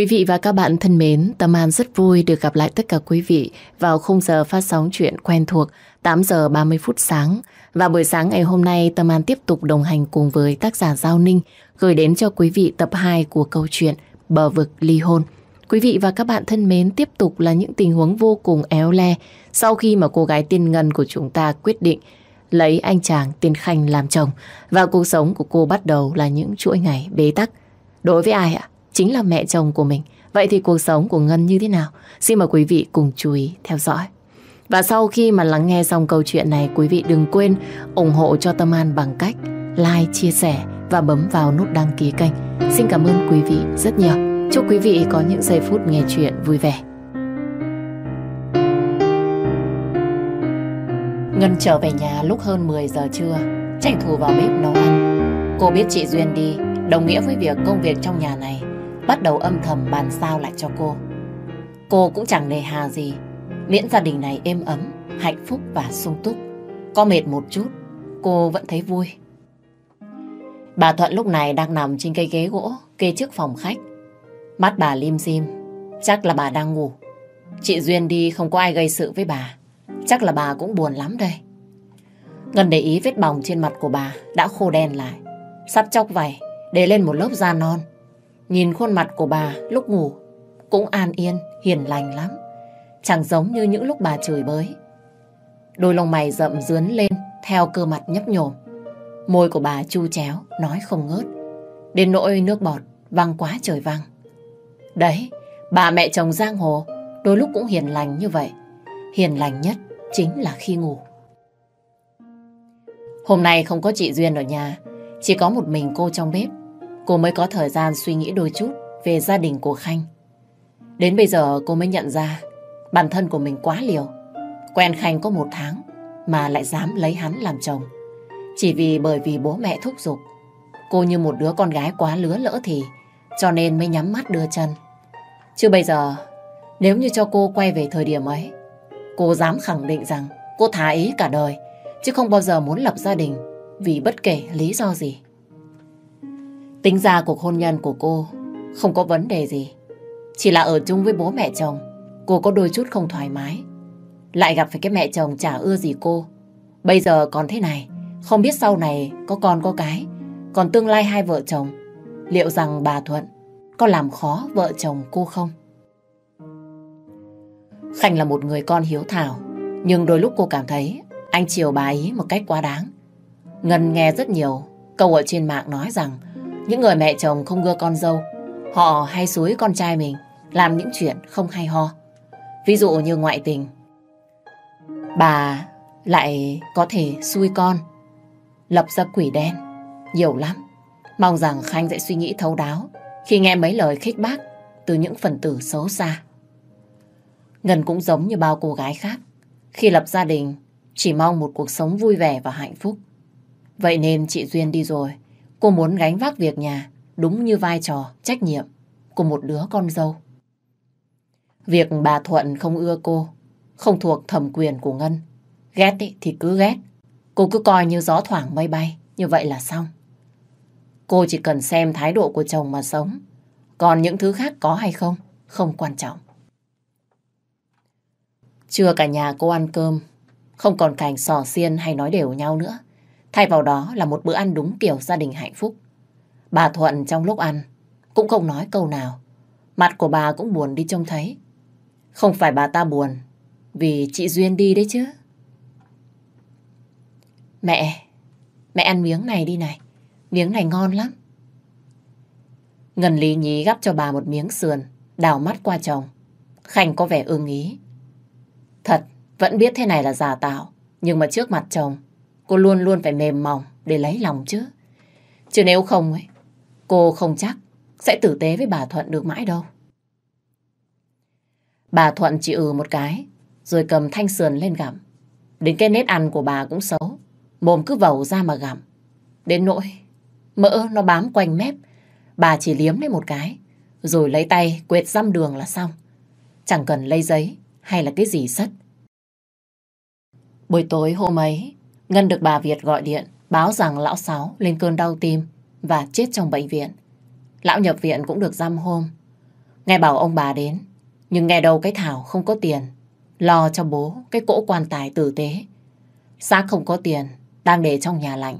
Quý vị và các bạn thân mến, Tâm An rất vui được gặp lại tất cả quý vị vào khung giờ phát sóng chuyện quen thuộc 8 giờ 30 phút sáng. Và buổi sáng ngày hôm nay Tâm An tiếp tục đồng hành cùng với tác giả Giao Ninh gửi đến cho quý vị tập 2 của câu chuyện Bờ vực ly hôn. Quý vị và các bạn thân mến, tiếp tục là những tình huống vô cùng éo le sau khi mà cô gái tiên ngân của chúng ta quyết định lấy anh chàng tiên khanh làm chồng và cuộc sống của cô bắt đầu là những chuỗi ngày bế tắc. Đối với ai ạ? Chính là mẹ chồng của mình. Vậy thì cuộc sống của Ngân như thế nào? Xin mời quý vị cùng chú ý theo dõi. Và sau khi mà lắng nghe xong câu chuyện này, quý vị đừng quên ủng hộ cho Tâm An bằng cách like, chia sẻ và bấm vào nút đăng ký kênh. Xin cảm ơn quý vị rất nhiều. Chúc quý vị có những giây phút nghe chuyện vui vẻ. Ngân trở về nhà lúc hơn 10 giờ trưa, tranh thủ vào bếp nấu ăn. Cô biết chị Duyên đi, đồng nghĩa với việc công việc trong nhà này bắt đầu âm thầm bàn sao lại cho cô. Cô cũng chẳng nề hà gì, miễn gia đình này êm ấm, hạnh phúc và sung túc. Có mệt một chút, cô vẫn thấy vui. Bà Thuận lúc này đang nằm trên cây ghế gỗ kê trước phòng khách. Mắt bà lim dim, chắc là bà đang ngủ. Chị Duyên đi không có ai gây sự với bà, chắc là bà cũng buồn lắm đây. Ngân để ý vết bỏng trên mặt của bà đã khô đen lại, sắp chóc vảy, để lên một lớp da non. Nhìn khuôn mặt của bà lúc ngủ cũng an yên, hiền lành lắm. Chẳng giống như những lúc bà chửi bới. Đôi lông mày rậm dướn lên theo cơ mặt nhấp nhổm. Môi của bà chu chéo, nói không ngớt. Đến nỗi nước bọt văng quá trời văng. Đấy, bà mẹ chồng giang hồ đôi lúc cũng hiền lành như vậy. Hiền lành nhất chính là khi ngủ. Hôm nay không có chị Duyên ở nhà, chỉ có một mình cô trong bếp. Cô mới có thời gian suy nghĩ đôi chút về gia đình của Khanh. Đến bây giờ cô mới nhận ra bản thân của mình quá liều. Quen Khanh có một tháng mà lại dám lấy hắn làm chồng. Chỉ vì bởi vì bố mẹ thúc giục. Cô như một đứa con gái quá lứa lỡ thì, cho nên mới nhắm mắt đưa chân. Chứ bây giờ, nếu như cho cô quay về thời điểm ấy, cô dám khẳng định rằng cô thà ý cả đời, chứ không bao giờ muốn lập gia đình vì bất kể lý do gì. Tính ra cuộc hôn nhân của cô không có vấn đề gì. Chỉ là ở chung với bố mẹ chồng, cô có đôi chút không thoải mái. Lại gặp phải cái mẹ chồng chả ưa gì cô. Bây giờ còn thế này, không biết sau này có con có cái, còn tương lai hai vợ chồng, liệu rằng bà Thuận có làm khó vợ chồng cô không? Khanh là một người con hiếu thảo, nhưng đôi lúc cô cảm thấy anh chiều bà ấy một cách quá đáng. Ngân nghe rất nhiều câu ở trên mạng nói rằng những người mẹ chồng không gưa con dâu, họ hay suối con trai mình làm những chuyện không hay ho. Ví dụ như ngoại tình. Bà lại có thể xui con, lập ra quỷ đen, nhiều lắm. Mong rằng Khanh sẽ suy nghĩ thấu đáo khi nghe mấy lời khích bác từ những phần tử xấu xa. Ngân cũng giống như bao cô gái khác. Khi lập gia đình, chỉ mong một cuộc sống vui vẻ và hạnh phúc. Vậy nên chị Duyên đi rồi, cô muốn gánh vác việc nhà đúng như vai trò, trách nhiệm của một đứa con dâu. Việc bà Thuận không ưa cô, không thuộc thẩm quyền của Ngân. Ghét ý, thì cứ ghét. Cô cứ coi như gió thoảng mây bay, như vậy là xong. Cô chỉ cần xem thái độ của chồng mà sống. Còn những thứ khác có hay không, không quan trọng. Chưa cả nhà cô ăn cơm, không còn cảnh sò xiên hay nói đều nhau nữa. Thay vào đó là một bữa ăn đúng kiểu gia đình hạnh phúc. Bà Thuận trong lúc ăn cũng không nói câu nào. Mặt của bà cũng buồn đi trông thấy. Không phải bà ta buồn vì chị Duyên đi đấy chứ. Mẹ, mẹ ăn miếng này đi này. Miếng này ngon lắm. Ngân lý nhí gắp cho bà một miếng sườn, đào mắt qua chồng. Khanh có vẻ ưng ý. Thật, vẫn biết thế này là giả tạo. Nhưng mà trước mặt chồng, cô luôn luôn phải mềm mỏng để lấy lòng chứ. Chứ nếu không ấy, cô không chắc sẽ tử tế với bà Thuận được mãi đâu. Bà Thuận chỉ ừ một cái, rồi cầm thanh sườn lên gặm. Đến cái nét ăn của bà cũng xấu, mồm cứ vầu ra mà gặm. Đến nỗi, mỡ nó bám quanh mép, bà chỉ liếm lấy một cái, rồi lấy tay quệt răm đường là xong. Chẳng cần lấy giấy hay là cái gì sắt. Buổi tối hôm ấy, Ngân được bà Việt gọi điện báo rằng lão Sáu lên cơn đau tim và chết trong bệnh viện. Lão nhập viện cũng được giam hôm. Nghe bảo ông bà đến, nhưng nghe đầu cái Thảo không có tiền, lo cho bố cái cỗ quan tài tử tế. Xác không có tiền, đang để trong nhà lạnh.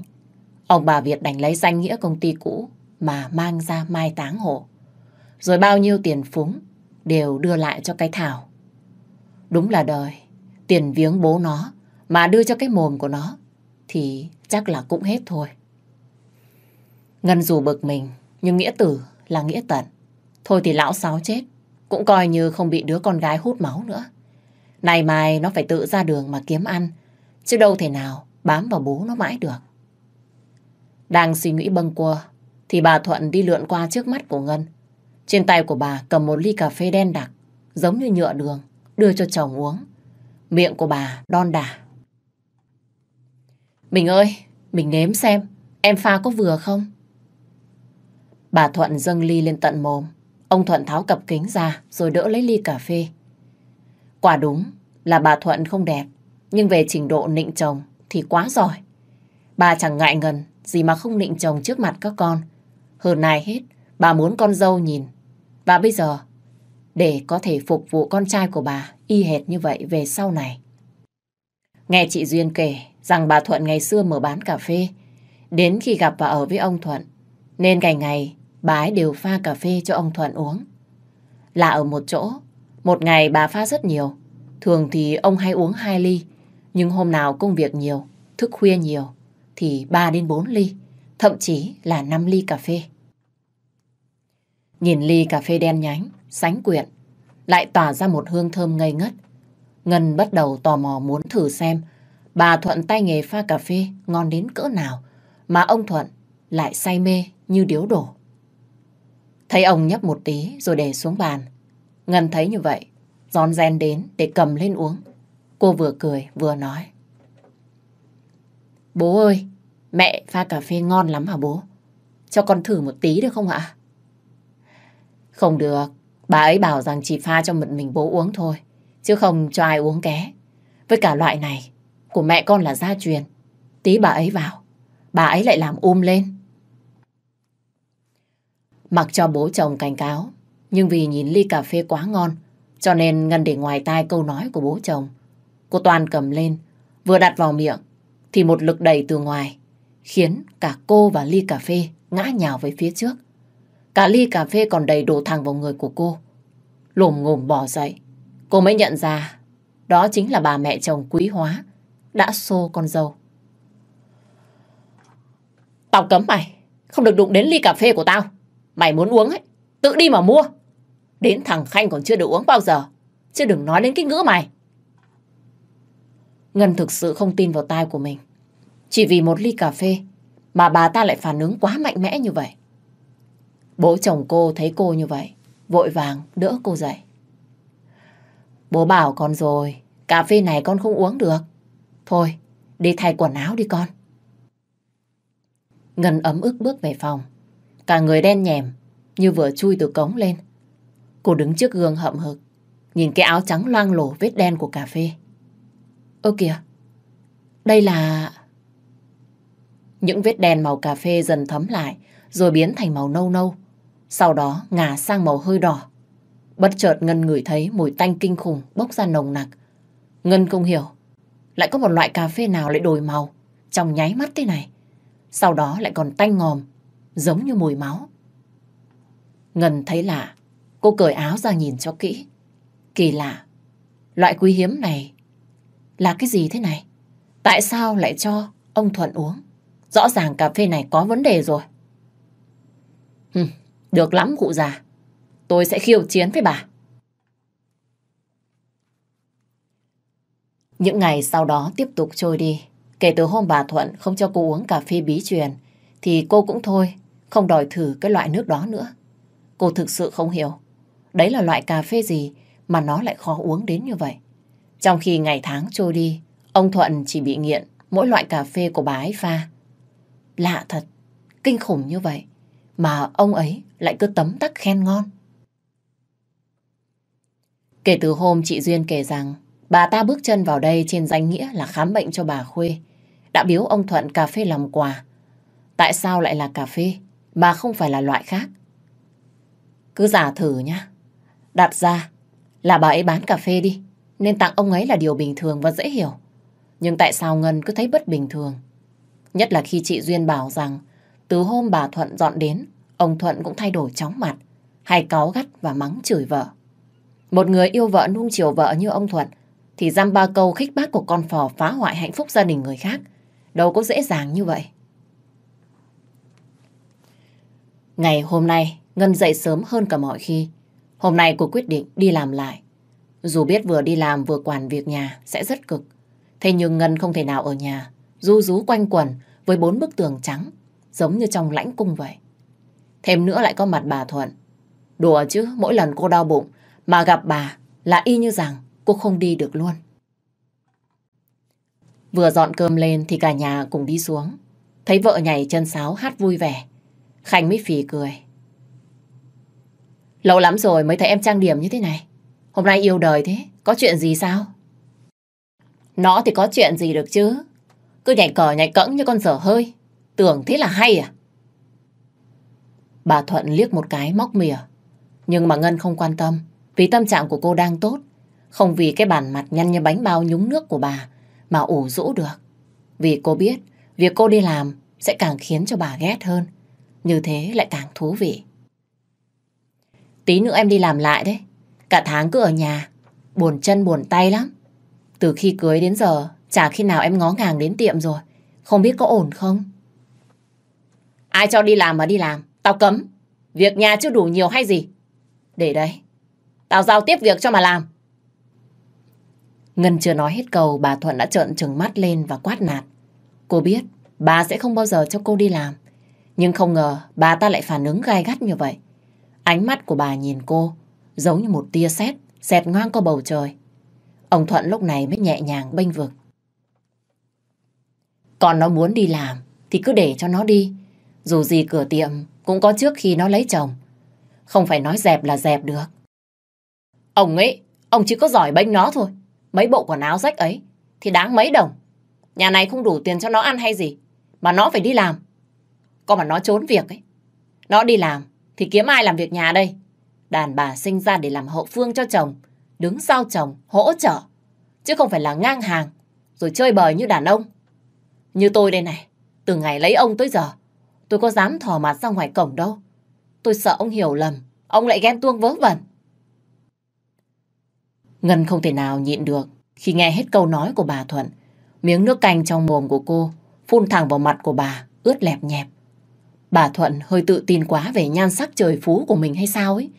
Ông bà Việt đành lấy danh nghĩa công ty cũ mà mang ra mai táng hộ. Rồi bao nhiêu tiền phúng đều đưa lại cho cái Thảo. Đúng là đời, tiền viếng bố nó mà đưa cho cái mồm của nó thì chắc là cũng hết thôi. Ngân dù bực mình, nhưng nghĩa tử là nghĩa tận. Thôi thì lão sáu chết, cũng coi như không bị đứa con gái hút máu nữa. Này mai nó phải tự ra đường mà kiếm ăn, chứ đâu thể nào bám vào bố nó mãi được. Đang suy nghĩ bâng quơ, thì bà Thuận đi lượn qua trước mắt của Ngân. Trên tay của bà cầm một ly cà phê đen đặc, giống như nhựa đường, đưa cho chồng uống. Miệng của bà đon đả. Mình ơi, mình nếm xem, em pha có vừa không? Bà Thuận dâng ly lên tận mồm. Ông Thuận tháo cặp kính ra rồi đỡ lấy ly cà phê. Quả đúng là bà Thuận không đẹp, nhưng về trình độ nịnh chồng thì quá giỏi. Bà chẳng ngại ngần gì mà không nịnh chồng trước mặt các con. Hơn này hết, bà muốn con dâu nhìn. Và bây giờ, để có thể phục vụ con trai của bà y hệt như vậy về sau này. Nghe chị Duyên kể rằng bà Thuận ngày xưa mở bán cà phê. Đến khi gặp và ở với ông Thuận, nên ngày ngày bà ấy đều pha cà phê cho ông Thuận uống. Là ở một chỗ, một ngày bà pha rất nhiều. Thường thì ông hay uống 2 ly, nhưng hôm nào công việc nhiều, thức khuya nhiều, thì 3 đến 4 ly, thậm chí là 5 ly cà phê. Nhìn ly cà phê đen nhánh, sánh quyện, lại tỏa ra một hương thơm ngây ngất. Ngân bắt đầu tò mò muốn thử xem bà Thuận tay nghề pha cà phê ngon đến cỡ nào mà ông Thuận lại say mê như điếu đổ. Thấy ông nhấp một tí rồi để xuống bàn. Ngân thấy như vậy, giòn rèn đến để cầm lên uống. Cô vừa cười vừa nói. Bố ơi, mẹ pha cà phê ngon lắm hả bố? Cho con thử một tí được không ạ? Không được, bà ấy bảo rằng chỉ pha cho mình mình bố uống thôi, chứ không cho ai uống ké. Với cả loại này, của mẹ con là gia truyền. Tí bà ấy vào, bà ấy lại làm um lên. Mặc cho bố chồng cảnh cáo, nhưng vì nhìn ly cà phê quá ngon, cho nên Ngân để ngoài tai câu nói của bố chồng. Cô Toàn cầm lên, vừa đặt vào miệng, thì một lực đẩy từ ngoài, khiến cả cô và ly cà phê ngã nhào về phía trước. Cả ly cà phê còn đầy đổ thẳng vào người của cô. Lồm ngồm bỏ dậy, cô mới nhận ra đó chính là bà mẹ chồng quý hóa, đã xô con dâu. Tao cấm mày, không được đụng đến ly cà phê của tao. Mày muốn uống ấy, tự đi mà mua. Đến thằng Khanh còn chưa được uống bao giờ. Chứ đừng nói đến cái ngữ mày. Ngân thực sự không tin vào tai của mình. Chỉ vì một ly cà phê mà bà ta lại phản ứng quá mạnh mẽ như vậy. Bố chồng cô thấy cô như vậy, vội vàng đỡ cô dậy. Bố bảo con rồi, cà phê này con không uống được. Thôi, đi thay quần áo đi con. Ngân ấm ức bước về phòng. Cả người đen nhèm, như vừa chui từ cống lên. Cô đứng trước gương hậm hực, nhìn cái áo trắng loang lổ vết đen của cà phê. Ơ kìa, đây là... Những vết đen màu cà phê dần thấm lại, rồi biến thành màu nâu nâu. Sau đó ngả sang màu hơi đỏ. Bất chợt Ngân ngửi thấy mùi tanh kinh khủng bốc ra nồng nặc. Ngân không hiểu, lại có một loại cà phê nào lại đổi màu trong nháy mắt thế này. Sau đó lại còn tanh ngòm, giống như mùi máu. Ngân thấy lạ, cô cởi áo ra nhìn cho kỹ. Kỳ lạ, loại quý hiếm này là cái gì thế này? Tại sao lại cho ông Thuận uống? Rõ ràng cà phê này có vấn đề rồi. Hừm, được lắm cụ già. Tôi sẽ khiêu chiến với bà. Những ngày sau đó tiếp tục trôi đi. Kể từ hôm bà Thuận không cho cô uống cà phê bí truyền, thì cô cũng thôi, không đòi thử cái loại nước đó nữa. Cô thực sự không hiểu. Đấy là loại cà phê gì mà nó lại khó uống đến như vậy. Trong khi ngày tháng trôi đi, ông Thuận chỉ bị nghiện mỗi loại cà phê của bà ấy pha. Lạ thật, kinh khủng như vậy, mà ông ấy lại cứ tấm tắc khen ngon. Kể từ hôm chị Duyên kể rằng bà ta bước chân vào đây trên danh nghĩa là khám bệnh cho bà Khuê, đã biếu ông Thuận cà phê làm quà. Tại sao lại là cà phê mà không phải là loại khác? Cứ giả thử nhá. đặt ra là bà ấy bán cà phê đi, nên tặng ông ấy là điều bình thường và dễ hiểu. Nhưng tại sao Ngân cứ thấy bất bình thường? Nhất là khi chị Duyên bảo rằng từ hôm bà Thuận dọn đến, ông Thuận cũng thay đổi chóng mặt, hay cáu gắt và mắng chửi vợ. Một người yêu vợ nuông chiều vợ như ông Thuận thì dăm ba câu khích bác của con phò phá hoại hạnh phúc gia đình người khác. Đâu có dễ dàng như vậy. Ngày hôm nay, Ngân dậy sớm hơn cả mọi khi. Hôm nay cô quyết định đi làm lại. Dù biết vừa đi làm vừa quản việc nhà sẽ rất cực. Thế nhưng Ngân không thể nào ở nhà, du rú quanh quần với bốn bức tường trắng, giống như trong lãnh cung vậy. Thêm nữa lại có mặt bà Thuận. Đùa chứ, mỗi lần cô đau bụng mà gặp bà là y như rằng cô không đi được luôn. Vừa dọn cơm lên thì cả nhà cùng đi xuống. Thấy vợ nhảy chân sáo hát vui vẻ. khánh mới phì cười. Lâu lắm rồi mới thấy em trang điểm như thế này. Hôm nay yêu đời thế, có chuyện gì sao? Nó thì có chuyện gì được chứ. Cứ nhảy cờ nhảy cẫng như con dở hơi. Tưởng thế là hay à? Bà Thuận liếc một cái móc mỉa. Nhưng mà Ngân không quan tâm. Vì tâm trạng của cô đang tốt. Không vì cái bản mặt nhăn như bánh bao nhúng nước của bà mà ủ rũ được. Vì cô biết, việc cô đi làm sẽ càng khiến cho bà ghét hơn. Như thế lại càng thú vị. Tí nữa em đi làm lại đấy. Cả tháng cứ ở nhà. Buồn chân buồn tay lắm. Từ khi cưới đến giờ, chả khi nào em ngó ngàng đến tiệm rồi. Không biết có ổn không? Ai cho đi làm mà đi làm. Tao cấm. Việc nhà chưa đủ nhiều hay gì. Để đấy. Tao giao tiếp việc cho mà làm. Ngân chưa nói hết câu, bà Thuận đã trợn trừng mắt lên và quát nạt. Cô biết bà sẽ không bao giờ cho cô đi làm. Nhưng không ngờ bà ta lại phản ứng gai gắt như vậy. Ánh mắt của bà nhìn cô giống như một tia sét xẹt ngang qua bầu trời. Ông Thuận lúc này mới nhẹ nhàng bênh vực. Còn nó muốn đi làm thì cứ để cho nó đi. Dù gì cửa tiệm cũng có trước khi nó lấy chồng. Không phải nói dẹp là dẹp được. Ông ấy, ông chỉ có giỏi bênh nó thôi. Mấy bộ quần áo rách ấy thì đáng mấy đồng. Nhà này không đủ tiền cho nó ăn hay gì. Mà nó phải đi làm. Còn mà nó trốn việc ấy. Nó đi làm thì kiếm ai làm việc nhà đây. Đàn bà sinh ra để làm hậu phương cho chồng. Đứng sau chồng, hỗ trợ. Chứ không phải là ngang hàng. Rồi chơi bời như đàn ông. Như tôi đây này. Từ ngày lấy ông tới giờ. Tôi có dám thò mặt ra ngoài cổng đâu. Tôi sợ ông hiểu lầm. Ông lại ghen tuông vớ vẩn. Ngân không thể nào nhịn được khi nghe hết câu nói của bà Thuận. Miếng nước canh trong mồm của cô phun thẳng vào mặt của bà, ướt lẹp nhẹp. Bà Thuận hơi tự tin quá về nhan sắc trời phú của mình hay sao ấy.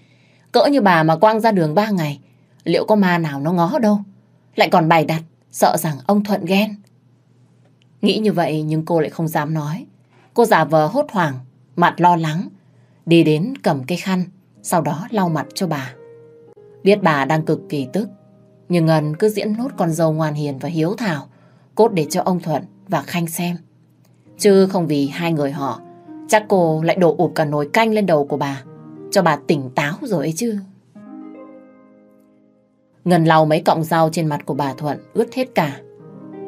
Cỡ như bà mà quang ra đường ba ngày, liệu có ma nào nó ngó đâu. Lại còn bày đặt, sợ rằng ông Thuận ghen. Nghĩ như vậy nhưng cô lại không dám nói. Cô giả vờ hốt hoảng, mặt lo lắng, đi đến cầm cây khăn, sau đó lau mặt cho bà. Biết bà đang cực kỳ tức, nhưng Ngân cứ diễn nốt con dâu ngoan hiền và hiếu thảo, cốt để cho ông Thuận và Khanh xem. Chứ không vì hai người họ, chắc cô lại đổ ụp cả nồi canh lên đầu của bà, cho bà tỉnh táo rồi ấy chứ. Ngân lau mấy cọng rau trên mặt của bà Thuận ướt hết cả.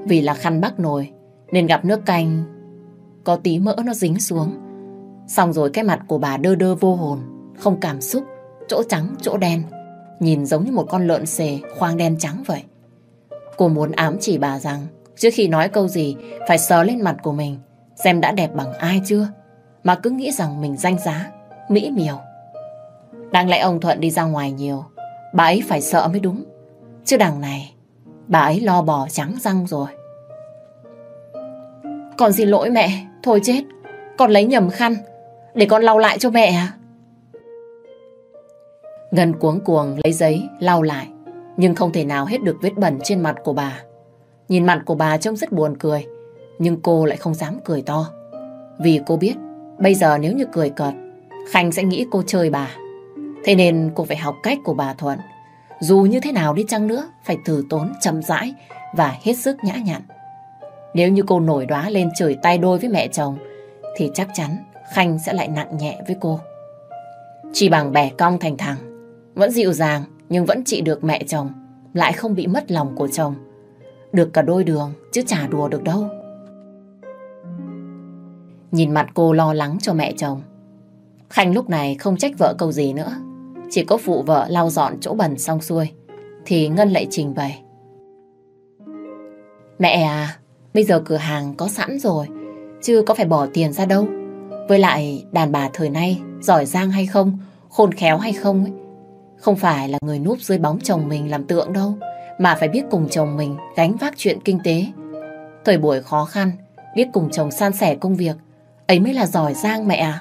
Vì là khăn bắc nồi, nên gặp nước canh có tí mỡ nó dính xuống. Xong rồi cái mặt của bà đơ đơ vô hồn, không cảm xúc, chỗ trắng, chỗ đen. Nhìn giống như một con lợn xề khoang đen trắng vậy. Cô muốn ám chỉ bà rằng trước khi nói câu gì phải sờ lên mặt của mình xem đã đẹp bằng ai chưa. Mà cứ nghĩ rằng mình danh giá, mỹ miều. Đáng lẽ ông Thuận đi ra ngoài nhiều, bà ấy phải sợ mới đúng. Chứ đằng này, bà ấy lo bò trắng răng rồi. Con xin lỗi mẹ, thôi chết, con lấy nhầm khăn, để con lau lại cho mẹ à. Ngân cuống cuồng lấy giấy lau lại, nhưng không thể nào hết được vết bẩn trên mặt của bà. Nhìn mặt của bà trông rất buồn cười, nhưng cô lại không dám cười to. Vì cô biết, bây giờ nếu như cười cợt, Khanh sẽ nghĩ cô chơi bà. Thế nên cô phải học cách của bà Thuận. Dù như thế nào đi chăng nữa, phải từ tốn chậm rãi và hết sức nhã nhặn. Nếu như cô nổi đoá lên trời tay đôi với mẹ chồng, thì chắc chắn Khanh sẽ lại nặng nhẹ với cô. Chỉ bằng bẻ cong thành thẳng, vẫn dịu dàng nhưng vẫn trị được mẹ chồng, lại không bị mất lòng của chồng. Được cả đôi đường chứ chả đùa được đâu. Nhìn mặt cô lo lắng cho mẹ chồng. Khanh lúc này không trách vợ câu gì nữa. Chỉ có phụ vợ lau dọn chỗ bẩn xong xuôi Thì Ngân lại trình bày Mẹ à Bây giờ cửa hàng có sẵn rồi Chứ có phải bỏ tiền ra đâu Với lại đàn bà thời nay Giỏi giang hay không Khôn khéo hay không ấy không phải là người núp dưới bóng chồng mình làm tượng đâu Mà phải biết cùng chồng mình Gánh vác chuyện kinh tế. Thời buổi khó khăn Biết cùng chồng san sẻ công việc Ấy mới là giỏi giang mẹ à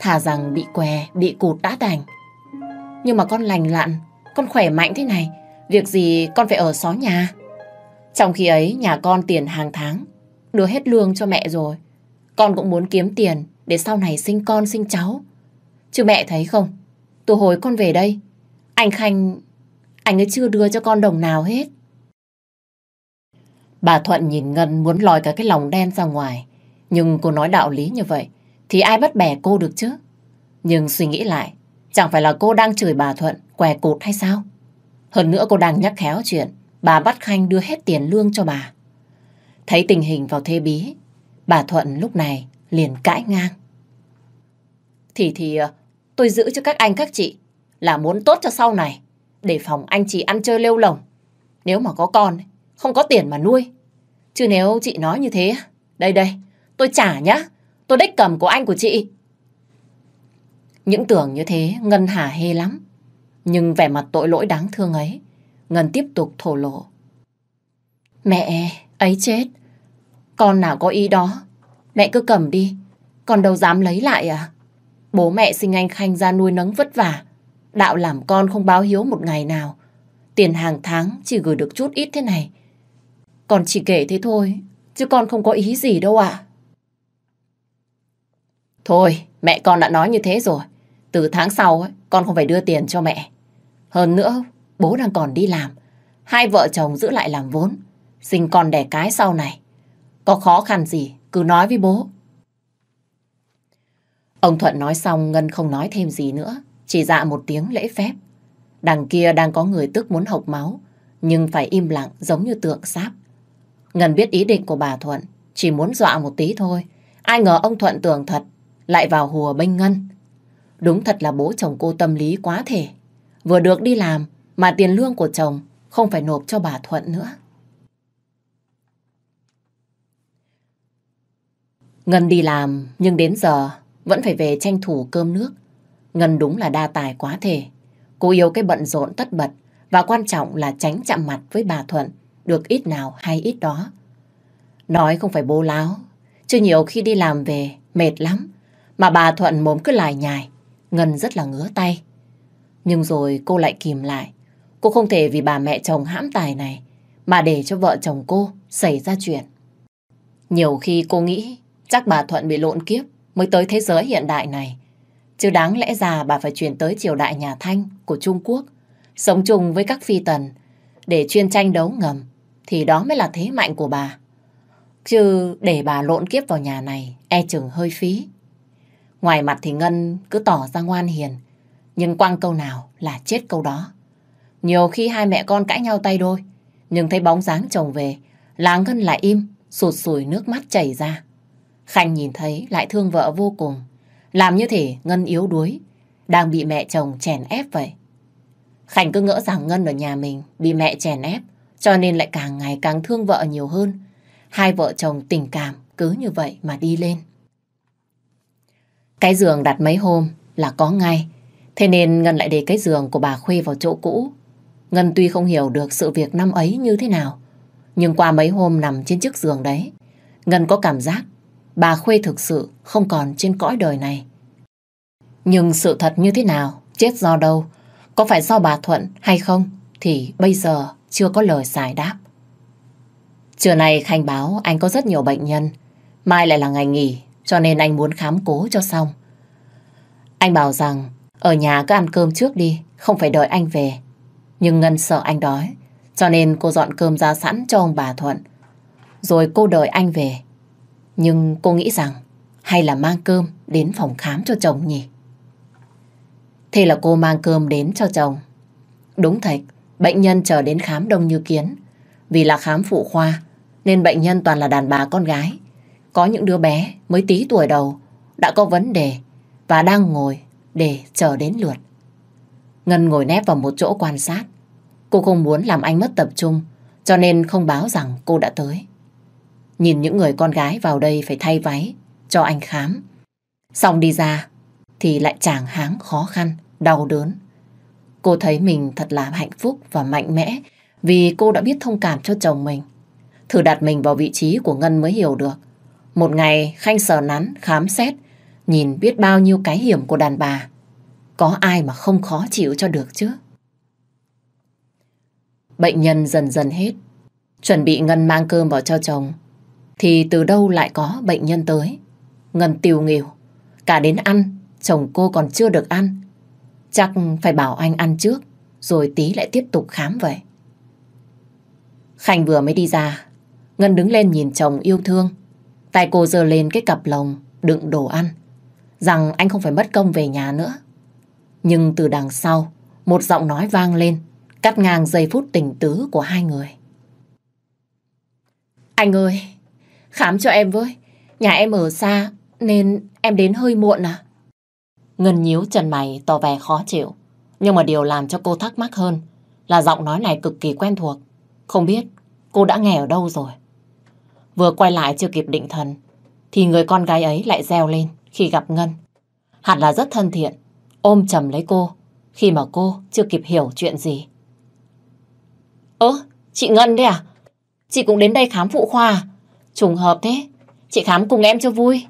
Thà rằng bị què, bị cụt đã đành. Nhưng mà con lành lặn Con khỏe mạnh thế này Việc gì con phải ở xó nhà? Trong khi ấy nhà con tiền hàng tháng Đưa hết lương cho mẹ rồi. Con cũng muốn kiếm tiền Để sau này sinh con sinh cháu. Chứ mẹ thấy không từ hồi con về đây. Anh Khanh, Anh ấy chưa đưa cho con đồng nào hết. Bà Thuận nhìn Ngân muốn lòi cả cái lòng đen ra ngoài, Nhưng cô nói đạo lý như vậy Thì ai bắt bẻ cô được chứ? Nhưng suy nghĩ lại, Chẳng phải là cô đang chửi bà Thuận, Què cột hay sao? Hơn nữa cô đang nhắc khéo chuyện, Bà bắt Khanh đưa hết tiền lương cho bà. Thấy tình hình vào thế bí, Bà Thuận lúc này liền cãi ngang. Thì thì ờ, tôi giữ cho các anh, các chị Là muốn tốt cho sau này, Để phòng anh chị ăn chơi lêu lồng. Nếu mà có con, Không có tiền mà nuôi. Chứ nếu chị nói như thế, Đây đây, tôi trả nhá. Tôi đích cầm của anh của chị. Những tưởng như thế, Ngân hả hê lắm. Nhưng vẻ mặt tội lỗi đáng thương ấy, Ngân tiếp tục thổ lộ. Mẹ ấy chết. Con nào có ý đó? Mẹ cứ cầm đi. Con đâu dám lấy lại à? Bố mẹ sinh anh Khanh ra nuôi nấng vất vả. Đạo làm con không báo hiếu một ngày nào. Tiền hàng tháng chỉ gửi được chút ít thế này. Còn chỉ kể thế thôi Chứ con không có ý gì đâu ạ. Thôi mẹ con đã nói như thế rồi. Từ tháng sau ấy, con không phải đưa tiền cho mẹ. Hơn nữa bố đang còn đi làm. Hai vợ chồng giữ lại làm vốn. Sinh con đẻ cái sau này. Có khó khăn gì cứ nói với bố. Ông Thuận nói xong, Ngân không nói thêm gì nữa, Chỉ dạ một tiếng lễ phép. Đằng kia đang có người tức muốn hộc máu, Nhưng phải im lặng giống như tượng sáp. Ngân biết ý định của bà Thuận, Chỉ muốn dọa một tí thôi. Ai ngờ ông Thuận tưởng thật, Lại vào hùa bênh Ngân. Đúng thật là bố chồng cô tâm lý quá thể. Vừa được đi làm, Mà tiền lương của chồng Không phải nộp cho bà Thuận nữa. Ngân đi làm, Nhưng đến giờ vẫn phải về tranh thủ cơm nước. Ngân đúng là đa tài quá thể. Cô yêu cái bận rộn tất bật và quan trọng là tránh chạm mặt với bà Thuận được ít nào hay ít đó. Nói không phải bố láo, chứ nhiều khi đi làm về mệt lắm mà bà Thuận mồm cứ lải nhải, Ngân rất là ngứa tay. Nhưng rồi cô lại kìm lại. Cô không thể vì bà mẹ chồng hãm tài này mà để cho vợ chồng cô xảy ra chuyện. Nhiều khi cô nghĩ chắc bà Thuận bị lộn kiếp mới tới thế giới hiện đại này. Chứ đáng lẽ ra bà phải chuyển tới triều đại nhà Thanh của Trung Quốc, sống chung với các phi tần, để chuyên tranh đấu ngầm, thì đó mới là thế mạnh của bà. Chứ để bà lộn kiếp vào nhà này, e chừng hơi phí. Ngoài mặt thì Ngân cứ tỏ ra ngoan hiền, nhưng quăng câu nào là chết câu đó. Nhiều khi hai mẹ con cãi nhau tay đôi, nhưng thấy bóng dáng chồng về, là Ngân lại im, sụt sùi nước mắt chảy ra. Khanh nhìn thấy lại thương vợ vô cùng. Làm như thể Ngân yếu đuối, đang bị mẹ chồng chèn ép vậy. Khanh cứ ngỡ rằng Ngân ở nhà mình bị mẹ chèn ép, cho nên lại càng ngày càng thương vợ nhiều hơn. Hai vợ chồng tình cảm cứ như vậy mà đi lên. Cái giường đặt mấy hôm là có ngay, thế nên Ngân lại để cái giường của bà Khuê vào chỗ cũ. Ngân tuy không hiểu được sự việc năm ấy như thế nào, nhưng qua mấy hôm nằm trên chiếc giường đấy, Ngân có cảm giác bà Khuê thực sự không còn trên cõi đời này. Nhưng sự thật như thế nào, chết do đâu, có phải do bà Thuận hay không, thì bây giờ chưa có lời giải đáp. Trưa nay Khanh báo anh có rất nhiều bệnh nhân, mai lại là ngày nghỉ, cho nên anh muốn khám cố cho xong. Anh bảo rằng ở nhà cứ ăn cơm trước đi, không phải đợi anh về. Nhưng Ngân sợ anh đói, cho nên cô dọn cơm ra sẵn cho ông bà Thuận. Rồi cô đợi anh về nhưng cô nghĩ rằng hay là mang cơm đến phòng khám cho chồng nhỉ? Thế là cô mang cơm đến cho chồng. Đúng thật, bệnh nhân chờ đến khám đông như kiến. Vì là khám phụ khoa, nên bệnh nhân toàn là đàn bà con gái. Có những đứa bé mới tí tuổi đầu đã có vấn đề và đang ngồi để chờ đến lượt. Ngân ngồi nép vào một chỗ quan sát. Cô không muốn làm anh mất tập trung, cho nên không báo rằng cô đã tới. Nhìn những người con gái vào đây phải thay váy, cho anh khám. Xong đi ra, thì lại chàng háng khó khăn, đau đớn. Cô thấy mình thật là hạnh phúc và mạnh mẽ vì cô đã biết thông cảm cho chồng mình. Thử đặt mình vào vị trí của Ngân mới hiểu được. Một ngày Khanh sờ nắn, khám xét, nhìn biết bao nhiêu cái hiểm của đàn bà. Có ai mà không khó chịu cho được chứ? Bệnh nhân dần dần hết. Chuẩn bị Ngân mang cơm vào cho chồng. Thì từ đâu lại có bệnh nhân tới. Ngân tiều nghỉu. Cả đến ăn, chồng cô còn chưa được ăn. Chắc phải bảo anh ăn trước, rồi tí lại tiếp tục khám vậy. Khanh vừa mới đi ra, Ngân đứng lên nhìn chồng yêu thương. Tay cô giơ lên cái cặp lồng đựng đồ ăn. Rằng anh không phải mất công về nhà nữa. Nhưng từ đằng sau, một giọng nói vang lên, cắt ngang giây phút tình tứ của hai người. Anh ơi, khám cho em với. Nhà em ở xa, nên em đến hơi muộn à? Ngân nhíu chân mày tỏ vẻ khó chịu. Nhưng mà điều làm cho cô thắc mắc hơn là giọng nói này cực kỳ quen thuộc. Không biết cô đã nghe ở đâu rồi. Vừa quay lại chưa kịp định thần thì người con gái ấy lại reo lên khi gặp Ngân. Hẳn là rất thân thiện, ôm chầm lấy cô khi mà cô chưa kịp hiểu chuyện gì. Ơ, chị Ngân đấy à? Chị cũng đến đây khám phụ khoa à? Trùng hợp thế, chị khám cùng em cho vui.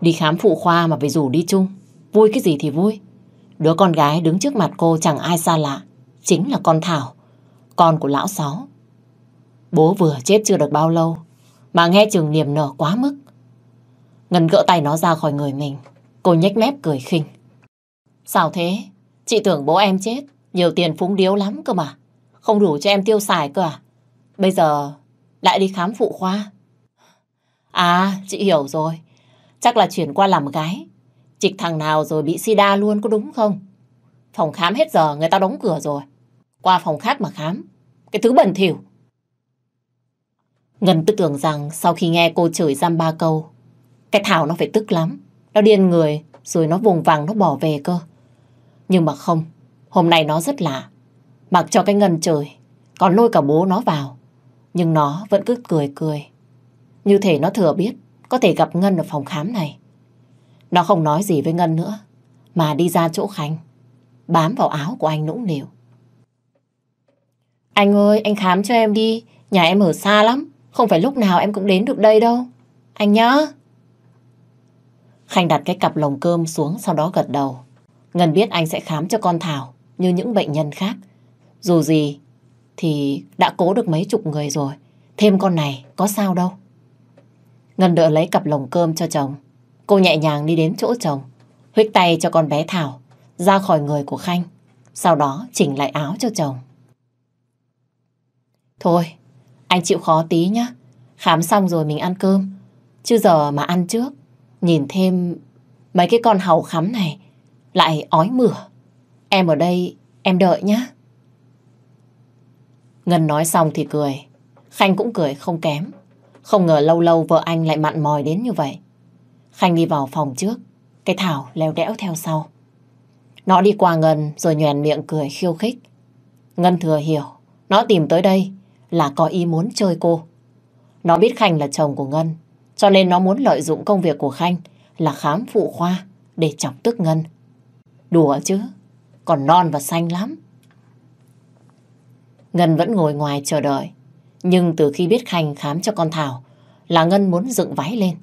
Đi khám phụ khoa mà phải rủ đi chung. Vui cái gì thì vui. Đứa con gái đứng trước mặt cô chẳng ai xa lạ. Chính là con Thảo, con của lão Sáu. Bố vừa chết chưa được bao lâu, mà nghe chừng niềm nở quá mức. Ngân gỡ tay nó ra khỏi người mình. Cô nhếch mép cười khinh. Sao thế? Chị tưởng bố em chết, nhiều tiền phúng điếu lắm cơ mà. Không đủ cho em tiêu xài cơ à? Bây giờ lại đi khám phụ khoa. À, chị hiểu rồi. Chắc là chuyển qua làm gái. Chịch thằng nào rồi bị sida luôn có đúng không? Phòng khám hết giờ người ta đóng cửa rồi. Qua phòng khác mà khám. Cái thứ bẩn thỉu. Ngân tự tưởng rằng sau khi nghe cô chửi giam ba câu, cái Thảo nó phải tức lắm. Nó điên người, rồi nó vùng vằng nó bỏ về cơ. Nhưng mà không, hôm nay nó rất lạ. Mặc cho cái Ngân trời, còn lôi cả bố nó vào. Nhưng nó vẫn cứ cười cười. Như thể nó thừa biết có thể gặp Ngân ở phòng khám này. Nó không nói gì với Ngân nữa, mà đi ra chỗ Khánh, bám vào áo của anh nũng nịu. Anh ơi, anh khám cho em đi, nhà em ở xa lắm, không phải lúc nào em cũng đến được đây đâu. Anh nhá. Khanh đặt cái cặp lồng cơm xuống sau đó gật đầu. Ngân biết anh sẽ khám cho con Thảo như những bệnh nhân khác. Dù gì thì đã cố được mấy chục người rồi. Thêm con này có sao đâu. Ngân đỡ lấy cặp lồng cơm cho chồng. Cô nhẹ nhàng đi đến chỗ chồng, huyết tay cho con bé Thảo ra khỏi người của Khanh. Sau đó chỉnh lại áo cho chồng. Thôi, anh chịu khó tí nhá. Khám xong rồi mình ăn cơm. Chứ giờ mà ăn trước, nhìn thêm mấy cái con hầu khắm này lại ói mửa. Em ở đây, em đợi nhá. Ngân nói xong thì cười. Khanh cũng cười không kém. Không ngờ lâu lâu vợ anh lại mặn mòi đến như vậy. Khanh đi vào phòng trước, cái Thảo leo đẽo theo sau. Nó đi qua Ngân rồi nhoèn miệng cười khiêu khích. Ngân thừa hiểu, nó tìm tới đây là có ý muốn chơi cô. Nó biết Khanh là chồng của Ngân, cho nên nó muốn lợi dụng công việc của Khanh là khám phụ khoa để chọc tức Ngân. Đùa chứ, còn non và xanh lắm. Ngân vẫn ngồi ngoài chờ đợi. Nhưng từ khi biết Khanh khám cho con Thảo là Ngân muốn dựng váy lên.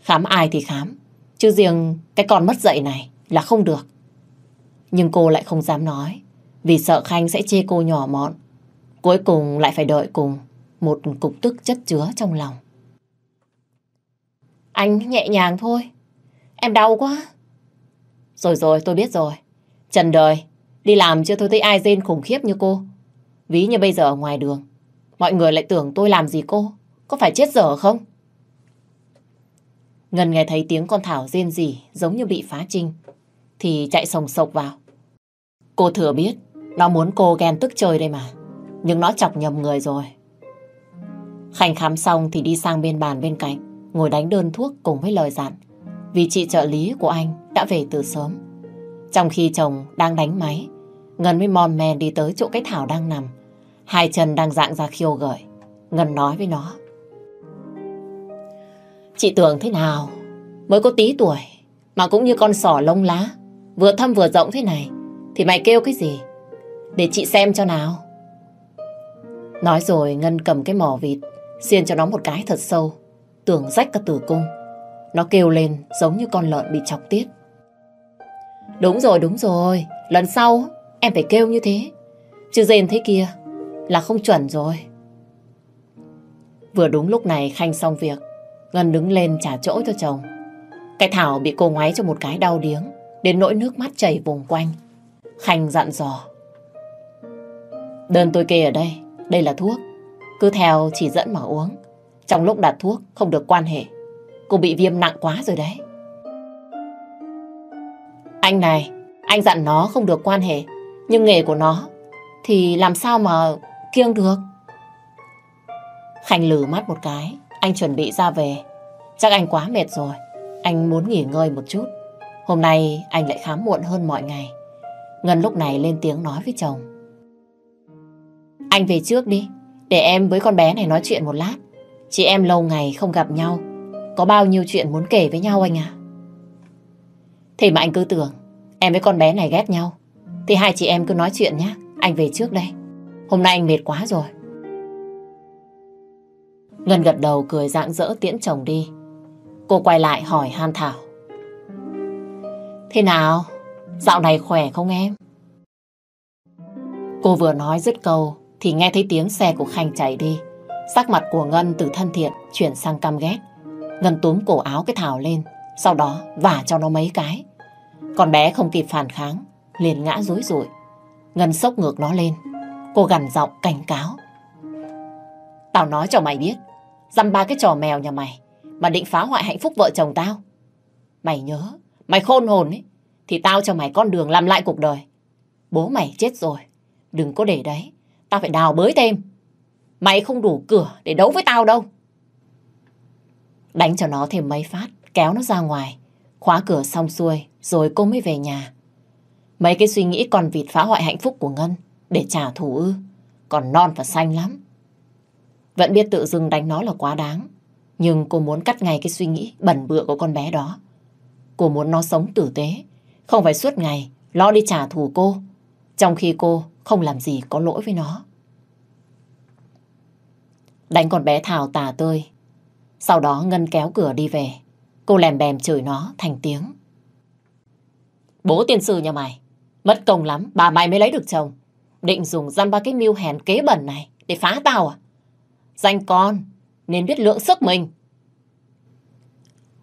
Khám ai thì khám, chứ riêng cái con mất dậy này là không được. Nhưng cô lại không dám nói, vì sợ Khanh sẽ chê cô nhỏ mọn. Cuối cùng lại phải đợi cùng một cục tức chất chứa trong lòng. Anh nhẹ nhàng thôi, em đau quá. Rồi rồi, tôi biết rồi. Trần đời, đi làm chưa tôi thấy ai rên khủng khiếp như cô. Ví như bây giờ ở ngoài đường, Mọi người lại tưởng tôi làm gì cô? Có phải chết dở không? Ngân nghe thấy tiếng con Thảo rên rỉ giống như bị phá trinh. Thì chạy sồng sộc vào. Cô thừa biết nó muốn cô ghen tức chơi đây mà. Nhưng nó chọc nhầm người rồi. Khanh khám xong thì đi sang bên bàn bên cạnh. Ngồi đánh đơn thuốc cùng với lời dặn. Vì chị trợ lý của anh đã về từ sớm. Trong khi chồng đang đánh máy, Ngân mới mòn men đi tới chỗ cái Thảo đang nằm. Hai chân đang dạng ra khiêu gợi. Ngân nói với nó. Chị tưởng thế nào? Mới có tí tuổi, mà cũng như con sỏ lông lá. Vừa thâm vừa rộng thế này, thì mày kêu cái gì? Để chị xem cho nào. Nói rồi Ngân cầm cái mỏ vịt, xiên cho nó một cái thật sâu, tưởng rách cả tử cung. Nó kêu lên giống như con lợn bị chọc tiết. Đúng rồi, đúng rồi. Lần sau em phải kêu như thế. Chứ rên thế kia là không chuẩn rồi. Vừa đúng lúc này Khanh xong việc. Ngân đứng lên trả chỗ cho chồng. Cái Thảo bị cô ngoáy cho một cái đau điếng. Đến nỗi nước mắt chảy vùng quanh. Khanh dặn dò. Đơn tôi kê ở đây. Đây là thuốc. Cứ theo chỉ dẫn mà uống. Trong lúc đặt thuốc không được quan hệ. Cô bị viêm nặng quá rồi đấy. Anh này, anh dặn nó không được quan hệ, nhưng nghề của nó thì làm sao mà kiêng được? Khanh lử mắt một cái, anh chuẩn bị ra về. Chắc anh quá mệt rồi, anh muốn nghỉ ngơi một chút. Hôm nay anh lại khám muộn hơn mọi ngày. Ngân lúc này lên tiếng nói với chồng. Anh về trước đi, để em với con bé này nói chuyện một lát. Chị em lâu ngày không gặp nhau, có bao nhiêu chuyện muốn kể với nhau anh à? Thế mà anh cứ tưởng em với con bé này ghét nhau. Thì hai chị em cứ nói chuyện nhé. Anh về trước đây. Hôm nay anh mệt quá rồi. Ngân gật đầu cười rạng rỡ tiễn chồng đi. Cô quay lại hỏi Han Thảo. Thế nào? Dạo này khỏe không em? Cô vừa nói dứt câu thì nghe thấy tiếng xe của Khanh chạy đi. Sắc mặt của Ngân từ thân thiện chuyển sang căm ghét. Ngân túm cổ áo cái Thảo lên, sau đó vả cho nó mấy cái. Con bé không kịp phản kháng, liền ngã rối rồi. Ngân sốc ngược nó lên. Cô gằn giọng cảnh cáo. Tao nói cho mày biết, dăm ba cái trò mèo nhà mày mà định phá hoại hạnh phúc vợ chồng tao. Mày nhớ, mày khôn hồn ấy, thì tao cho mày con đường làm lại cuộc đời. Bố mày chết rồi, đừng có để đấy, tao phải đào bới thêm. Mày không đủ cửa để đấu với tao đâu. Đánh cho nó thêm mấy phát, kéo nó ra ngoài. Khóa cửa xong xuôi, rồi cô mới về nhà. Mấy cái suy nghĩ còn vịt phá hoại hạnh phúc của Ngân để trả thù ư. Còn non và xanh lắm. Vẫn biết tự dưng đánh nó là quá đáng. Nhưng cô muốn cắt ngay cái suy nghĩ bẩn bựa của con bé đó. Cô muốn nó sống tử tế. Không phải suốt ngày lo đi trả thù cô. Trong khi cô không làm gì có lỗi với nó. Đánh con bé Thảo tà tơi sau đó Ngân kéo cửa đi về. Cô lèm bèm chửi nó thành tiếng. Bố tiên sư nhà mày, mất công lắm, bà mày mới lấy được chồng. Định dùng dăm ba cái mưu hèn kế bẩn này để phá tao à? Danh con, nên biết lượng sức mình.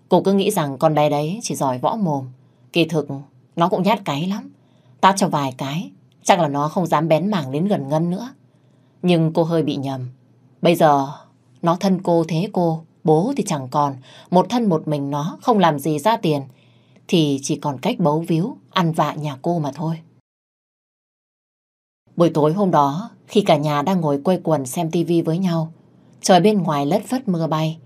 Cô cứ nghĩ rằng con bé đấy chỉ giỏi võ mồm. Kỳ thực, nó cũng nhát cái lắm. Tát cho vài cái, chắc là nó không dám bén mảng đến gần Ngân nữa. Nhưng cô hơi bị nhầm. Bây giờ, nó thân cô thế cô, Bố thì chẳng còn, một thân một mình nó không làm gì ra tiền, thì chỉ còn cách bấu víu, ăn vạ nhà cô mà thôi. Buổi tối hôm đó, khi cả nhà đang ngồi quây quần xem tivi với nhau, trời bên ngoài lất phất mưa bay,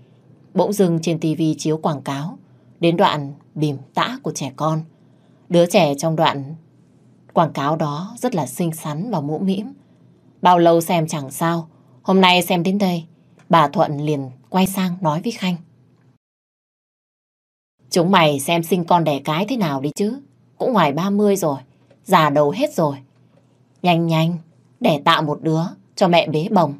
bỗng dưng trên tivi chiếu quảng cáo, đến đoạn bìm tã của trẻ con. Đứa trẻ trong đoạn quảng cáo đó rất là xinh xắn và mũ mĩm. Bao lâu xem chẳng sao, hôm nay xem đến đây, bà Thuận liền quay sang nói với Khanh. Chúng mày xem sinh con đẻ cái thế nào đi chứ. Cũng ngoài 30 rồi, già đầu hết rồi. Nhanh nhanh, để tạo một đứa cho mẹ bế bồng.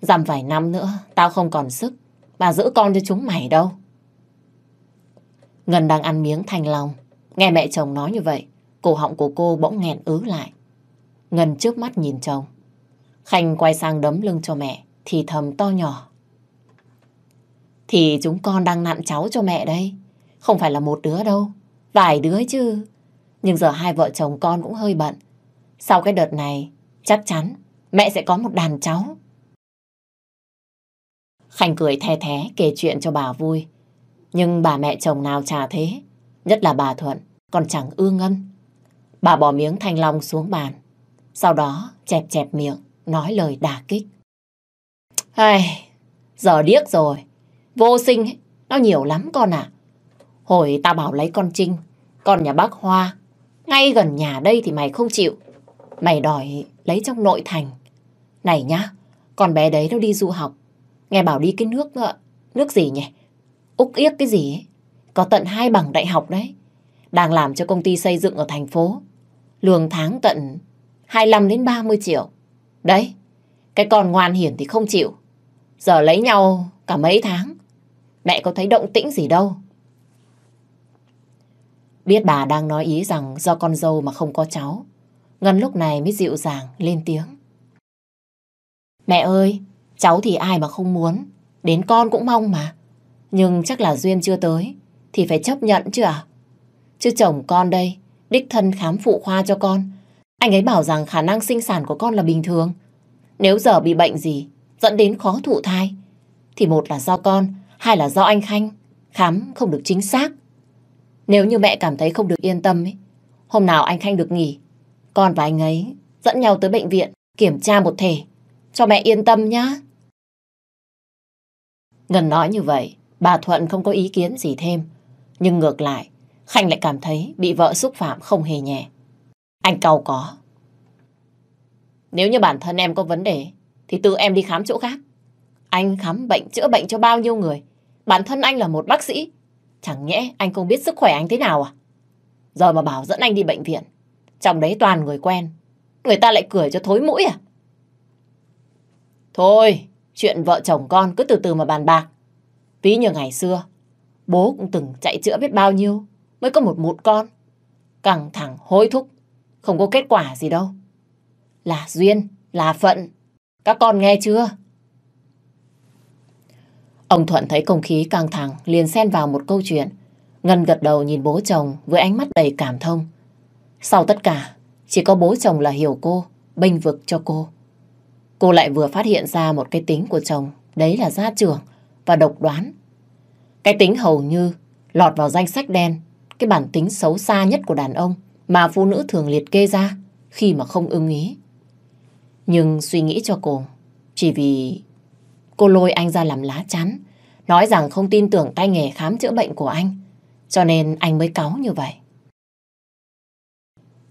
Dằm vài năm nữa, tao không còn sức. Bà giữ con cho chúng mày đâu. Ngân đang ăn miếng thanh lòng. Nghe mẹ chồng nói như vậy, cổ họng của cô bỗng nghẹn ứ lại. Ngân trước mắt nhìn chồng. Khanh quay sang đấm lưng cho mẹ, thì thầm to nhỏ. Thì chúng con đang nặn cháu cho mẹ đây. Không phải là một đứa đâu. Vài đứa chứ. Nhưng giờ hai vợ chồng con cũng hơi bận. Sau cái đợt này, chắc chắn mẹ sẽ có một đàn cháu. Khanh cười the thế kể chuyện cho bà vui. Nhưng bà mẹ chồng nào chả thế. Nhất là bà Thuận, còn chẳng ưa ngân. Bà bỏ miếng thanh long xuống bàn. Sau đó chẹp chẹp miệng, nói lời đả kích. Ai, giờ điếc rồi. Vô sinh ấy, nó nhiều lắm con à. Hồi tao bảo lấy con Trinh, con nhà bác Hoa. Ngay gần nhà đây thì mày không chịu. Mày đòi lấy trong nội thành. Này nhá, con bé đấy nó đi du học. Nghe bảo đi cái nước... Ờ, nước gì nhỉ? Úc Yếc cái gì ấy. Có tận hai bằng đại học đấy. Đang làm cho công ty xây dựng ở thành phố. Lương tháng tận 25 đến 30 triệu. Đấy, cái con ngoan hiển thì không chịu. Giờ lấy nhau cả mấy tháng. Mẹ có thấy động tĩnh gì đâu. Biết bà đang nói ý rằng do con dâu mà không có cháu. Ngân lúc này mới dịu dàng lên tiếng. Mẹ ơi, cháu thì ai mà không muốn. Đến con cũng mong mà. Nhưng chắc là duyên chưa tới. Thì phải chấp nhận chứ à? Chứ chồng con đây, đích thân khám phụ khoa cho con. Anh ấy bảo rằng khả năng sinh sản của con là bình thường. Nếu giờ bị bệnh gì, dẫn đến khó thụ thai, thì một là do con, hai là do anh Khanh, khám không được chính xác. Nếu như mẹ cảm thấy không được yên tâm, ấy, hôm nào anh Khanh được nghỉ, con và anh ấy dẫn nhau tới bệnh viện kiểm tra một thể, cho mẹ yên tâm nhá. Ngân nói như vậy, bà Thuận không có ý kiến gì thêm. Nhưng ngược lại, Khanh lại cảm thấy bị vợ xúc phạm không hề nhẹ. Anh cầu có. Nếu như bản thân em có vấn đề, thì tự em đi khám chỗ khác. Anh khám bệnh, chữa bệnh cho bao nhiêu người. Bản thân anh là một bác sĩ. Chẳng nhẽ anh không biết sức khỏe anh thế nào à? Giờ mà bảo dẫn anh đi bệnh viện. Trong đấy toàn người quen. Người ta lại cười cho thối mũi à? Thôi, chuyện vợ chồng con cứ từ từ mà bàn bạc. Ví như ngày xưa, bố cũng từng chạy chữa biết bao nhiêu mới có một mụn con. Căng thẳng, hối thúc, không có kết quả gì đâu. Là duyên, là phận. Các con nghe chưa? Ông Thuận thấy không khí căng thẳng, liền xen vào một câu chuyện. Ngân gật đầu nhìn bố chồng với ánh mắt đầy cảm thông. Sau tất cả, chỉ có bố chồng là hiểu cô, bênh vực cho cô. Cô lại vừa phát hiện ra một cái tính của chồng, đấy là gia trưởng và độc đoán. Cái tính hầu như lọt vào danh sách đen, cái bản tính xấu xa nhất của đàn ông mà phụ nữ thường liệt kê ra khi mà không ưng ý. Nhưng suy nghĩ cho cô, chỉ vì cô lôi anh ra làm lá chắn, nói rằng không tin tưởng tay nghề khám chữa bệnh của anh, cho nên anh mới cáu như vậy.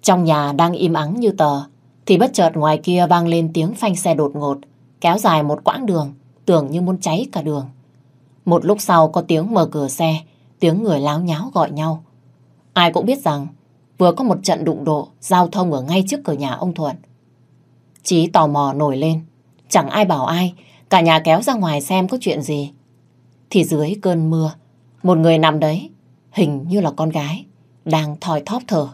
Trong nhà đang im ắng như tờ, thì bất chợt ngoài kia vang lên tiếng phanh xe đột ngột, kéo dài một quãng đường, tưởng như muốn cháy cả đường. Một lúc sau có tiếng mở cửa xe, tiếng người láo nháo gọi nhau. Ai cũng biết rằng vừa có một trận đụng độ giao thông ở ngay trước cửa nhà ông Thuận. Chí tò mò nổi lên, chẳng ai bảo ai, cả nhà kéo ra ngoài xem có chuyện gì. Thì dưới cơn mưa, một người nằm đấy, hình như là con gái, đang thòi thóp thở.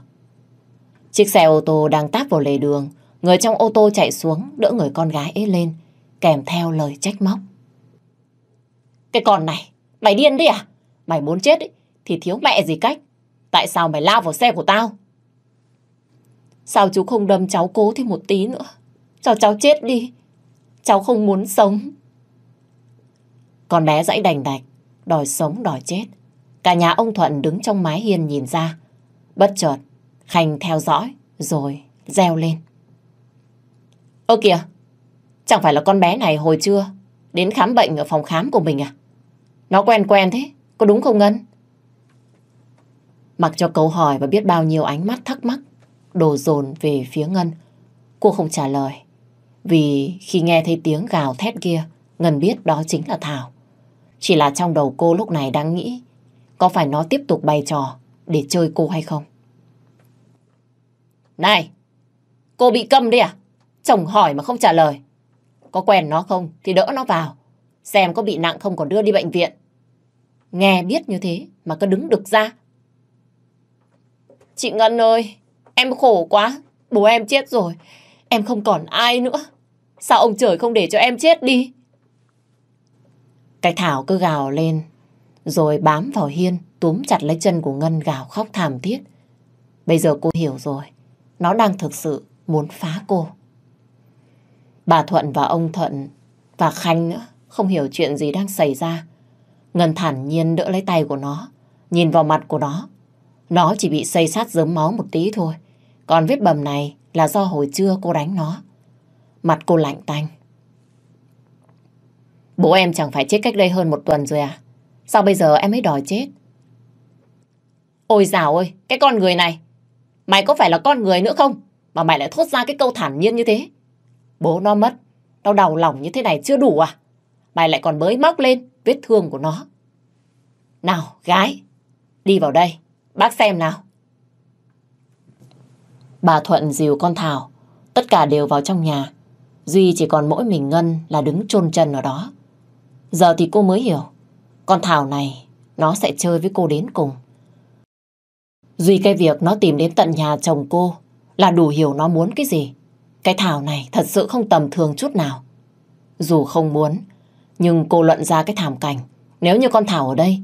Chiếc xe ô tô đang táp vào lề đường, người trong ô tô chạy xuống đỡ người con gái ấy lên, kèm theo lời trách móc. Cái con này, mày điên đấy à? Mày muốn chết ấy, thì thiếu mẹ gì cách. Tại sao mày lao vào xe của tao? Sao chú không đâm cháu cố thêm một tí nữa? Cho cháu chết đi. Cháu không muốn sống. Con bé dãy đành đạch, đòi sống đòi chết. Cả nhà ông Thuận đứng trong mái hiên nhìn ra. Bất chợt, Khanh theo dõi, rồi reo lên. Ơ kìa, chẳng phải là con bé này hồi trưa đến khám bệnh ở phòng khám của mình à? Nó quen quen thế, có đúng không Ngân? Mặc cho câu hỏi và biết bao nhiêu ánh mắt thắc mắc, đổ dồn về phía Ngân. Cô không trả lời, vì khi nghe thấy tiếng gào thét kia, Ngân biết đó chính là Thảo. Chỉ là trong đầu cô lúc này đang nghĩ, có phải nó tiếp tục bày trò để chơi cô hay không? Này, cô bị câm đi à? Chồng hỏi mà không trả lời. Có quen nó không thì đỡ nó vào. Xem có bị nặng không còn đưa đi bệnh viện. Nghe biết như thế mà cứ đứng được ra. Chị Ngân ơi, em khổ quá. Bố em chết rồi. Em không còn ai nữa. Sao ông trời không để cho em chết đi? Cái Thảo cứ gào lên, rồi bám vào Hiên, túm chặt lấy chân của Ngân gào khóc thảm thiết. Bây giờ cô hiểu rồi, nó đang thực sự muốn phá cô. Bà Thuận và ông Thuận và Khanh nữa không hiểu chuyện gì đang xảy ra. Ngân thản nhiên đỡ lấy tay của nó, nhìn vào mặt của nó. Nó chỉ bị xây sát dớm máu một tí thôi. Còn vết bầm này là do hồi trưa cô đánh nó. Mặt cô lạnh tanh. Bố em chẳng phải chết cách đây hơn một tuần rồi à? Sao bây giờ em mới đòi chết? Ôi dào ơi, cái con người này. Mày có phải là con người nữa không? Mà mày lại thốt ra cái câu thản nhiên như thế. Bố nó mất, tao đau lòng như thế này chưa đủ à? Mày lại còn bới móc lên vết thương của nó. Nào, gái, đi vào đây, bác xem nào. Bà Thuận dìu con Thảo, tất cả đều vào trong nhà. Duy chỉ còn mỗi mình Ngân là đứng chôn chân ở đó. Giờ thì cô mới hiểu, con Thảo này nó sẽ chơi với cô đến cùng. Duy cái việc nó tìm đến tận nhà chồng cô là đủ hiểu nó muốn cái gì. Cái Thảo này thật sự không tầm thường chút nào. Dù không muốn, nhưng cô luận ra cái thảm cảnh. Nếu như con Thảo ở đây,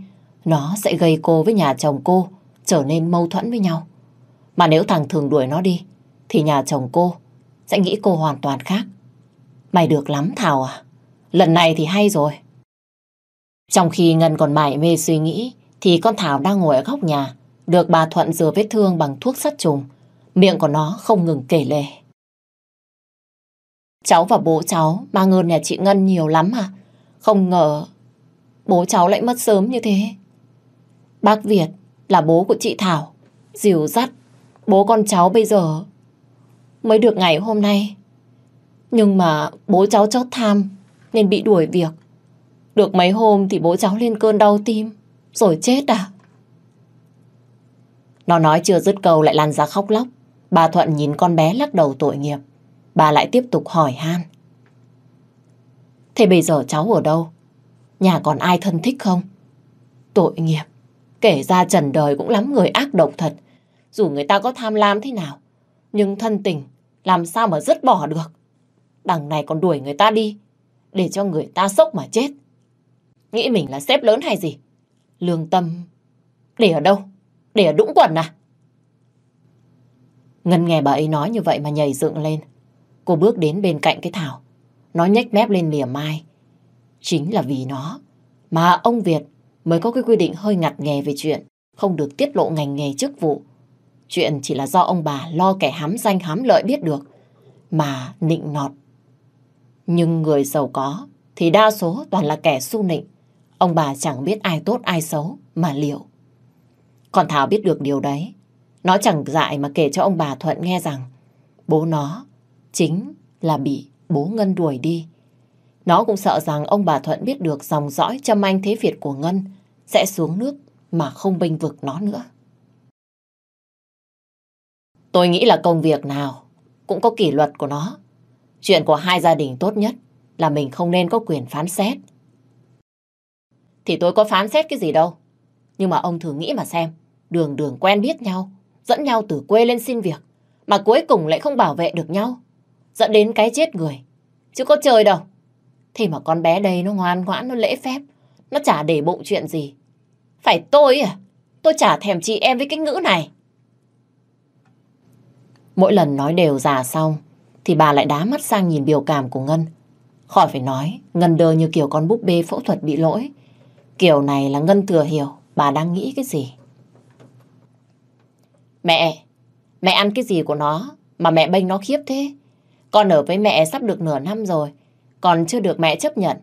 nó sẽ gây cô với nhà chồng cô trở nên mâu thuẫn với nhau. Mà nếu thằng Thường đuổi nó đi, thì nhà chồng cô sẽ nghĩ cô hoàn toàn khác. Mày được lắm Thảo à? Lần này thì hay rồi. Trong khi Ngân còn mải mê suy nghĩ, thì con Thảo đang ngồi ở góc nhà, được bà Thuận rửa vết thương bằng thuốc sát trùng. Miệng của nó không ngừng kể lể. Cháu và bố cháu mang ơn nhà chị Ngân nhiều lắm à? Không ngờ bố cháu lại mất sớm như thế. Bác Việt là bố của chị Thảo, dìu dắt bố con cháu bây giờ mới được ngày hôm nay. Nhưng mà bố cháu chót tham nên bị đuổi việc. Được mấy hôm thì bố cháu lên cơn đau tim, rồi chết à? Nó nói chưa dứt câu lại lan ra khóc lóc. Bà Thuận nhìn con bé lắc đầu tội nghiệp. Bà lại tiếp tục hỏi han. Thế bây giờ cháu ở đâu? Nhà còn ai thân thích không? Tội nghiệp. Kể ra trần đời cũng lắm người ác độc thật. Dù người ta có tham lam thế nào. Nhưng thân tình làm sao mà dứt bỏ được. Đằng này còn đuổi người ta đi. Để cho người ta sốc mà chết. Nghĩ mình là sếp lớn hay gì? Lương tâm... Để ở đâu? Để ở đũng quần à? Ngân nghe bà ấy nói như vậy mà nhảy dựng lên. Cô bước đến bên cạnh cái Thảo. Nó nhếch mép lên mỉa mai. Chính là vì nó mà ông Việt mới có cái quy định hơi ngặt nghề về chuyện không được tiết lộ ngành nghề chức vụ. Chuyện chỉ là do ông bà lo kẻ hám danh hám lợi biết được, mà nịnh nọt. Nhưng người giàu có thì đa số toàn là kẻ su nịnh. Ông bà chẳng biết ai tốt ai xấu mà liệu. Còn Thảo biết được điều đấy. Nó chẳng dại mà kể cho ông bà Thuận nghe rằng, bố nó chính là bị bố Ngân đuổi đi. Nó cũng sợ rằng ông bà Thuận biết được dòng dõi châm anh thế Việt của Ngân sẽ xuống nước mà không bênh vực nó nữa. Tôi nghĩ là công việc nào cũng có kỷ luật của nó. Chuyện của hai gia đình tốt nhất là mình không nên có quyền phán xét. Thì tôi có phán xét cái gì đâu. Nhưng mà ông thử nghĩ mà xem, đường đường quen biết nhau, dẫn nhau từ quê lên xin việc, mà cuối cùng lại không bảo vệ được nhau, dẫn đến cái chết người. Chứ có trời đâu. Thì mà con bé đây nó ngoan ngoãn, nó lễ phép, nó chả để bụng chuyện gì. Phải tôi à? Tôi chả thèm chị em với cái ngữ này. Mỗi lần nói đều già xong, thì bà lại đá mắt sang nhìn biểu cảm của Ngân. Khỏi phải nói, Ngân đơ như kiểu con búp bê phẫu thuật bị lỗi. Kiểu này là Ngân thừa hiểu bà đang nghĩ cái gì. Mẹ, mẹ ăn cái gì của nó mà mẹ bênh nó khiếp thế? Con ở với mẹ sắp được nửa năm rồi, còn chưa được mẹ chấp nhận.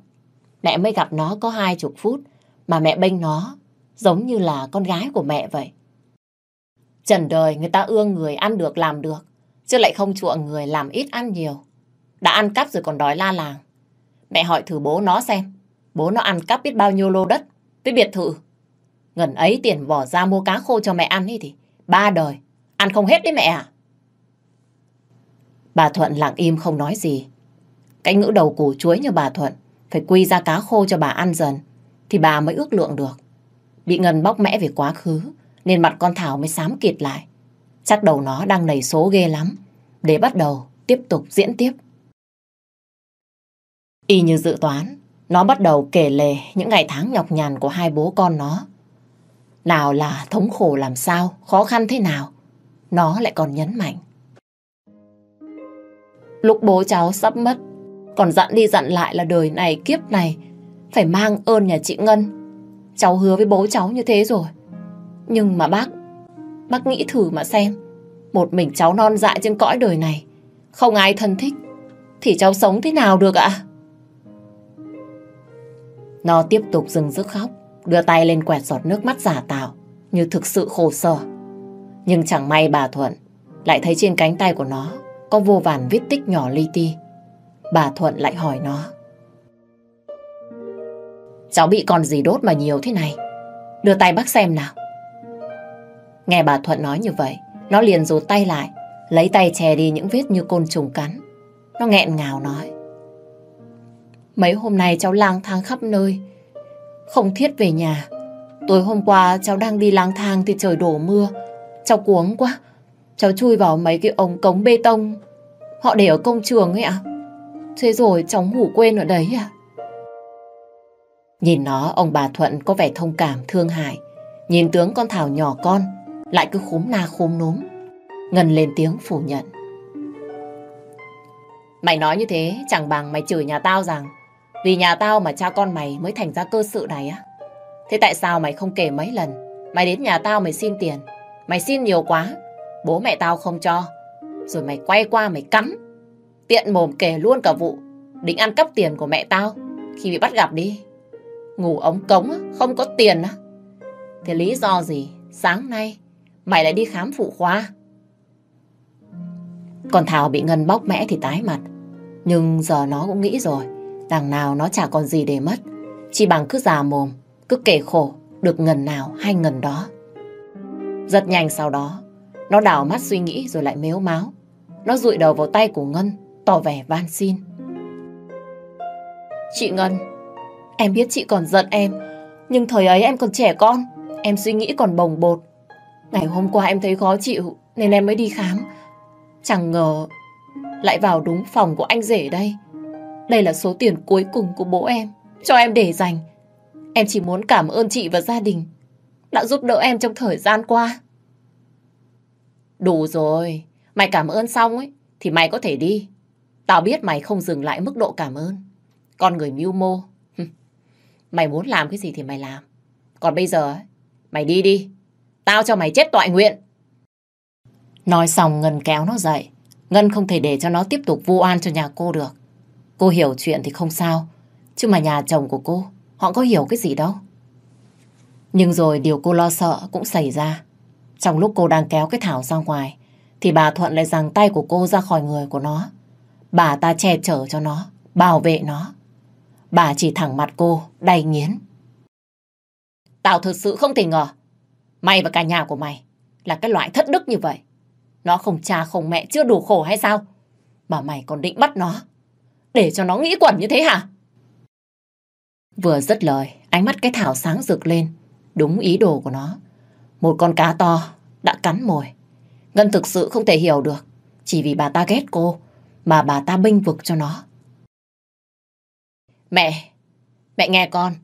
Mẹ mới gặp nó có hai chục phút mà mẹ bênh nó giống như là con gái của mẹ vậy. Trần đời người ta ương người ăn được làm được, chứ lại không chuộng người làm ít ăn nhiều. Đã ăn cắp rồi còn đói la làng. Mẹ hỏi thử bố nó xem, bố nó ăn cắp biết bao nhiêu lô đất với biệt thự. Ngần ấy tiền bỏ ra mua cá khô cho mẹ ăn ấy thì ba đời, ăn không hết đấy mẹ à. Bà Thuận lặng im không nói gì. Cái ngữ đầu củ chuối như bà Thuận phải quy ra cá khô cho bà ăn dần thì bà mới ước lượng được. Bị Ngân bóc mẽ về quá khứ nên mặt con Thảo mới xám kịt lại. Chắc đầu nó đang nảy số ghê lắm để bắt đầu tiếp tục diễn tiếp. Y như dự toán, nó bắt đầu kể lể những ngày tháng nhọc nhằn của hai bố con nó. Nào là thống khổ làm sao, khó khăn thế nào, nó lại còn nhấn mạnh. Lúc bố cháu sắp mất, còn dặn đi dặn lại là đời này kiếp này phải mang ơn nhà chị Ngân. Cháu hứa với bố cháu như thế rồi. Nhưng mà bác, bác nghĩ thử mà xem. Một mình cháu non dại trên cõi đời này, không ai thân thích, thì cháu sống thế nào được ạ? Nó tiếp tục dừng dứt khóc, đưa tay lên quẹt giọt nước mắt giả tạo, như thực sự khổ sở. Nhưng chẳng may bà Thuận lại thấy trên cánh tay của nó có vô vàn vết tích nhỏ li ti. Bà Thuận lại hỏi nó. Cháu bị con gì đốt mà nhiều thế này? Đưa tay bác xem nào. Nghe bà Thuận nói như vậy, nó liền rụt tay lại, lấy tay che đi những vết như côn trùng cắn. Nó nghẹn ngào nói. Mấy hôm nay cháu lang thang khắp nơi, không thiết về nhà. Tối hôm qua cháu đang đi lang thang thì trời đổ mưa. Cháu cuống quá, cháu chui vào mấy cái ống cống bê tông. Họ để ở công trường ấy ạ. Thế rồi cháu ngủ quên ở đấy à? Nhìn nó, ông bà Thuận có vẻ thông cảm, thương hại. Nhìn tướng con Thảo nhỏ con, lại cứ khúm na khúm núm. Ngân lên tiếng phủ nhận. Mày nói như thế, chẳng bằng mày chửi nhà tao rằng, vì nhà tao mà cha con mày mới thành ra cơ sự này á. Thế tại sao mày không kể mấy lần, mày đến nhà tao mày xin tiền, Mày xin nhiều quá, Bố mẹ tao không cho Rồi mày quay qua mày cắn Tiện mồm kể luôn cả vụ, Định ăn cắp tiền của mẹ tao, Khi bị bắt gặp đi Ngủ ống cống không có tiền á Thế lý do gì, Sáng nay mày lại đi khám phụ khoa. Còn Thảo bị Ngân bóc mẽ thì tái mặt. Nhưng giờ nó cũng nghĩ rồi. Đằng nào nó chả còn gì để mất. Chỉ bằng cứ già mồm, Cứ kể khổ, Được ngần nào hay ngần đó. Rất nhanh sau đó, Nó đảo mắt suy nghĩ rồi lại mếu máu. Nó rụi đầu vào tay của Ngân, Tỏ vẻ van xin. Chị Ngân, Em biết chị còn giận em, Nhưng thời ấy em còn trẻ con, Em suy nghĩ còn bồng bột. Ngày hôm qua em thấy khó chịu Nên em mới đi khám Chẳng ngờ Lại vào đúng phòng của anh rể đây Đây là số tiền cuối cùng của bố em Cho em để dành Em chỉ muốn cảm ơn chị và gia đình đã giúp đỡ em trong thời gian qua. Đủ rồi, mày cảm ơn xong ấy, thì mày có thể đi. Tao biết mày không dừng lại mức độ cảm ơn. Con người mưu mô. Mày muốn làm cái gì thì mày làm. Còn bây giờ, mày đi đi. Tao cho mày chết toại nguyện. Nói xong Ngân kéo nó dậy. Ngân không thể để cho nó tiếp tục vu oan cho nhà cô được. Cô hiểu chuyện thì không sao. Chứ mà nhà chồng của cô Họ có hiểu cái gì đâu. Nhưng rồi điều cô lo sợ cũng xảy ra. Trong lúc cô đang kéo cái Thảo ra ngoài, thì bà Thuận lại giằng tay của cô ra khỏi người của nó. Bà ta che chở cho nó, bảo vệ nó. Bà chỉ thẳng mặt cô, đầy nghiến. Tao thật sự không thể ngờ, mày và cả nhà của mày là cái loại thất đức như vậy. Nó không cha không mẹ chưa đủ khổ hay sao? Mà mày còn định bắt nó, để cho nó nghĩ quẩn như thế hả? Vừa dứt lời, ánh mắt cái thảo sáng rực lên. Đúng ý đồ của nó. Một con cá to đã cắn mồi. Ngân thực sự không thể hiểu được. Chỉ vì bà ta ghét cô mà bà ta binh vực cho nó. Mẹ, mẹ nghe con.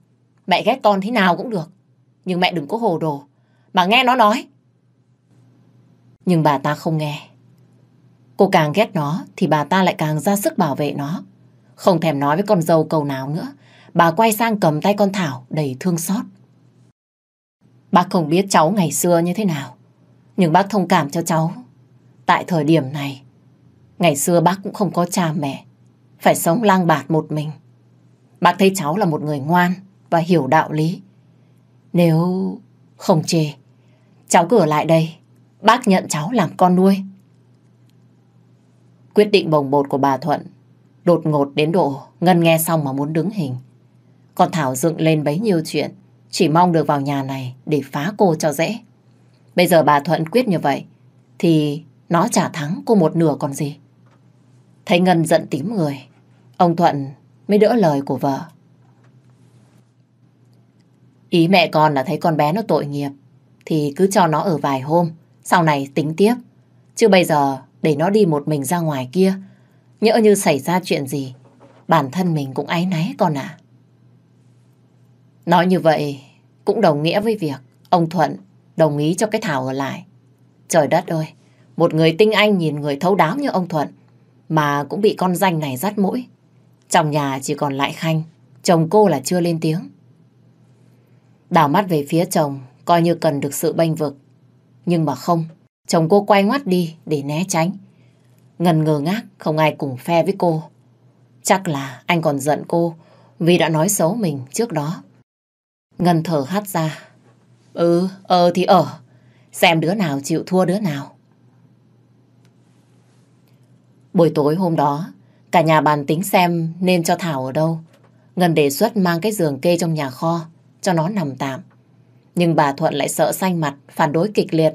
Mẹ ghét con thế nào cũng được. Nhưng mẹ đừng có hồ đồ. Mà nghe nó nói. Nhưng bà ta không nghe. Cô càng ghét nó thì bà ta lại càng ra sức bảo vệ nó. Không thèm nói với con dâu câu nào nữa bà quay sang cầm tay con Thảo đầy thương xót. Bác không biết cháu ngày xưa như thế nào, nhưng bác thông cảm cho cháu. Tại thời điểm này, ngày xưa bác cũng không có cha mẹ, phải sống lang bạt một mình. Bác thấy cháu là một người ngoan và hiểu đạo lý. Nếu không chê, cháu cứ ở lại đây, bác nhận cháu làm con nuôi. Quyết định bồng bột của bà Thuận đột ngột đến độ Ngân nghe xong mà muốn đứng hình. Còn Thảo dựng lên bấy nhiêu chuyện, chỉ mong được vào nhà này để phá cô cho dễ. Bây giờ bà Thuận quyết như vậy, thì nó trả thắng cô một nửa còn gì. Thấy Ngân giận tím người, ông Thuận mới đỡ lời của vợ. Ý mẹ con là thấy con bé nó tội nghiệp, thì cứ cho nó ở vài hôm, sau này tính tiếp. Chứ bây giờ để nó đi một mình ra ngoài kia, nhỡ như xảy ra chuyện gì, bản thân mình cũng áy náy con ạ. Nói như vậy cũng đồng nghĩa với việc ông Thuận đồng ý cho cái Thảo ở lại. Trời đất ơi, một người tinh anh nhìn người thấu đáo như ông Thuận mà cũng bị con danh này rắt mũi. Trong nhà chỉ còn lại Khanh, chồng cô là chưa lên tiếng. Đảo mắt về phía chồng, coi như cần được sự bênh vực. Nhưng mà không, chồng cô quay ngoắt đi để né tránh. Ngần ngờ ngác, không ai cùng phe với cô. Chắc là anh còn giận cô vì đã nói xấu mình trước đó. Ngân thở hắt ra. Ừ, ờ thì ở. Xem đứa nào chịu thua đứa nào. Buổi tối hôm đó, cả nhà bàn tính xem nên cho Thảo ở đâu. Ngân đề xuất mang cái giường kê trong nhà kho, cho nó nằm tạm. Nhưng bà Thuận lại sợ xanh mặt, phản đối kịch liệt.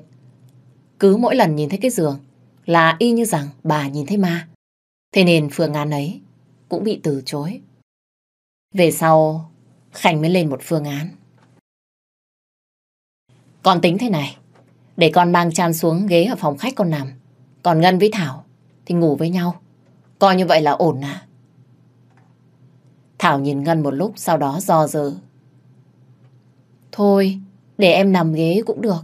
Cứ mỗi lần nhìn thấy cái giường là y như rằng bà nhìn thấy ma. Thế nên phương án ấy cũng bị từ chối. Về sau, Khánh mới lên một phương án. Con tính thế này, để con mang Chan xuống ghế ở phòng khách con nằm. Còn Ngân với Thảo thì ngủ với nhau. Coi như vậy là ổn à? Thảo nhìn Ngân một lúc sau đó do dự. Thôi, để em nằm ghế cũng được.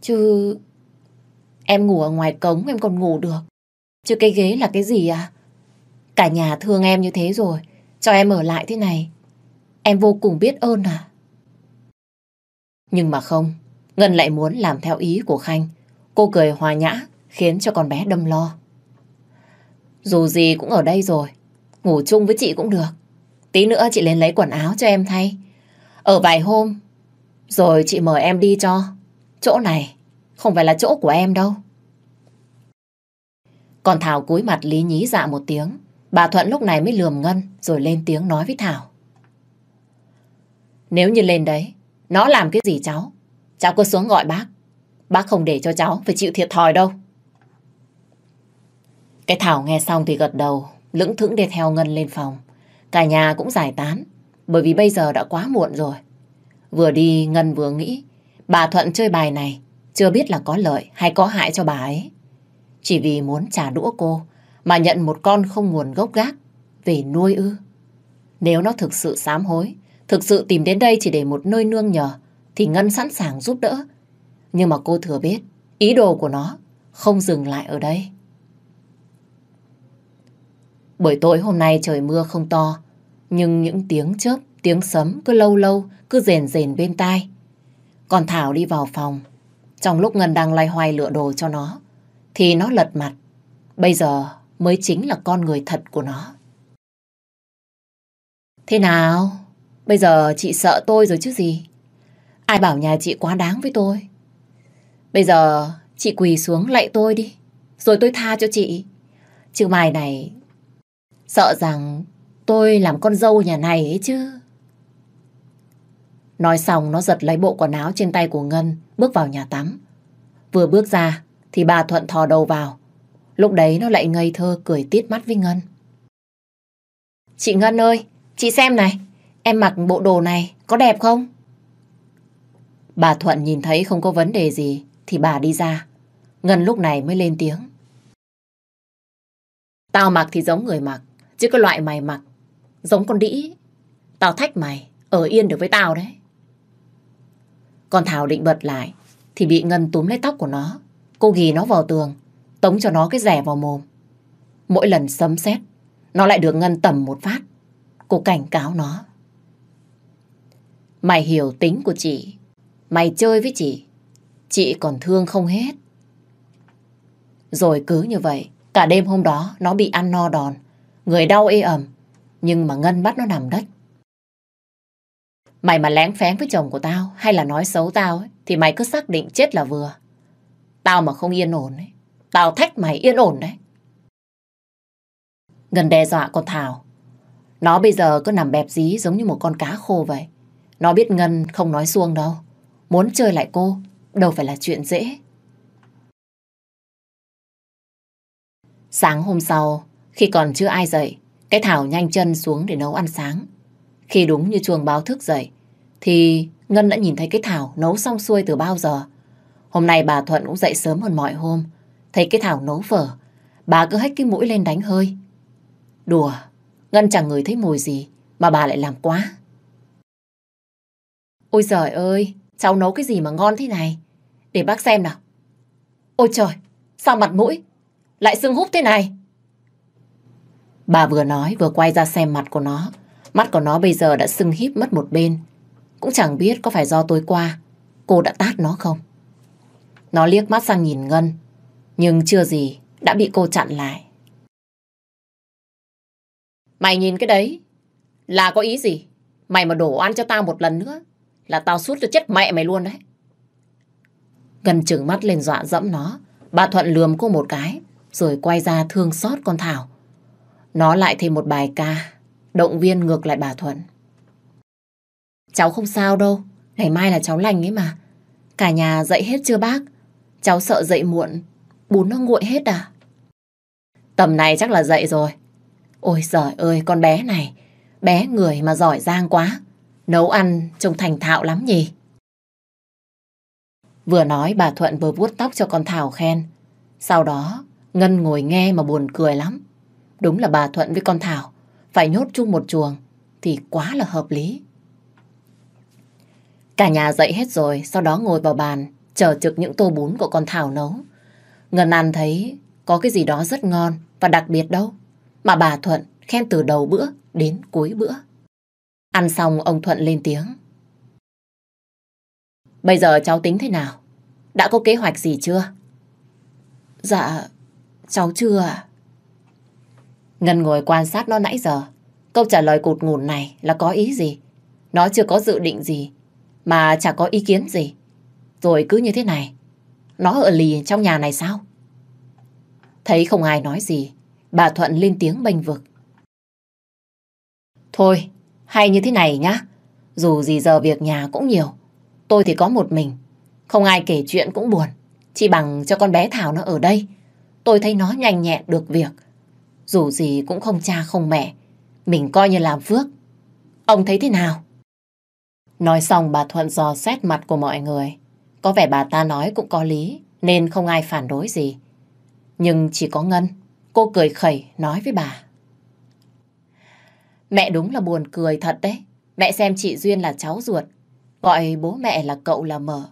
Chứ em ngủ ở ngoài cống, em còn ngủ được. Chứ cái ghế là cái gì à? Cả nhà thương em như thế rồi. Cho em ở lại thế này. Em vô cùng biết ơn à? Nhưng mà không. Ngân lại muốn làm theo ý của Khanh. Cô cười hòa nhã, khiến cho con bé đâm lo. Dù gì cũng ở đây rồi. Ngủ chung với chị cũng được. Tí nữa chị lên lấy quần áo cho em thay. Ở vài hôm rồi chị mời em đi cho. Chỗ này không phải là chỗ của em đâu. Còn Thảo cúi mặt lý nhí dạ một tiếng. Bà Thuận lúc này mới lườm Ngân rồi lên tiếng nói với Thảo. Nếu như lên đấy, nó làm cái gì cháu? Cháu cứ xuống gọi bác. Bác không để cho cháu phải chịu thiệt thòi đâu. Cái Thảo nghe xong thì gật đầu, lững thững đi theo Ngân lên phòng. Cả nhà cũng giải tán, bởi vì bây giờ đã quá muộn rồi. Vừa đi Ngân vừa nghĩ, bà Thuận chơi bài này chưa biết là có lợi hay có hại cho bà ấy. Chỉ vì muốn trả đũa cô mà nhận một con không nguồn gốc gác về nuôi ư. Nếu nó thực sự sám hối, thực sự tìm đến đây chỉ để một nơi nương nhờ, thì Ngân sẵn sàng giúp đỡ. Nhưng mà cô thừa biết, ý đồ của nó không dừng lại ở đây. Buổi tối hôm nay trời mưa không to, nhưng những tiếng chớp, tiếng sấm cứ lâu lâu, cứ rền rền bên tai. Còn Thảo đi vào phòng, trong lúc Ngân đang loay hoay lựa đồ cho nó, thì nó lật mặt. Bây giờ mới chính là con người thật của nó. Thế nào? Bây giờ chị sợ tôi rồi chứ gì? Ai bảo nhà chị quá đáng với tôi? Bây giờ chị quỳ xuống lạy tôi đi, rồi tôi tha cho chị. Chứ mày này sợ rằng tôi làm con dâu nhà này ấy chứ. Nói xong nó giật lấy bộ quần áo trên tay của Ngân, bước vào nhà tắm. Vừa bước ra thì bà Thuận thò đầu vào. Lúc đấy nó lại ngây thơ cười tít mắt với Ngân. Chị Ngân ơi, chị xem này, em mặc bộ đồ này có đẹp không? Bà Thuận nhìn thấy không có vấn đề gì thì bà đi ra. Ngân lúc này mới lên tiếng. Tao mặc thì giống người mặc, chứ cái loại mày mặc giống con đĩ. Tao thách mày, ở yên được với tao đấy. Còn Thảo định bật lại thì bị Ngân túm lấy tóc của nó. Cô ghi nó vào tường, tống cho nó cái rẻ vào mồm. Mỗi lần sấm sét, nó lại được Ngân tầm một phát. Cô cảnh cáo nó. Mày hiểu tính của chị Mày chơi với chị, chị còn thương không hết. Rồi cứ như vậy, cả đêm hôm đó nó bị ăn no đòn, người đau ê ẩm, nhưng mà Ngân bắt nó nằm đất. Mày mà lén phén với chồng của tao hay là nói xấu tao ấy, thì mày cứ xác định chết là vừa. Tao mà không yên ổn ấy, tao thách mày yên ổn đấy. Ngân đe dọa con Thảo. Nó bây giờ cứ nằm bẹp dí giống như một con cá khô vậy. Nó biết Ngân không nói xuông đâu. Muốn chơi lại cô, đâu phải là chuyện dễ. Sáng hôm sau, khi còn chưa ai dậy, cái Thảo nhanh chân xuống để nấu ăn sáng. Khi đúng như chuồng báo thức dậy, thì Ngân đã nhìn thấy cái Thảo nấu xong xuôi từ bao giờ. Hôm nay bà Thuận cũng dậy sớm hơn mọi hôm. Thấy cái Thảo nấu phở, bà cứ hách cái mũi lên đánh hơi. Đùa, Ngân chẳng ngửi thấy mùi gì, mà bà lại làm quá. Ôi giời ơi, Cháu nấu cái gì mà ngon thế này? Để bác xem nào. Ôi trời, sao mặt mũi? Lại sưng húp thế này? Bà vừa nói vừa quay ra xem mặt của nó. Mắt của nó bây giờ đã sưng híp mất một bên. Cũng chẳng biết có phải do tối qua cô đã tát nó không. Nó liếc mắt sang nhìn Ngân. Nhưng chưa gì đã bị cô chặn lại. Mày nhìn cái đấy là có ý gì? Mày mà đổ ăn cho tao một lần nữa là tao suốt cho chết mẹ mày luôn đấy. ngân trừng mắt lên dọa dẫm nó. Bà Thuận lườm cô một cái, rồi quay ra thương xót con Thảo. Nó lại thêm một bài ca, động viên ngược lại bà Thuận. Cháu không sao đâu, ngày mai là cháu lành ấy mà. Cả nhà dậy hết chưa bác? Cháu sợ dậy muộn, bún nó nguội hết à? Tầm này chắc là dậy rồi. Ôi giời ơi, con bé này, bé người mà giỏi giang quá. Nấu ăn trông thành thạo lắm nhỉ? Vừa nói bà Thuận vừa vuốt tóc cho con Thảo khen. Sau đó, Ngân ngồi nghe mà buồn cười lắm. Đúng là bà Thuận với con Thảo phải nhốt chung một chuồng thì quá là hợp lý. Cả nhà dậy hết rồi, sau đó ngồi vào bàn, chờ trực những tô bún của con Thảo nấu. Ngân An thấy có cái gì đó rất ngon và đặc biệt đâu. Mà bà Thuận khen từ đầu bữa đến cuối bữa. Ăn xong ông Thuận lên tiếng. Bây giờ cháu tính thế nào? Đã có kế hoạch gì chưa? Dạ, cháu chưa ạ. Ngân ngồi quan sát nó nãy giờ. Câu trả lời cụt ngủn này là có ý gì? Nó chưa có dự định gì, mà chả có ý kiến gì. Rồi cứ như thế này, nó ở lì trong nhà này sao? Thấy không ai nói gì, bà Thuận lên tiếng bênh vực. Thôi, hay như thế này nhá. Dù gì giờ việc nhà cũng nhiều. Tôi thì có một mình. Không ai kể chuyện cũng buồn. Chỉ bằng cho con bé Thảo nó ở đây. Tôi thấy nó nhanh nhẹn được việc. Dù gì cũng không cha không mẹ. Mình coi như làm phước. Ông thấy thế nào? Nói xong bà Thuận dò xét mặt của mọi người. Có vẻ bà ta nói cũng có lý, nên không ai phản đối gì. Nhưng chỉ có Ngân, cô cười khẩy nói với bà. Mẹ đúng là buồn cười thật đấy. Mẹ xem chị Duyên là cháu ruột, gọi bố mẹ là cậu là mở.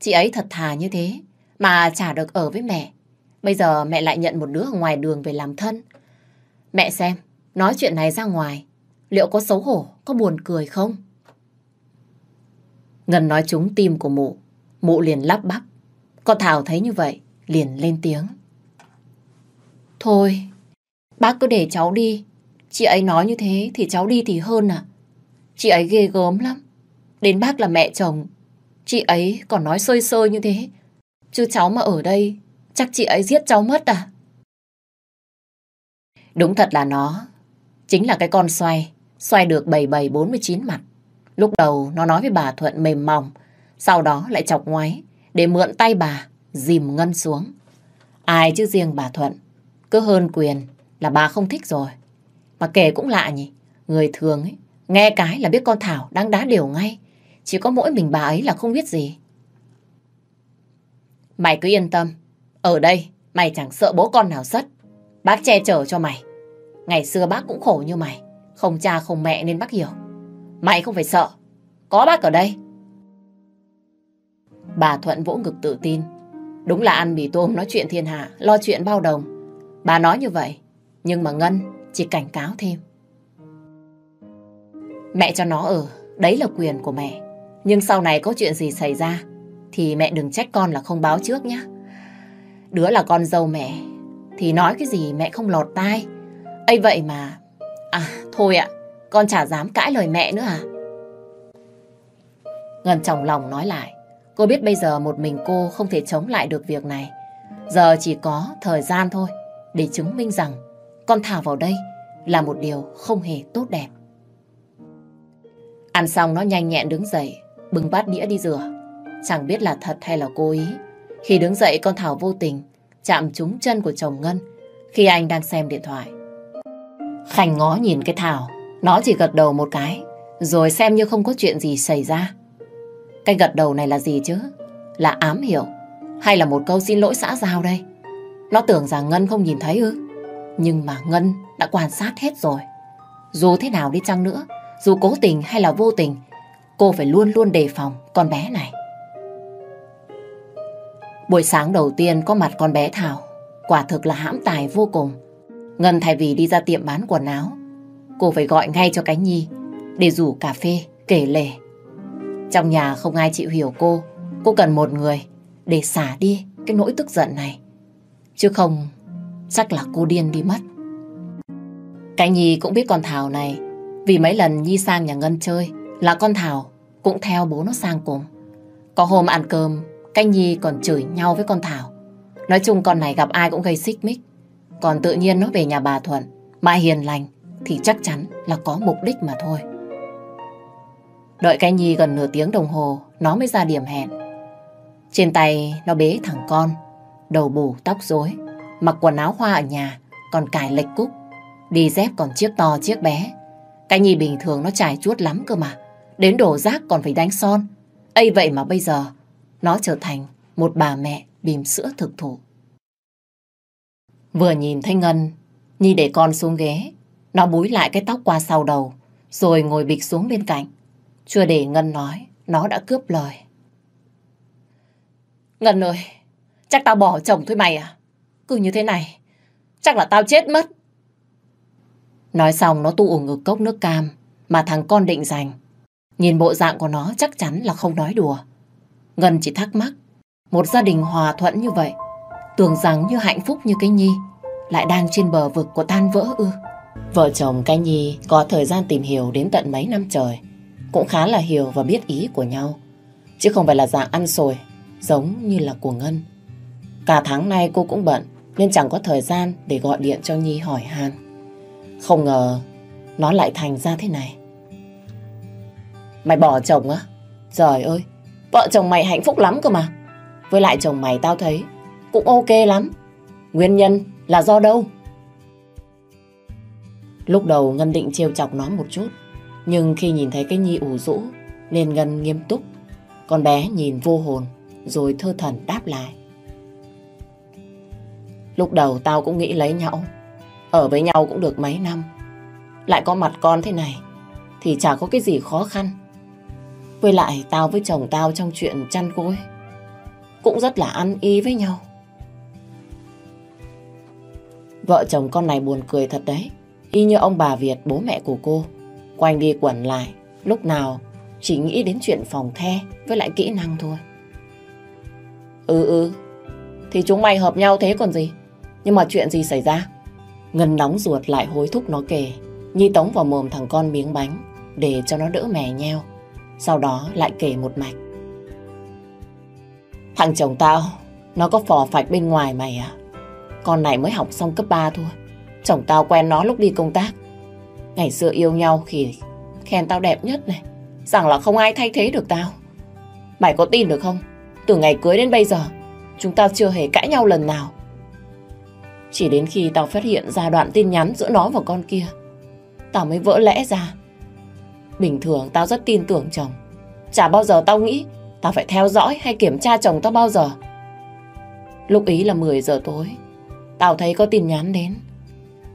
Chị ấy thật thà như thế, mà chả được ở với mẹ. Bây giờ mẹ lại nhận một đứa ở ngoài đường về làm thân. Mẹ xem, nói chuyện này ra ngoài, liệu có xấu hổ, có buồn cười không? Ngân nói trúng tim của mụ, mụ liền lắp bắp. Con Thảo thấy như vậy, liền lên tiếng. Thôi, bác cứ để cháu đi. Chị ấy nói như thế thì cháu đi thì hơn à. Chị ấy ghê gớm lắm. Đến bác là mẹ chồng. Chị ấy còn nói sơi sơi như thế. Chứ cháu mà ở đây, chắc chị ấy giết cháu mất à. Đúng thật là nó. Chính là cái con xoay. Xoay được 7749 mặt. Lúc đầu nó nói với bà Thuận mềm mỏng. Sau đó lại chọc ngoáy để mượn tay bà dìm ngân xuống. Ai chứ riêng bà Thuận. Cứ hơn quyền là bà không thích rồi. Mà kể cũng lạ nhỉ. Người thường ấy, nghe cái là biết con Thảo đang đá điều ngay. Chỉ có mỗi mình bà ấy là không biết gì. Mày cứ yên tâm. Ở đây, mày chẳng sợ bố con nào sất. Bác che chở cho mày. Ngày xưa bác cũng khổ như mày. Không cha không mẹ nên bác hiểu. Mày không phải sợ. Có bác ở đây. Bà Thuận vỗ ngực tự tin. Đúng là ăn mì tôm nói chuyện thiên hạ, lo chuyện bao đồng. Bà nói như vậy, nhưng mà Ngân chỉ cảnh cáo thêm. Mẹ cho nó ở, đấy là quyền của mẹ. Nhưng sau này có chuyện gì xảy ra, thì mẹ đừng trách con là không báo trước nhé. Đứa là con dâu mẹ, thì nói cái gì mẹ không lọt tai. ấy vậy mà... À, thôi ạ, con chả dám cãi lời mẹ nữa à. Ngân trọng lòng nói lại, cô biết bây giờ một mình cô không thể chống lại được việc này. Giờ chỉ có thời gian thôi để chứng minh rằng con Thảo vào đây là một điều không hề tốt đẹp. Ăn xong nó nhanh nhẹn đứng dậy, bưng bát đĩa đi rửa. Chẳng biết là thật hay là cố ý. Khi đứng dậy con Thảo vô tình chạm trúng chân của chồng Ngân khi anh đang xem điện thoại. Khanh ngó nhìn cái Thảo, nó chỉ gật đầu một cái, rồi xem như không có chuyện gì xảy ra. Cái gật đầu này là gì chứ? Là ám hiểu, hay là một câu xin lỗi xã giao đây? Nó tưởng rằng Ngân không nhìn thấy ư? Nhưng mà Ngân đã quan sát hết rồi. Dù thế nào đi chăng nữa, dù cố tình hay là vô tình, cô phải luôn luôn đề phòng con bé này. Buổi sáng đầu tiên có mặt con bé Thảo, quả thực là hãm tài vô cùng. Ngân thay vì đi ra tiệm bán quần áo, cô phải gọi ngay cho Cánh Nhi để rủ cà phê, kể lể. Trong nhà không ai chịu hiểu cô, cô cần một người để xả đi cái nỗi tức giận này. Chứ không, chắc là cô điên đi mất. Cánh Nhi cũng biết con Thảo này, vì mấy lần Nhi sang nhà Ngân chơi là con Thảo cũng theo bố nó sang cùng. Có hôm ăn cơm, Cánh Nhi còn chửi nhau với con Thảo. Nói chung con này gặp ai cũng gây xích mích. Còn tự nhiên nó về nhà bà Thuận mà hiền lành thì chắc chắn là có mục đích mà thôi. Đợi cái Nhi gần nửa tiếng đồng hồ nó mới ra điểm hẹn. Trên tay nó bế thằng con, đầu bù tóc rối, mặc quần áo hoa ở nhà, còn cài lệch cúc, đi dép còn chiếc to chiếc bé. Cái Nhi bình thường nó trải chuốt lắm cơ mà, đến đổ rác còn phải đánh son. ấy vậy mà bây giờ nó trở thành một bà mẹ bìm sữa thực thụ. Vừa nhìn thấy Ngân, Nhi để con xuống ghế, nó búi lại cái tóc qua sau đầu, rồi ngồi bịch xuống bên cạnh. Chưa để Ngân nói, nó đã cướp lời. Ngân ơi, chắc tao bỏ chồng thôi mày à? Cứ như thế này, chắc là tao chết mất. Nói xong nó tụ ngực cốc nước cam mà thằng con định dành. Nhìn bộ dạng của nó chắc chắn là không nói đùa. Ngân chỉ thắc mắc, một gia đình hòa thuận như vậy, tưởng rằng như hạnh phúc như cái Nhi, lại đang trên bờ vực của tan vỡ ư. Vợ chồng cái Nhi có thời gian tìm hiểu đến tận mấy năm trời, cũng khá là hiểu và biết ý của nhau, chứ không phải là dạng ăn sồi, giống như là của Ngân. Cả tháng nay cô cũng bận, nên chẳng có thời gian để gọi điện cho Nhi hỏi han. Không ngờ nó lại thành ra thế này. Mày bỏ chồng á? Trời ơi, vợ chồng mày hạnh phúc lắm cơ mà. Với lại chồng mày tao thấy cũng ok lắm. Nguyên nhân là do đâu? Lúc đầu Ngân định trêu chọc nó một chút, nhưng khi nhìn thấy cái Nhi ủ rũ, nên Ngân nghiêm túc. Con bé nhìn vô hồn, rồi thơ thần đáp lại. Lúc đầu tao cũng nghĩ lấy nhau, ở với nhau cũng được mấy năm. Lại có mặt con thế này, thì chả có cái gì khó khăn. Với lại tao với chồng tao trong chuyện chăn gối, cũng rất là ăn ý với nhau. Vợ chồng con này buồn cười thật đấy. Y như ông bà Việt, bố mẹ của cô. Quanh đi quẩn lại, lúc nào chỉ nghĩ đến chuyện phòng the với lại kỹ năng thôi. Ừ ừ, thì chúng mày hợp nhau thế còn gì. Nhưng mà chuyện gì xảy ra? Ngân nóng ruột lại hối thúc nó kể. Nhi tống vào mồm thằng con miếng bánh để cho nó đỡ mè nheo. Sau đó lại kể một mạch. Thằng chồng tao, nó có phò phạch bên ngoài mày à? Con này mới học xong cấp 3 thôi. Chồng tao quen nó lúc đi công tác. Ngày xưa yêu nhau khi khen tao đẹp nhất này. Rằng là không ai thay thế được tao. Mày có tin được không? Từ ngày cưới đến bây giờ, chúng tao chưa hề cãi nhau lần nào. Chỉ đến khi tao phát hiện ra đoạn tin nhắn giữa nó và con kia, tao mới vỡ lẽ ra. Bình thường tao rất tin tưởng chồng. Chả bao giờ tao nghĩ tao phải theo dõi hay kiểm tra chồng tao bao giờ. Lúc ý là 10 giờ tối, tao thấy có tin nhắn đến.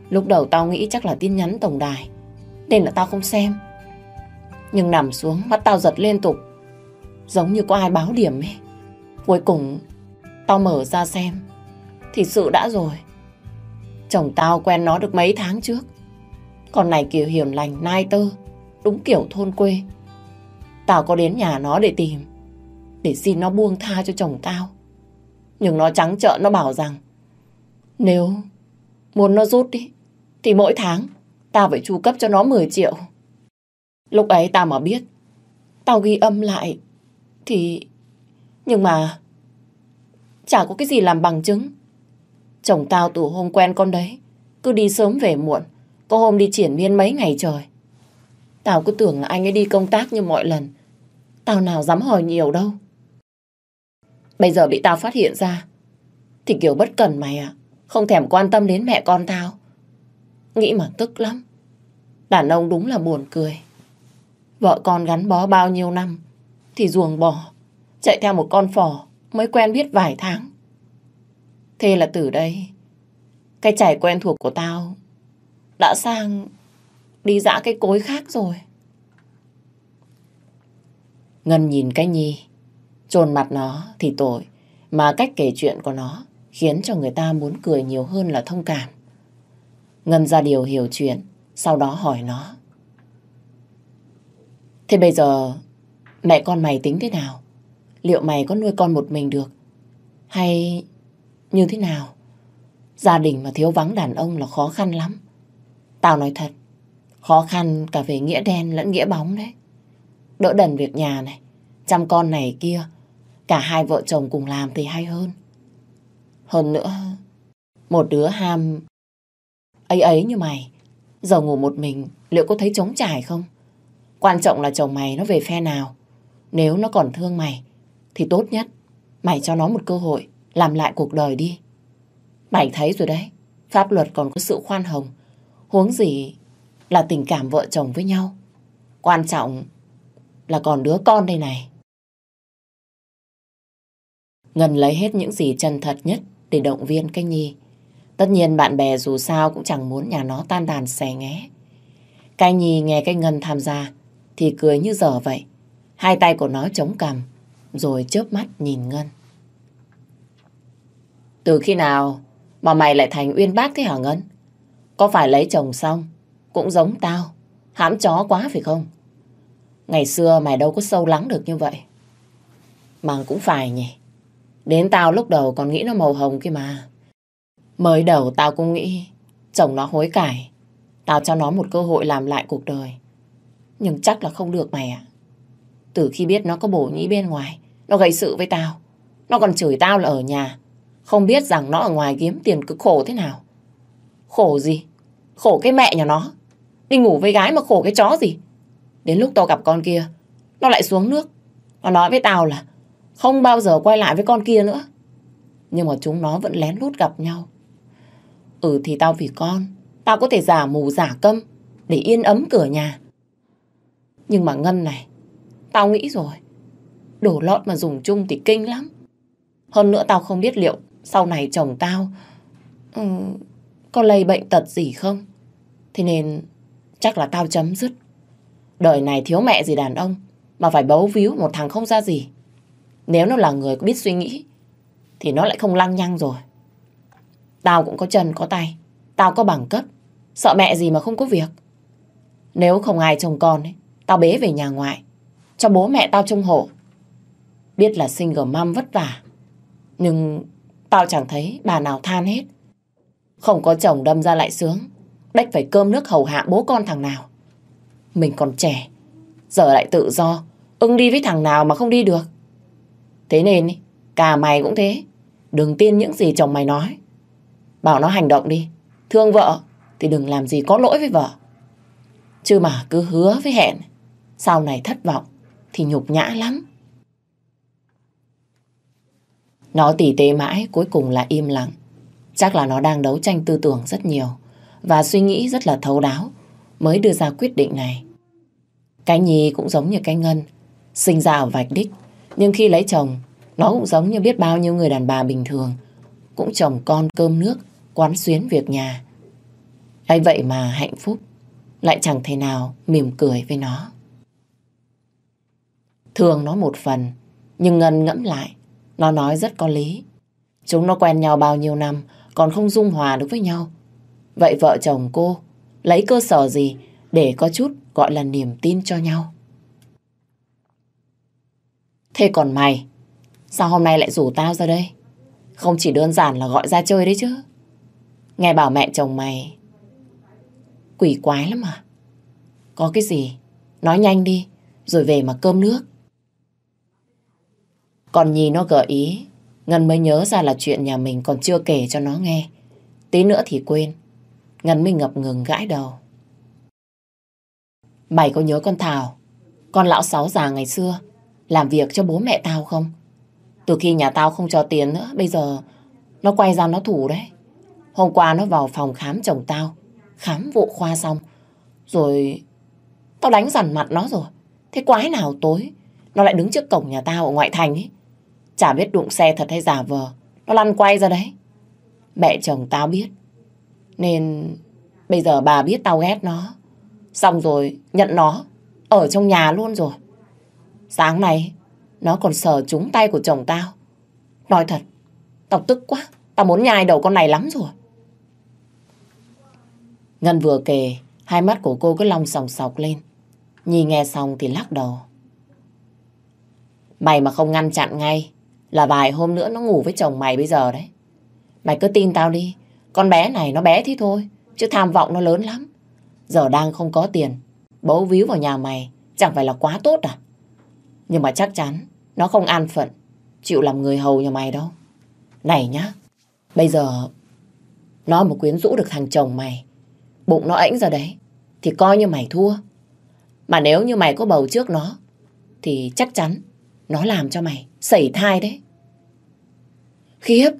Lúc đầu tao nghĩ chắc là tin nhắn tổng đài, nên là tao không xem. Nhưng nằm xuống, mắt tao giật liên tục, giống như có ai báo điểm ấy. Cuối cùng, tao mở ra xem, thì sự đã rồi. Chồng tao quen nó được mấy tháng trước. Con này kiểu hiền lành, nai tơ, đúng kiểu thôn quê. Tao có đến nhà nó để tìm, để xin nó buông tha cho chồng tao. Nhưng nó trắng trợn nó bảo rằng nếu muốn nó rút đi thì mỗi tháng tao phải chu cấp cho nó 10 triệu. Lúc ấy tao mà biết tao ghi âm lại thì nhưng mà chả có cái gì làm bằng chứng. Chồng tao từ hôm quen con đấy cứ đi sớm về muộn có hôm đi triển miên mấy ngày trời. Tao cứ tưởng là anh ấy đi công tác như mọi lần. Tao nào dám hỏi nhiều đâu. Bây giờ bị tao phát hiện ra, Thì kiểu bất cần mày à Không thèm quan tâm đến mẹ con tao. Nghĩ mà tức lắm. Đàn ông đúng là buồn cười. Vợ con gắn bó bao nhiêu năm, Thì ruồng bỏ, Chạy theo một con phò Mới quen biết vài tháng. Thế là từ đây, Cái trải quen thuộc của tao Đã sang Đi dã cái cối khác rồi Ngân nhìn cái nhi Trồn mặt nó thì tội, mà cách kể chuyện của nó khiến cho người ta muốn cười nhiều hơn là thông cảm. Ngân ra điều hiểu chuyện, sau đó hỏi nó. Thế bây giờ mẹ con mày tính thế nào? Liệu mày có nuôi con một mình được? Hay như thế nào? Gia đình mà thiếu vắng đàn ông là khó khăn lắm. Tao nói thật, khó khăn cả về nghĩa đen lẫn nghĩa bóng đấy. Đỡ đần việc nhà này, chăm con này kia, Cả hai vợ chồng cùng làm thì hay hơn. Hơn nữa, một đứa ham ấy ấy như mày, giờ ngủ một mình liệu có thấy trống trải không? Quan trọng là chồng mày nó về phe nào. Nếu nó còn thương mày, thì tốt nhất mày cho nó một cơ hội làm lại cuộc đời đi. Mày thấy rồi đấy, pháp luật còn có sự khoan hồng. Huống gì là tình cảm vợ chồng với nhau. Quan trọng là còn đứa con đây này. Ngân lấy hết những gì chân thật nhất để động viên cái Nhi. Tất nhiên bạn bè dù sao cũng chẳng muốn nhà nó tan đàn xè nghé. Cái Nhi nghe cái Ngân tham gia thì cười như giờ vậy. Hai tay của nó chống cằm, rồi chớp mắt nhìn Ngân. Từ khi nào mà mày lại thành uyên bác thế hả Ngân? Có phải lấy chồng xong cũng giống tao, hãm chó quá phải không? Ngày xưa mày đâu có sâu lắng được như vậy. Mà cũng phải nhỉ. Đến tao lúc đầu còn nghĩ nó màu hồng kia mà. Mới đầu tao cũng nghĩ chồng nó hối cải. Tao cho nó một cơ hội làm lại cuộc đời. Nhưng chắc là không được mày ạ. Từ khi biết nó có bổ nhĩ bên ngoài, nó gây sự với tao. Nó còn chửi tao là ở nhà. Không biết rằng nó ở ngoài kiếm tiền cực khổ thế nào. Khổ gì? Khổ cái mẹ nhà nó. Đi ngủ với gái mà khổ cái chó gì? Đến lúc tao gặp con kia, nó lại xuống nước. Nó nói với tao là không bao giờ quay lại với con kia nữa. Nhưng mà chúng nó vẫn lén lút gặp nhau. Ừ thì tao vì con, tao có thể giả mù giả câm để yên ấm cửa nhà. Nhưng mà Ngân này, tao nghĩ rồi. Đổ lót mà dùng chung thì kinh lắm. Hơn nữa tao không biết liệu sau này chồng tao um, có lây bệnh tật gì không. Thế nên chắc là tao chấm dứt. Đời này thiếu mẹ gì đàn ông mà phải bấu víu một thằng không ra gì. Nếu nó là người biết suy nghĩ thì nó lại không lăng nhăng rồi. Tao cũng có chân có tay, tao có bằng cấp, sợ mẹ gì mà không có việc. Nếu không ai trông con ấy, tao bế về nhà ngoại, cho bố mẹ tao trông hộ. Biết là single mom vất vả, nhưng tao chẳng thấy bà nào than hết. Không có chồng đâm ra lại sướng, đách phải cơm nước hầu hạ bố con thằng nào. Mình còn trẻ, giờ lại tự do, ưng đi với thằng nào mà không đi được. Thế nên, cả mày cũng thế, đừng tin những gì chồng mày nói. Bảo nó hành động đi, thương vợ thì đừng làm gì có lỗi với vợ. Chứ mà cứ hứa với hẹn, sau này thất vọng thì nhục nhã lắm. Nó tỉ tê mãi, cuối cùng là im lặng. Chắc là nó đang đấu tranh tư tưởng rất nhiều và suy nghĩ rất là thấu đáo mới đưa ra quyết định này. Cái Nhi cũng giống như cái Ngân, sinh ra ở vạch đích, nhưng khi lấy chồng, nó cũng giống như biết bao nhiêu người đàn bà bình thường, cũng chồng con cơm nước, quán xuyến việc nhà. ấy vậy mà hạnh phúc, lại chẳng thể nào mỉm cười với nó. Thường nó một phần, nhưng Ngân ngẫm lại, nó nói rất có lý. Chúng nó quen nhau bao nhiêu năm, còn không dung hòa được với nhau. Vậy vợ chồng cô lấy cơ sở gì để có chút gọi là niềm tin cho nhau? Thế còn mày, sao hôm nay lại rủ tao ra đây? Không chỉ đơn giản là gọi ra chơi đấy chứ. Nghe bảo mẹ chồng mày quỷ quái lắm à? Có cái gì? Nói nhanh đi, rồi về mà cơm nước. Còn nhì nó gợi ý, Ngân mới nhớ ra là chuyện nhà mình còn chưa kể cho nó nghe. Tí nữa thì quên. Ngân mới ngập ngừng gãi đầu. Mày có nhớ con Thảo, con lão sáu già ngày xưa, làm việc cho bố mẹ tao không? Từ khi nhà tao không cho tiền nữa, bây giờ nó quay ra nó thủ đấy. Hôm qua nó vào phòng khám chồng tao, khám vụ khoa xong. Rồi tao đánh dằn mặt nó rồi. Thế quái nào tối, nó lại đứng trước cổng nhà tao ở ngoại thành ấy. Chả biết đụng xe thật hay giả vờ, nó lăn quay ra đấy. Mẹ chồng tao biết. Nên bây giờ bà biết tao ghét nó. Xong rồi nhận nó ở trong nhà luôn rồi. Sáng nay nó còn sờ trúng tay của chồng tao. Nói thật, tao tức quá. Tao muốn nhai đầu con này lắm rồi. Ngân vừa kể, hai mắt của cô cứ long sòng sọc lên. Nhi nghe xong thì lắc đầu. Mày mà không ngăn chặn ngay, là vài hôm nữa nó ngủ với chồng mày bây giờ đấy. Mày cứ tin tao đi, con bé này nó bé thế thôi, chứ tham vọng nó lớn lắm. Giờ đang không có tiền, bấu víu vào nhà mày, chẳng phải là quá tốt à? Nhưng mà chắc chắn, nó không an phận, chịu làm người hầu nhà mày đâu. Này nhá, bây giờ nó mà quyến rũ được thằng chồng mày, bụng nó ảnh ra đấy, thì coi như mày thua. Mà nếu như mày có bầu trước nó, thì chắc chắn nó làm cho mày sẩy thai đấy. Khiếp,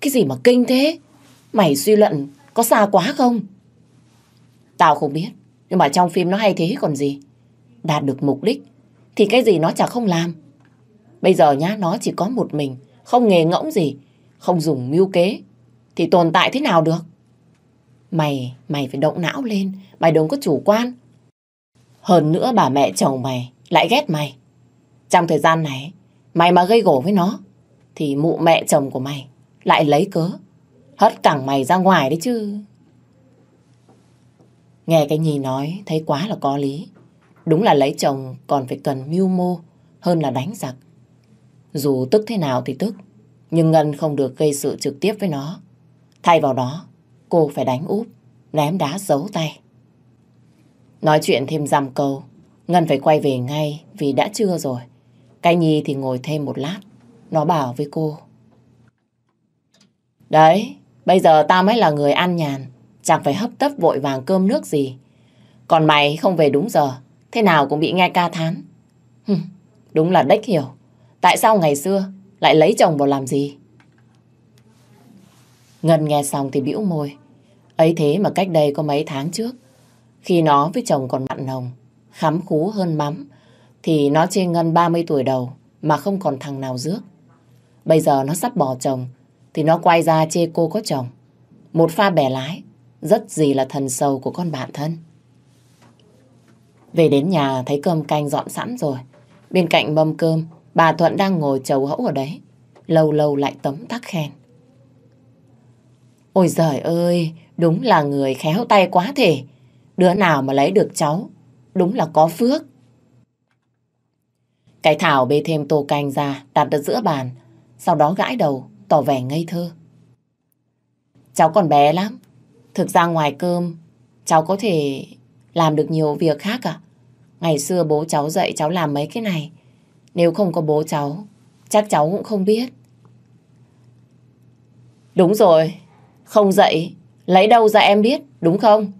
cái gì mà kinh thế? Mày suy luận có xa quá không? Tao không biết, nhưng mà trong phim nó hay thế còn gì. Đạt được mục đích, thì cái gì nó chả không làm. Bây giờ nhá, nó chỉ có một mình, không nghề ngỗng gì, không dùng mưu kế, thì tồn tại thế nào được? Mày, mày phải động não lên, mày đừng có chủ quan. Hơn nữa bà mẹ chồng mày lại ghét mày. Trong thời gian này, mày mà gây gổ với nó, thì mụ mẹ chồng của mày lại lấy cớ. Hất cẳng mày ra ngoài đấy chứ. Nghe cái nhì nói thấy quá là có lý. Đúng là lấy chồng còn phải cần mưu mô hơn là đánh giặc. Dù tức thế nào thì tức, nhưng Ngân không được gây sự trực tiếp với nó. Thay vào đó, cô phải đánh úp, ném đá giấu tay. Nói chuyện thêm dăm câu, Ngân phải quay về ngay vì đã trưa rồi. Cái Nhi thì ngồi thêm một lát. Nó bảo với cô. Đấy, bây giờ tao mới là người ăn nhàn. Chẳng phải hấp tấp vội vàng cơm nước gì. Còn mày không về đúng giờ, thế nào cũng bị nghe ca thán. Hừm, đúng là đếch hiểu. Tại sao ngày xưa lại lấy chồng vào làm gì? Ngân nghe xong thì bĩu môi. Ấy thế mà cách đây có mấy tháng trước, khi nó với chồng còn mặn nồng, khắm khú hơn mắm, thì nó chê Ngân 30 tuổi đầu mà không còn thằng nào rước. Bây giờ nó sắp bỏ chồng, thì nó quay ra chê cô có chồng. Một pha bẻ lái, rất gì là thần sầu của con bạn thân. Về đến nhà thấy cơm canh dọn sẵn rồi. Bên cạnh mâm cơm, bà Thuận đang ngồi chầu hẫu ở đấy. Lâu lâu lại tấm tắc khen. Ôi giời ơi, đúng là người khéo tay quá thể. Đứa nào mà lấy được cháu, đúng là có phước. Cái Thảo bê thêm tô canh ra, đặt ở giữa bàn, sau đó gãi đầu, tỏ vẻ ngây thơ. Cháu còn bé lắm, thực ra ngoài cơm, cháu có thể làm được nhiều việc khác à? Ngày xưa bố cháu dạy cháu làm mấy cái này, nếu không có bố cháu, chắc cháu cũng không biết. Đúng rồi, không dạy, lấy đâu ra em biết, đúng không?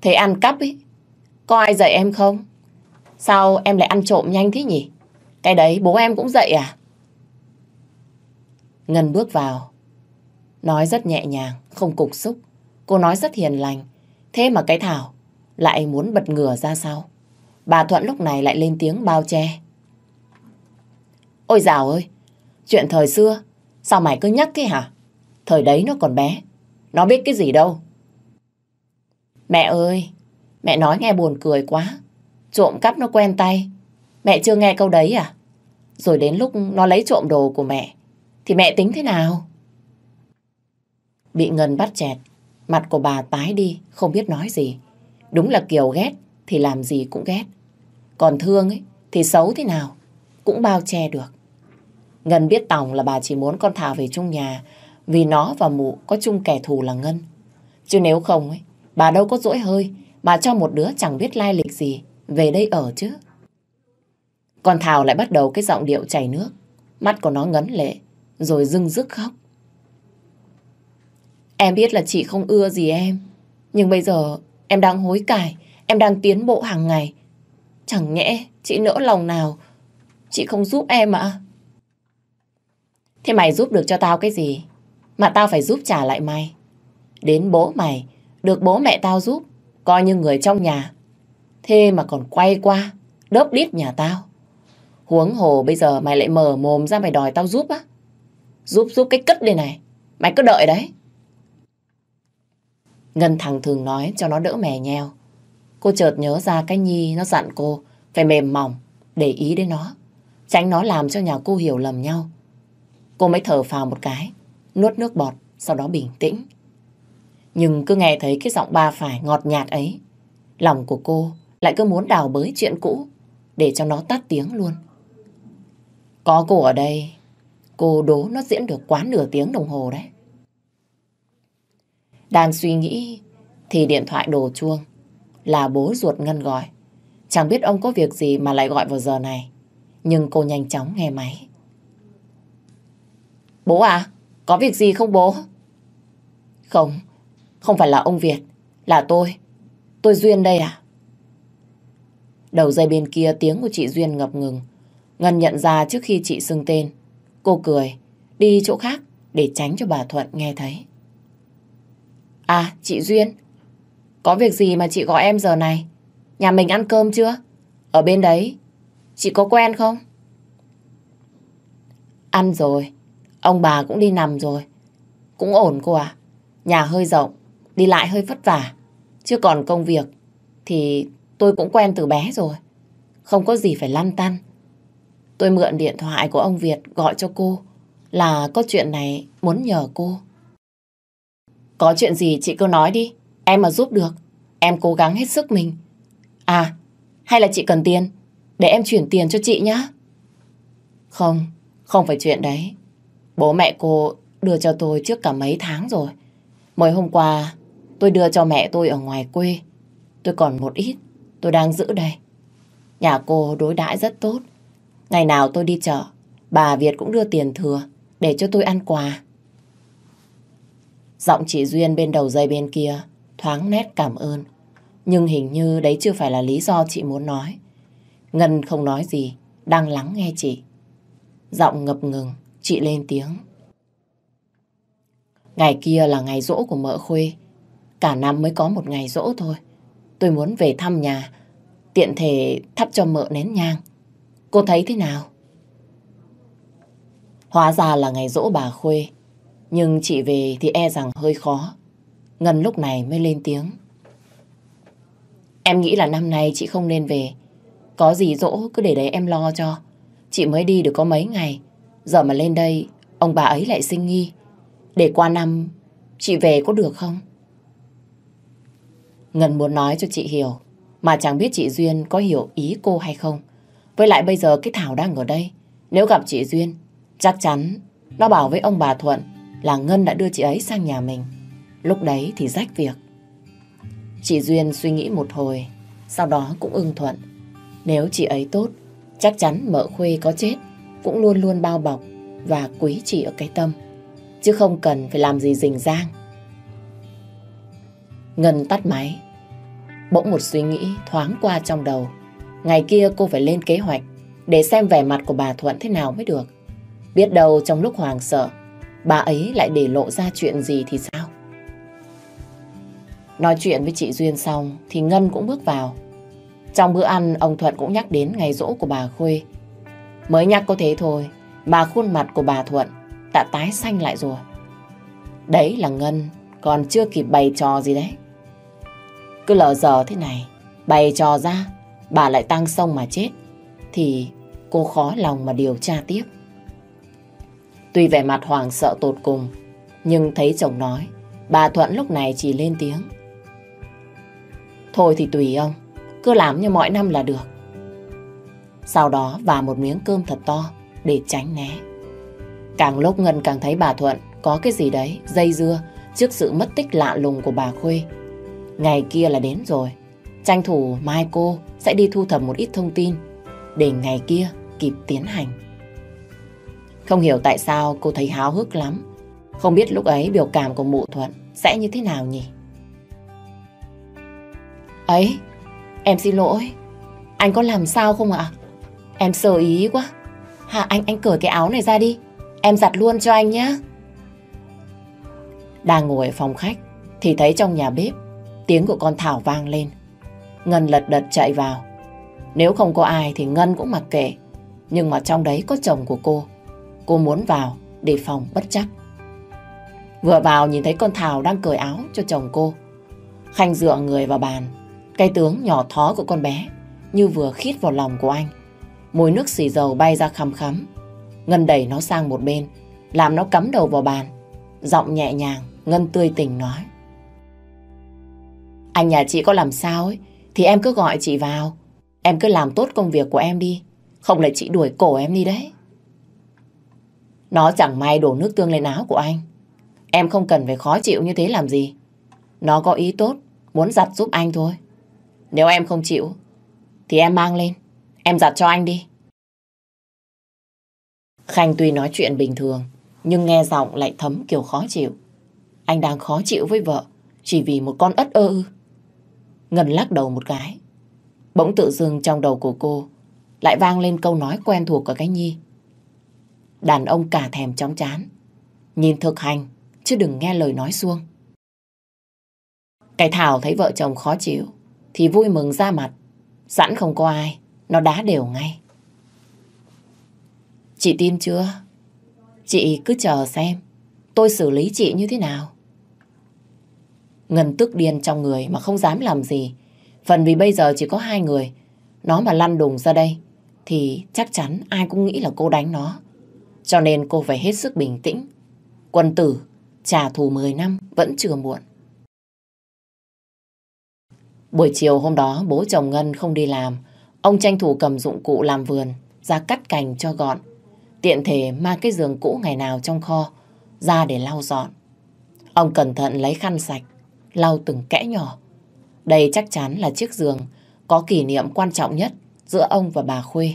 Thế ăn cắp ấy, có ai dạy em không? Sao em lại ăn trộm nhanh thế nhỉ? Cái đấy bố em cũng dạy à? Ngân bước vào. Nói rất nhẹ nhàng, không cục xúc. Cô nói rất hiền lành. Thế mà cái Thảo lại muốn bật ngửa ra sau. Bà Thuận lúc này lại lên tiếng bao che. Ôi dào ơi, chuyện thời xưa, sao mày cứ nhắc thế hả? Thời đấy nó còn bé, nó biết cái gì đâu. Mẹ ơi, mẹ nói nghe buồn cười quá. Trộm cắp nó quen tay. Mẹ chưa nghe câu đấy à? Rồi đến lúc nó lấy trộm đồ của mẹ, thì mẹ tính thế nào? Bị Ngân bắt chẹt, mặt của bà tái đi, không biết nói gì. Đúng là kiểu ghét thì làm gì cũng ghét. Còn thương ấy thì xấu thế nào cũng bao che được. Ngân biết Tòng là bà chỉ muốn con Thảo về chung nhà vì nó và mụ có chung kẻ thù là Ngân. Chứ nếu không ấy, bà đâu có dỗi hơi mà cho một đứa chẳng biết lai lịch gì về đây ở chứ. Còn Thảo lại bắt đầu cái giọng điệu chảy nước. Mắt của nó ngấn lệ rồi dưng dứt khóc. Em biết là chị không ưa gì em, nhưng bây giờ em đang hối cải, em đang tiến bộ hàng ngày. Chẳng nhẽ chị nỡ lòng nào, Chị không giúp em ạ? Thế mày giúp được cho tao cái gì? Mà tao phải giúp trả lại mày. Đến bố mày, Được bố mẹ tao giúp, Coi như người trong nhà. Thế mà còn quay qua, Đớp đít nhà tao. Huống hồ bây giờ mày lại mở mồm ra mày đòi tao giúp á. Giúp giúp cái cất đây này Mày cứ đợi đấy Ngân thẳng thường nói cho nó đỡ mè nheo Cô chợt nhớ ra cái Nhi nó dặn cô phải mềm mỏng, để ý đến nó. Tránh nó làm cho nhà cô hiểu lầm nhau. Cô mới thở phào một cái, nuốt nước bọt, sau đó bình tĩnh. Nhưng cứ nghe thấy cái giọng ba phải ngọt nhạt ấy, lòng của cô lại cứ muốn đào bới chuyện cũ để cho nó tắt tiếng luôn. Có cô ở đây, cô đố nó diễn được quá nửa tiếng đồng hồ đấy. Đang suy nghĩ thì điện thoại đổ chuông là bố ruột Ngân gọi. Chẳng biết ông có việc gì mà lại gọi vào giờ này. Nhưng cô nhanh chóng nghe máy. Bố à, có việc gì không bố? Không, không phải là ông Việt, là tôi. tôi Duyên đây à? Đầu dây bên kia tiếng của chị Duyên ngập ngừng. Ngân nhận ra trước khi chị xưng tên. Cô cười, đi chỗ khác để tránh cho bà Thuận nghe thấy. À, chị Duyên, có việc gì mà chị gọi em giờ này? Nhà mình ăn cơm chưa? Ở bên đấy, chị có quen không? Ăn rồi, ông bà cũng đi nằm rồi. Cũng ổn cô à. Nhà hơi rộng, đi lại hơi vất vả. Chứ còn công việc thì tôi cũng quen từ bé rồi. Không có gì phải lăn tăn. Tôi mượn điện thoại của ông Việt gọi cho cô là có chuyện này muốn nhờ cô. Có chuyện gì chị cứ nói đi. Em mà giúp được. Em cố gắng hết sức mình. À, hay là chị cần tiền? Để em chuyển tiền cho chị nhá. Không, không phải chuyện đấy. Bố mẹ cô đưa cho tôi trước cả mấy tháng rồi. Mới hôm qua tôi đưa cho mẹ tôi ở ngoài quê. Tôi còn một ít, tôi đang giữ đây. Nhà cô đối đãi rất tốt. Ngày nào tôi đi chợ, bà Việt cũng đưa tiền thừa để cho tôi ăn quà. Giọng chị Duyên bên đầu dây bên kia thoáng nét cảm ơn. Nhưng hình như đấy chưa phải là lý do chị muốn nói. Ngân không nói gì, đang lắng nghe chị. Giọng ngập ngừng, chị lên tiếng. Ngày kia là ngày rỗ của mợ Khuê. Cả năm mới có một ngày rỗ thôi. Tôi muốn về thăm nhà, tiện thể thắp cho mợ nén nhang. Cô thấy thế nào? Hóa ra là ngày dỗ bà Khuê. Nhưng chị về thì e rằng hơi khó. Ngân lúc này mới lên tiếng. Em nghĩ là năm nay chị không nên về. Có gì dỗ cứ để đấy em lo cho. Chị mới đi được có mấy ngày. Giờ mà lên đây, ông bà ấy lại sinh nghi. Để qua năm, chị về có được không? Ngân muốn nói cho chị hiểu. Mà chẳng biết chị Duyên có hiểu ý cô hay không. Với lại bây giờ cái Thảo đang ở đây. Nếu gặp chị Duyên, chắc chắn nó bảo với ông bà Thuận là Ngân đã đưa chị ấy sang nhà mình. Lúc đấy thì rách việc. Chị Duyên suy nghĩ một hồi, sau đó cũng ưng thuận. Nếu chị ấy tốt, chắc chắn mợ khuê có chết, cũng luôn luôn bao bọc và quý chị ở cái tâm. Chứ không cần phải làm gì rình rang. Ngân tắt máy. Bỗng một suy nghĩ thoáng qua trong đầu. Ngày kia cô phải lên kế hoạch để xem vẻ mặt của bà Thuận thế nào mới được. Biết đâu trong lúc hoàng sợ, bà ấy lại để lộ ra chuyện gì thì sao? Nói chuyện với chị Duyên xong thì Ngân cũng bước vào. Trong bữa ăn, ông Thuận cũng nhắc đến ngày rỗ của bà Khuê. Mới nhắc có thế thôi, mà khuôn mặt của bà Thuận đã tái xanh lại rồi. Đấy là Ngân, còn chưa kịp bày trò gì đấy. Cứ lờ giờ thế này, bày trò ra, bà lại tăng sông mà chết, thì cô khó lòng mà điều tra tiếp. Tuy vẻ mặt hoàng sợ tột cùng, nhưng thấy chồng nói, bà Thuận lúc này chỉ lên tiếng. Thôi thì tùy ông, cứ làm như mọi năm là được. Sau đó và một miếng cơm thật to để tránh né. Càng lúc Ngân càng thấy bà Thuận có cái gì đấy dây dưa trước sự mất tích lạ lùng của bà Khuê. Ngày kia là đến rồi. Tranh thủ mai cô sẽ đi thu thập một ít thông tin để ngày kia kịp tiến hành. Không hiểu tại sao cô thấy háo hức lắm. Không biết lúc ấy biểu cảm của mụ Thuận sẽ như thế nào nhỉ? Ấy, em xin lỗi. Anh có làm sao không ạ? Em sơ ý quá. Hà anh anh cởi cái áo này ra đi. Em giặt luôn cho anh nhé. Đang ngồi ở phòng khách thì thấy trong nhà bếp tiếng của con Thảo vang lên. Ngân lật đật chạy vào. Nếu không có ai thì Ngân cũng mặc kệ. Nhưng mà trong đấy có chồng của cô. Cô muốn vào để phòng bất chắc. Vừa vào nhìn thấy con Thảo đang cởi áo cho chồng cô. Khanh dựa người vào bàn cái tướng nhỏ thó của con bé như vừa khít vào lòng của anh. Mùi nước xì dầu bay ra khăm khắm. Ngân đẩy nó sang một bên, làm nó cắm đầu vào bàn. Giọng nhẹ nhàng, Ngân tươi tỉnh nói. Anh nhà chị có làm sao ấy, thì em cứ gọi chị vào. Em cứ làm tốt công việc của em đi. Không lại chị đuổi cổ em đi đấy. Nó chẳng may đổ nước tương lên áo của anh. Em không cần phải khó chịu như thế làm gì. Nó có ý tốt, muốn giặt giúp anh thôi. Nếu em không chịu, thì em mang lên. Em giặt cho anh đi. Khanh tuy nói chuyện bình thường, nhưng nghe giọng lại thấm kiểu khó chịu. Anh đang khó chịu với vợ, chỉ vì một con ất ơ ư. Ngân lắc đầu một cái. Bỗng tự dưng trong đầu của cô lại vang lên câu nói quen thuộc của cái Nhi. Đàn ông cả thèm chóng chán. Nhìn thực hành, chứ đừng nghe lời nói xuông. Cái Thảo thấy vợ chồng khó chịu, thì vui mừng ra mặt. Sẵn không có ai, nó đá đều ngay. Chị tin chưa? Chị cứ chờ xem, tôi xử lý chị như thế nào. Ngân tức điên trong người mà không dám làm gì. Phần vì bây giờ chỉ có hai người. Nó mà lăn đùng ra đây thì chắc chắn ai cũng nghĩ là cô đánh nó. Cho nên cô phải hết sức bình tĩnh. Quân tử, trả thù 10 năm vẫn chưa muộn. Buổi chiều hôm đó bố chồng Ngân không đi làm. Ông tranh thủ cầm dụng cụ làm vườn, ra cắt cành cho gọn. Tiện thể mang cái giường cũ ngày nào trong kho ra để lau dọn. Ông cẩn thận lấy khăn sạch, lau từng kẽ nhỏ. Đây chắc chắn là chiếc giường có kỷ niệm quan trọng nhất giữa ông và bà Khuê.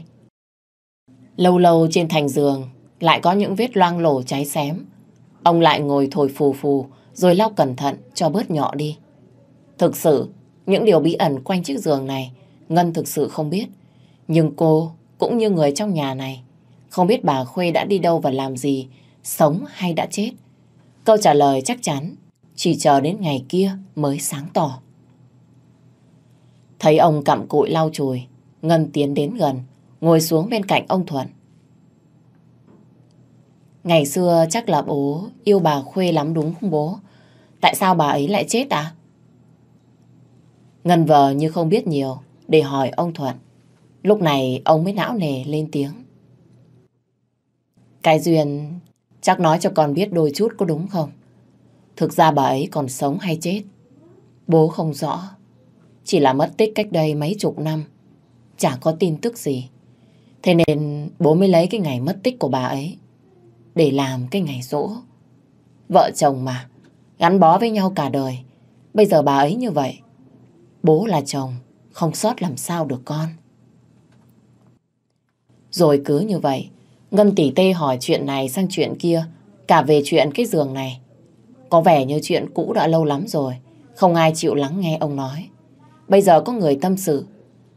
Lâu lâu trên thành giường lại có những vết loang lổ cháy xém. Ông lại ngồi thổi phù phù rồi lau cẩn thận cho bớt nhỏ đi. Thực sự, những điều bí ẩn quanh chiếc giường này Ngân thực sự không biết. Nhưng cô cũng như người trong nhà này không biết bà Khuê đã đi đâu và làm gì, sống hay đã chết. Câu trả lời chắc chắn chỉ chờ đến ngày kia mới sáng tỏ. Thấy ông cặm cụi lau chùi, Ngân tiến đến gần, ngồi xuống bên cạnh ông Thuận. Ngày xưa chắc là bố yêu bà Khuê lắm đúng không bố? Tại sao bà ấy lại chết à? Ngân vờ như không biết nhiều để hỏi ông Thuận. Lúc này ông mới não nề lên tiếng. Cái duyên chắc nói cho con biết đôi chút có đúng không? Thực ra bà ấy còn sống hay chết? Bố không rõ. Chỉ là mất tích cách đây mấy chục năm. Chả có tin tức gì. Thế nên bố mới lấy cái ngày mất tích của bà ấy để làm cái ngày rỗ. Vợ chồng mà, gắn bó với nhau cả đời. Bây giờ bà ấy như vậy. Bố là chồng, không sót làm sao được con. Rồi cứ như vậy, Ngân tỷ tê hỏi chuyện này sang chuyện kia, cả về chuyện cái giường này. Có vẻ như chuyện cũ đã lâu lắm rồi, không ai chịu lắng nghe ông nói. Bây giờ có người tâm sự,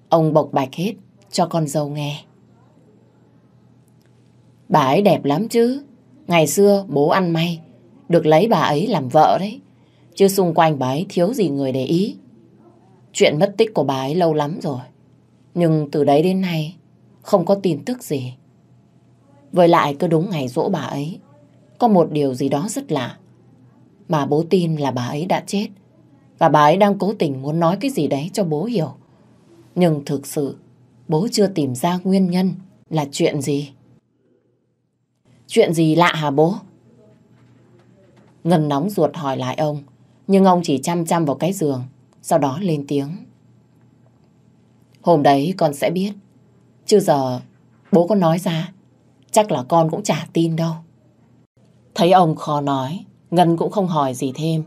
ông bộc bạch hết cho con dâu nghe. Bà ấy đẹp lắm chứ, ngày xưa bố ăn may, được lấy bà ấy làm vợ đấy. Chứ xung quanh bà ấy thiếu gì người để ý. Chuyện mất tích của bà ấy lâu lắm rồi. Nhưng từ đấy đến nay không có tin tức gì. Với lại cứ đúng ngày dỗ bà ấy, có một điều gì đó rất lạ. Mà bố tin là bà ấy đã chết. Và bà ấy đang cố tình muốn nói cái gì đấy cho bố hiểu. Nhưng thực sự, bố chưa tìm ra nguyên nhân là chuyện gì. Chuyện gì lạ hả bố? Ngân nóng ruột hỏi lại ông, nhưng ông chỉ chăm chăm vào cái giường, sau đó lên tiếng. Hôm đấy con sẽ biết, chứ giờ bố có nói ra chắc là con cũng chả tin đâu. Thấy ông khó nói, Ngân cũng không hỏi gì thêm.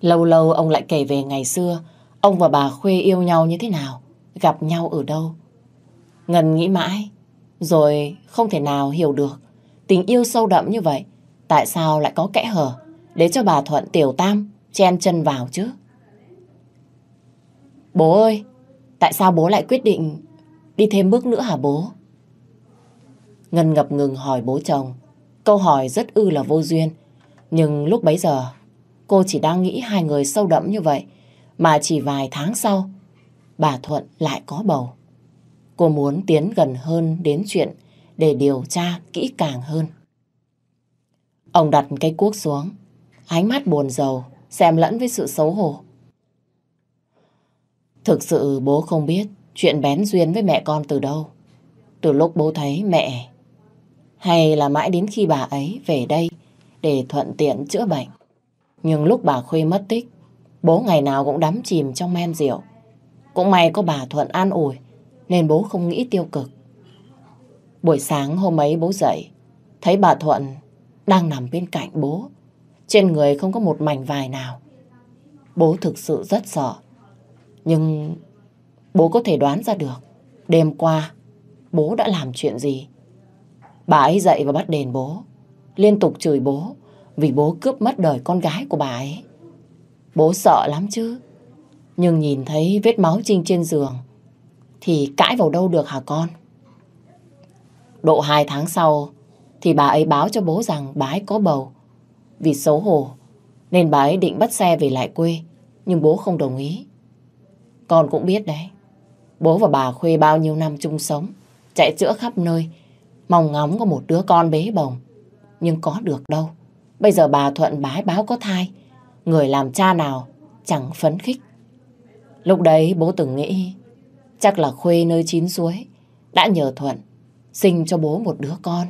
Lâu lâu ông lại kể về ngày xưa, ông và bà Khuê yêu nhau như thế nào, gặp nhau ở đâu. Ngân nghĩ mãi, rồi không thể nào hiểu được tình yêu sâu đậm như vậy. Tại sao lại có kẽ hở để cho bà Thuận Tiểu Tam chen chân vào chứ? Bố ơi, tại sao bố lại quyết định đi thêm bước nữa hả bố? Ngân ngập ngừng hỏi bố chồng. Câu hỏi rất ư là vô duyên. Nhưng lúc bấy giờ, cô chỉ đang nghĩ hai người sâu đậm như vậy. Mà chỉ vài tháng sau, bà Thuận lại có bầu. Cô muốn tiến gần hơn đến chuyện để điều tra kỹ càng hơn. Ông đặt cây cuốc xuống, ánh mắt buồn rầu, xem lẫn với sự xấu hổ. Thực sự bố không biết chuyện bén duyên với mẹ con từ đâu. Từ lúc bố thấy mẹ hay là mãi đến khi bà ấy về đây để thuận tiện chữa bệnh. Nhưng lúc bà Khuê mất tích, bố ngày nào cũng đắm chìm trong men rượu. Cũng may có bà Thuận an ủi, nên bố không nghĩ tiêu cực. Buổi sáng hôm ấy bố dậy, thấy bà Thuận đang nằm bên cạnh bố. Trên người không có một mảnh vải nào. Bố thực sự rất sợ. Nhưng bố có thể đoán ra được đêm qua bố đã làm chuyện gì. Bà ấy dậy và bắt đền bố. Liên tục chửi bố, vì bố cướp mất đời con gái của bà ấy. Bố sợ lắm chứ. Nhưng nhìn thấy vết máu Trinh trên giường, thì cãi vào đâu được hả con? Độ hai tháng sau, thì bà ấy báo cho bố rằng bà ấy có bầu. Vì xấu hổ, nên bà ấy định bắt xe về lại quê, nhưng bố không đồng ý. Con cũng biết đấy. Bố và bà Khuê bao nhiêu năm chung sống, chạy chữa khắp nơi, mong ngóng có một đứa con bế bồng. Nhưng có được đâu. Bây giờ bà Thuận bái báo có thai. Người làm cha nào chẳng phấn khích. Lúc đấy bố từng nghĩ chắc là Khuê nơi chín suối đã nhờ Thuận sinh cho bố một đứa con.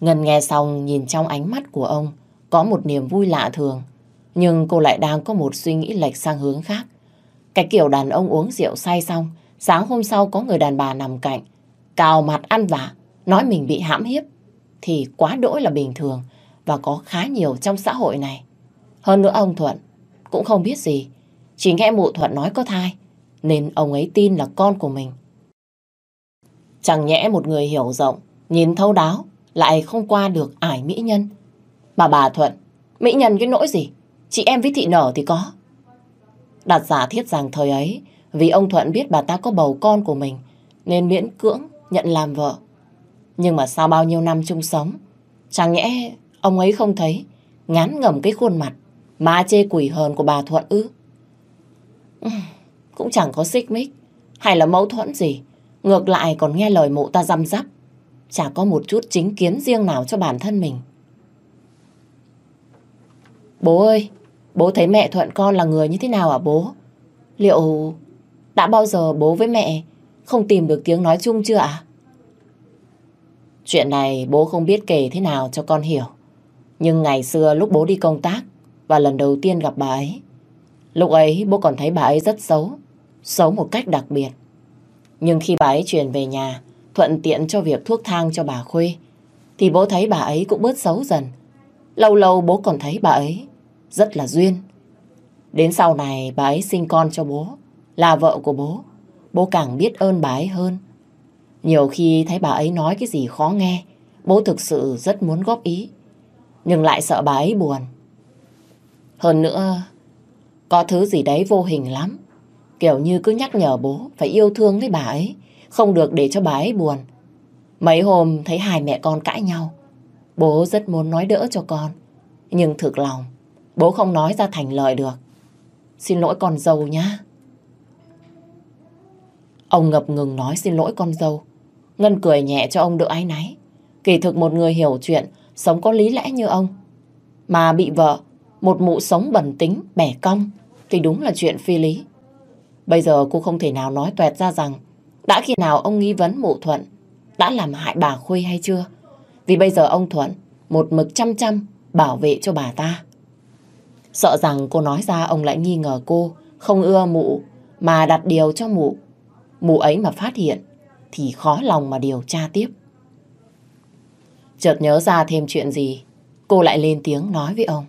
Ngân nghe xong nhìn trong ánh mắt của ông có một niềm vui lạ thường. Nhưng cô lại đang có một suy nghĩ lệch sang hướng khác. Cái kiểu đàn ông uống rượu say xong, sáng hôm sau có người đàn bà nằm cạnh, cào mặt ăn vả, nói mình bị hãm hiếp, thì quá đỗi là bình thường và có khá nhiều trong xã hội này. Hơn nữa ông Thuận cũng không biết gì, chỉ nghe mụ Thuận nói có thai, nên ông ấy tin là con của mình. Chẳng nhẽ một người hiểu rộng, nhìn thấu đáo, lại không qua được ải mỹ nhân. Mà bà Thuận, mỹ nhân cái nỗi gì? Chị em với thị nở thì có. Đặt giả thiết rằng thời ấy, vì ông Thuận biết bà ta có bầu con của mình, nên miễn cưỡng nhận làm vợ. Nhưng mà sau bao nhiêu năm chung sống, chẳng nhẽ ông ấy không thấy ngán ngẩm cái khuôn mặt mà chê quỷ hờn của bà Thuận ư. Ừ, cũng chẳng có xích mích hay là mâu thuẫn gì. Ngược lại còn nghe lời mụ ta răm rắp. Chả có một chút chính kiến riêng nào cho bản thân mình. Bố ơi, bố thấy mẹ Thuận con là người như thế nào hả bố? Liệu đã bao giờ bố với mẹ không tìm được tiếng nói chung chưa ạ? Chuyện này bố không biết kể thế nào cho con hiểu. Nhưng ngày xưa lúc bố đi công tác và lần đầu tiên gặp bà ấy, lúc ấy bố còn thấy bà ấy rất xấu, xấu một cách đặc biệt. Nhưng khi bà ấy chuyển về nhà, thuận tiện cho việc thuốc thang cho bà Khuê, thì bố thấy bà ấy cũng bớt xấu dần. Lâu lâu bố còn thấy bà ấy rất là duyên. Đến sau này bà ấy sinh con cho bố, là vợ của bố, bố càng biết ơn bà ấy hơn. Nhiều khi thấy bà ấy nói cái gì khó nghe, bố thực sự rất muốn góp ý, nhưng lại sợ bà ấy buồn. Hơn nữa, có thứ gì đấy vô hình lắm, kiểu như cứ nhắc nhở bố phải yêu thương với bà ấy, không được để cho bà ấy buồn. Mấy hôm thấy hai mẹ con cãi nhau, bố rất muốn nói đỡ cho con, nhưng thực lòng, bố không nói ra thành lời được. Xin lỗi con dâu nhá. Ông ngập ngừng nói xin lỗi con dâu. Ngân cười nhẹ cho ông đỡ ái náy. Kỳ thực một người hiểu chuyện, sống có lý lẽ như ông. Mà bị vợ, một mụ sống bẩn tính, bẻ cong, thì đúng là chuyện phi lý. Bây giờ cô không thể nào nói toẹt ra rằng đã khi nào ông nghi vấn mụ Thuận đã làm hại bà Khuê hay chưa. Vì bây giờ ông Thuận một mực chăm chăm bảo vệ cho bà ta. Sợ rằng cô nói ra ông lại nghi ngờ cô không ưa mụ mà đặt điều cho mụ. Mụ ấy mà phát hiện thì khó lòng mà điều tra tiếp. Chợt nhớ ra thêm chuyện gì, cô lại lên tiếng nói với ông.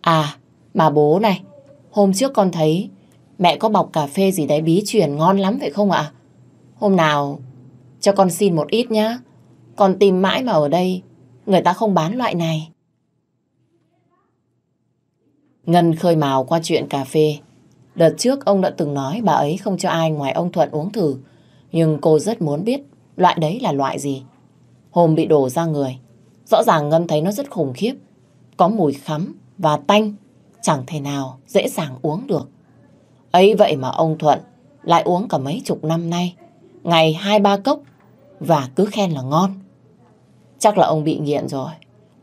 À, mà bố này, hôm trước con thấy mẹ có bọc cà phê gì đấy bí truyền ngon lắm vậy không ạ? Hôm nào cho con xin một ít nhá. Con tìm mãi mà ở đây người ta không bán loại này. Ngân khơi mào qua chuyện cà phê. Đợt trước ông đã từng nói bà ấy không cho ai ngoài ông Thuận uống thử. Nhưng cô rất muốn biết loại đấy là loại gì. Hôm bị đổ ra người. Rõ ràng ngâm thấy nó rất khủng khiếp. Có mùi khắm và tanh. Chẳng thể nào dễ dàng uống được. ấy vậy mà ông Thuận lại uống cả mấy chục năm nay. Ngày hai ba cốc. Và cứ khen là ngon. Chắc là ông bị nghiện rồi.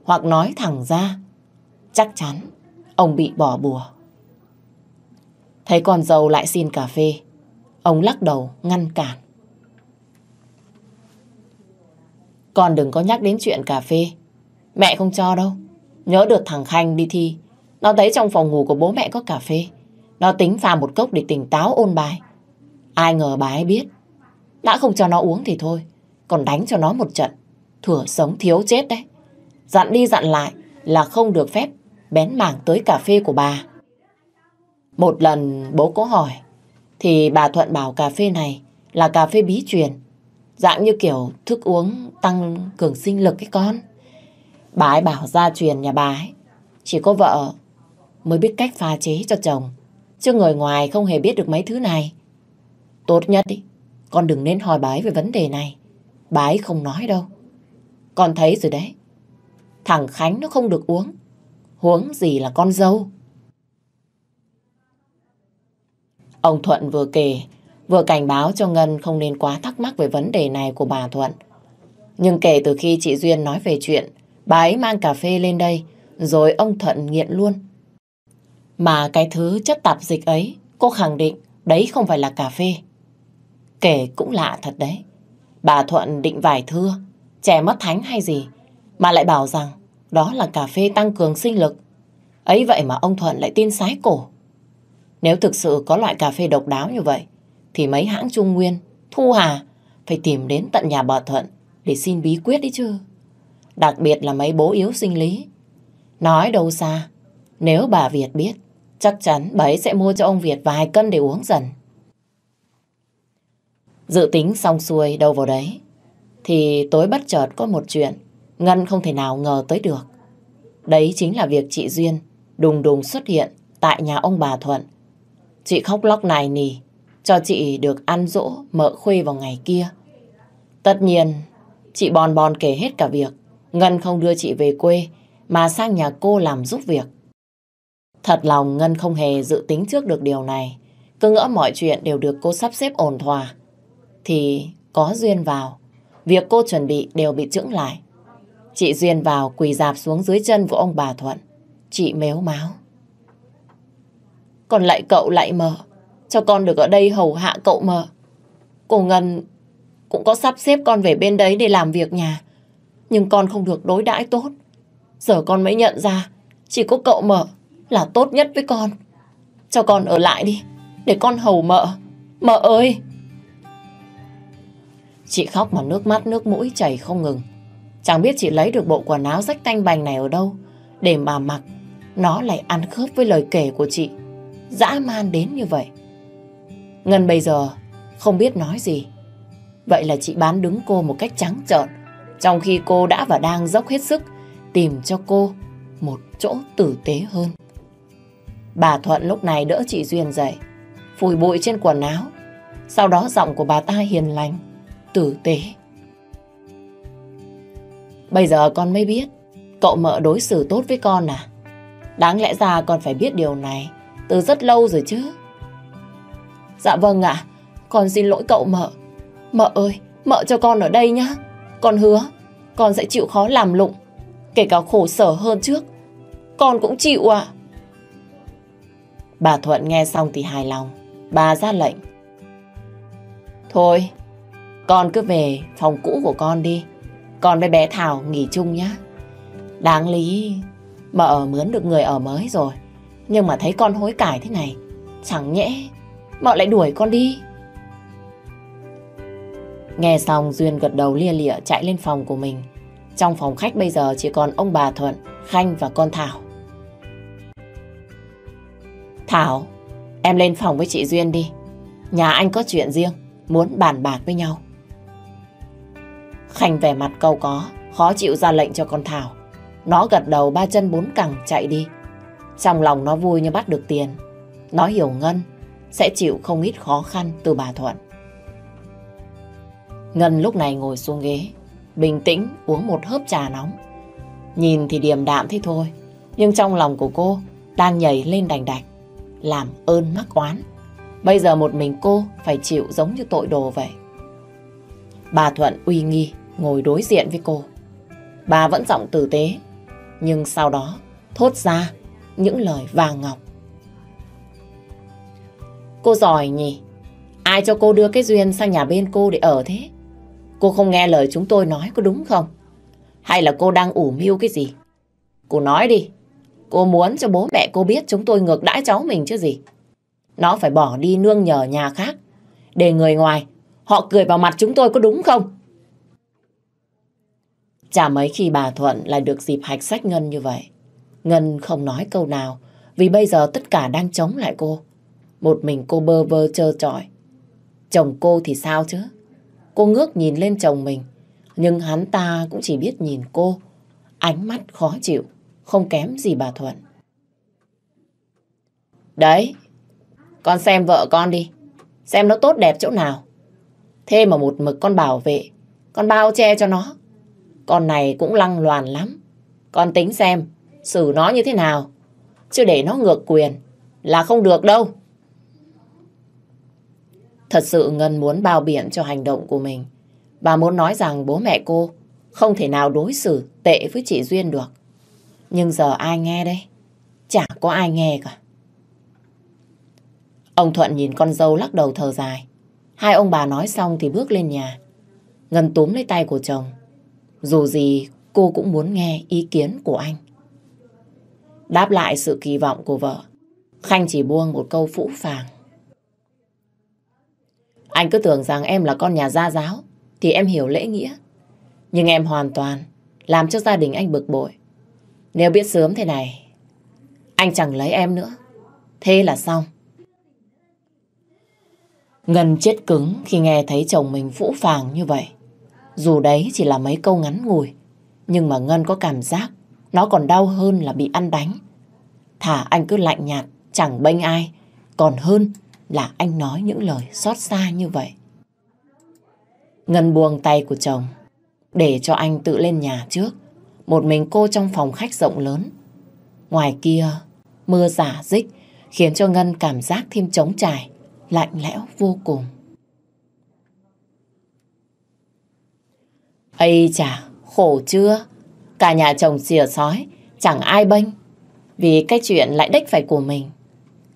Hoặc nói thẳng ra. Chắc chắn ông bị bỏ bùa. Thấy con dâu lại xin cà phê, ông lắc đầu ngăn cản. Con đừng có nhắc đến chuyện cà phê. Mẹ không cho đâu. Nhớ được thằng Khanh đi thi. Nó thấy trong phòng ngủ của bố mẹ có cà phê. Nó tính pha một cốc để tỉnh táo ôn bài. Ai ngờ bà ấy biết. Đã không cho nó uống thì thôi. Còn đánh cho nó một trận. Thừa sống thiếu chết đấy. Dặn đi dặn lại là không được phép bén mảng tới cà phê của bà. Một lần bố có hỏi, thì bà Thuận bảo cà phê này là cà phê bí truyền, dạng như kiểu thức uống tăng cường sinh lực cái con. Bà ấy bảo gia truyền nhà bà ấy, chỉ có vợ mới biết cách pha chế cho chồng. Chứ người ngoài không hề biết được mấy thứ này. Tốt nhất ý, con đừng nên hỏi bà ấy về vấn đề này. Bà ấy không nói đâu. Con thấy rồi đấy. Thằng Khánh nó không được uống. Huống gì là con dâu. Ông Thuận vừa kể, vừa cảnh báo cho Ngân không nên quá thắc mắc về vấn đề này của bà Thuận. Nhưng kể từ khi chị Duyên nói về chuyện, bà ấy mang cà phê lên đây, rồi ông Thuận nghiện luôn. Mà cái thứ chất tạp dịch ấy, cô khẳng định đấy không phải là cà phê. Kể cũng lạ thật đấy. Bà Thuận định vải thưa, trẻ mất thánh hay gì, mà lại bảo rằng đó là cà phê tăng cường sinh lực. Ấy vậy mà ông Thuận lại tin sái cổ. Nếu thực sự có loại cà phê độc đáo như vậy, thì mấy hãng Trung Nguyên, Thu Hà phải tìm đến tận nhà bà Thuận để xin bí quyết đấy chứ. Đặc biệt là mấy bố yếu sinh lý. Nói đâu xa, nếu bà Việt biết, chắc chắn bà ấy sẽ mua cho ông Việt vài cân để uống dần. Dự tính xong xuôi đâu vào đấy, thì tối bất chợt có một chuyện Ngân không thể nào ngờ tới được. Đấy chính là việc chị Duyên đùng đùng xuất hiện tại nhà ông bà Thuận. Chị khóc lóc này nì, cho chị được ăn dỗ mợ khuê vào ngày kia. Tất nhiên, chị bòn bòn kể hết cả việc. Ngân không đưa chị về quê, mà sang nhà cô làm giúp việc. Thật lòng Ngân không hề dự tính trước được điều này. Cứ ngỡ mọi chuyện đều được cô sắp xếp ổn thỏa. Thì có duyên vào, việc cô chuẩn bị đều bị chững lại. Chị Duyên vào quỳ dạp xuống dưới chân của ông bà Thuận. Chị mếu máu. Còn lại cậu lại mờ. Cho con được ở đây hầu hạ cậu mờ. Cô Ngân cũng có sắp xếp con về bên đấy để làm việc nhà. Nhưng con không được đối đãi tốt. Giờ con mới nhận ra chỉ có cậu mợ là tốt nhất với con. Cho con ở lại đi. Để con hầu mợ. Mợ ơi! Chị khóc mà nước mắt nước mũi chảy không ngừng. Chẳng biết chị lấy được bộ quần áo rách tanh bành này ở đâu, để mà mặc. Nó lại ăn khớp với lời kể của chị. Dã man đến như vậy. Ngân bây giờ không biết nói gì. Vậy là chị bán đứng cô một cách trắng trợn. Trong khi cô đã và đang dốc hết sức tìm cho cô một chỗ tử tế hơn. Bà Thuận lúc này đỡ chị Duyên dậy, phủi bụi trên quần áo. Sau đó giọng của bà ta hiền lành, tử tế. Bây giờ con mới biết cậu mợ đối xử tốt với con à? Đáng lẽ ra con phải biết điều này từ rất lâu rồi chứ. Dạ vâng ạ, con xin lỗi cậu mợ. Mợ ơi, mợ cho con ở đây nhá. Con hứa, con sẽ chịu khó làm lụng, kể cả khổ sở hơn trước. Con cũng chịu ạ. Bà Thuận nghe xong thì hài lòng. Bà ra lệnh. Thôi, con cứ về phòng cũ của con đi. Con với bé Thảo nghỉ chung nhá. Đáng lý mợ mướn được người ở mới rồi. Nhưng mà thấy con hối cải thế này, chẳng nhẽ mợ lại đuổi con đi. Nghe xong Duyên gật đầu lia lịa chạy lên phòng của mình. Trong phòng khách bây giờ chỉ còn ông bà Thuận, Khanh và con Thảo. Thảo, em lên phòng với chị Duyên đi. Nhà anh có chuyện riêng, muốn bàn bạc với nhau. Khanh vẻ mặt câu có, khó chịu ra lệnh cho con Thảo. Nó gật đầu ba chân bốn cẳng chạy đi. Trong lòng nó vui như bắt được tiền. Nó hiểu Ngân sẽ chịu không ít khó khăn từ bà Thuận. Ngân lúc này ngồi xuống ghế, bình tĩnh uống một hớp trà nóng. Nhìn thì điềm đạm thế thôi, nhưng trong lòng của cô đang nhảy lên đành đạch, làm ơn mắc oán. Bây giờ một mình cô phải chịu giống như tội đồ vậy. Bà Thuận uy nghi ngồi đối diện với cô. Bà vẫn giọng tử tế, nhưng sau đó thốt ra những lời vàng ngọc. Cô giỏi nhỉ? Ai cho cô đưa cái duyên sang nhà bên cô để ở thế? Cô không nghe lời chúng tôi nói có đúng không? Hay là cô đang ủ mưu cái gì? Cô nói đi. Cô muốn cho bố mẹ cô biết chúng tôi ngược đãi cháu mình chứ gì? Nó phải bỏ đi nương nhờ nhà khác. Để người ngoài, họ cười vào mặt chúng tôi có đúng không? Chả mấy khi bà Thuận lại được dịp hạch sách Ngân như vậy. Ngân không nói câu nào, vì bây giờ tất cả đang chống lại cô. Một mình cô bơ vơ trơ trọi. Chồng cô thì sao chứ? Cô ngước nhìn lên chồng mình, nhưng hắn ta cũng chỉ biết nhìn cô. Ánh mắt khó chịu, không kém gì bà Thuận. Đấy, con xem vợ con đi. Xem nó tốt đẹp chỗ nào. Thế mà một mực con bảo vệ, con bao che cho nó. Con này cũng lăng loàn lắm. Con tính xem, xử nó như thế nào. Chứ để nó ngược quyền là không được đâu. Thật sự Ngân muốn bao biện cho hành động của mình. Bà muốn nói rằng bố mẹ cô không thể nào đối xử tệ với chị Duyên được. Nhưng giờ ai nghe đây? Chả có ai nghe cả. Ông Thuận nhìn con dâu lắc đầu thở dài. Hai ông bà nói xong thì bước lên nhà. Ngân túm lấy tay của chồng. Dù gì cô cũng muốn nghe ý kiến của anh. Đáp lại sự kỳ vọng của vợ, Khanh chỉ buông một câu phũ phàng. Anh cứ tưởng rằng em là con nhà gia giáo, thì em hiểu lễ nghĩa. Nhưng em hoàn toàn làm cho gia đình anh bực bội. Nếu biết sớm thế này, anh chẳng lấy em nữa. Thế là xong. Ngân chết cứng khi nghe thấy chồng mình phũ phàng như vậy. Dù đấy chỉ là mấy câu ngắn ngủi, nhưng mà Ngân có cảm giác nó còn đau hơn là bị ăn đánh. Thả anh cứ lạnh nhạt, chẳng bênh ai, còn hơn là anh nói những lời xót xa như vậy. Ngân buông tay của chồng, để cho anh tự lên nhà trước. Một mình cô trong phòng khách rộng lớn. Ngoài kia, mưa giả dích khiến cho Ngân cảm giác thêm trống trải, lạnh lẽo vô cùng. Ây chà, khổ chưa? Cả nhà chồng xìa sói, chẳng ai bênh. Vì cái chuyện lại đích phải của mình.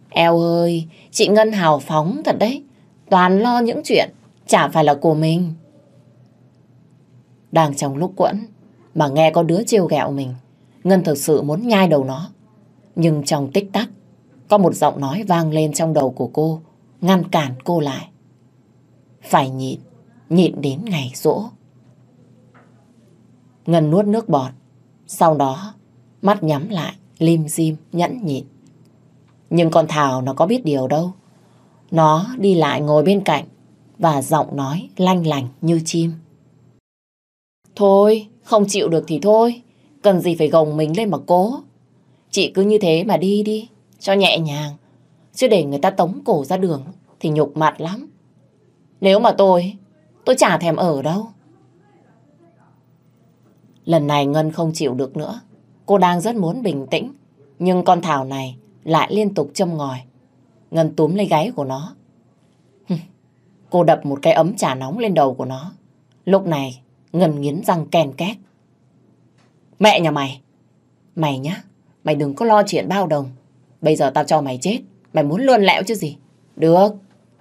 Eo ơi, chị Ngân hào phóng thật đấy. Toàn lo những chuyện chả phải là của mình. Đang trong lúc quẫn mà nghe có đứa trêu ghẹo mình. Ngân thực sự muốn nhai đầu nó. Nhưng trong tích tắc có một giọng nói vang lên trong đầu của cô ngăn cản cô lại. Phải nhịn, nhịn đến ngày rỗ. Ngân nuốt nước bọt. Sau đó, mắt nhắm lại, lim dim, nhẫn nhịn. Nhưng con Thảo nó có biết điều đâu. Nó đi lại ngồi bên cạnh và giọng nói lanh lành như chim. Thôi, không chịu được thì thôi. Cần gì phải gồng mình lên mà cố. Chị cứ như thế mà đi đi, cho nhẹ nhàng. Chứ để người ta tống cổ ra đường thì nhục mặt lắm. Nếu mà tôi, tôi chả thèm ở đâu. Lần này Ngân không chịu được nữa. Cô đang rất muốn bình tĩnh. Nhưng con Thảo này lại liên tục châm ngòi. Ngân túm lấy gáy của nó. Cô đập một cái ấm trà nóng lên đầu của nó. Lúc này, Ngân nghiến răng kèn két. Mẹ nhà mày! Mày nhá, mày đừng có lo chuyện bao đồng. Bây giờ tao cho mày chết. Mày muốn luôn lẹo chứ gì? Được,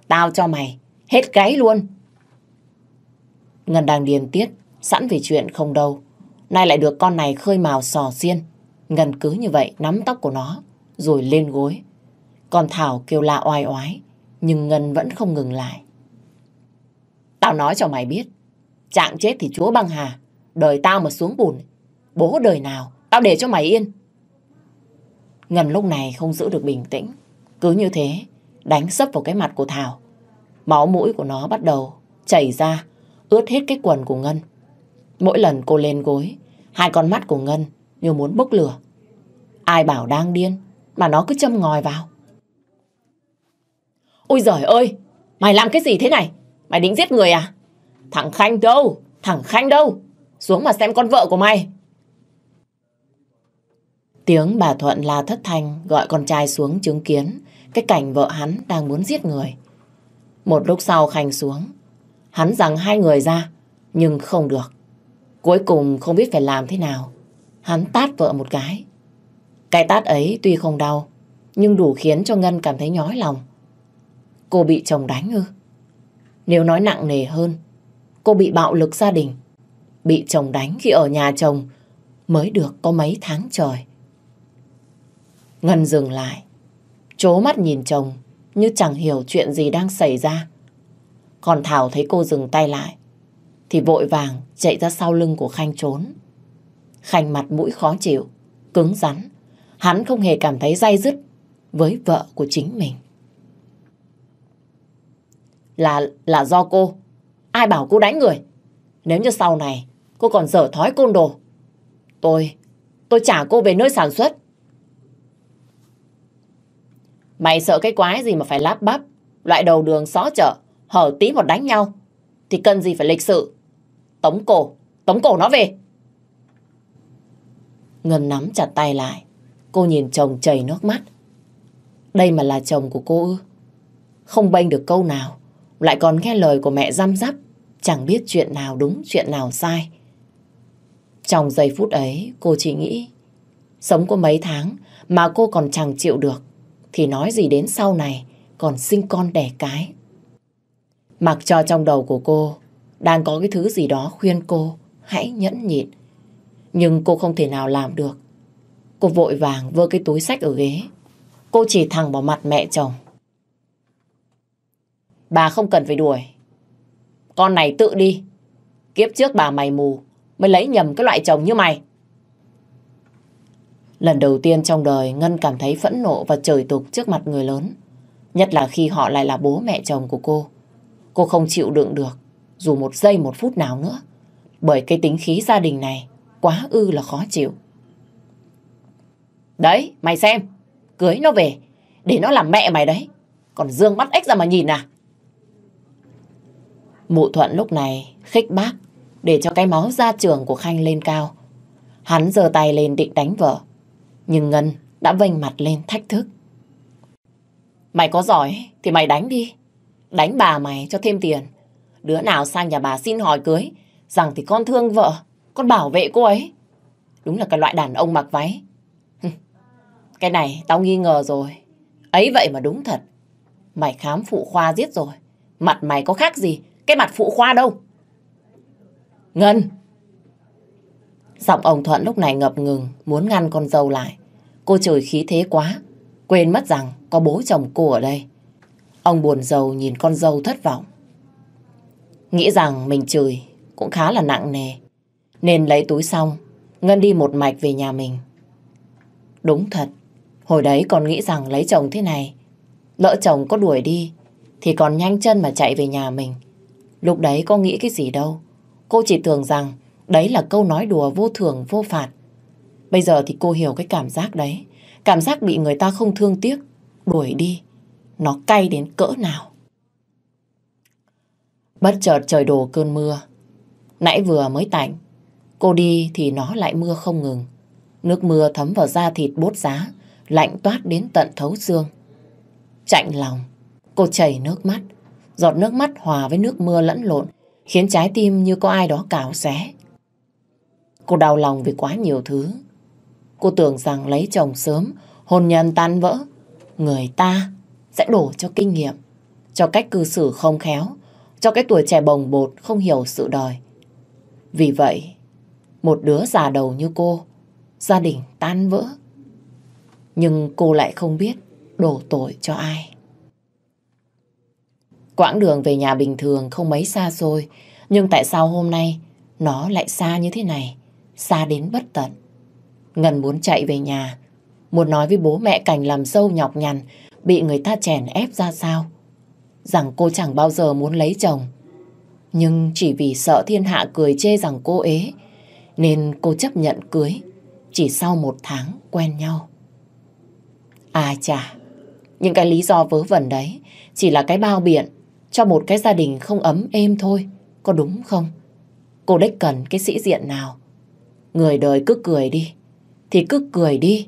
tao cho mày. Hết gáy luôn. Ngân đang điền tiết, sẵn về chuyện không đâu. Nay lại được con này khơi mào sò xiên. Ngân cứ như vậy nắm tóc của nó, rồi lên gối. Còn Thảo kêu la oai oái, nhưng Ngân vẫn không ngừng lại. Tao nói cho mày biết, trạng chết thì chúa băng hà, đời tao mà xuống bùn. Bố đời nào, tao để cho mày yên. Ngân lúc này không giữ được bình tĩnh. Cứ như thế, đánh sấp vào cái mặt của Thảo. Máu mũi của nó bắt đầu chảy ra, ướt hết cái quần của Ngân. Mỗi lần cô lên gối, hai con mắt của Ngân như muốn bốc lửa. Ai bảo đang điên, mà nó cứ châm ngòi vào. Ôi giời ơi, mày làm cái gì thế này? Mày định giết người à? Thằng Khanh đâu? Thằng Khanh đâu? Xuống mà xem con vợ của mày. Tiếng bà Thuận la thất thanh gọi con trai xuống chứng kiến cái cảnh vợ hắn đang muốn giết người. Một lúc sau Khanh xuống, hắn rằng hai người ra, nhưng không được. Cuối cùng không biết phải làm thế nào. Hắn tát vợ một cái. Cái tát ấy tuy không đau, nhưng đủ khiến cho Ngân cảm thấy nhói lòng. Cô bị chồng đánh ư? Nếu nói nặng nề hơn, cô bị bạo lực gia đình. Bị chồng đánh khi ở nhà chồng mới được có mấy tháng trời. Ngân dừng lại, chố mắt nhìn chồng như chẳng hiểu chuyện gì đang xảy ra. Còn Thảo thấy cô dừng tay lại, thì vội vàng chạy ra sau lưng của Khanh trốn. Khanh mặt mũi khó chịu, cứng rắn. Hắn không hề cảm thấy day dứt với vợ của chính mình. Là, là do cô. Ai bảo cô đánh người? Nếu như sau này cô còn dở thói côn đồ, tôi, tôi trả cô về nơi sản xuất. Mày sợ cái quái gì mà phải lát bắp, loại đầu đường xó chợ, hở tí một đánh nhau. Thì cần gì phải lịch sự. Tống cổ, tống cổ nó về. Ngân nắm chặt tay lại. Cô nhìn chồng chảy nước mắt. Đây mà là chồng của cô ư? Không bênh được câu nào. Lại còn nghe lời của mẹ răm rắp. Chẳng biết chuyện nào đúng, chuyện nào sai. Trong giây phút ấy, cô chỉ nghĩ sống có mấy tháng mà cô còn chẳng chịu được thì nói gì đến sau này còn sinh con đẻ cái. Mặc cho trong đầu của cô đang có cái thứ gì đó khuyên cô hãy nhẫn nhịn. Nhưng cô không thể nào làm được. Cô vội vàng vơ cái túi sách ở ghế. Cô chỉ thẳng vào mặt mẹ chồng. Bà không cần phải đuổi. Con này tự đi. Kiếp trước bà mày mù mới lấy nhầm cái loại chồng như mày. Lần đầu tiên trong đời Ngân cảm thấy phẫn nộ và trời tục trước mặt người lớn. Nhất là khi họ lại là bố mẹ chồng của cô. Cô không chịu đựng được, dù một giây một phút nào nữa. Bởi cái tính khí gia đình này quá ư là khó chịu. Đấy, mày xem, cưới nó về, để nó làm mẹ mày đấy. Còn Dương mắt ếch ra mà nhìn à. Mụ Thuận lúc này khích bác để cho cái máu ra trường của Khanh lên cao. Hắn giơ tay lên định đánh vợ. Nhưng Ngân đã vênh mặt lên thách thức. Mày có giỏi thì mày đánh đi. Đánh bà mày cho thêm tiền. Đứa nào sang nhà bà xin hỏi cưới, rằng thì con thương vợ, con bảo vệ cô ấy. Đúng là cái loại đàn ông mặc váy. Cái này tao nghi ngờ rồi. Ấy vậy mà đúng thật. Mày khám phụ khoa giết rồi. Mặt mày có khác gì cái mặt phụ khoa đâu. Ngân! Giọng ông Thuận lúc này ngập ngừng, muốn ngăn con dâu lại. Cô chửi khí thế quá, quên mất rằng có bố chồng cô ở đây. Ông buồn giàu nhìn con dâu thất vọng. Nghĩ rằng mình chửi cũng khá là nặng nề. Nên lấy túi xong, Ngân đi một mạch về nhà mình. Đúng thật, hồi đấy còn nghĩ rằng lấy chồng thế này, lỡ chồng có đuổi đi, thì còn nhanh chân mà chạy về nhà mình. Lúc đấy có nghĩ cái gì đâu. Cô chỉ tưởng rằng đấy là câu nói đùa vô thường vô phạt. Bây giờ thì cô hiểu cái cảm giác đấy. Cảm giác bị người ta không thương tiếc, đuổi đi. Nó cay đến cỡ nào. Bất chợt trời đổ cơn mưa. Nãy vừa mới tạnh. Cô đi thì nó lại mưa không ngừng. Nước mưa thấm vào da thịt bốt giá, lạnh toát đến tận thấu xương. Chạnh lòng, cô chảy nước mắt. Giọt nước mắt hòa với nước mưa lẫn lộn, khiến trái tim như có ai đó cào xé. Cô đau lòng vì quá nhiều thứ. Cô tưởng rằng lấy chồng sớm, hôn nhân tan vỡ, người ta sẽ đổ cho kinh nghiệm, cho cách cư xử không khéo, cho cái tuổi trẻ bồng bột không hiểu sự đời. Vì vậy, một đứa già đầu như cô, gia đình tan vỡ. Nhưng cô lại không biết đổ tội cho ai. Quãng đường về nhà bình thường không mấy xa xôi, nhưng tại sao hôm nay nó lại xa như thế này, xa đến bất tận. Ngân muốn chạy về nhà, muốn nói với bố mẹ cảnh làm dâu nhọc nhằn, bị người ta chèn ép ra sao. Rằng cô chẳng bao giờ muốn lấy chồng. Nhưng chỉ vì sợ thiên hạ cười chê rằng cô ế, nên cô chấp nhận cưới, chỉ sau một tháng quen nhau. À chà, những cái lý do vớ vẩn đấy chỉ là cái bao biện cho một cái gia đình không ấm êm thôi, có đúng không? Cô đếch cần cái sĩ diện nào. Người đời cứ cười đi, thì cứ cười đi.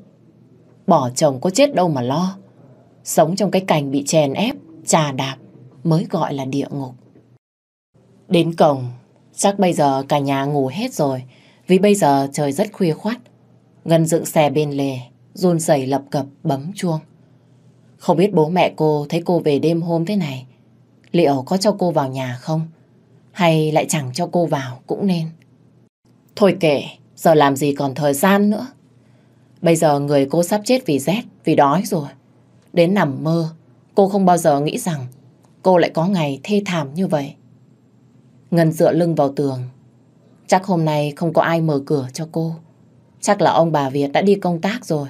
Bỏ chồng có chết đâu mà lo. Sống trong cái cảnh bị chèn ép, trà đạp mới gọi là địa ngục. Đến cổng, chắc bây giờ cả nhà ngủ hết rồi, vì bây giờ trời rất khuya khoát. Ngân dựng xe bên lề, run rẩy lập cập bấm chuông. Không biết bố mẹ cô thấy cô về đêm hôm thế này, liệu có cho cô vào nhà không? Hay lại chẳng cho cô vào cũng nên. Thôi kệ, giờ làm gì còn thời gian nữa. Bây giờ người cô sắp chết vì rét, vì đói rồi. Đến nằm mơ, cô không bao giờ nghĩ rằng cô lại có ngày thê thảm như vậy. Ngân dựa lưng vào tường. Chắc hôm nay không có ai mở cửa cho cô. Chắc là ông bà Việt đã đi công tác rồi.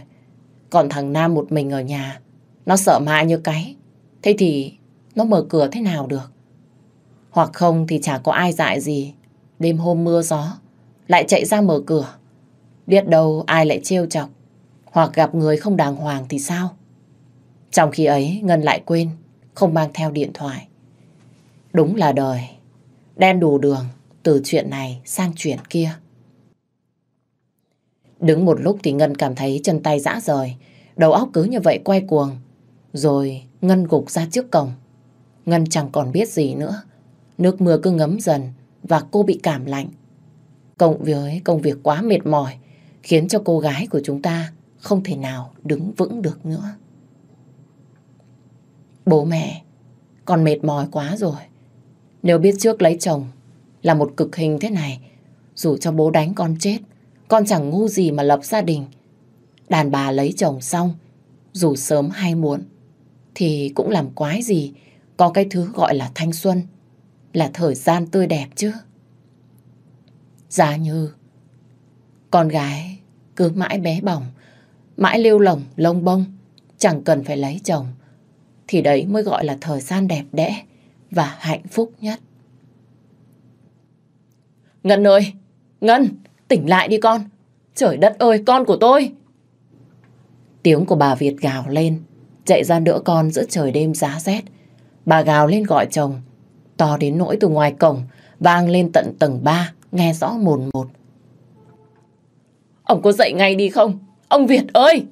Còn thằng Nam một mình ở nhà, nó sợ mạ như cái. Thế thì nó mở cửa thế nào được? Hoặc không thì chả có ai dại gì. Đêm hôm mưa gió, lại chạy ra mở cửa. Biết đâu ai lại trêu chọc, hoặc gặp người không đàng hoàng thì sao? Trong khi ấy Ngân lại quên không mang theo điện thoại. Đúng là đời, đen đủ đường từ chuyện này sang chuyện kia. Đứng một lúc thì Ngân cảm thấy chân tay rã rời, đầu óc cứ như vậy quay cuồng. Rồi Ngân gục ra trước cổng. Ngân chẳng còn biết gì nữa. Nước mưa cứ ngấm dần và cô bị cảm lạnh. Cộng với công việc quá mệt mỏi khiến cho cô gái của chúng ta không thể nào đứng vững được nữa. Bố mẹ, con mệt mỏi quá rồi. Nếu biết trước lấy chồng là một cực hình thế này, dù cho bố đánh con chết, con chẳng ngu gì mà lập gia đình. Đàn bà lấy chồng xong, dù sớm hay muộn, thì cũng làm quái gì có cái thứ gọi là thanh xuân, là thời gian tươi đẹp chứ. Giá như con gái cứ mãi bé bỏng, mãi lêu lồng, lông bông, chẳng cần phải lấy chồng, thì đấy mới gọi là thời gian đẹp đẽ và hạnh phúc nhất. Ngân ơi! Ngân! Tỉnh lại đi con! Trời đất ơi! Con của tôi! Tiếng của bà Việt gào lên, chạy ra đỡ con giữa trời đêm giá rét. Bà gào lên gọi chồng, to đến nỗi từ ngoài cổng, vang lên tận tầng 3, nghe rõ mồn một. Ông có dậy ngay đi không? Ông Việt ơi!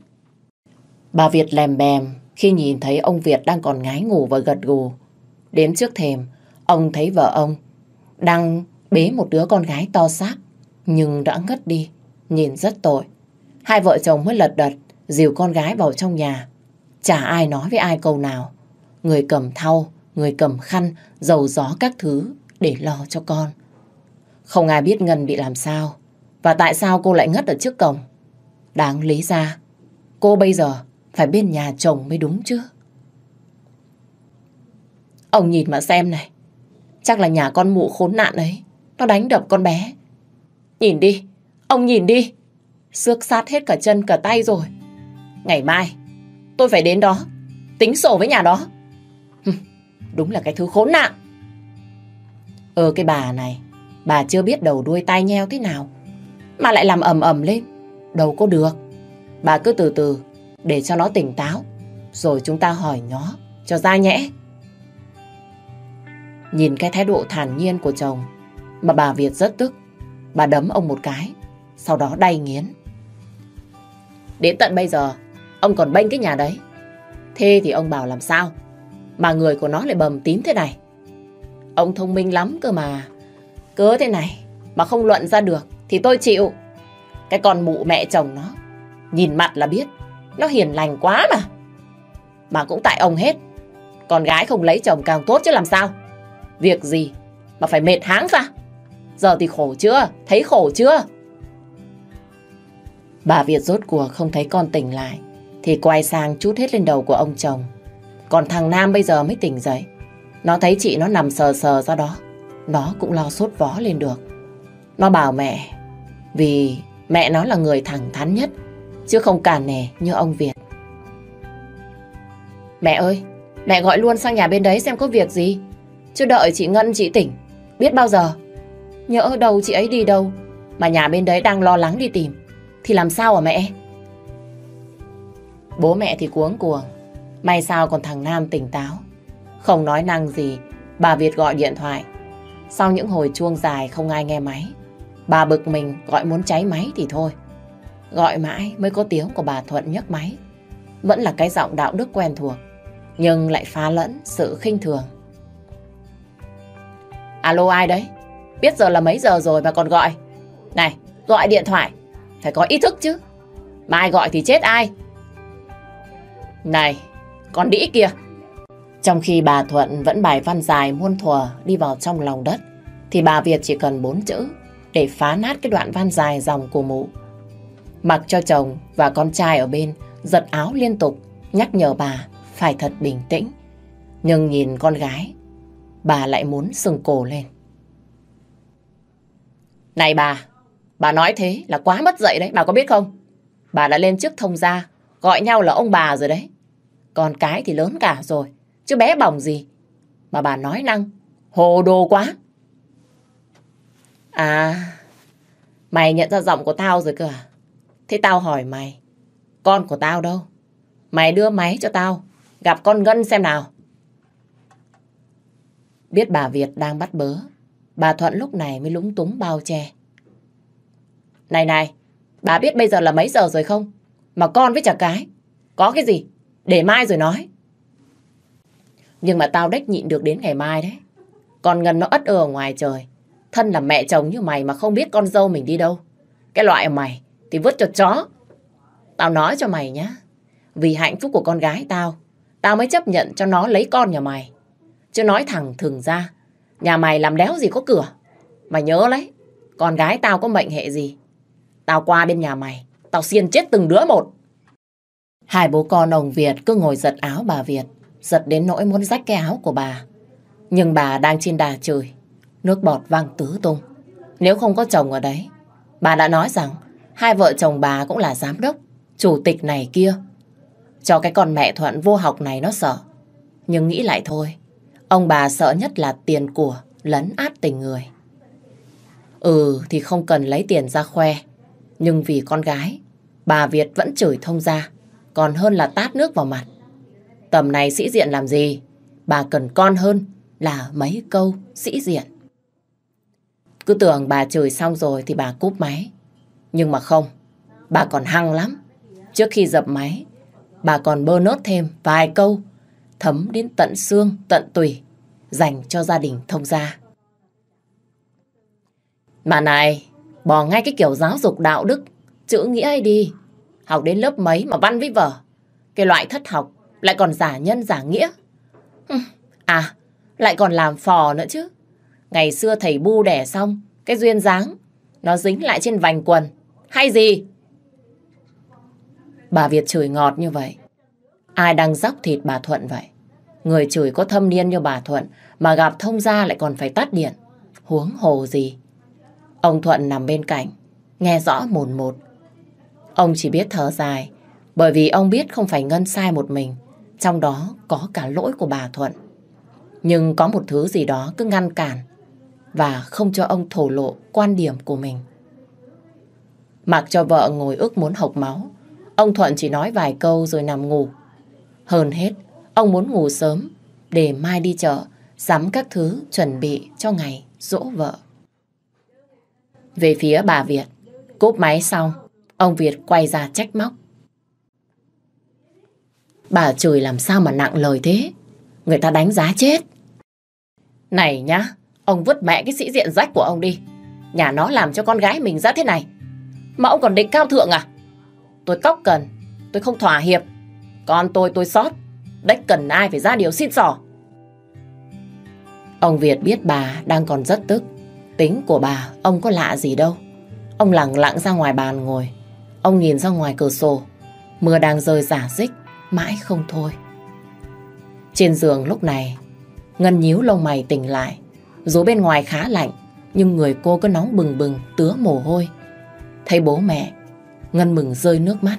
Bà Việt lèm bèm khi nhìn thấy ông Việt đang còn ngái ngủ và gật gù. Đến trước thềm, ông thấy vợ ông đang bế một đứa con gái to xác, nhưng đã ngất đi, nhìn rất tội. Hai vợ chồng mới lật đật, dìu con gái vào trong nhà. Chả ai nói với ai câu nào. Người cầm thau, người cầm khăn, dầu gió các thứ để lo cho con. Không ai biết Ngân bị làm sao, và tại sao cô lại ngất ở trước cổng. Đáng lý ra, cô bây giờ phải bên nhà chồng mới đúng chứ. Ông nhìn mà xem này. Chắc là nhà con mụ khốn nạn ấy. Nó đánh đập con bé. Nhìn đi. Ông nhìn đi. Xước sát hết cả chân cả tay rồi. Ngày mai, tôi phải đến đó. Tính sổ với nhà đó. Đúng là cái thứ khốn nạn. Ờ cái bà này. Bà chưa biết đầu đuôi tai nheo thế nào. Mà lại làm ầm ầm lên. Đâu có được. Bà cứ từ từ để cho nó tỉnh táo. Rồi chúng ta hỏi nó cho ra nhẽ. Nhìn cái thái độ thản nhiên của chồng mà bà Việt rất tức. Bà đấm ông một cái, sau đó đay nghiến. Đến tận bây giờ, ông còn bênh cái nhà đấy. Thế thì ông bảo làm sao? Mà người của nó lại bầm tím thế này. Ông thông minh lắm cơ mà. Cớ thế này mà không luận ra được thì tôi chịu. Cái con mụ mẹ chồng nó, nhìn mặt là biết, nó hiền lành quá mà. Mà cũng tại ông hết. Con gái không lấy chồng càng tốt chứ làm sao? Việc gì mà phải mệt háng ra? Giờ thì khổ chưa? Thấy khổ chưa? Bà Việt rốt cuộc không thấy con tỉnh lại, thì quay sang chút hết lên đầu của ông chồng. Còn thằng Nam bây giờ mới tỉnh dậy. Nó thấy chị nó nằm sờ sờ ra đó. Nó cũng lo sốt vó lên được. Nó bảo mẹ, vì mẹ nó là người thẳng thắn nhất chứ không cản nề như ông Việt. Mẹ ơi, mẹ gọi luôn sang nhà bên đấy xem có việc gì. Chứ đợi chị Ngân chị tỉnh, biết bao giờ. Nhỡ đâu chị ấy đi đâu, mà nhà bên đấy đang lo lắng đi tìm, thì làm sao hả mẹ? Bố mẹ thì cuống cuồng, may sao còn thằng Nam tỉnh táo. Không nói năng gì, bà Việt gọi điện thoại. Sau những hồi chuông dài không ai nghe máy, bà bực mình gọi muốn cháy máy thì thôi. Gọi mãi mới có tiếng của bà Thuận nhấc máy. Vẫn là cái giọng đạo đức quen thuộc, nhưng lại phá lẫn sự khinh thường. Alo ai đấy? Biết giờ là mấy giờ rồi mà còn gọi. Này, gọi điện thoại. Phải có ý thức chứ. Mà ai gọi thì chết ai. Này, con đĩ kìa. Trong khi bà Thuận vẫn bài văn dài muôn thuở đi vào trong lòng đất, thì bà Việt chỉ cần bốn chữ để phá nát cái đoạn văn dài dòng của mụ. Mặc cho chồng và con trai ở bên giật áo liên tục, nhắc nhở bà phải thật bình tĩnh. Nhưng nhìn con gái, bà lại muốn sừng cổ lên. Này bà, bà nói thế là quá mất dạy đấy, bà có biết không? Bà đã lên trước thông gia, gọi nhau là ông bà rồi đấy. Con cái thì lớn cả rồi, chứ bé bỏng gì. Mà bà nói năng, hồ đồ quá. À, mày nhận ra giọng của tao rồi cơ à? Thế tao hỏi mày, con của tao đâu? Mày đưa máy cho tao, gặp con Ngân xem nào. Biết bà Việt đang bắt bớ, bà Thuận lúc này mới lúng túng bao che. Này này, bà biết bây giờ là mấy giờ rồi không? Mà con với chả cái, có cái gì? Để mai rồi nói. Nhưng mà tao đếch nhịn được đến ngày mai đấy. Con Ngân nó ất ở ngoài trời. Thân là mẹ chồng như mày mà không biết con dâu mình đi đâu. Cái loại mày thì vứt cho chó. Tao nói cho mày nhá. Vì hạnh phúc của con gái tao, tao mới chấp nhận cho nó lấy con nhà mày. Chứ nói thẳng thường ra, nhà mày làm đéo gì có cửa. Mày nhớ lấy, con gái tao có mệnh hệ gì. Tao qua bên nhà mày, tao xiên chết từng đứa một. Hai bố con ông Việt cứ ngồi giật áo bà Việt, giật đến nỗi muốn rách cái áo của bà. Nhưng bà đang trên đà trời, nước bọt văng tứ tung. Nếu không có chồng ở đấy, bà đã nói rằng hai vợ chồng bà cũng là giám đốc, chủ tịch này kia. Cho cái con mẹ Thuận vô học này nó sợ. Nhưng nghĩ lại thôi, ông bà sợ nhất là tiền của lấn át tình người. Ừ thì không cần lấy tiền ra khoe, nhưng vì con gái, bà Việt vẫn chửi thông ra, còn hơn là tát nước vào mặt. Tầm này sĩ diện làm gì? Bà cần con hơn là mấy câu sĩ diện. Cứ tưởng bà chửi xong rồi thì bà cúp máy. Nhưng mà không, bà còn hăng lắm. Trước khi dập máy, bà còn bơ nốt thêm vài câu thấm đến tận xương, tận tủy dành cho gia đình thông gia. Mà này, bỏ ngay cái kiểu giáo dục đạo đức, chữ nghĩa ấy đi. Học đến lớp mấy mà văn với vở. Cái loại thất học lại còn giả nhân giả nghĩa. À, lại còn làm phò nữa chứ. Ngày xưa thầy bu đẻ xong, cái duyên dáng, nó dính lại trên vành quần. Hay gì? Bà Việt chửi ngọt như vậy. Ai đang dóc thịt bà Thuận vậy? Người chửi có thâm niên như bà Thuận mà gặp thông gia lại còn phải tắt điện. Huống hồ gì? Ông Thuận nằm bên cạnh, nghe rõ mồn một. Ông chỉ biết thở dài, bởi vì ông biết không phải Ngân sai một mình, trong đó có cả lỗi của bà Thuận. Nhưng có một thứ gì đó cứ ngăn cản và không cho ông thổ lộ quan điểm của mình. Mặc cho vợ ngồi ức muốn hộc máu, ông Thuận chỉ nói vài câu rồi nằm ngủ. Hơn hết, ông muốn ngủ sớm để mai đi chợ, sắm các thứ chuẩn bị cho ngày dỗ vợ. Về phía bà Việt, cúp máy xong, ông Việt quay ra trách móc. Bà chửi làm sao mà nặng lời thế? Người ta đánh giá chết. Này nhá, ông vứt mẹ cái sĩ diện rách của ông đi. Nhà nó làm cho con gái mình ra thế này. Mà ông còn định cao thượng à? Tôi cóc cần, tôi không thỏa hiệp. Con tôi tôi sót, đách cần ai phải ra điều xin xỏ. Ông Việt biết bà đang còn rất tức. Tính của bà, ông có lạ gì đâu. Ông lặng lặng ra ngoài bàn ngồi. Ông nhìn ra ngoài cửa sổ. Mưa đang rơi giả dích, mãi không thôi. Trên giường lúc này, Ngân nhíu lông mày tỉnh lại. Dù bên ngoài khá lạnh, nhưng người cô cứ nóng bừng bừng, tứa mồ hôi. Thấy bố mẹ, Ngân mừng rơi nước mắt.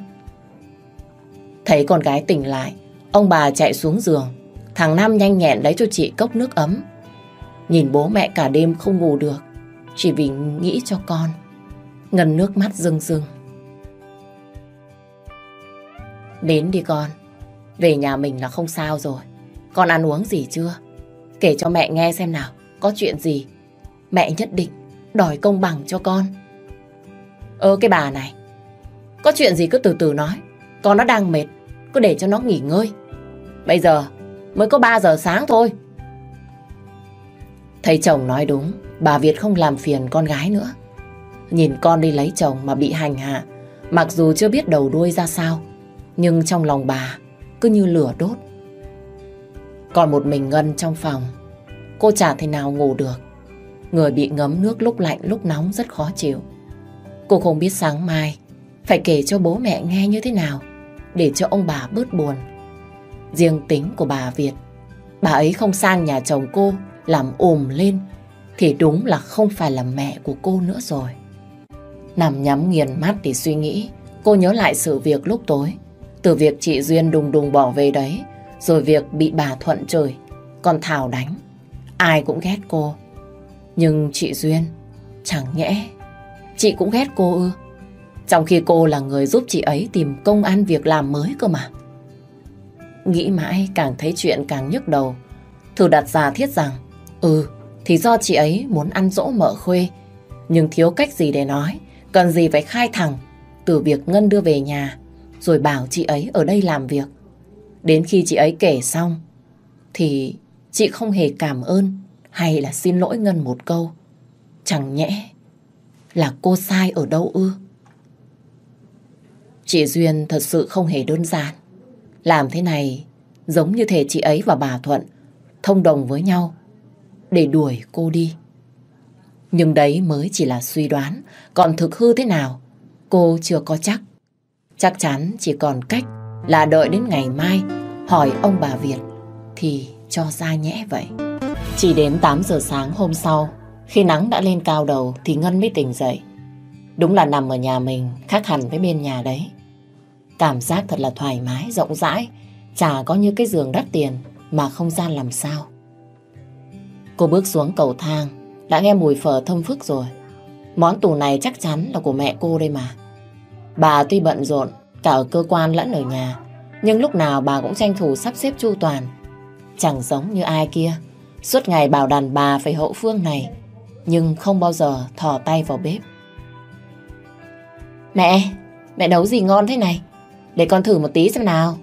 Thấy con gái tỉnh lại, ông bà chạy xuống giường. Thằng Nam nhanh nhẹn lấy cho chị cốc nước ấm. Nhìn bố mẹ cả đêm không ngủ được, chỉ vì nghĩ cho con. Ngân nước mắt rưng rưng. Đến đi con, về nhà mình là không sao rồi. Con ăn uống gì chưa? Kể cho mẹ nghe xem nào, có chuyện gì. Mẹ nhất định đòi công bằng cho con. Ơ cái bà này, có chuyện gì cứ từ từ nói. Con nó đang mệt, cứ để cho nó nghỉ ngơi. Bây giờ mới có 3 giờ sáng thôi. Thầy chồng nói đúng, bà Việt không làm phiền con gái nữa. Nhìn con đi lấy chồng mà bị hành hạ, mặc dù chưa biết đầu đuôi ra sao, nhưng trong lòng bà cứ như lửa đốt. Còn một mình Ngân trong phòng, cô chả thể nào ngủ được. Người bị ngấm nước lúc lạnh lúc nóng rất khó chịu. Cô không biết sáng mai phải kể cho bố mẹ nghe như thế nào để cho ông bà bớt buồn. Riêng tính của bà Việt, bà ấy không sang nhà chồng cô làm ồm lên thì đúng là không phải là mẹ của cô nữa rồi. Nằm nhắm nghiền mắt để suy nghĩ, cô nhớ lại sự việc lúc tối. Từ việc chị Duyên đùng đùng bỏ về đấy, rồi việc bị bà Thuận trời, còn Thảo đánh. Ai cũng ghét cô. Nhưng chị Duyên, chẳng nhẽ, chị cũng ghét cô ư. Trong khi cô là người giúp chị ấy tìm công ăn việc làm mới cơ mà. Nghĩ mãi càng thấy chuyện càng nhức đầu. Thử đặt giả thiết rằng, ừ, thì do chị ấy muốn ăn dỗ mợ khuê. Nhưng thiếu cách gì để nói, cần gì phải khai thẳng từ việc Ngân đưa về nhà, rồi bảo chị ấy ở đây làm việc. Đến khi chị ấy kể xong, thì chị không hề cảm ơn hay là xin lỗi Ngân một câu. Chẳng nhẽ là cô sai ở đâu ư? Chị Duyên thật sự không hề đơn giản. Làm thế này giống như thể chị ấy và bà Thuận thông đồng với nhau để đuổi cô đi. Nhưng đấy mới chỉ là suy đoán, còn thực hư thế nào, cô chưa có chắc. Chắc chắn chỉ còn cách là đợi đến ngày mai hỏi ông bà Việt thì cho ra nhẽ vậy. Chỉ đến 8 giờ sáng hôm sau, khi nắng đã lên cao đầu thì Ngân mới tỉnh dậy. Đúng là nằm ở nhà mình khác hẳn với bên nhà đấy. Cảm giác thật là thoải mái, rộng rãi, chả có như cái giường đắt tiền mà không gian làm sao. Cô bước xuống cầu thang, đã nghe mùi phở thơm phức rồi. Món tủ này chắc chắn là của mẹ cô đây mà. Bà tuy bận rộn, cả ở cơ quan lẫn ở nhà, nhưng lúc nào bà cũng tranh thủ sắp xếp chu toàn. Chẳng giống như ai kia, suốt ngày bảo đàn bà phải hậu phương này, nhưng không bao giờ thò tay vào bếp. Mẹ, mẹ nấu gì ngon thế này? Để con thử một tí xem nào.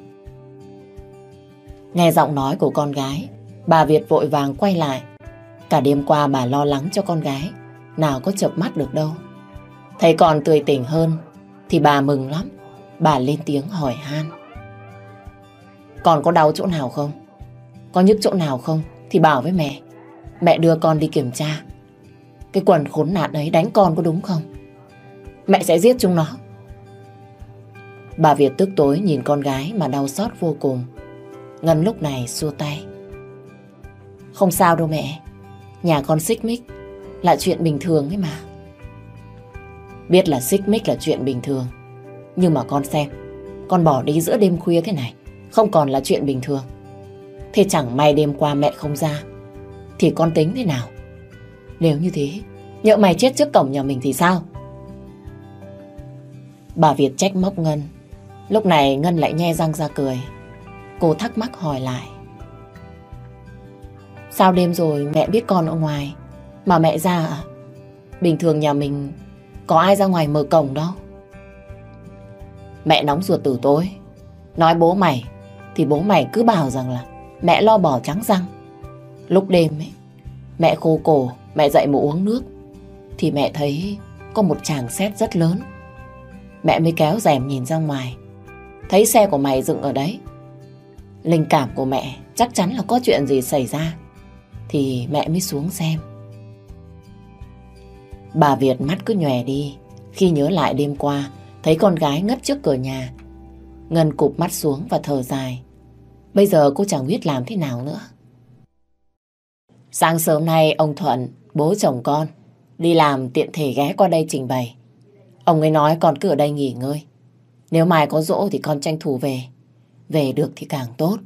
Nghe giọng nói của con gái, bà Việt vội vàng quay lại. Cả đêm qua bà lo lắng cho con gái, nào có chợp mắt được đâu. Thấy còn tươi tỉnh hơn, thì bà mừng lắm. Bà lên tiếng hỏi han. Còn có đau chỗ nào không? Có nhức chỗ nào không? Thì bảo với mẹ. Mẹ đưa con đi kiểm tra. Cái quần khốn nạn ấy đánh con có đúng không? Mẹ sẽ giết chúng nó. Bà Việt tức tối nhìn con gái mà đau xót vô cùng. Ngân lúc này xua tay. Không sao đâu mẹ. Nhà con xích mích là chuyện bình thường ấy mà. Biết là xích mích là chuyện bình thường. Nhưng mà con xem, con bỏ đi giữa đêm khuya thế này, không còn là chuyện bình thường. Thế chẳng may đêm qua mẹ không ra, thì con tính thế nào? Nếu như thế, nhỡ mày chết trước cổng nhà mình thì sao? Bà Việt trách móc Ngân. Lúc này Ngân lại nhe răng ra cười. Cô thắc mắc hỏi lại. Sao đêm rồi mẹ biết con ở ngoài mà mẹ ra à? Bình thường nhà mình có ai ra ngoài mở cổng đâu. Mẹ nóng ruột từ tối. Nói bố mày thì bố mày cứ bảo rằng là mẹ lo bỏ trắng răng. Lúc đêm ấy, mẹ khô cổ, mẹ dậy mụ uống nước thì mẹ thấy có một chàng xét rất lớn. Mẹ mới kéo rèm nhìn ra ngoài. Thấy xe của mày dựng ở đấy. Linh cảm của mẹ chắc chắn là có chuyện gì xảy ra. Thì mẹ mới xuống xem. Bà Việt mắt cứ nhòe đi khi nhớ lại đêm qua thấy con gái ngất trước cửa nhà. Ngân cụp mắt xuống và thở dài. Bây giờ cô chẳng biết làm thế nào nữa. Sáng sớm nay ông Thuận, bố chồng con, đi làm tiện thể ghé qua đây trình bày. Ông ấy nói con cứ ở đây nghỉ ngơi. Nếu mai có dỗ thì con tranh thủ về. Về được thì càng tốt.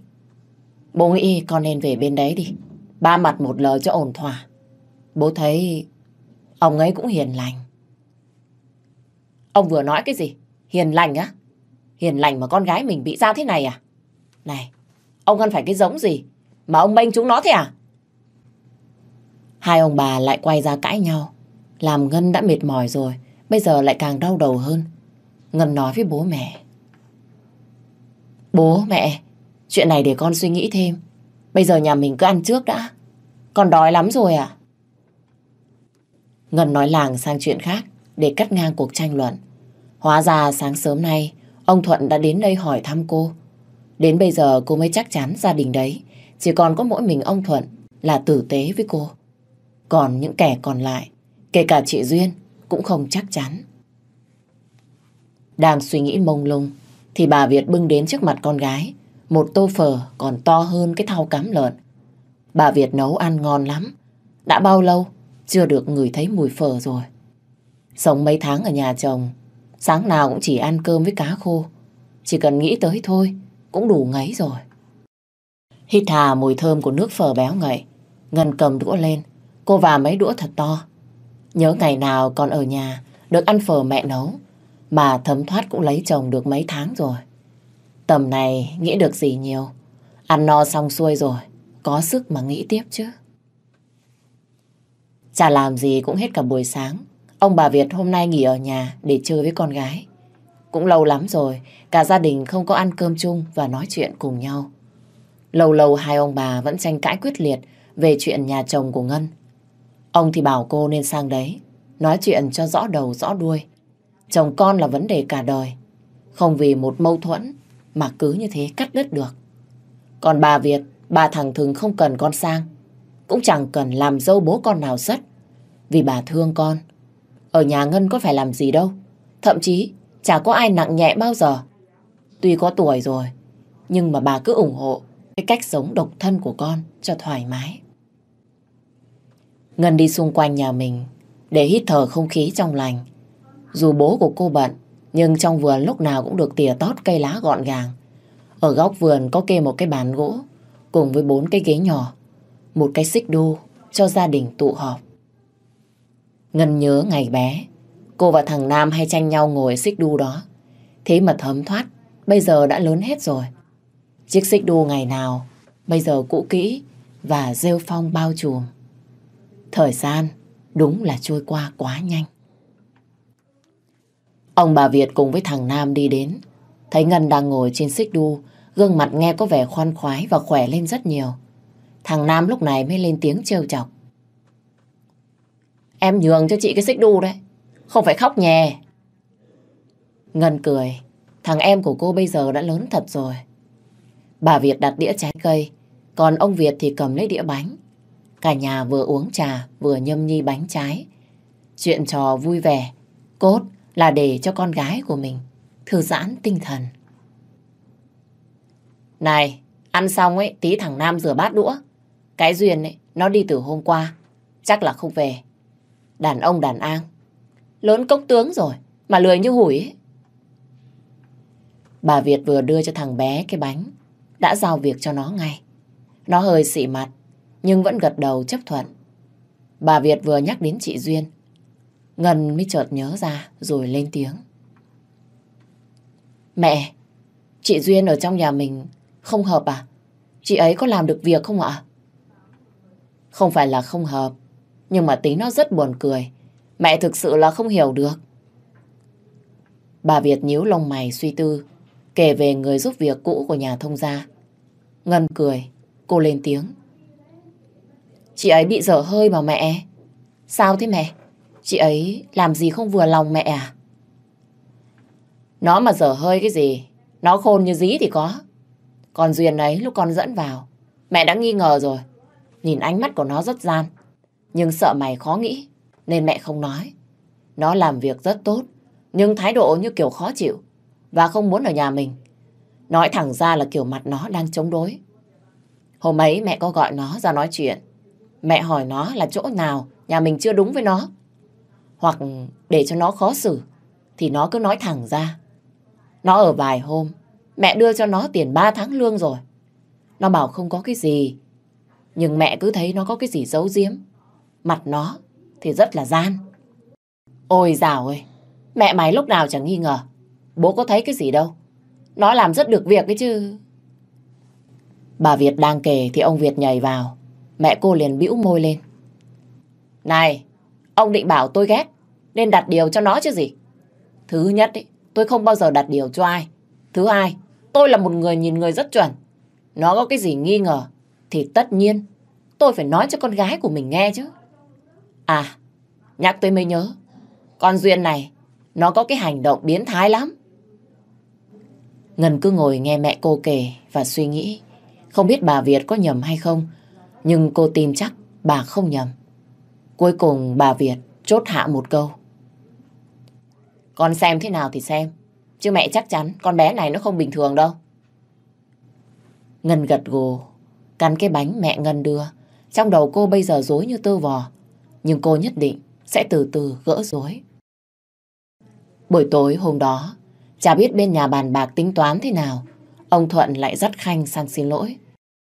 Bố nghĩ con nên về bên đấy đi. Ba mặt một lời cho ổn thỏa. Bố thấy ông ấy cũng hiền lành. Ông vừa nói cái gì? Hiền lành á? Hiền lành mà con gái mình bị ra thế này à? Này, ông ăn phải cái giống gì? Mà ông bênh chúng nó thế à? Hai ông bà lại quay ra cãi nhau. Làm Ngân đã mệt mỏi rồi, bây giờ lại càng đau đầu hơn. Ngân nói với bố mẹ. Bố, mẹ, chuyện này để con suy nghĩ thêm. Bây giờ nhà mình cứ ăn trước đã. Con đói lắm rồi à? Ngân nói làng sang chuyện khác để cắt ngang cuộc tranh luận. Hóa ra sáng sớm nay, ông Thuận đã đến đây hỏi thăm cô. Đến bây giờ cô mới chắc chắn gia đình đấy chỉ còn có mỗi mình ông Thuận là tử tế với cô. Còn những kẻ còn lại, kể cả chị Duyên, cũng không chắc chắn. Đang suy nghĩ mông lung, thì bà Việt bưng đến trước mặt con gái một tô phở còn to hơn cái thau cám lợn. Bà Việt nấu ăn ngon lắm. Đã bao lâu chưa được ngửi thấy mùi phở rồi. Sống mấy tháng ở nhà chồng, sáng nào cũng chỉ ăn cơm với cá khô. Chỉ cần nghĩ tới thôi, cũng đủ ngấy rồi. Hít hà mùi thơm của nước phở béo ngậy. Ngân cầm đũa lên, cô và mấy đũa thật to. Nhớ ngày nào còn ở nhà, được ăn phở mẹ nấu, mà thấm thoát cũng lấy chồng được mấy tháng rồi. Tầm này nghĩ được gì nhiều, Ăn no xong xuôi rồi, có sức mà nghĩ tiếp chứ. Chả làm gì cũng hết cả buổi sáng. Ông bà Việt hôm nay nghỉ ở nhà để chơi với con gái. Cũng lâu lắm rồi, cả gia đình không có ăn cơm chung và nói chuyện cùng nhau. Lâu lâu hai ông bà vẫn tranh cãi quyết liệt về chuyện nhà chồng của Ngân. Ông thì bảo cô nên sang đấy, nói chuyện cho rõ đầu rõ đuôi. Chồng con là vấn đề cả đời, không vì một mâu thuẫn mà cứ như thế cắt đứt được. Còn bà Việt, bà thằng Thừng không cần con sang, cũng chẳng cần làm dâu bố con nào sất, vì bà thương con. Ở nhà Ngân có phải làm gì đâu, thậm chí chả có ai nặng nhẹ bao giờ. Tuy có tuổi rồi, nhưng mà bà cứ ủng hộ cái cách sống độc thân của con cho thoải mái. Ngân đi xung quanh nhà mình để hít thở không khí trong lành. Dù bố của cô bận, nhưng trong vườn lúc nào cũng được tỉa tót cây lá gọn gàng. Ở góc vườn có kê một cái bàn gỗ cùng với bốn cái ghế nhỏ, một cái xích đu cho gia đình tụ họp. Ngân nhớ ngày bé, cô và thằng Nam hay tranh nhau ngồi xích đu đó. Thế mà thấm thoát, bây giờ đã lớn hết rồi. Chiếc xích đu ngày nào, bây giờ cũ kỹ và rêu phong bao trùm. Thời gian đúng là trôi qua quá nhanh. Ông bà Việt cùng với thằng Nam đi đến. Thấy Ngân đang ngồi trên xích đu, gương mặt nghe có vẻ khoan khoái và khỏe lên rất nhiều. Thằng Nam lúc này mới lên tiếng trêu chọc. Em nhường cho chị cái xích đu đấy, không phải khóc nhè. Ngân cười, thằng em của cô bây giờ đã lớn thật rồi. Bà Việt đặt đĩa trái cây, còn ông Việt thì cầm lấy đĩa bánh. Cả nhà vừa uống trà, vừa nhâm nhi bánh trái. Chuyện trò vui vẻ, cốt là để cho con gái của mình thư giãn tinh thần. Này, ăn xong ấy, tí thằng Nam rửa bát đũa. Cái Duyên ấy, nó đi từ hôm qua, chắc là không về. Đàn ông đàn an, lớn cốc tướng rồi, mà lười như hủi ấy. Bà Việt vừa đưa cho thằng bé cái bánh, đã giao việc cho nó ngay. Nó hơi xị mặt, nhưng vẫn gật đầu chấp thuận. Bà Việt vừa nhắc đến chị Duyên, Ngân mới chợt nhớ ra rồi lên tiếng. Mẹ, chị Duyên ở trong nhà mình không hợp à? Chị ấy có làm được việc không ạ? Không phải là không hợp, nhưng mà tính nó rất buồn cười. Mẹ thực sự là không hiểu được. Bà Việt nhíu lông mày suy tư, kể về người giúp việc cũ của nhà thông gia. Ngân cười, cô lên tiếng. Chị ấy bị dở hơi mà mẹ. Sao thế mẹ? Chị ấy làm gì không vừa lòng mẹ à? Nó mà dở hơi cái gì, nó khôn như dí thì có. Còn Duyên ấy lúc con dẫn vào, mẹ đã nghi ngờ rồi. Nhìn ánh mắt của nó rất gian, nhưng sợ mày khó nghĩ, nên mẹ không nói. Nó làm việc rất tốt, nhưng thái độ như kiểu khó chịu, và không muốn ở nhà mình. Nói thẳng ra là kiểu mặt nó đang chống đối. Hôm ấy mẹ có gọi nó ra nói chuyện. Mẹ hỏi nó là chỗ nào nhà mình chưa đúng với nó. Hoặc để cho nó khó xử, thì nó cứ nói thẳng ra. Nó ở vài hôm, mẹ đưa cho nó tiền 3 tháng lương rồi. Nó bảo không có cái gì, nhưng mẹ cứ thấy nó có cái gì giấu giếm. Mặt nó thì rất là gian. Ôi dào ơi, mẹ mày lúc nào chẳng nghi ngờ. Bố có thấy cái gì đâu. Nó làm rất được việc ấy chứ. Bà Việt đang kể thì ông Việt nhảy vào. Mẹ cô liền bĩu môi lên. Này, ông định bảo tôi ghét, nên đặt điều cho nó chứ gì. Thứ nhất, ý, tôi không bao giờ đặt điều cho ai. Thứ hai, tôi là một người nhìn người rất chuẩn. Nó có cái gì nghi ngờ, thì tất nhiên tôi phải nói cho con gái của mình nghe chứ. À, nhắc tôi mới nhớ, con Duyên này, nó có cái hành động biến thái lắm. Ngân cứ ngồi nghe mẹ cô kể và suy nghĩ. Không biết bà Việt có nhầm hay không, nhưng cô tin chắc bà không nhầm. Cuối cùng bà Việt chốt hạ một câu. Con xem thế nào thì xem, chứ mẹ chắc chắn con bé này nó không bình thường đâu. Ngân gật gù, cắn cái bánh mẹ Ngân đưa. Trong đầu cô bây giờ dối như tơ vò, nhưng cô nhất định sẽ từ từ gỡ rối. Buổi tối hôm đó, chả biết bên nhà bàn bạc tính toán thế nào, ông Thuận lại dắt Khanh sang xin lỗi.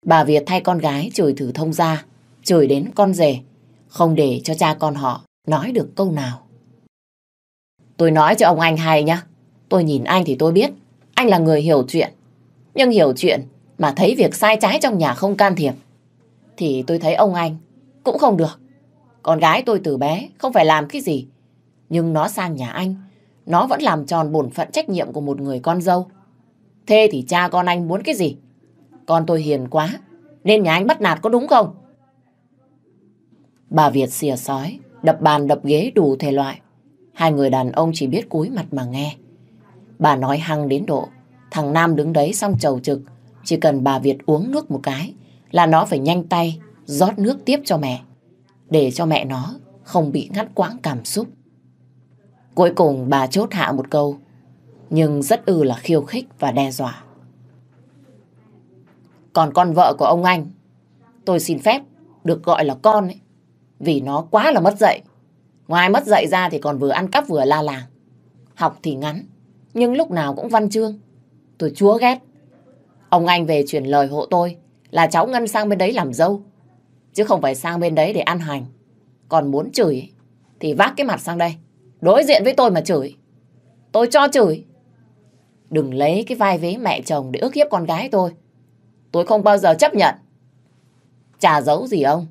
Bà Việt thay con gái chửi thử thông ra, chửi đến con rể, không để cho cha con họ nói được câu nào. Tôi nói cho ông anh hay nhá, tôi nhìn anh thì tôi biết, anh là người hiểu chuyện. Nhưng hiểu chuyện mà thấy việc sai trái trong nhà không can thiệp, thì tôi thấy ông anh cũng không được. Con gái tôi từ bé không phải làm cái gì, nhưng nó sang nhà anh, nó vẫn làm tròn bổn phận trách nhiệm của một người con dâu. Thế thì cha con anh muốn cái gì? Con tôi hiền quá, nên nhà anh bắt nạt có đúng không? Bà Việt xìa sói, đập bàn đập ghế đủ thể loại. Hai người đàn ông chỉ biết cúi mặt mà nghe. Bà nói hăng đến độ, thằng Nam đứng đấy xong trầu trực, chỉ cần bà Việt uống nước một cái là nó phải nhanh tay rót nước tiếp cho mẹ, để cho mẹ nó không bị ngắt quãng cảm xúc. Cuối cùng bà chốt hạ một câu, nhưng rất ư là khiêu khích và đe dọa. Còn con vợ của ông anh, tôi xin phép được gọi là con ấy, vì nó quá là mất dạy. Ngoài mất dạy ra thì còn vừa ăn cắp vừa la làng. Học thì ngắn, nhưng lúc nào cũng văn chương. Tôi chúa ghét. Ông anh về chuyển lời hộ tôi là cháu Ngân sang bên đấy làm dâu. Chứ không phải sang bên đấy để ăn hành. Còn muốn chửi thì vác cái mặt sang đây. Đối diện với tôi mà chửi. Tôi cho chửi. Đừng lấy cái vai vế mẹ chồng để ước hiếp con gái tôi. Tôi không bao giờ chấp nhận. Chả giấu gì ông.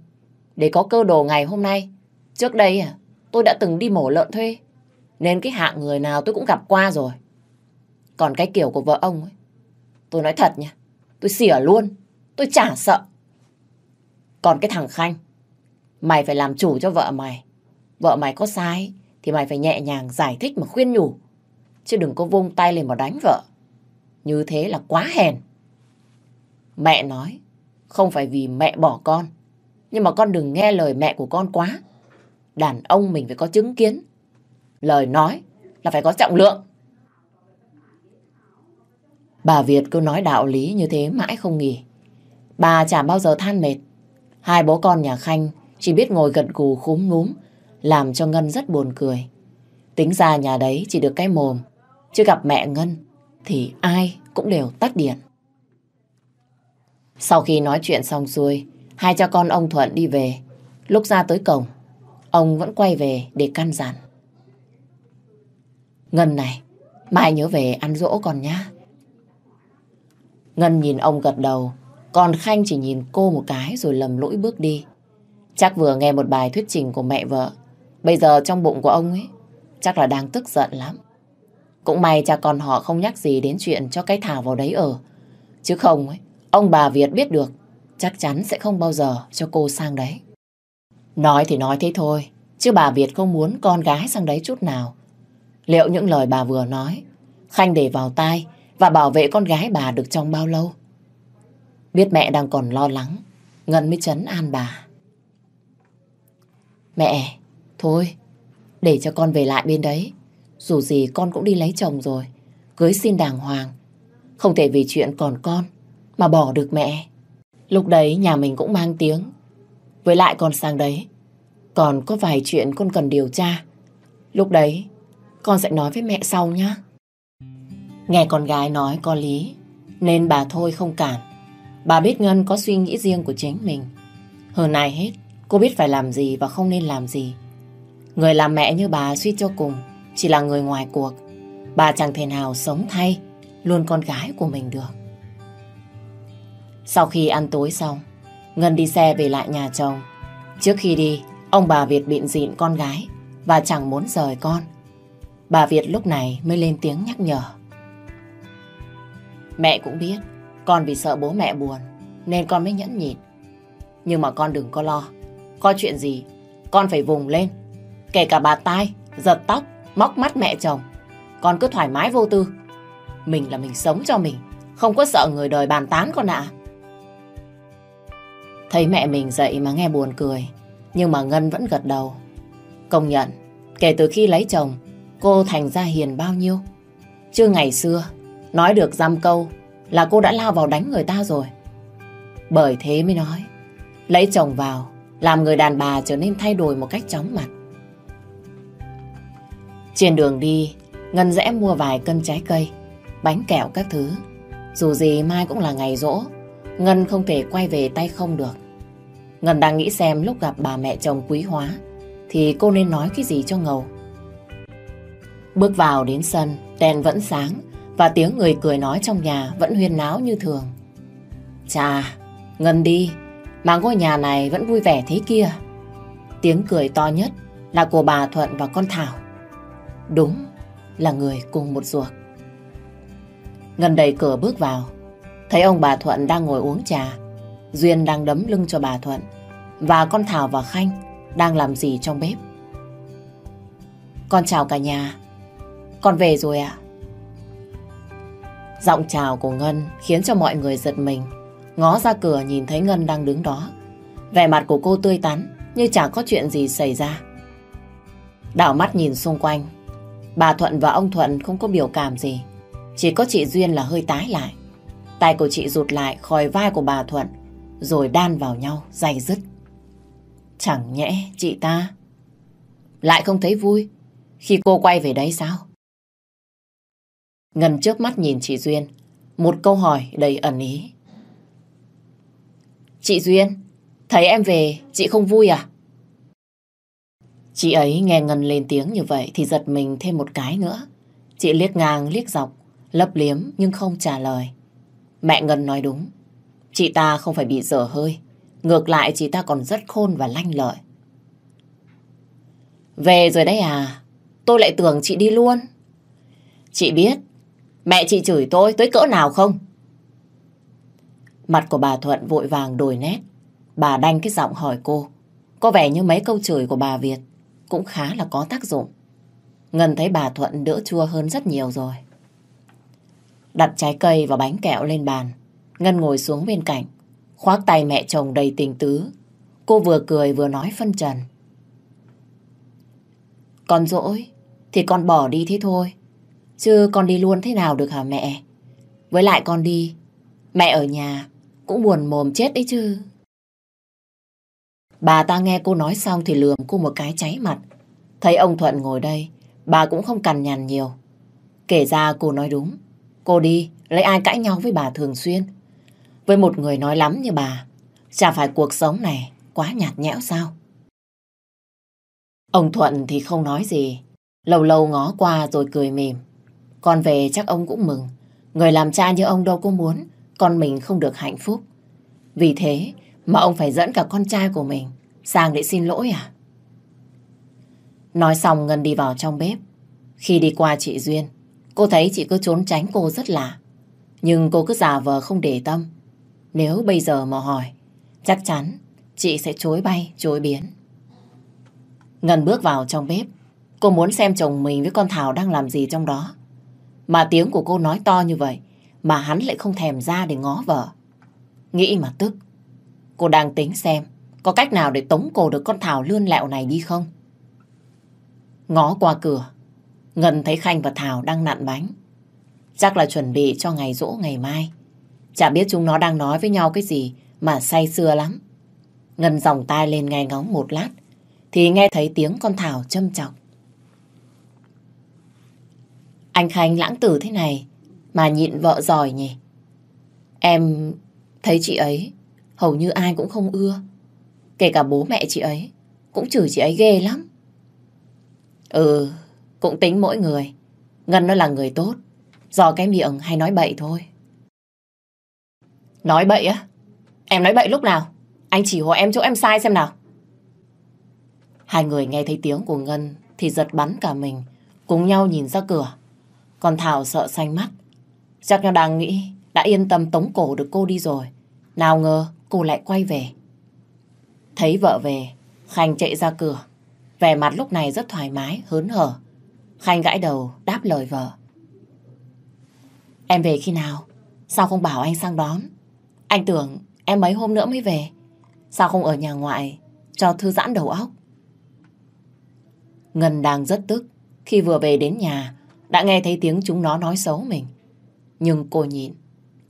Để có cơ đồ ngày hôm nay. Trước đây à, tôi đã từng đi mổ lợn thuê. Nên cái hạng người nào tôi cũng gặp qua rồi. Còn cái kiểu của vợ ông ấy. Tôi nói thật nha. Tôi xỉa luôn. Tôi chả sợ. Còn cái thằng Khanh. Mày phải làm chủ cho vợ mày. Vợ mày có sai, thì mày phải nhẹ nhàng giải thích mà khuyên nhủ. Chứ đừng có vung tay lên mà đánh vợ. Như thế là quá hèn. Mẹ nói, không phải vì mẹ bỏ con. Nhưng mà con đừng nghe lời mẹ của con quá. Đàn ông mình phải có chứng kiến. Lời nói là phải có trọng lượng. Bà Việt cứ nói đạo lý như thế mãi không nghỉ. Bà chả bao giờ than mệt. Hai bố con nhà Khanh chỉ biết ngồi gật gù khúm núm, làm cho Ngân rất buồn cười. Tính ra nhà đấy chỉ được cái mồm, chứ gặp mẹ Ngân thì ai cũng đều tắt điện. Sau khi nói chuyện xong xuôi, hai cha con ông Thuận đi về. Lúc ra tới cổng, ông vẫn quay về để căn dặn. Ngân này, mai nhớ về ăn dỗ con nhá. Ngân nhìn ông gật đầu, còn Khanh chỉ nhìn cô một cái rồi lầm lỗi bước đi. Chắc vừa nghe một bài thuyết trình của mẹ vợ. Bây giờ trong bụng của ông ấy, chắc là đang tức giận lắm. Cũng may cha con họ không nhắc gì đến chuyện cho cái Thảo vào đấy ở. Chứ không ấy, ông bà Việt biết được, chắc chắn sẽ không bao giờ cho cô sang đấy. Nói thì nói thế thôi, chứ bà Việt không muốn con gái sang đấy chút nào. Liệu những lời bà vừa nói, Khanh để vào tai và bảo vệ con gái bà được trong bao lâu? Biết mẹ đang còn lo lắng, Ngân mới chấn an bà. Mẹ, thôi, để cho con về lại bên đấy. Dù gì con cũng đi lấy chồng rồi, cưới xin đàng hoàng. Không thể vì chuyện còn con mà bỏ được mẹ. Lúc đấy nhà mình cũng mang tiếng. Với lại con sang đấy, còn có vài chuyện con cần điều tra. Lúc đấy, con sẽ nói với mẹ sau nhá. Nghe con gái nói có lý, nên bà thôi không cản. Bà biết Ngân có suy nghĩ riêng của chính mình. Hơn ai hết, cô biết phải làm gì và không nên làm gì. Người làm mẹ như bà suy cho cùng, chỉ là người ngoài cuộc. Bà chẳng thể nào sống thay luôn con gái của mình được. Sau khi ăn tối xong, Ngân đi xe về lại nhà chồng. Trước khi đi, ông bà Việt bịn dịn con gái và chẳng muốn rời con. Bà Việt lúc này mới lên tiếng nhắc nhở. Mẹ cũng biết con vì sợ bố mẹ buồn nên con mới nhẫn nhịn. Nhưng mà con đừng có lo. Có chuyện gì con phải vùng lên. Kể cả bà tai, giật tóc, móc mắt mẹ chồng. Con cứ thoải mái vô tư. Mình là mình sống cho mình. Không có sợ người đời bàn tán con ạ. Thấy mẹ mình dậy mà nghe buồn cười. Nhưng mà Ngân vẫn gật đầu. Công nhận, kể từ khi lấy chồng, cô thành ra hiền bao nhiêu. Chứ ngày xưa, nói được dăm câu là cô đã lao vào đánh người ta rồi. Bởi thế mới nói, lấy chồng vào, làm người đàn bà trở nên thay đổi một cách chóng mặt. Trên đường đi, Ngân rẽ mua vài cân trái cây, bánh kẹo các thứ. Dù gì mai cũng là ngày rỗ, Ngân không thể quay về tay không được. Ngân đang nghĩ xem lúc gặp bà mẹ chồng quý hóa, thì cô nên nói cái gì cho ngầu. Bước vào đến sân, đèn vẫn sáng, và tiếng người cười nói trong nhà vẫn huyên náo như thường. Chà, Ngân đi, mà ngôi nhà này vẫn vui vẻ thế kia. Tiếng cười to nhất là của bà Thuận và con Thảo. Đúng là người cùng một ruột. Ngân đẩy cửa bước vào, thấy ông bà Thuận đang ngồi uống trà. Duyên đang đấm lưng cho bà Thuận, và con Thảo và Khanh đang làm gì trong bếp. Con chào cả nhà. Con về rồi ạ. Giọng chào của Ngân khiến cho mọi người giật mình. Ngó ra cửa nhìn thấy Ngân đang đứng đó. Vẻ mặt của cô tươi tắn, như chẳng có chuyện gì xảy ra. Đảo mắt nhìn xung quanh. Bà Thuận và ông Thuận không có biểu cảm gì. Chỉ có chị Duyên là hơi tái lại. Tay của chị rụt lại khỏi vai của bà Thuận rồi đan vào nhau, dày dứt. Chẳng nhẽ chị ta lại không thấy vui khi cô quay về đấy sao? Ngân trước mắt nhìn chị Duyên, một câu hỏi đầy ẩn ý. Chị Duyên, thấy em về, chị không vui à? Chị ấy nghe Ngân lên tiếng như vậy thì giật mình thêm một cái nữa. Chị liếc ngang liếc dọc, lấp liếm nhưng không trả lời. Mẹ Ngân nói đúng. Chị ta không phải bị dở hơi. Ngược lại chị ta còn rất khôn và lanh lợi. Về rồi đấy à? Tôi lại tưởng chị đi luôn. Chị biết, mẹ chị chửi tôi tới cỡ nào không? Mặt của bà Thuận vội vàng đổi nét. Bà đanh cái giọng hỏi cô. Có vẻ như mấy câu chửi của bà Việt cũng khá là có tác dụng. Ngân thấy bà Thuận đỡ chua hơn rất nhiều rồi. Đặt trái cây và bánh kẹo lên bàn. Ngân ngồi xuống bên cạnh, khoác tay mẹ chồng đầy tình tứ. Cô vừa cười vừa nói phân trần. Con dỗi, thì con bỏ đi thế thôi. Chứ con đi luôn thế nào được hả mẹ? Với lại con đi, mẹ ở nhà cũng buồn mồm chết đấy chứ. Bà ta nghe cô nói xong thì lườm cô một cái cháy mặt. Thấy ông Thuận ngồi đây, bà cũng không cằn nhằn nhiều. Kể ra cô nói đúng. Cô đi, lấy ai cãi nhau với bà thường xuyên. Với một người nói lắm như bà, chả phải cuộc sống này quá nhạt nhẽo sao? Ông Thuận thì không nói gì. Lâu lâu ngó qua rồi cười mỉm. Con về chắc ông cũng mừng. Người làm cha như ông đâu có muốn con mình không được hạnh phúc. Vì thế mà ông phải dẫn cả con trai của mình sang để xin lỗi à? Nói xong Ngân đi vào trong bếp. Khi đi qua chị Duyên, cô thấy chị cứ trốn tránh cô rất lạ. Nhưng cô cứ giả vờ không để tâm. Nếu bây giờ mà hỏi, chắc chắn chị sẽ chối bay, chối biến. Ngân bước vào trong bếp. Cô muốn xem chồng mình với con Thảo đang làm gì trong đó. Mà tiếng của cô nói to như vậy, mà hắn lại không thèm ra để ngó vợ. Nghĩ mà tức. Cô đang tính xem có cách nào để tống cổ được con Thảo lươn lẹo này đi không? Ngó qua cửa, Ngân thấy Khanh và Thảo đang nặn bánh. Chắc là chuẩn bị cho ngày rỗ ngày mai. Chả biết chúng nó đang nói với nhau cái gì mà say sưa lắm. Ngân dòng tai lên nghe ngóng một lát, thì nghe thấy tiếng con Thảo châm chọc. Anh Khanh lãng tử thế này mà nhịn vợ giỏi nhỉ? Em thấy chị ấy hầu như ai cũng không ưa. Kể cả bố mẹ chị ấy cũng chửi chị ấy ghê lắm. Ừ, cũng tính mỗi người. Ngân nó là người tốt. Do cái miệng hay nói bậy thôi. Nói bậy á? Em nói bậy lúc nào? Anh chỉ hỏi em chỗ em sai xem nào. Hai người nghe thấy tiếng của Ngân thì giật bắn cả mình, cùng nhau nhìn ra cửa. Còn Thảo sợ xanh mắt. Chắc nó đang nghĩ đã yên tâm tống cổ được cô đi rồi. Nào ngờ cô lại quay về. Thấy vợ về, Khanh chạy ra cửa. Vẻ mặt lúc này rất thoải mái, hớn hở. Khanh gãi đầu đáp lời vợ. Em về khi nào? Sao không bảo anh sang đón? Anh tưởng em mấy hôm nữa mới về. Sao không ở nhà ngoại cho thư giãn đầu óc? Ngân đang rất tức khi vừa về đến nhà đã nghe thấy tiếng chúng nó nói xấu mình. Nhưng cô nhịn,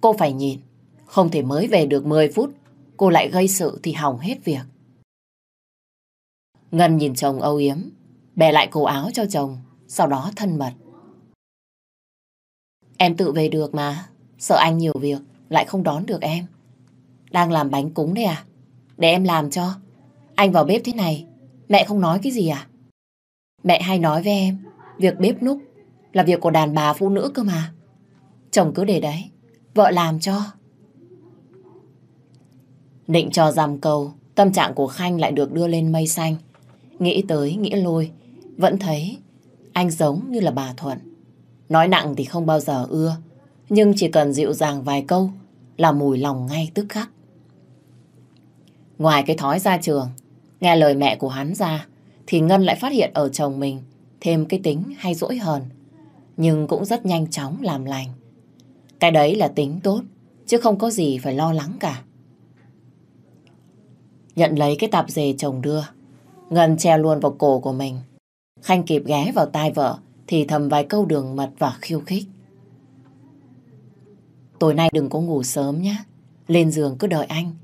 cô phải nhịn. Không thể mới về được 10 phút, cô lại gây sự thì hỏng hết việc. Ngân nhìn chồng âu yếm, bè lại cổ áo cho chồng, sau đó thân mật. Em tự về được mà, sợ anh nhiều việc, lại không đón được em. Đang làm bánh cúng đây à? Để em làm cho. Anh vào bếp thế này, mẹ không nói cái gì à? Mẹ hay nói với em, việc bếp núc là việc của đàn bà phụ nữ cơ mà. Chồng cứ để đấy, vợ làm cho. Định cho giam câu, tâm trạng của Khanh lại được đưa lên mây xanh. Nghĩ tới, nghĩ lôi vẫn thấy anh giống như là bà Thuận. Nói nặng thì không bao giờ ưa, nhưng chỉ cần dịu dàng vài câu là mùi lòng ngay tức khắc. Ngoài cái thói ra trường, nghe lời mẹ của hắn ra, thì Ngân lại phát hiện ở chồng mình thêm cái tính hay dỗi hờn, nhưng cũng rất nhanh chóng làm lành. Cái đấy là tính tốt, chứ không có gì phải lo lắng cả. Nhận lấy cái tạp dề chồng đưa, Ngân treo luôn vào cổ của mình. Khanh kịp ghé vào tai vợ, thì thầm vài câu đường mật và khiêu khích. Tối nay đừng có ngủ sớm nhé. Lên giường cứ đợi anh.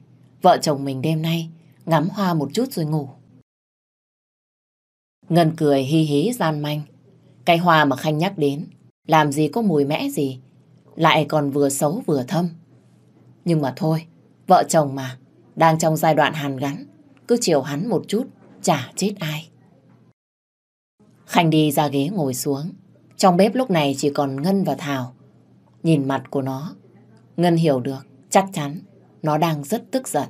Vợ chồng mình đêm nay ngắm hoa một chút rồi ngủ. Ngân cười hi hí gian manh. Cái hoa mà Khanh nhắc đến, làm gì có mùi mẽ gì, lại còn vừa xấu vừa thâm. Nhưng mà thôi, vợ chồng mà, đang trong giai đoạn hàn gắn, cứ chiều hắn một chút, chả chết ai. Khanh đi ra ghế ngồi xuống. Trong bếp lúc này chỉ còn Ngân và Thảo. Nhìn mặt của nó, Ngân hiểu được, chắc chắn nó đang rất tức giận.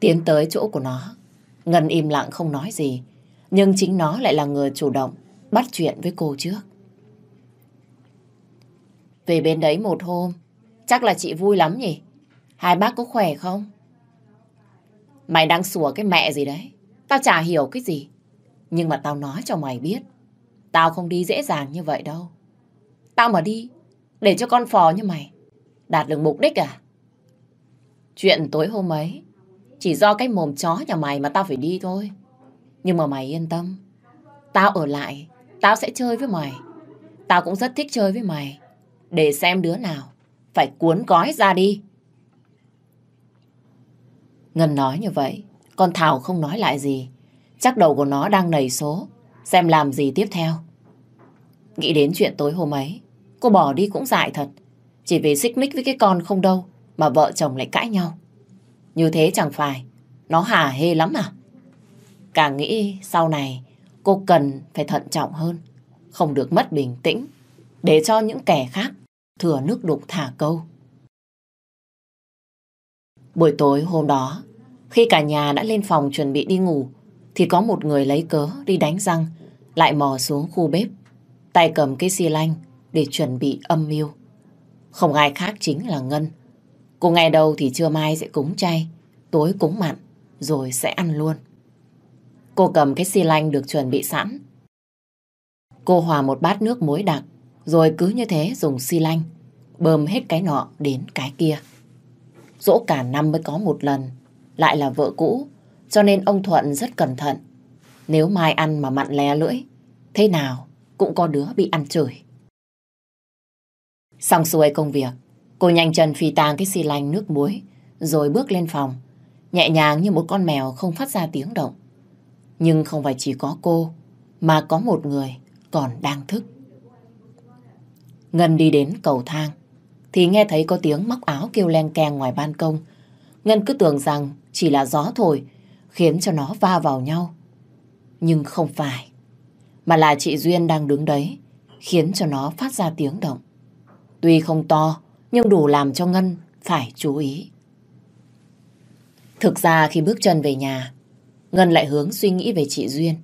Tiến tới chỗ của nó, Ngân im lặng không nói gì, nhưng chính nó lại là người chủ động bắt chuyện với cô trước. Về bên đấy một hôm, chắc là chị vui lắm nhỉ? Hai bác có khỏe không? Mày đang sủa cái mẹ gì đấy? Tao chả hiểu cái gì. Nhưng mà tao nói cho mày biết, tao không đi dễ dàng như vậy đâu. Tao mà đi, để cho con phò như mày, đạt được mục đích à? Chuyện tối hôm ấy, chỉ do cái mồm chó nhà mày mà tao phải đi thôi. Nhưng mà mày yên tâm, tao ở lại, tao sẽ chơi với mày. Tao cũng rất thích chơi với mày, để xem đứa nào phải cuốn gói ra đi. Ngân nói như vậy, con Thảo không nói lại gì. Chắc đầu của nó đang nảy số, xem làm gì tiếp theo. Nghĩ đến chuyện tối hôm ấy, cô bỏ đi cũng dại thật. Chỉ vì xích mích với cái con không đâu, mà vợ chồng lại cãi nhau. Như thế chẳng phải, nó hả hê lắm à? Càng nghĩ sau này cô cần phải thận trọng hơn, không được mất bình tĩnh, để cho những kẻ khác thừa nước đục thả câu. Buổi tối hôm đó, khi cả nhà đã lên phòng chuẩn bị đi ngủ, thì có một người lấy cớ đi đánh răng, lại mò xuống khu bếp, tay cầm cái xi lanh để chuẩn bị âm mưu. Không ai khác chính là Ngân. Cô ngày đầu thì trưa mai sẽ cúng chay, tối cúng mặn, rồi sẽ ăn luôn. Cô cầm cái xi lanh được chuẩn bị sẵn. Cô hòa một bát nước muối đặc, rồi cứ như thế dùng xi lanh, bơm hết cái nọ đến cái kia. Dỗ cả năm mới có một lần, lại là vợ cũ, cho nên ông Thuận rất cẩn thận. Nếu mai ăn mà mặn lé lưỡi, thế nào cũng có đứa bị ăn chửi. Xong xuôi công việc, cô nhanh chân phi tang cái xì lanh nước muối, rồi bước lên phòng, nhẹ nhàng như một con mèo không phát ra tiếng động. Nhưng không phải chỉ có cô, mà có một người còn đang thức. Ngân đi đến cầu thang, thì nghe thấy có tiếng móc áo kêu len keng ngoài ban công. Ngân cứ tưởng rằng chỉ là gió thổi, khiến cho nó va vào nhau. Nhưng không phải, mà là chị Duyên đang đứng đấy, khiến cho nó phát ra tiếng động. Tuy không to, nhưng đủ làm cho Ngân phải chú ý. Thực ra khi bước chân về nhà, Ngân lại hướng suy nghĩ về chị Duyên.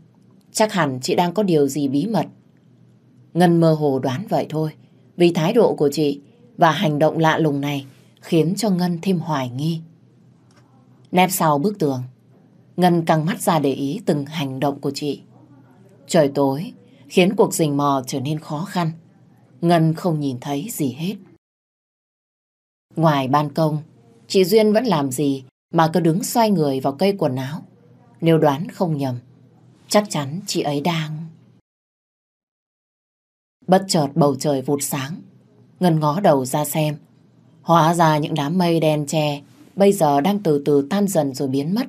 Chắc hẳn chị đang có điều gì bí mật. Ngân mơ hồ đoán vậy thôi, vì thái độ của chị và hành động lạ lùng này khiến cho Ngân thêm hoài nghi. Nép sau bức tường, Ngân căng mắt ra để ý từng hành động của chị. Trời tối khiến cuộc rình mò trở nên khó khăn. Ngân không nhìn thấy gì hết. Ngoài ban công, chị Duyên vẫn làm gì mà cứ đứng xoay người vào cây quần áo. Nếu đoán không nhầm, chắc chắn chị ấy đang... Bất chợt bầu trời vụt sáng, Ngân ngó đầu ra xem. Hóa ra những đám mây đen che bây giờ đang từ từ tan dần rồi biến mất,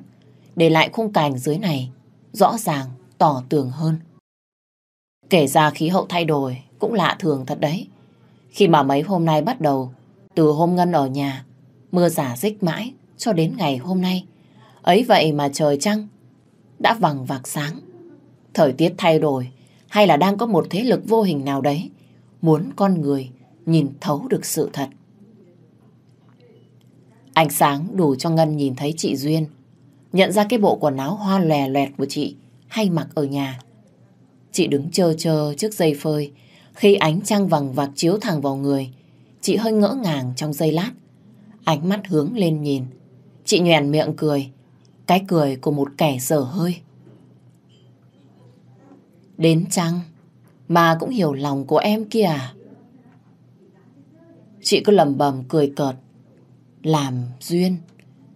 để lại khung cảnh dưới này rõ ràng, tỏ tường hơn. Kể ra khí hậu thay đổi cũng lạ thường thật đấy. Khi mà mấy hôm nay bắt đầu, từ hôm Ngân ở nhà, mưa giả dích mãi cho đến ngày hôm nay. Ấy vậy mà trời trăng đã vằng vạc sáng. Thời tiết thay đổi hay là đang có một thế lực vô hình nào đấy muốn con người nhìn thấu được sự thật. Ánh sáng đủ cho Ngân nhìn thấy chị Duyên. Nhận ra cái bộ quần áo hoa lòe loẹt của chị hay mặc ở nhà. Chị đứng chờ chờ trước giây phơi. Khi ánh trăng vàng vạc chiếu thẳng vào người, chị hơi ngỡ ngàng trong giây lát. Ánh mắt hướng lên nhìn. Chị nhoèn miệng cười. Cái cười của một kẻ dở hơi. Đến trăng mà cũng hiểu lòng của em kia à? Chị cứ lầm bầm cười cợt. Làm duyên.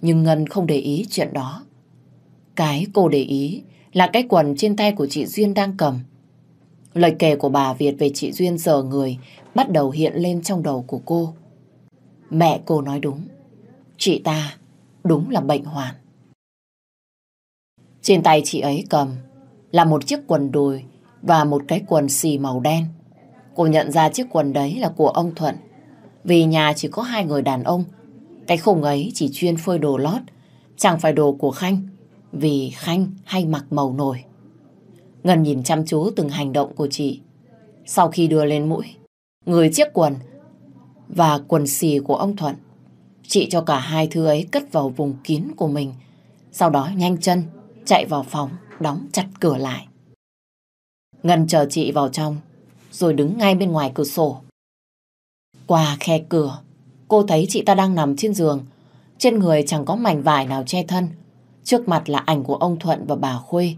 Nhưng Ngân không để ý chuyện đó. Cái cô để ý là cái quần trên tay của chị Duyên đang cầm. Lời kể của bà Việt về chị Duyên giờ người bắt đầu hiện lên trong đầu của cô. Mẹ cô nói đúng. Chị ta đúng là bệnh hoạn. Trên tay chị ấy cầm là một chiếc quần đùi và một cái quần xì màu đen. Cô nhận ra chiếc quần đấy là của ông Thuận. Vì nhà chỉ có hai người đàn ông. Cái khùng ấy chỉ chuyên phơi đồ lót, chẳng phải đồ của Khanh. Vì Khanh hay mặc màu nổi. Ngân nhìn chăm chú từng hành động của chị. Sau khi đưa lên mũi, người chiếc quần và quần xì của ông Thuận. Chị cho cả hai thứ ấy cất vào vùng kín của mình. Sau đó nhanh chân, chạy vào phòng, đóng chặt cửa lại. Ngân chờ chị vào trong, rồi đứng ngay bên ngoài cửa sổ. Qua khe cửa, cô thấy chị ta đang nằm trên giường. Trên người chẳng có mảnh vải nào che thân. Trước mặt là ảnh của ông Thuận và bà Khuê.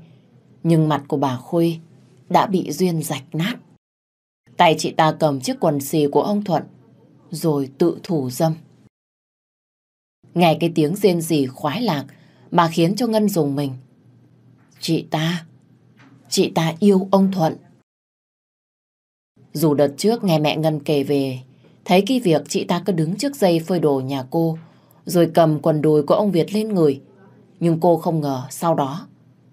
Nhưng mặt của bà Khuê đã bị Duyên rạch nát. Tay chị ta cầm chiếc quần xì của ông Thuận, rồi tự thủ dâm. Nghe cái tiếng rên rỉ khoái lạc mà khiến cho Ngân dùng mình. Chị ta, chị ta yêu ông Thuận. Dù đợt trước nghe mẹ Ngân kể về, thấy cái việc chị ta cứ đứng trước dây phơi đồ nhà cô, rồi cầm quần đùi của ông Việt lên người. Nhưng cô không ngờ sau đó,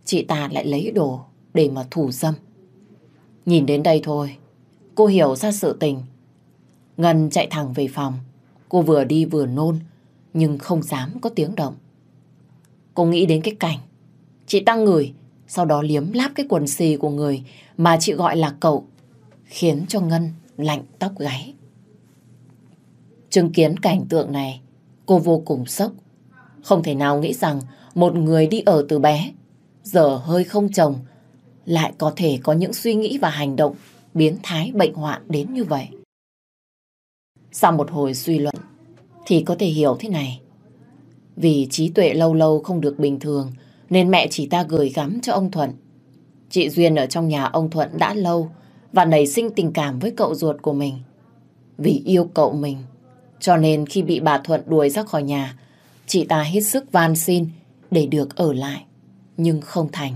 chị ta lại lấy đồ để mà thủ dâm. Nhìn đến đây thôi, cô hiểu ra sự tình. Ngân chạy thẳng về phòng, cô vừa đi vừa nôn, nhưng không dám có tiếng động. Cô nghĩ đến cái cảnh, chị ta người, sau đó liếm láp cái quần xì của người mà chị gọi là cậu, khiến cho Ngân lạnh tóc gáy. Chứng kiến cảnh tượng này, cô vô cùng sốc. Không thể nào nghĩ rằng một người đi ở từ bé, giờ hơi không chồng, lại có thể có những suy nghĩ và hành động biến thái bệnh hoạn đến như vậy. Sau một hồi suy luận, thì có thể hiểu thế này. Vì trí tuệ lâu lâu không được bình thường, nên mẹ chỉ ta gửi gắm cho ông Thuận. Chị Duyên ở trong nhà ông Thuận đã lâu và nảy sinh tình cảm với cậu ruột của mình. Vì yêu cậu mình, cho nên khi bị bà Thuận đuổi ra khỏi nhà, chị ta hết sức van xin để được ở lại, nhưng không thành.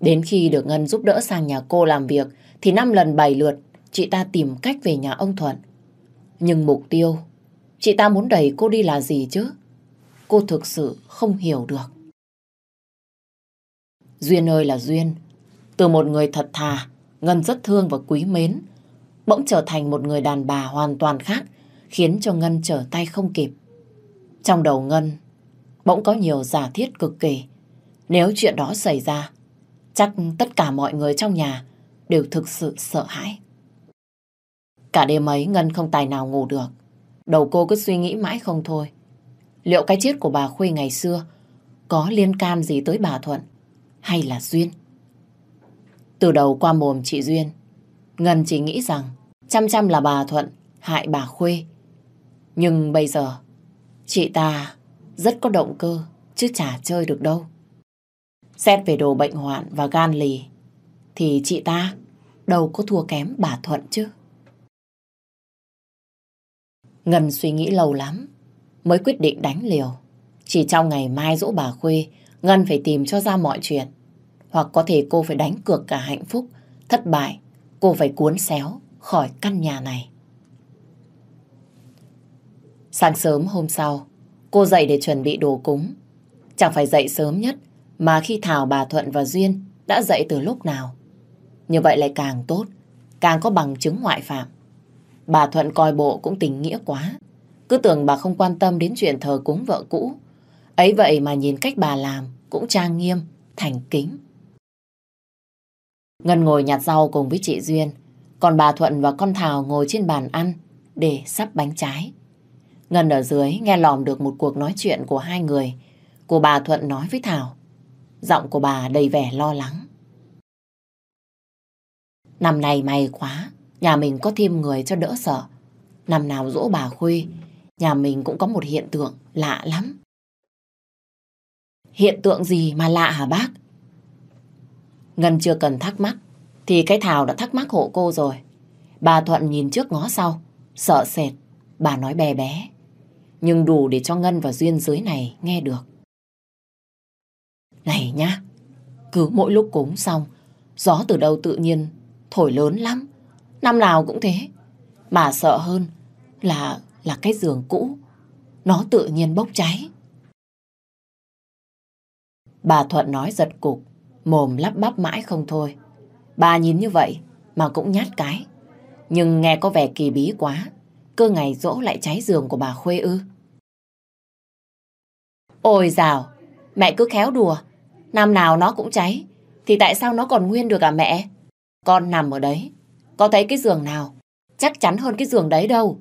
Đến khi được Ngân giúp đỡ sang nhà cô làm việc, thì năm lần bảy lượt, chị ta tìm cách về nhà ông Thuận. Nhưng mục tiêu, chị ta muốn đẩy cô đi là gì chứ? Cô thực sự không hiểu được. Duyên ơi là Duyên, từ một người thật thà, Ngân rất thương và quý mến, bỗng trở thành một người đàn bà hoàn toàn khác, khiến cho Ngân trở tay không kịp. Trong đầu Ngân, bỗng có nhiều giả thiết cực kỳ. Nếu chuyện đó xảy ra, chắc tất cả mọi người trong nhà đều thực sự sợ hãi. Cả đêm ấy Ngân không tài nào ngủ được. Đầu cô cứ suy nghĩ mãi không thôi. Liệu cái chết của bà Khuê ngày xưa có liên can gì tới bà Thuận hay là Duyên? Từ đầu qua mồm chị Duyên, Ngân chỉ nghĩ rằng chăm chăm là bà Thuận hại bà Khuê. Nhưng bây giờ, chị ta rất có động cơ, chứ chả chơi được đâu. Xét về đồ bệnh hoạn và gan lì, thì chị ta đâu có thua kém bà Thuận chứ. Ngân suy nghĩ lâu lắm, mới quyết định đánh liều. Chỉ trong ngày mai dỗ bà Khuê, Ngân phải tìm cho ra mọi chuyện. Hoặc có thể cô phải đánh cược cả hạnh phúc, thất bại, cô phải cuốn xéo khỏi căn nhà này. Sáng sớm hôm sau, cô dậy để chuẩn bị đồ cúng. Chẳng phải dậy sớm nhất, mà khi Thảo, bà Thuận và Duyên đã dậy từ lúc nào. Như vậy lại càng tốt, càng có bằng chứng ngoại phạm. Bà Thuận coi bộ cũng tình nghĩa quá. Cứ tưởng bà không quan tâm đến chuyện thờ cúng vợ cũ. Ấy vậy mà nhìn cách bà làm cũng trang nghiêm, thành kính. Ngân ngồi nhặt rau cùng với chị Duyên. Còn bà Thuận và con Thảo ngồi trên bàn ăn để sắp bánh trái. Ngân ở dưới nghe lòm được một cuộc nói chuyện của hai người. Của bà Thuận nói với Thảo. Giọng của bà đầy vẻ lo lắng. Năm nay may quá, nhà mình có thêm người cho đỡ sợ. Năm nào dỗ bà Khuê, nhà mình cũng có một hiện tượng lạ lắm. Hiện tượng gì mà lạ hả bác? Ngân chưa cần thắc mắc, thì cái Thảo đã thắc mắc hộ cô rồi. Bà Thuận nhìn trước ngó sau, sợ sệt, bà nói bé bé. Nhưng đủ để cho Ngân và Duyên dưới này nghe được. Này nhá, cứ mỗi lúc cúng xong, gió từ đâu tự nhiên thổi lớn lắm. Năm nào cũng thế. Mà sợ hơn là là cái giường cũ. Nó tự nhiên bốc cháy. Bà Thuận nói giật cục, mồm lắp bắp mãi không thôi. Bà nhìn như vậy mà cũng nhát cái. Nhưng nghe có vẻ kỳ bí quá. Cơ ngày dỗ lại cháy giường của bà Khuê ư. Ôi dào, mẹ cứ khéo đùa. Năm nào nó cũng cháy. Thì tại sao nó còn nguyên được à mẹ? Con nằm ở đấy. Có thấy cái giường nào? Chắc chắn hơn cái giường đấy đâu.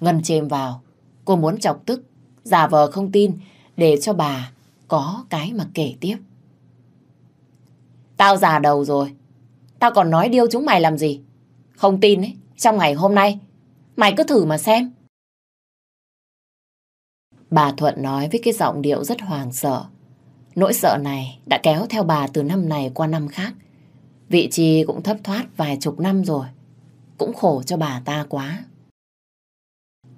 Ngân chêm vào. Cô muốn chọc tức. Giả vờ không tin. Để cho bà có cái mà kể tiếp. Tao già đầu rồi. Tao còn nói điêu chúng mày làm gì? Không tin ấy, trong ngày hôm nay, mày cứ thử mà xem. Bà Thuận nói với cái giọng điệu rất hoàng sợ. Nỗi sợ này đã kéo theo bà từ năm này qua năm khác. Vị trí cũng thấp thoát vài chục năm rồi. Cũng khổ cho bà ta quá.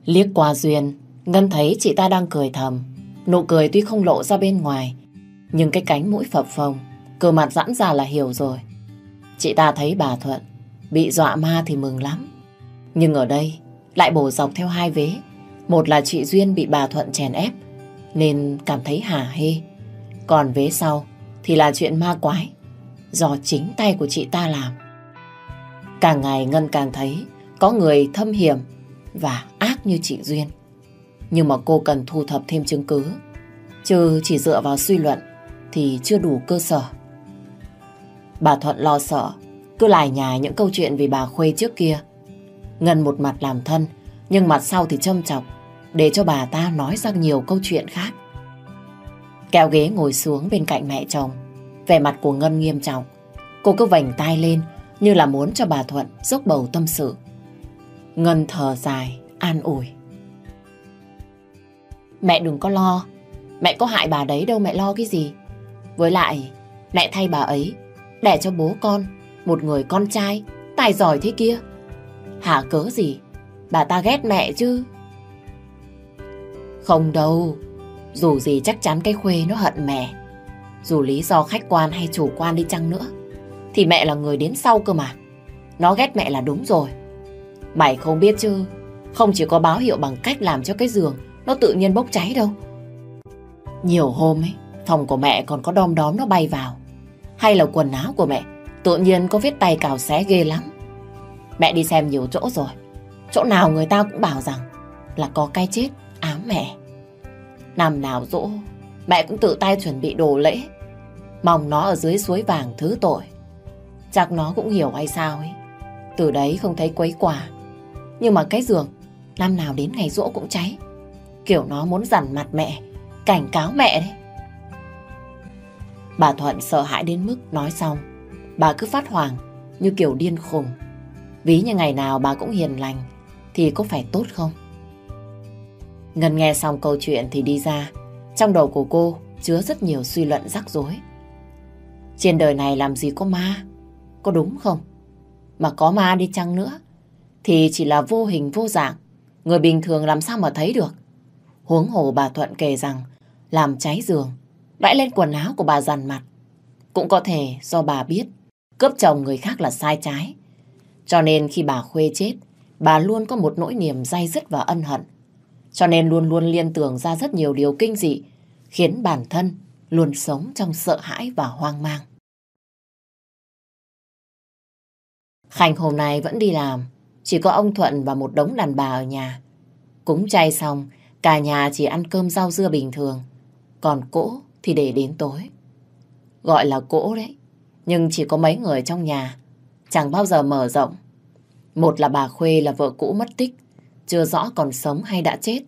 Liếc qua Duyên, Ngân thấy chị ta đang cười thầm. Nụ cười tuy không lộ ra bên ngoài, nhưng cái cánh mũi phập phồng, cơ mặt giãn ra là hiểu rồi. Chị ta thấy bà Thuận bị dọa ma thì mừng lắm. Nhưng ở đây lại bổ dọc theo hai vế. Một là chị Duyên bị bà Thuận chèn ép nên cảm thấy hả hê. Còn vế sau thì là chuyện ma quái do chính tay của chị ta làm. Càng ngày Ngân càng thấy có người thâm hiểm và ác như chị Duyên. Nhưng mà cô cần thu thập thêm chứng cứ. Chứ chỉ dựa vào suy luận thì chưa đủ cơ sở. Bà Thuận lo sợ, cứ lải nhải những câu chuyện về bà Khuê trước kia. Ngân một mặt làm thân, nhưng mặt sau thì châm chọc, để cho bà ta nói ra nhiều câu chuyện khác. Kéo ghế ngồi xuống bên cạnh mẹ chồng, vẻ mặt của Ngân nghiêm trọng. Cô cứ vành tai lên như là muốn cho bà Thuận dốc bầu tâm sự. Ngân thở dài, an ủi. Mẹ đừng có lo, mẹ có hại bà đấy đâu mẹ lo cái gì. Với lại, mẹ thay bà ấy, đẻ cho bố con, một người con trai, tài giỏi thế kia. Hả cớ gì, bà ta ghét mẹ chứ. Không đâu, dù gì chắc chắn cái khuê nó hận mẹ. Dù lý do khách quan hay chủ quan đi chăng nữa, thì mẹ là người đến sau cơ mà. Nó ghét mẹ là đúng rồi. Mày không biết chứ, không chỉ có báo hiệu bằng cách làm cho cái giường nó tự nhiên bốc cháy đâu. Nhiều hôm ấy, phòng của mẹ còn có đom đóm nó bay vào. Hay là quần áo của mẹ, tự nhiên có vết tay cào xé ghê lắm. Mẹ đi xem nhiều chỗ rồi. Chỗ nào người ta cũng bảo rằng là có cái chết ám mẹ. Năm nào dỗ, mẹ cũng tự tay chuẩn bị đồ lễ. Mong nó ở dưới suối vàng thứ tội. Chắc nó cũng hiểu hay sao ấy. Từ đấy không thấy quấy quả. Nhưng mà cái giường, năm nào đến ngày dỗ cũng cháy. Kiểu nó muốn dằn mặt mẹ, cảnh cáo mẹ đấy. Bà Thuận sợ hãi đến mức nói xong. Bà cứ phát hoàng như kiểu điên khùng. Ví như ngày nào bà cũng hiền lành thì có phải tốt không? Ngân nghe xong câu chuyện thì đi ra. Trong đầu của cô chứa rất nhiều suy luận rắc rối. Trên đời này làm gì có ma? Có đúng không? Mà có ma đi chăng nữa thì chỉ là vô hình vô dạng. Người bình thường làm sao mà thấy được? Huống hồ bà Thuận kể rằng làm cháy giường, vãi lên quần áo của bà dằn mặt. Cũng có thể do bà biết cướp chồng người khác là sai trái. Cho nên khi bà Khuê chết, bà luôn có một nỗi niềm dai dứt và ân hận. Cho nên luôn luôn liên tưởng ra rất nhiều điều kinh dị, khiến bản thân luôn sống trong sợ hãi và hoang mang. Khanh hôm nay vẫn đi làm, chỉ có ông Thuận và một đống đàn bà ở nhà. Cúng chay xong, cả nhà chỉ ăn cơm rau dưa bình thường, còn cỗ thì để đến tối. Gọi là cỗ đấy, nhưng chỉ có mấy người trong nhà, chẳng bao giờ mở rộng. Một là bà Khuê là vợ cũ mất tích, chưa rõ còn sống hay đã chết.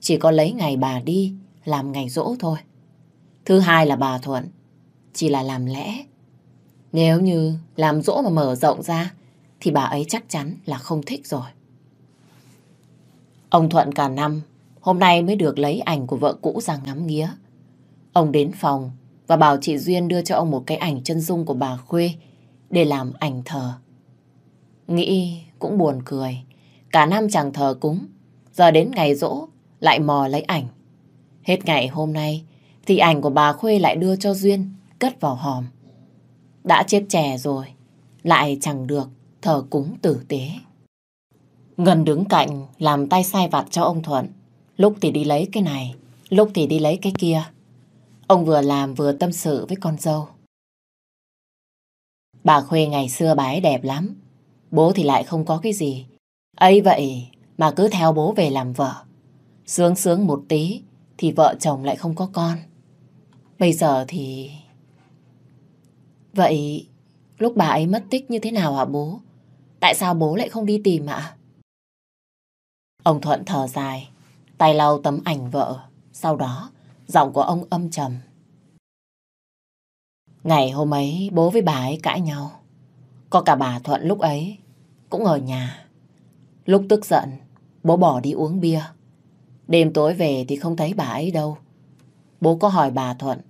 Chỉ có lấy ngày bà đi làm ngày rỗ thôi. Thứ hai là bà Thuận, chỉ là làm lẽ. Nếu như làm rỗ mà mở rộng ra, thì bà ấy chắc chắn là không thích rồi. Ông Thuận cả năm, hôm nay mới được lấy ảnh của vợ cũ ra ngắm nghía. Ông đến phòng và bảo chị Duyên đưa cho ông một cái ảnh chân dung của bà Khuê để làm ảnh thờ. Nghĩ cũng buồn cười. Cả năm chẳng thờ cúng, giờ đến ngày rỗ lại mò lấy ảnh. Hết ngày hôm nay thì ảnh của bà Khuê lại đưa cho Duyên cất vào hòm. Đã chết trẻ rồi, lại chẳng được thờ cúng tử tế. Ngân đứng cạnh làm tay sai vặt cho ông Thuận. Lúc thì đi lấy cái này, lúc thì đi lấy cái kia. Ông vừa làm vừa tâm sự với con dâu. Bà Khuê ngày xưa bà ấy đẹp lắm. Bố thì lại không có cái gì. ấy vậy mà cứ theo bố về làm vợ. Sướng sướng một tí thì vợ chồng lại không có con. Bây giờ thì... Vậy lúc bà ấy mất tích như thế nào hả bố? Tại sao bố lại không đi tìm ạ? Ông Thuận thở dài, tay lau tấm ảnh vợ. Sau đó, giọng của ông âm trầm. Ngày hôm ấy, bố với bà ấy cãi nhau. Có cả bà Thuận lúc ấy, cũng ở nhà. Lúc tức giận, bố bỏ đi uống bia. Đêm tối về thì không thấy bà ấy đâu. Bố có hỏi bà Thuận,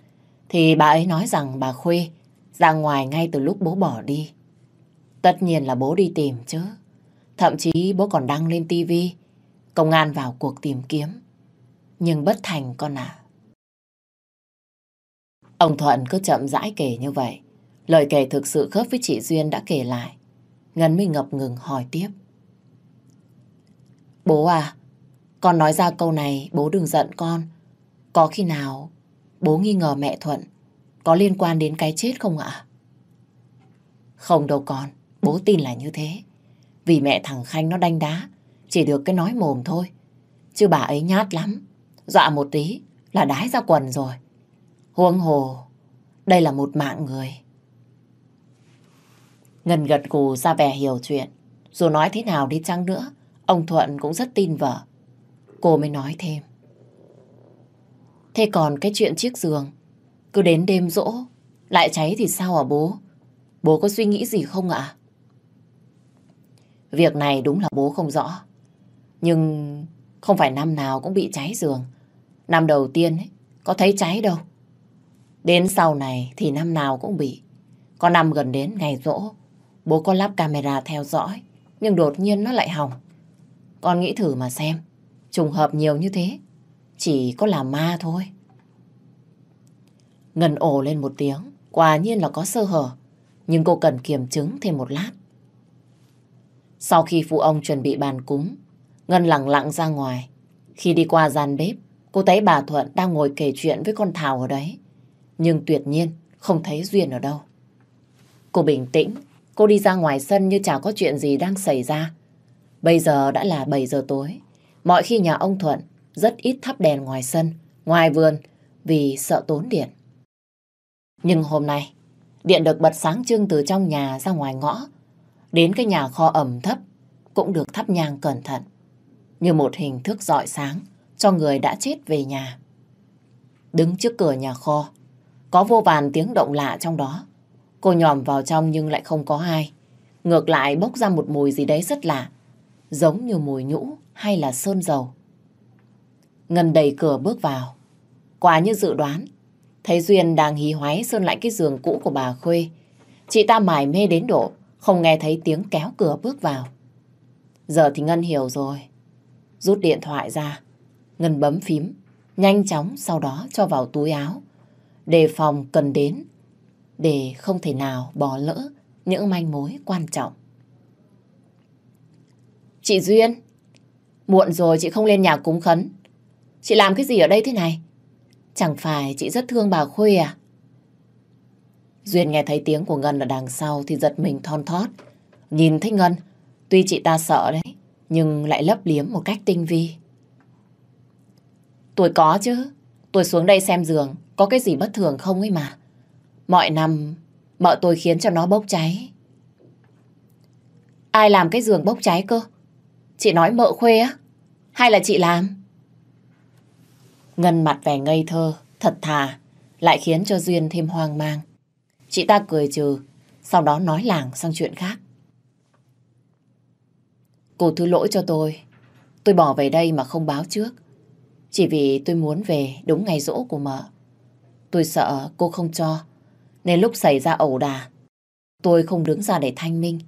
thì bà ấy nói rằng bà Khuê ra ngoài ngay từ lúc bố bỏ đi. Tất nhiên là bố đi tìm chứ. Thậm chí bố còn đăng lên tivi công an vào cuộc tìm kiếm. Nhưng bất thành con ạ. Ông Thuận cứ chậm rãi kể như vậy. Lời kể thực sự khớp với chị Duyên đã kể lại. Ngân mới ngập ngừng hỏi tiếp. Bố à, con nói ra câu này bố đừng giận con. Có khi nào bố nghi ngờ mẹ Thuận có liên quan đến cái chết không ạ? Không đâu con, bố tin là như thế. Vì mẹ thằng Khanh nó đanh đá, chỉ được cái nói mồm thôi. Chứ bà ấy nhát lắm, dọa một tí là đái ra quần rồi. Huống hồ, đây là một mạng người. Ngân gật gù ra vẻ hiểu chuyện. Dù nói thế nào đi chăng nữa, ông Thuận cũng rất tin vợ. Cô mới nói thêm. Thế còn cái chuyện chiếc giường, cứ đến đêm rỗ, lại cháy thì sao hả bố? Bố có suy nghĩ gì không ạ? Việc này đúng là bố không rõ. Nhưng không phải năm nào cũng bị cháy giường. Năm đầu tiên ấy, có thấy cháy đâu. Đến sau này thì năm nào cũng bị. Có năm gần đến ngày rỗ, bố có lắp camera theo dõi, nhưng đột nhiên nó lại hỏng. Con nghĩ thử mà xem, trùng hợp nhiều như thế, chỉ có là ma thôi. Ngân ồ lên một tiếng, quả nhiên là có sơ hở, nhưng cô cần kiểm chứng thêm một lát. Sau khi phụ ông chuẩn bị bàn cúng, Ngân lặng lặng ra ngoài. Khi đi qua gian bếp, cô thấy bà Thuận đang ngồi kể chuyện với con Thảo ở đấy. Nhưng tuyệt nhiên không thấy Duyên ở đâu. Cô bình tĩnh, cô đi ra ngoài sân như chả có chuyện gì đang xảy ra. Bây giờ đã là 7 giờ tối. Mọi khi nhà ông Thuận rất ít thắp đèn ngoài sân, ngoài vườn vì sợ tốn điện. Nhưng hôm nay, điện được bật sáng trưng từ trong nhà ra ngoài ngõ. Đến cái nhà kho ẩm thấp cũng được thắp nhang cẩn thận. Như một hình thức dọi sáng cho người đã chết về nhà. Đứng trước cửa nhà kho, có vô vàn tiếng động lạ trong đó. Cô nhòm vào trong nhưng lại không có ai. Ngược lại bốc ra một mùi gì đấy rất lạ, giống như mùi nhũ hay là sơn dầu. Ngân đẩy cửa bước vào. Quả như dự đoán, thấy Duyên đang hí hoáy sơn lại cái giường cũ của bà Khuê. Chị ta mải mê đến độ, không nghe thấy tiếng kéo cửa bước vào. Giờ thì Ngân hiểu rồi. Rút điện thoại ra, Ngân bấm phím, nhanh chóng sau đó cho vào túi áo đề phòng cần đến để không thể nào bỏ lỡ những manh mối quan trọng. Chị Duyên, muộn rồi chị không lên nhà cúng khấn. Chị làm cái gì ở đây thế này? Chẳng phải chị rất thương bà Khuê à? Duyên nghe thấy tiếng của Ngân ở đằng sau thì giật mình thon thót. Nhìn thấy Ngân, tuy chị ta sợ đấy, nhưng lại lấp liếm một cách tinh vi. Tôi có chứ, tôi xuống đây xem giường, có cái gì bất thường không ấy mà. Mọi năm, mợ tôi khiến cho nó bốc cháy. Ai làm cái giường bốc cháy cơ? Chị nói mợ khuê á? Hay là chị làm? Ngân mặt vẻ ngây thơ, thật thà, lại khiến cho Duyên thêm hoang mang. Chị ta cười trừ, sau đó nói làng sang chuyện khác. Cô thứ lỗi cho tôi. Tôi bỏ về đây mà không báo trước. Chỉ vì tôi muốn về đúng ngày rỗ của mợ. Tôi sợ cô không cho. Nên lúc xảy ra ẩu đà, tôi không đứng ra để thanh minh,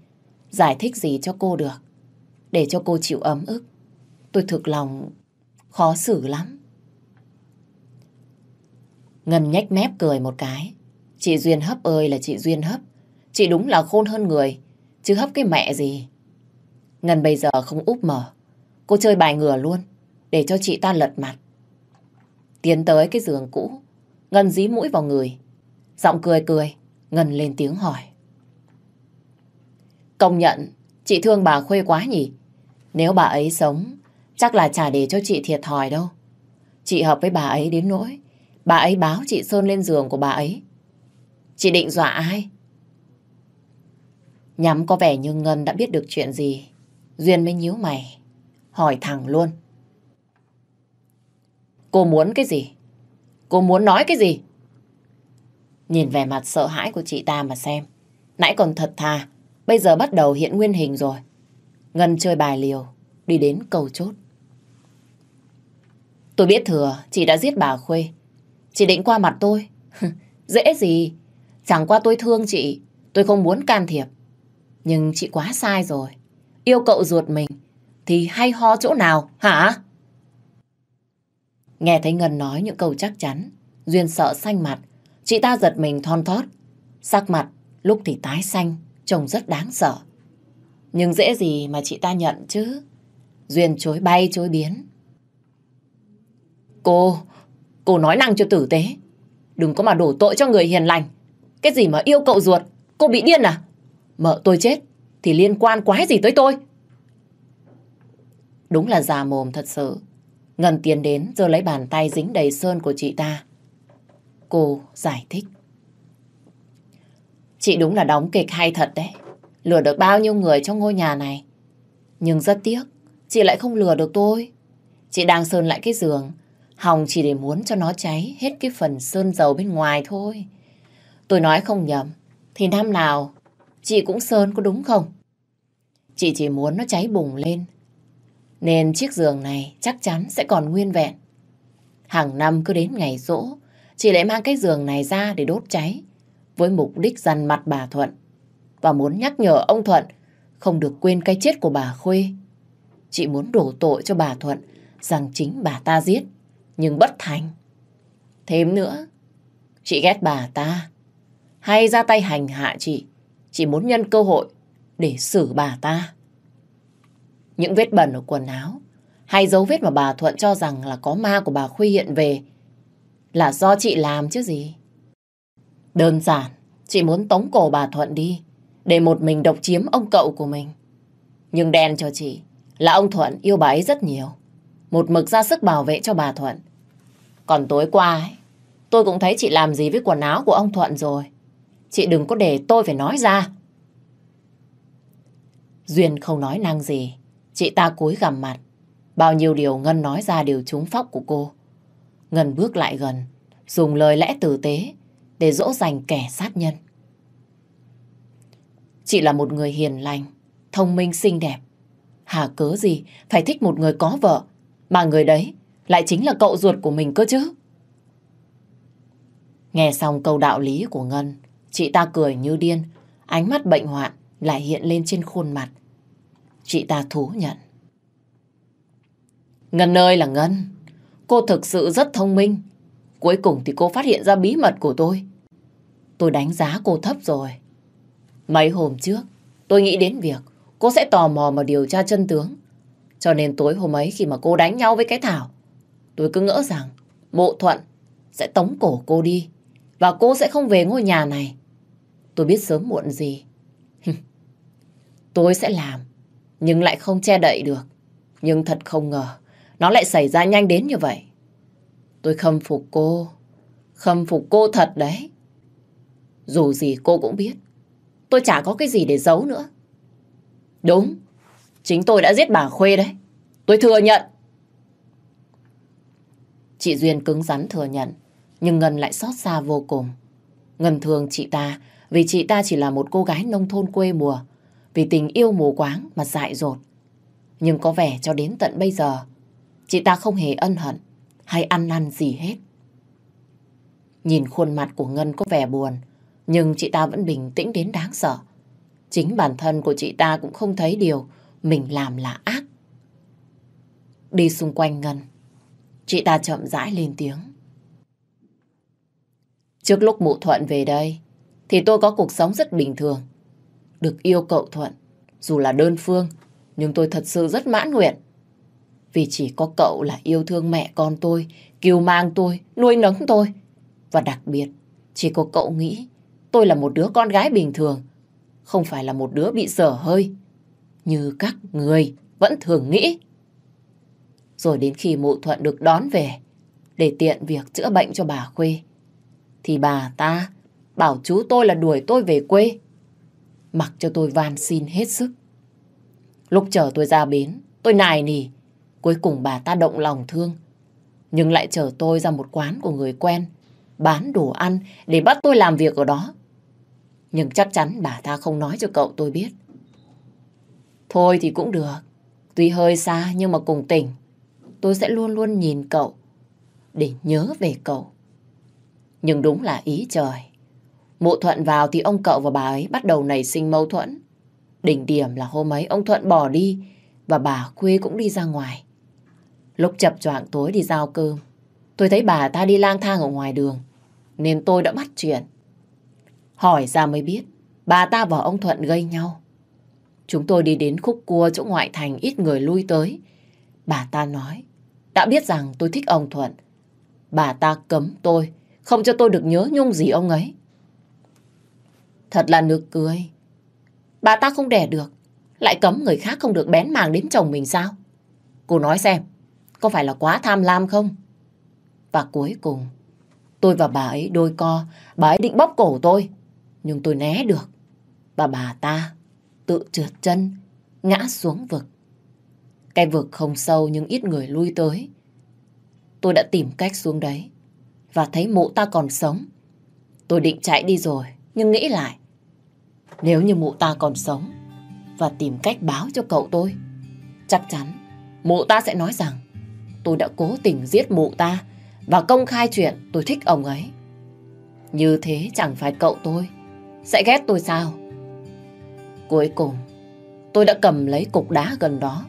giải thích gì cho cô được. Để cho cô chịu ấm ức. Tôi thực lòng khó xử lắm. Ngân nhách mép cười một cái. Chị Duyên hấp ơi là chị Duyên hấp. Chị đúng là khôn hơn người, chứ hấp cái mẹ gì. Ngân bây giờ không úp mở. Cô chơi bài ngửa luôn, để cho chị ta lật mặt. Tiến tới cái giường cũ, Ngân dí mũi vào người. Giọng cười cười, Ngân lên tiếng hỏi. Công nhận, chị thương bà Khuê quá nhỉ? Nếu bà ấy sống, chắc là chả để cho chị thiệt thòi đâu. Chị hợp với bà ấy đến nỗi, bà ấy báo chị Sơn lên giường của bà ấy. Chị định dọa ai? Nhắm có vẻ như Ngân đã biết được chuyện gì. Duyên mới nhíu mày. Hỏi thẳng luôn. Cô muốn cái gì? Cô muốn nói cái gì? Nhìn vẻ mặt sợ hãi của chị ta mà xem. Nãy còn thật thà, bây giờ bắt đầu hiện nguyên hình rồi. Ngân chơi bài liều, đi đến cầu chốt. Tôi biết thừa, chị đã giết bà Khuê. Chị định qua mặt tôi. Dễ gì, chẳng qua tôi thương chị, tôi không muốn can thiệp. Nhưng chị quá sai rồi. Yêu cậu ruột mình thì hay ho chỗ nào hả? Nghe thấy Ngân nói những câu chắc chắn, Duyên sợ xanh mặt. Chị ta giật mình thon thót. Sắc mặt lúc thì tái xanh, trông rất đáng sợ. Nhưng dễ gì mà chị ta nhận chứ? Duyên chối bay chối biến. Cô, cô nói năng cho tử tế. Đừng có mà đổ tội cho người hiền lành. Cái gì mà yêu cậu ruột, cô bị điên à? Mợ tôi chết thì liên quan quái gì tới tôi? Đúng là già mồm thật sự. Ngân tiến đến rồi lấy bàn tay dính đầy sơn của chị ta. Cô giải thích. Chị đúng là đóng kịch hay thật đấy. Lừa được bao nhiêu người trong ngôi nhà này. Nhưng rất tiếc, chị lại không lừa được tôi. Chị đang sơn lại cái giường, hòng chỉ để muốn cho nó cháy hết cái phần sơn dầu bên ngoài thôi. Tôi nói không nhầm, thì năm nào chị cũng sơn có đúng không? Chị chỉ muốn nó cháy bùng lên. Nên chiếc giường này chắc chắn sẽ còn nguyên vẹn. Hàng năm cứ đến ngày rỗ, chị lại mang cái giường này ra để đốt cháy. Với mục đích dằn mặt bà Thuận. Và muốn nhắc nhở ông Thuận không được quên cái chết của bà Khuê. Chị muốn đổ tội cho bà Thuận rằng chính bà ta giết, nhưng bất thành. Thêm nữa, chị ghét bà ta, hay ra tay hành hạ chị, chị muốn nhân cơ hội để xử bà ta. Những vết bẩn ở quần áo hay dấu vết mà bà Thuận cho rằng là có ma của bà Khuy hiện về là do chị làm chứ gì. Đơn giản, chị muốn tống cổ bà Thuận đi để một mình độc chiếm ông cậu của mình. Nhưng đen cho chị là ông Thuận yêu bà ấy rất nhiều. Một mực ra sức bảo vệ cho bà Thuận. Còn tối qua ấy, tôi cũng thấy chị làm gì với quần áo của ông Thuận rồi. Chị đừng có để tôi phải nói ra. Duyên không nói năng gì. Chị ta cúi gằm mặt. Bao nhiêu điều Ngân nói ra đều trúng phóc của cô. Ngân bước lại gần, dùng lời lẽ tử tế để dỗ dành kẻ sát nhân. Chị là một người hiền lành, thông minh xinh đẹp. Hà cớ gì phải thích một người có vợ, mà người đấy lại chính là cậu ruột của mình cơ chứ. Nghe xong câu đạo lý của Ngân, chị ta cười như điên, ánh mắt bệnh hoạn lại hiện lên trên khuôn mặt. Chị ta thú nhận. Ngân ơi là Ngân, cô thực sự rất thông minh. Cuối cùng thì cô phát hiện ra bí mật của tôi. Tôi đánh giá cô thấp rồi. Mấy hôm trước, tôi nghĩ đến việc cô sẽ tò mò mà điều tra chân tướng. Cho nên tối hôm ấy khi mà cô đánh nhau với cái Thảo, tôi cứ ngỡ rằng Mộ Thuận sẽ tống cổ cô đi và cô sẽ không về ngôi nhà này. Tôi biết sớm muộn gì. tôi sẽ làm, nhưng lại không che đậy được. Nhưng thật không ngờ, nó lại xảy ra nhanh đến như vậy. Tôi khâm phục cô, khâm phục cô thật đấy. Dù gì cô cũng biết, tôi chả có cái gì để giấu nữa. Đúng, Chính tôi đã giết bà Khuê đấy. Tôi thừa nhận. Chị Duyên cứng rắn thừa nhận, nhưng Ngân lại xót xa vô cùng. Ngân thương chị ta vì chị ta chỉ là một cô gái nông thôn quê mùa, vì tình yêu mù quáng mà dại dột. Nhưng có vẻ cho đến tận bây giờ, chị ta không hề ân hận hay ăn năn gì hết. Nhìn khuôn mặt của Ngân có vẻ buồn, nhưng chị ta vẫn bình tĩnh đến đáng sợ. Chính bản thân của chị ta cũng không thấy điều mình làm là ác. Đi xung quanh Ngân, chị ta chậm rãi lên tiếng. Trước lúc mụ Thuận về đây, thì tôi có cuộc sống rất bình thường. Được yêu cậu Thuận, dù là đơn phương, nhưng tôi thật sự rất mãn nguyện. Vì chỉ có cậu là yêu thương mẹ con tôi, kiều mang tôi, nuôi nấng tôi. Và đặc biệt, chỉ có cậu nghĩ tôi là một đứa con gái bình thường, không phải là một đứa bị dở hơi, như các người vẫn thường nghĩ. Rồi đến khi mụ thuận được đón về, để tiện việc chữa bệnh cho bà Khuê, thì bà ta bảo chú tôi là đuổi tôi về quê, mặc cho tôi van xin hết sức. Lúc chờ tôi ra bến, tôi nài nỉ, cuối cùng bà ta động lòng thương, nhưng lại chở tôi ra một quán của người quen, bán đồ ăn để bắt tôi làm việc ở đó. Nhưng chắc chắn bà ta không nói cho cậu tôi biết. Thôi thì cũng được. Tuy hơi xa nhưng mà cùng tỉnh. Tôi sẽ luôn luôn nhìn cậu để nhớ về cậu. Nhưng đúng là ý trời. Mụ Thuận vào thì ông cậu và bà ấy bắt đầu nảy sinh mâu thuẫn. Đỉnh điểm là hôm ấy ông Thuận bỏ đi và bà Khuê cũng đi ra ngoài. Lúc chập choạng tối đi giao cơm, tôi thấy bà ta đi lang thang ở ngoài đường, nên tôi đã bắt chuyện. Hỏi ra mới biết, bà ta và ông Thuận gây nhau. Chúng tôi đi đến khúc cua chỗ ngoại thành ít người lui tới. Bà ta nói, đã biết rằng tôi thích ông Thuận. Bà ta cấm tôi, không cho tôi được nhớ nhung gì ông ấy. Thật là nực cười. Bà ta không đẻ được, lại cấm người khác không được bén màng đến chồng mình sao? Cô nói xem, có phải là quá tham lam không? Và cuối cùng, tôi và bà ấy đôi co, bà ấy định bóp cổ tôi, nhưng tôi né được. Và bà ta tự trượt chân, ngã xuống vực. Cái vực không sâu nhưng ít người lui tới. Tôi đã tìm cách xuống đấy và thấy mụ ta còn sống. Tôi định chạy đi rồi, nhưng nghĩ lại. Nếu như mụ ta còn sống và tìm cách báo cho cậu tôi, chắc chắn mụ ta sẽ nói rằng tôi đã cố tình giết mụ ta và công khai chuyện tôi thích ông ấy. Như thế chẳng phải cậu tôi sẽ ghét tôi sao? Cuối cùng, tôi đã cầm lấy cục đá gần đó.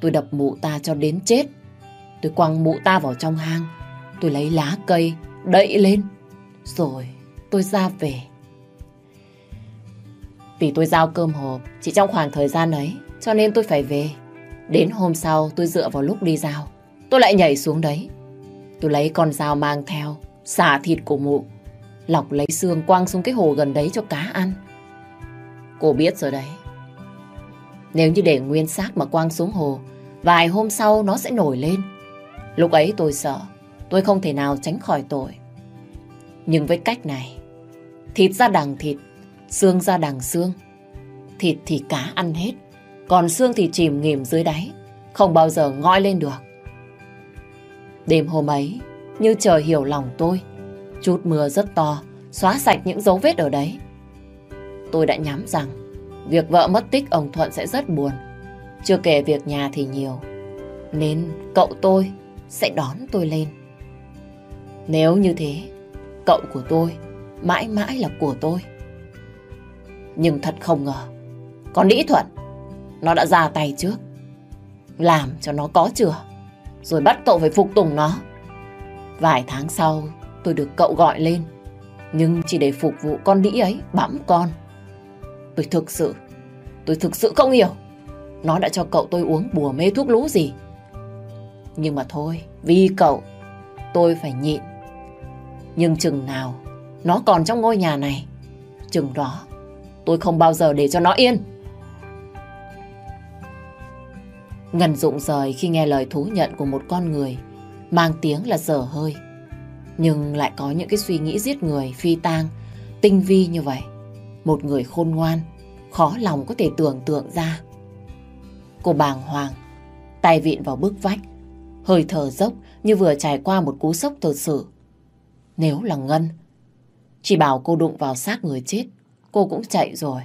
Tôi đập mụ ta cho đến chết. Tôi quăng mụ ta vào trong hang. Tôi lấy lá cây, đậy lên. Rồi tôi ra về. Vì tôi giao cơm hộp chỉ trong khoảng thời gian ấy, cho nên tôi phải về. Đến hôm sau tôi dựa vào lúc đi giao. Tôi lại nhảy xuống đấy. Tôi lấy con dao mang theo, xả thịt của mụ. Lọc lấy xương quăng xuống cái hồ gần đấy cho cá ăn. Cô biết rồi đấy. Nếu như để nguyên xác mà quăng xuống hồ, vài hôm sau nó sẽ nổi lên. Lúc ấy tôi sợ, tôi không thể nào tránh khỏi tội. Nhưng với cách này, thịt ra đằng thịt, xương ra đằng xương. Thịt thì cá ăn hết, còn xương thì chìm nghỉm dưới đáy, không bao giờ ngoi lên được. Đêm hôm ấy, như trời hiểu lòng tôi, chút mưa rất to, xóa sạch những dấu vết ở đấy. Tôi đã nhắm rằng việc vợ mất tích ông Thuận sẽ rất buồn. Chưa kể việc nhà thì nhiều. Nên cậu tôi sẽ đón tôi lên. Nếu như thế, cậu của tôi mãi mãi là của tôi. Nhưng thật không ngờ, con Lý Thuận, nó đã ra tay trước. Làm cho nó có chừa, rồi bắt cậu phải phục tùng nó. Vài tháng sau, tôi được cậu gọi lên, nhưng chỉ để phục vụ con đĩ ấy bẵm con. Tôi thực sự, tôi thực sự không hiểu. Nó đã cho cậu tôi uống bùa mê thuốc lú gì. Nhưng mà thôi, vì cậu, tôi phải nhịn. Nhưng chừng nào nó còn trong ngôi nhà này, chừng đó tôi không bao giờ để cho nó yên. Ngân rụng rời khi nghe lời thú nhận của một con người mang tiếng là dở hơi. Nhưng lại có những cái suy nghĩ giết người phi tang, tinh vi như vậy. Một người khôn ngoan, khó lòng có thể tưởng tượng ra. Cô bàng hoàng, tay vịn vào bức vách, hơi thở dốc như vừa trải qua một cú sốc thật sự. Nếu là Ngân, chỉ bảo cô đụng vào xác người chết, cô cũng chạy rồi.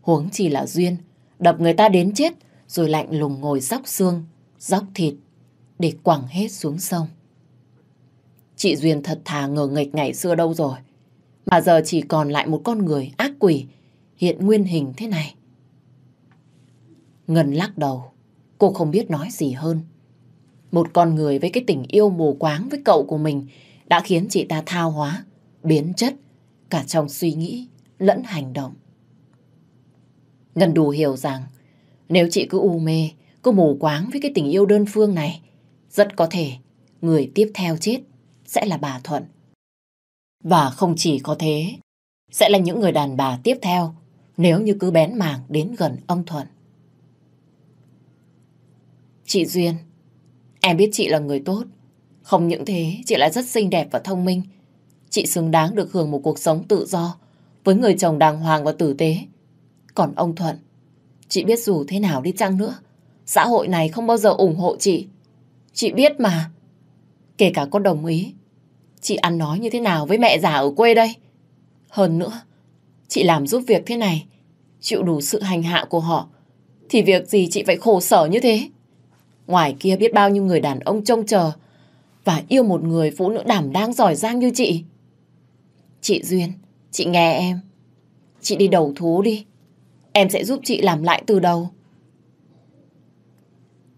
Huống chỉ là Duyên, đập người ta đến chết, rồi lạnh lùng ngồi dóc xương, dóc thịt, để quẳng hết xuống sông. Chị Duyên thật thà ngờ nghịch ngày xưa đâu rồi. Mà giờ chỉ còn lại một con người ác quỷ, hiện nguyên hình thế này. Ngân lắc đầu, cô không biết nói gì hơn. Một con người với cái tình yêu mù quáng với cậu của mình đã khiến chị ta thao hóa, biến chất, cả trong suy nghĩ lẫn hành động. Ngân đủ hiểu rằng nếu chị cứ u mê, cứ mù quáng với cái tình yêu đơn phương này, rất có thể người tiếp theo chết sẽ là bà Thuận. Và không chỉ có thế, sẽ là những người đàn bà tiếp theo nếu như cứ bén mảng đến gần ông Thuận. Chị Duyên, em biết chị là người tốt. Không những thế, chị lại rất xinh đẹp và thông minh. Chị xứng đáng được hưởng một cuộc sống tự do với người chồng đàng hoàng và tử tế. Còn ông Thuận, chị biết dù thế nào đi chăng nữa, xã hội này không bao giờ ủng hộ chị. Chị biết mà. Kể cả có đồng ý, chị ăn nói như thế nào với mẹ già ở quê đây? Hơn nữa, chị làm giúp việc thế này, chịu đủ sự hành hạ của họ, thì việc gì chị phải khổ sở như thế? Ngoài kia biết bao nhiêu người đàn ông trông chờ và yêu một người phụ nữ đảm đang giỏi giang như chị. Chị Duyên, chị nghe em. Chị đi đầu thú đi. Em sẽ giúp chị làm lại từ đầu.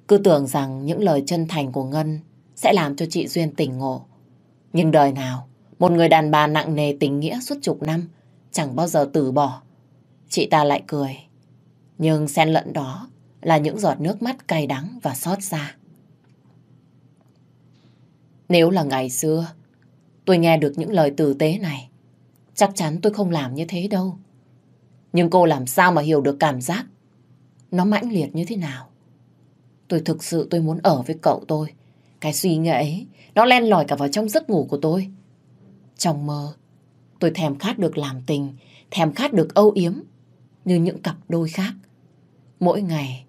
Cứ tưởng rằng những lời chân thành của Ngân sẽ làm cho chị Duyên tỉnh ngộ. Nhưng đời nào, một người đàn bà nặng nề tình nghĩa suốt chục năm chẳng bao giờ từ bỏ. Chị ta lại cười. Nhưng xen lẫn đó là những giọt nước mắt cay đắng và xót xa. Nếu là ngày xưa, tôi nghe được những lời tử tế này, chắc chắn tôi không làm như thế đâu. Nhưng cô làm sao mà hiểu được cảm giác nó mãnh liệt như thế nào? Tôi thực sự tôi muốn ở với cậu tôi. Cái suy nghĩ ấy, nó len lỏi cả vào trong giấc ngủ của tôi. Trong mơ, tôi thèm khát được làm tình, thèm khát được âu yếm, như những cặp đôi khác. Mỗi ngày,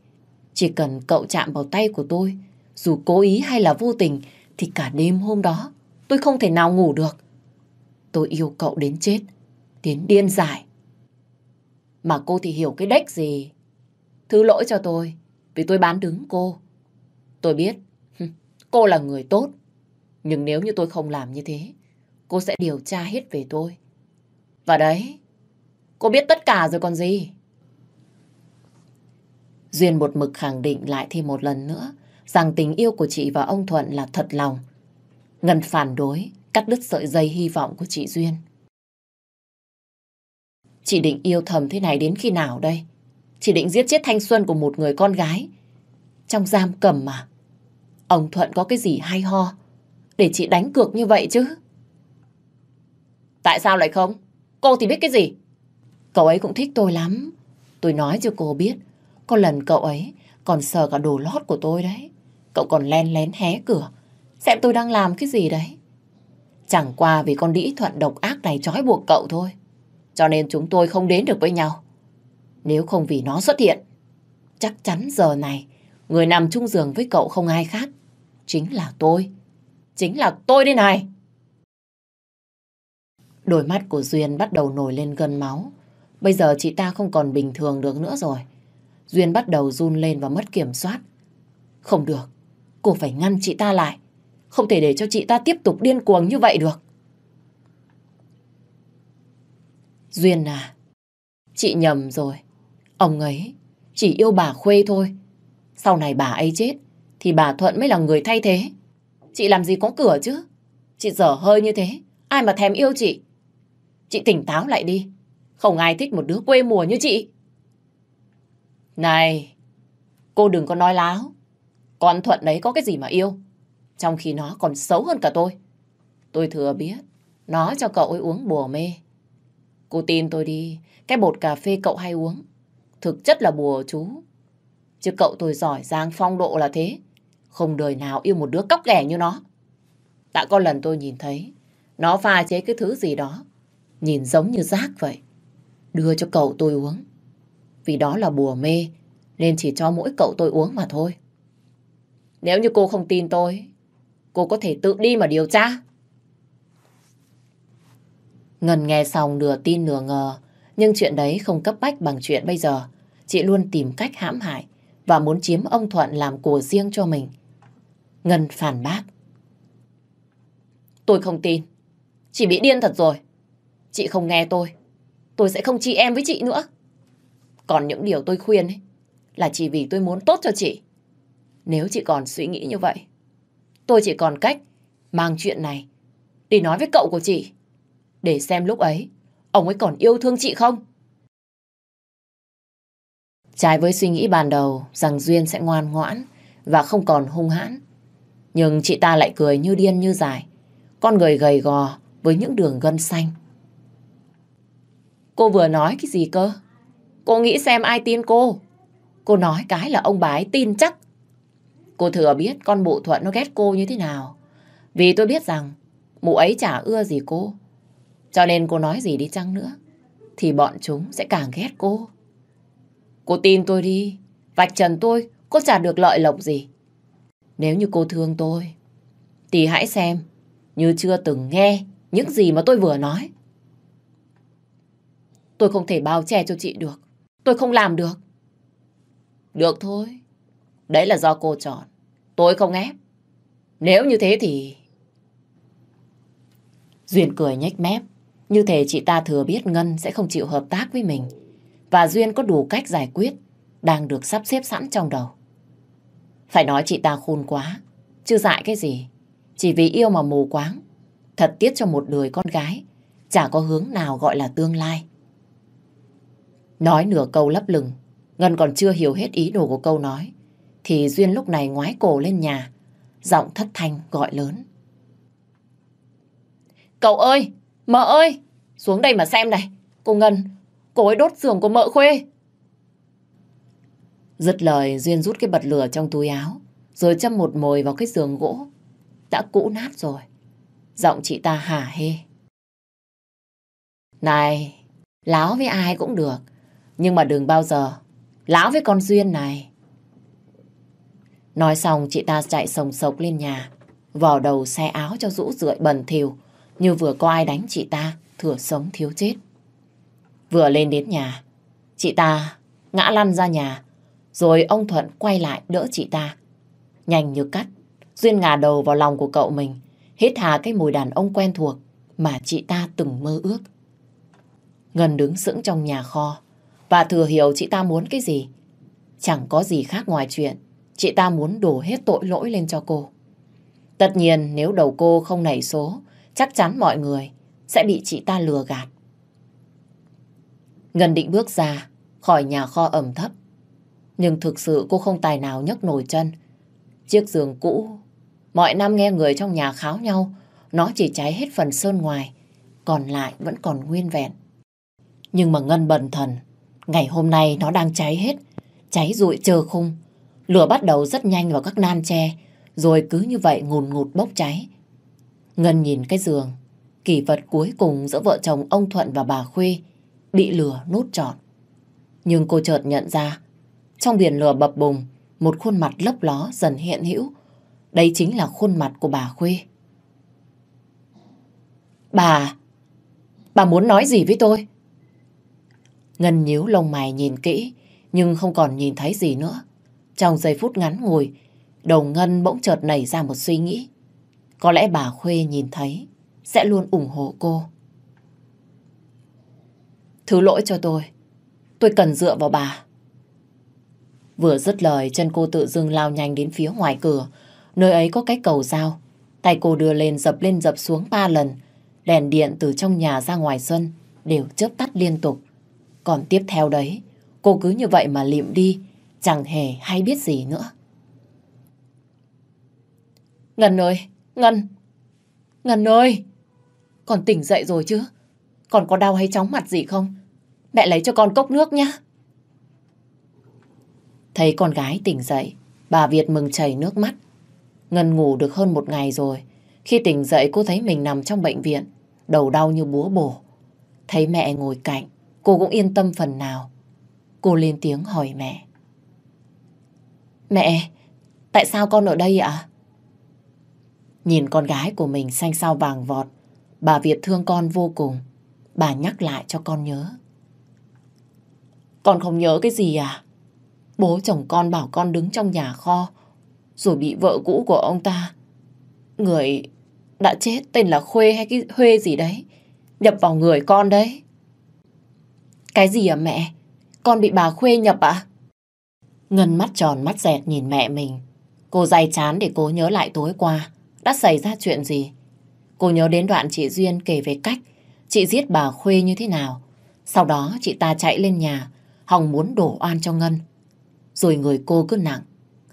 chỉ cần cậu chạm vào tay của tôi, dù cố ý hay là vô tình, thì cả đêm hôm đó tôi không thể nào ngủ được. Tôi yêu cậu đến chết, đến điên dại. Mà cô thì hiểu cái đếch gì. Thứ lỗi cho tôi, vì tôi bán đứng cô. Tôi biết, cô là người tốt. Nhưng nếu như tôi không làm như thế, cô sẽ điều tra hết về tôi. Và đấy, cô biết tất cả rồi còn gì. Duyên một mực khẳng định lại thêm một lần nữa rằng tình yêu của chị và ông Thuận là thật lòng. Ngân phản đối, cắt đứt sợi dây hy vọng của chị Duyên. Chị định yêu thầm thế này đến khi nào đây? Chị định giết chết thanh xuân của một người con gái. Trong giam cầm mà. Ông Thuận có cái gì hay ho để chị đánh cược như vậy chứ? Tại sao lại không? Cô thì biết cái gì? Cậu ấy cũng thích tôi lắm. Tôi nói cho cô biết, có lần cậu ấy còn sờ cả đồ lót của tôi đấy. Cậu còn len lén hé cửa. Xem tôi đang làm cái gì đấy. Chẳng qua vì con đĩ thuận độc ác này trói buộc cậu thôi. Cho nên chúng tôi không đến được với nhau. Nếu không vì nó xuất hiện, chắc chắn giờ này người nằm chung giường với cậu không ai khác. Chính là tôi. Chính là tôi đây này. Đôi mắt của Duyên bắt đầu nổi lên gân máu. Bây giờ chị ta không còn bình thường được nữa rồi. Duyên bắt đầu run lên và mất kiểm soát. Không được, cô phải ngăn chị ta lại. Không thể để cho chị ta tiếp tục điên cuồng như vậy được. Duyên à, chị nhầm rồi. Ông ấy chỉ yêu bà Khuê thôi. Sau này bà ấy chết, thì bà Thuận mới là người thay thế. Chị làm gì có cửa chứ? Chị dở hơi như thế, ai mà thèm yêu chị? Chị tỉnh táo lại đi. Không ai thích một đứa quê mùa như chị. Này, cô đừng có nói láo. Con Thuận đấy có cái gì mà yêu. Trong khi nó còn xấu hơn cả tôi. Tôi thừa biết, nó cho cậu ấy uống bùa mê. Cô tin tôi đi, cái bột cà phê cậu hay uống. Thực chất là bùa chú. Chứ cậu tôi giỏi giang phong độ là thế. Không đời nào yêu một đứa cóc ghẻ như nó. Đã có lần tôi nhìn thấy, nó pha chế cái thứ gì đó. Nhìn giống như rác vậy. Đưa cho cậu tôi uống. Vì đó là bùa mê, nên chỉ cho mỗi cậu tôi uống mà thôi. Nếu như cô không tin tôi, cô có thể tự đi mà điều tra. Ngân nghe xong nửa tin nửa ngờ, nhưng chuyện đấy không cấp bách bằng chuyện bây giờ. Chị luôn tìm cách hãm hại và muốn chiếm ông Thuận làm của riêng cho mình. Ngân phản bác. Tôi không tin. Chị bị điên thật rồi. Chị không nghe tôi. Tôi sẽ không chị em với chị nữa. Còn những điều tôi khuyên ấy, là chỉ vì tôi muốn tốt cho chị. Nếu chị còn suy nghĩ như vậy, tôi chỉ còn cách mang chuyện này đi nói với cậu của chị. Để xem lúc ấy, ông ấy còn yêu thương chị không? Trái với suy nghĩ ban đầu rằng Duyên sẽ ngoan ngoãn và không còn hung hãn. Nhưng chị ta lại cười như điên như dài. Con người gầy gò với những đường gân xanh. Cô vừa nói cái gì cơ? Cô nghĩ xem ai tin cô? Cô nói cái là ông bà ấy tin chắc. Cô thừa biết con mụ thuận nó ghét cô như thế nào. Vì tôi biết rằng mụ ấy chả ưa gì cô. Cho nên cô nói gì đi chăng nữa thì bọn chúng sẽ càng ghét cô. Cô tin tôi đi, vạch trần tôi cô chả được lợi lộc gì. Nếu như cô thương tôi, thì hãy xem như chưa từng nghe những gì mà tôi vừa nói. Tôi không thể bao che cho chị được. Tôi không làm được. Được thôi. Đấy là do cô chọn. Tôi không ép. Nếu như thế thì... Duyên cười nhếch mép. Như thể chị ta thừa biết Ngân sẽ không chịu hợp tác với mình. Và Duyên có đủ cách giải quyết. Đang được sắp xếp sẵn trong đầu. Phải nói chị ta khôn quá. Chứ dại cái gì. Chỉ vì yêu mà mù quáng. Thật tiếc cho một đời con gái. Chả có hướng nào gọi là tương lai. Nói nửa câu lấp lửng. Ngân còn chưa hiểu hết ý đồ của câu nói. Thì Duyên lúc này ngoái cổ lên nhà. Giọng thất thanh gọi lớn. Cậu ơi! Mợ ơi! Xuống đây mà xem này. Cô Ngân, cô ấy đốt giường của mợ khuê. Dứt lời Duyên rút cái bật lửa trong túi áo. Rồi châm một mồi vào cái giường gỗ. Đã cũ nát rồi. Giọng chị ta hả hê. Này, láo với ai cũng được. Nhưng mà đừng bao giờ láo với con Duyên này. Nói xong chị ta chạy sồng sộc lên nhà, vò đầu xe áo cho rũ rượi bẩn thỉu như vừa có ai đánh chị ta, thừa sống thiếu chết. Vừa lên đến nhà, chị ta ngã lăn ra nhà, rồi ông Thuận quay lại đỡ chị ta. Nhanh như cắt, Duyên ngả đầu vào lòng của cậu mình, hít hà cái mùi đàn ông quen thuộc mà chị ta từng mơ ước. Ngân đứng sững trong nhà kho, và thừa hiểu chị ta muốn cái gì. Chẳng có gì khác ngoài chuyện chị ta muốn đổ hết tội lỗi lên cho cô. Tất nhiên nếu đầu cô không nảy số, chắc chắn mọi người sẽ bị chị ta lừa gạt. Ngân định bước ra khỏi nhà kho ẩm thấp. Nhưng thực sự cô không tài nào nhấc nổi chân. Chiếc giường cũ, mọi năm nghe người trong nhà kháo nhau, nó chỉ cháy hết phần sơn ngoài, còn lại vẫn còn nguyên vẹn. Nhưng mà Ngân bần thần, Ngày hôm nay nó đang cháy hết, cháy rụi chờ khung. Lửa bắt đầu rất nhanh vào các nan tre, rồi cứ như vậy ngùn ngụt bốc cháy. Ngân nhìn cái giường, kỳ vật cuối cùng giữa vợ chồng ông Thuận và bà Khuê bị lửa nốt trọn. Nhưng cô chợt nhận ra, trong biển lửa bập bùng, một khuôn mặt lấp ló dần hiện hữu. Đây chính là khuôn mặt của bà Khuê. Bà, bà muốn nói gì với tôi? Ngân nhíu lông mày nhìn kỹ, nhưng không còn nhìn thấy gì nữa. Trong giây phút ngắn ngủi, đầu Ngân bỗng chợt nảy ra một suy nghĩ. Có lẽ bà Khuê nhìn thấy, sẽ luôn ủng hộ cô. Thứ lỗi cho tôi, tôi cần dựa vào bà. Vừa dứt lời, chân cô tự dưng lao nhanh đến phía ngoài cửa. Nơi ấy có cái cầu dao. Tay cô đưa lên dập lên dập xuống ba lần. Đèn điện từ trong nhà ra ngoài sân đều chớp tắt liên tục. Còn tiếp theo đấy, cô cứ như vậy mà liệm đi, chẳng hề hay biết gì nữa. Ngân ơi, Ngân, Ngân ơi, con tỉnh dậy rồi chứ? Còn có đau hay chóng mặt gì không? Mẹ lấy cho con cốc nước nhé. Thấy con gái tỉnh dậy, bà Việt mừng chảy nước mắt. Ngân ngủ được hơn một ngày rồi. Khi tỉnh dậy cô thấy mình nằm trong bệnh viện, đầu đau như búa bổ. Thấy mẹ ngồi cạnh, Cô cũng yên tâm phần nào. Cô lên tiếng hỏi mẹ. Mẹ, tại sao con ở đây ạ? Nhìn con gái của mình xanh sao vàng vọt, bà Việt thương con vô cùng. Bà nhắc lại cho con nhớ. Con không nhớ cái gì à? Bố chồng con bảo con đứng trong nhà kho, rồi bị vợ cũ của ông ta. Người đã chết tên là Khuê hay cái Huê gì đấy, nhập vào người con đấy. Cái gì à mẹ? Con bị bà Khuê nhập à? Ngân mắt tròn mắt dẹt nhìn mẹ mình. Cô day chán để cố nhớ lại tối qua đã xảy ra chuyện gì. Cô nhớ đến đoạn chị Duyên kể về cách chị giết bà Khuê như thế nào. Sau đó chị ta chạy lên nhà, hòng muốn đổ oan cho Ngân. Rồi người cô cứ nặng,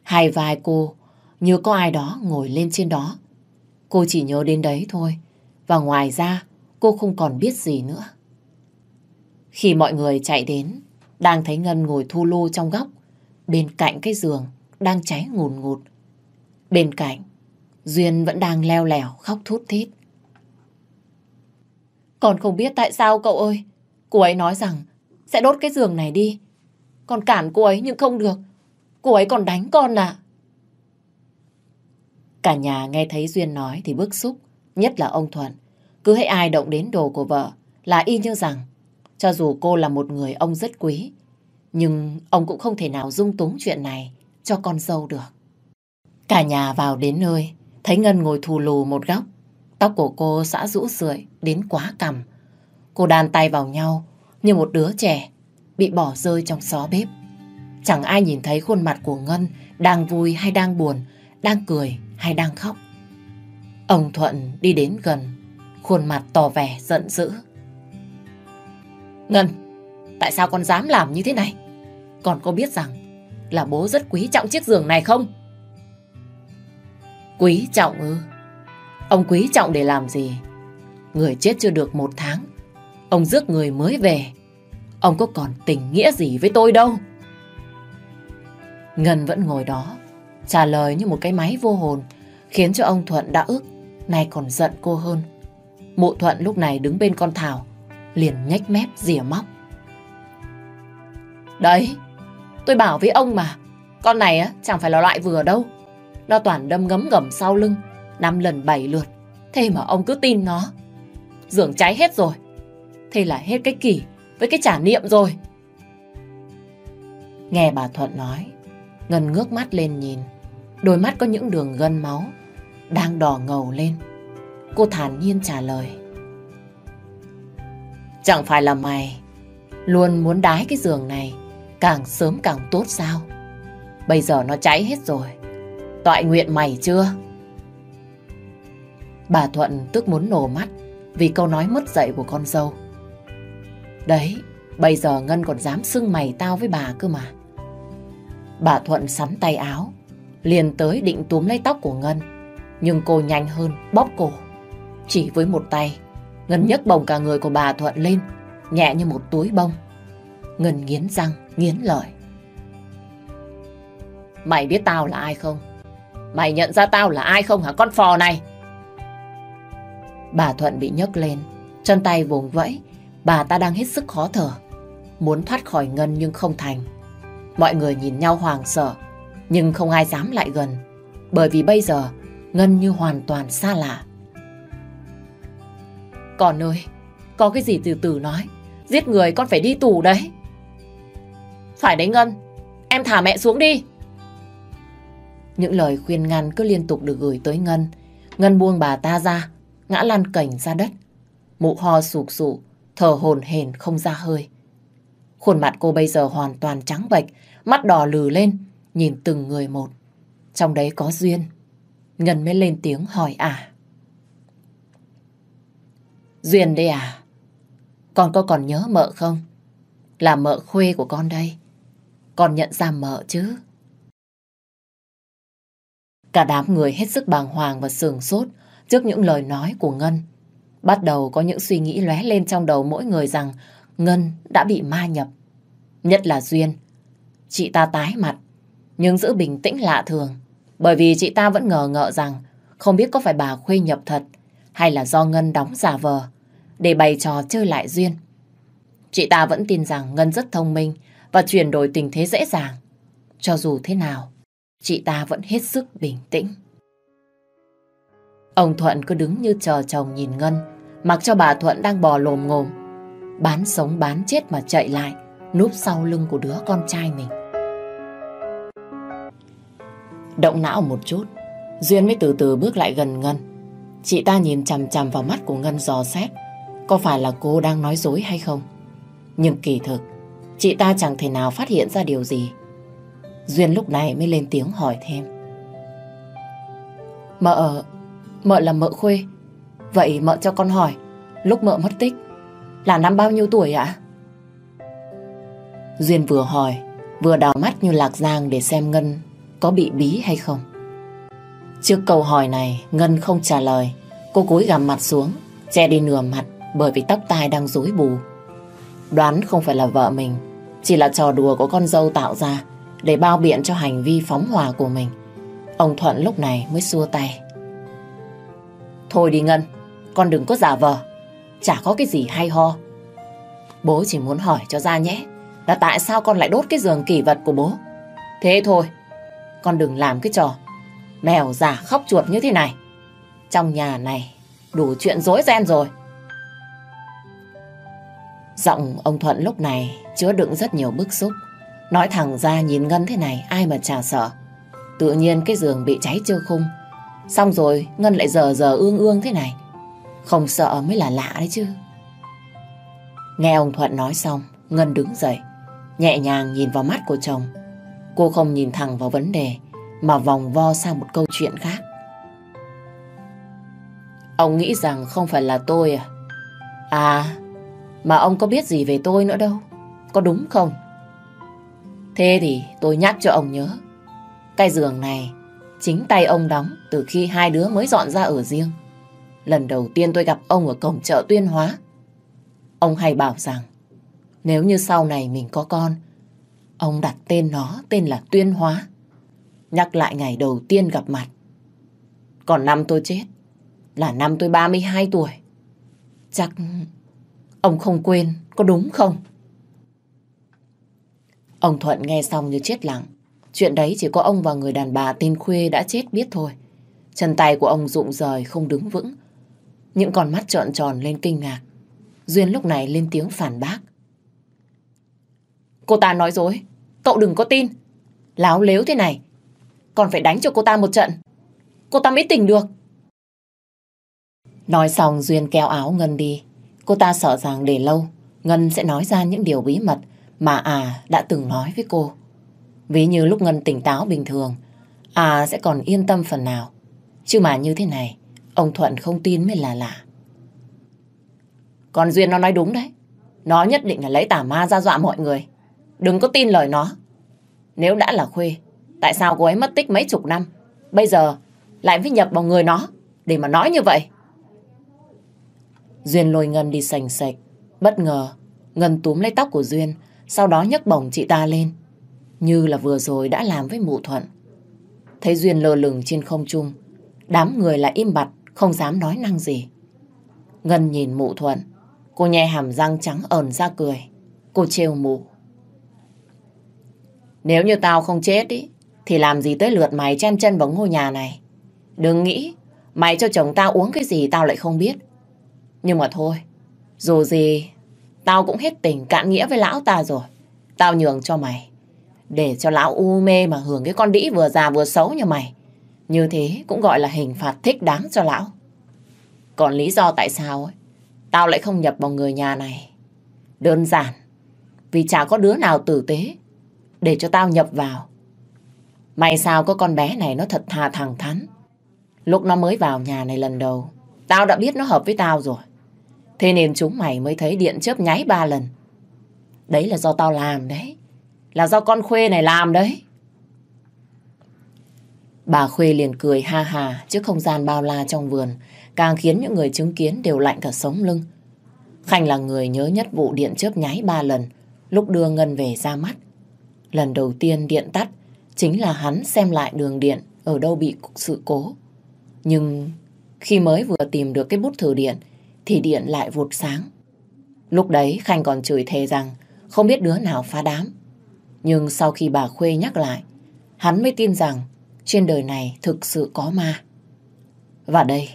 hai vai cô như có ai đó ngồi lên trên đó. Cô chỉ nhớ đến đấy thôi, và ngoài ra cô không còn biết gì nữa. Khi mọi người chạy đến, đang thấy Ngân ngồi thu lô trong góc, bên cạnh cái giường đang cháy ngùn ngụt. Bên cạnh, Duyên vẫn đang leo lẻo khóc thút thít. Con không biết tại sao cậu ơi. Cô ấy nói rằng sẽ đốt cái giường này đi. Con cản cô ấy nhưng không được. Cô ấy còn đánh con à. Cả nhà nghe thấy Duyên nói thì bức xúc, nhất là ông Thuận. Cứ hãy ai động đến đồ của vợ là y như rằng cho dù cô là một người ông rất quý, nhưng ông cũng không thể nào dung túng chuyện này cho con dâu được. Cả nhà vào đến nơi, thấy Ngân ngồi thù lù một góc. Tóc của cô xã rũ rượi đến quá cằm. Cô đàn tay vào nhau như một đứa trẻ bị bỏ rơi trong xó bếp. Chẳng ai nhìn thấy khuôn mặt của Ngân đang vui hay đang buồn, đang cười hay đang khóc. Ông Thuận đi đến gần, khuôn mặt tỏ vẻ giận dữ. Ngân, tại sao con dám làm như thế này? Con có biết rằng là bố rất quý trọng chiếc giường này không? Quý trọng ư? Ông quý trọng để làm gì? Người chết chưa được một tháng. Ông rước người mới về. Ông có còn tình nghĩa gì với tôi đâu? Ngân vẫn ngồi đó, trả lời như một cái máy vô hồn, khiến cho ông Thuận đã ức, nay còn giận cô hơn. Mụ Thuận lúc này đứng bên con Thảo, liền nhếch mép rỉa móc. Đấy, tôi bảo với ông mà, con này á chẳng phải là loại vừa đâu. Nó toàn đâm ngấm ngầm sau lưng, năm lần bảy lượt. Thế mà ông cứ tin nó. Giường cháy hết rồi. Thế là hết cái kỳ với cái trả niệm rồi. Nghe bà Thuận nói, Ngân ngước mắt lên nhìn. Đôi mắt có những đường gân máu, đang đỏ ngầu lên. Cô thản nhiên trả lời. Chẳng phải là mày luôn muốn đái cái giường này càng sớm càng tốt sao? Bây giờ nó cháy hết rồi. Toại nguyện mày chưa? Bà Thuận tức muốn nổ mắt vì câu nói mất dạy của con dâu. Đấy, bây giờ Ngân còn dám xưng mày tao với bà cơ mà. Bà Thuận sắn tay áo, liền tới định túm lấy tóc của Ngân. Nhưng cô nhanh hơn, bóp cổ. Chỉ với một tay, Ngân nhấc bồng cả người của bà Thuận lên, nhẹ như một túi bông. Ngân nghiến răng, nghiến lợi. Mày biết tao là ai không? Mày nhận ra tao là ai không hả con phò này? Bà Thuận bị nhấc lên, chân tay vùng vẫy, bà ta đang hết sức khó thở. Muốn thoát khỏi Ngân nhưng không thành. Mọi người nhìn nhau hoàng sợ, nhưng không ai dám lại gần. Bởi vì bây giờ, Ngân như hoàn toàn xa lạ. Con ơi, có cái gì từ từ nói. Giết người con phải đi tù đấy. Phải đấy Ngân, em thả mẹ xuống đi. Những lời khuyên ngăn cứ liên tục được gửi tới Ngân. Ngân buông bà ta ra, ngã lăn cảnh ra đất. Mụ ho sụp sụ, thở hồn hển không ra hơi. Khuôn mặt cô bây giờ hoàn toàn trắng bệch, mắt đỏ lừ lên, nhìn từng người một. Trong đấy có Duyên. Ngân mới lên tiếng hỏi à. Duyên đây à? Con có còn nhớ mợ không? Là mợ khuê của con đây còn nhận ra mợ chứ? Cả đám người hết sức bàng hoàng và sườn sốt trước những lời nói của Ngân. Bắt đầu có những suy nghĩ lóe lên trong đầu mỗi người rằng Ngân đã bị ma nhập. Nhất là Duyên. Chị ta tái mặt, nhưng giữ bình tĩnh lạ thường. Bởi vì chị ta vẫn ngờ ngợ rằng không biết có phải bà Khuê nhập thật hay là do Ngân đóng giả vờ để bày trò chơi lại Duyên. Chị ta vẫn tin rằng Ngân rất thông minh và chuyển đổi tình thế dễ dàng. Cho dù thế nào, chị ta vẫn hết sức bình tĩnh. Ông Thuận cứ đứng như chờ chồng nhìn Ngân, mặc cho bà Thuận đang bò lồm ngồm. Bán sống bán chết mà chạy lại, núp sau lưng của đứa con trai mình. Động não một chút, Duyên mới từ từ bước lại gần Ngân. Chị ta nhìn chằm chằm vào mắt của Ngân dò xét, có phải là cô đang nói dối hay không? Nhưng kỳ thực, chị ta chẳng thể nào phát hiện ra điều gì. Duyên lúc này mới lên tiếng hỏi thêm. Mợ, mợ là mợ khuê. Vậy mợ cho con hỏi, lúc mợ mất tích, là năm bao nhiêu tuổi ạ? Duyên vừa hỏi, vừa đào mắt như lạc giang để xem Ngân có bị bí hay không. Trước câu hỏi này, Ngân không trả lời. Cô cúi gằm mặt xuống, che đi nửa mặt bởi vì tóc tai đang rối bù. Đoán không phải là vợ mình, chỉ là trò đùa của con dâu tạo ra để bao biện cho hành vi phóng hỏa của mình. Ông Thuận lúc này mới xua tay. Thôi đi Ngân, con đừng có giả vờ. Chả có cái gì hay ho. Bố chỉ muốn hỏi cho ra nhé, là tại sao con lại đốt cái giường kỷ vật của bố. Thế thôi, con đừng làm cái trò mèo giả khóc chuột như thế này. Trong nhà này đủ chuyện rối ren rồi. Giọng ông Thuận lúc này chứa đựng rất nhiều bức xúc. Nói thẳng ra nhìn Ngân thế này ai mà chả sợ. Tự nhiên cái giường bị cháy chưa khung. Xong rồi Ngân lại giờ giờ ương ương thế này. Không sợ mới là lạ đấy chứ. Nghe ông Thuận nói xong, Ngân đứng dậy, nhẹ nhàng nhìn vào mắt của chồng. Cô không nhìn thẳng vào vấn đề, mà vòng vo sang một câu chuyện khác. Ông nghĩ rằng không phải là tôi à? À, mà ông có biết gì về tôi nữa đâu. Có đúng không? Thế thì tôi nhắc cho ông nhớ. Cái giường này chính tay ông đóng từ khi hai đứa mới dọn ra ở riêng. Lần đầu tiên tôi gặp ông ở cổng chợ Tuyên Hóa. Ông hay bảo rằng nếu như sau này mình có con, ông đặt tên nó tên là Tuyên Hóa. Nhắc lại ngày đầu tiên gặp mặt. Còn năm tôi chết là năm tôi 32 tuổi. Chắc ông không quên, có đúng không? Ông Thuận nghe xong như chết lặng. Chuyện đấy chỉ có ông và người đàn bà tên Khuê đã chết biết thôi. Chân tay của ông rụng rời không đứng vững. Những con mắt trợn tròn lên kinh ngạc. Duyên lúc này lên tiếng phản bác. Cô ta nói dối. Cậu đừng có tin. Láo lếu thế này. Còn phải đánh cho cô ta một trận. Cô ta mới tỉnh được. Nói xong Duyên kéo áo Ngân đi. Cô ta sợ rằng để lâu, Ngân sẽ nói ra những điều bí mật mà à đã từng nói với cô. Ví như lúc Ngân tỉnh táo bình thường, à sẽ còn yên tâm phần nào. Chứ mà như thế này, ông Thuận không tin mới là lạ. Còn Duyên nó nói đúng đấy. Nó nhất định là lấy tà ma ra dọa mọi người. Đừng có tin lời nó. Nếu đã là Khuê, tại sao cô ấy mất tích mấy chục năm? Bây giờ lại phải nhập vào người nó để mà nói như vậy. Duyên lôi Ngân đi sành sạch. Bất ngờ, Ngân túm lấy tóc của Duyên, sau đó nhấc bổng chị ta lên. Như là vừa rồi đã làm với mụ thuận. Thấy Duyên lơ lửng trên không trung, đám người lại im bặt, không dám nói năng gì. Ngân nhìn mụ thuận, cô nhẹ hàm răng trắng ẩn ra cười. Cô trêu mụ. Nếu như tao không chết ý, thì làm gì tới lượt mày chen chân vào ngôi nhà này. Đừng nghĩ, mày cho chồng tao uống cái gì tao lại không biết. Nhưng mà thôi, dù gì, tao cũng hết tình cạn nghĩa với lão ta rồi. Tao nhường cho mày. Để cho lão u mê mà hưởng cái con đĩ vừa già vừa xấu như mày. Như thế cũng gọi là hình phạt thích đáng cho lão. Còn lý do tại sao ấy, tao lại không nhập vào người nhà này. Đơn giản, vì chả có đứa nào tử tế để cho tao nhập vào. May sao có con bé này nó thật thà thẳng thắn. Lúc nó mới vào nhà này lần đầu, tao đã biết nó hợp với tao rồi. Thế nên chúng mày mới thấy điện chớp nháy ba lần. Đấy là do tao làm đấy. Là do con Khuê này làm đấy. Bà Khuê liền cười ha hà trước không gian bao la trong vườn, càng khiến những người chứng kiến đều lạnh cả sống lưng. Khanh là người nhớ nhất vụ điện chớp nháy ba lần lúc đưa Ngân về ra mắt. Lần đầu tiên điện tắt chính là hắn xem lại đường điện ở đâu bị sự cố. Nhưng khi mới vừa tìm được cái bút thử điện thì điện lại vụt sáng. Lúc đấy Khanh còn chửi thề rằng không biết đứa nào phá đám. Nhưng sau khi bà Khuê nhắc lại, hắn mới tin rằng trên đời này thực sự có ma. Và đây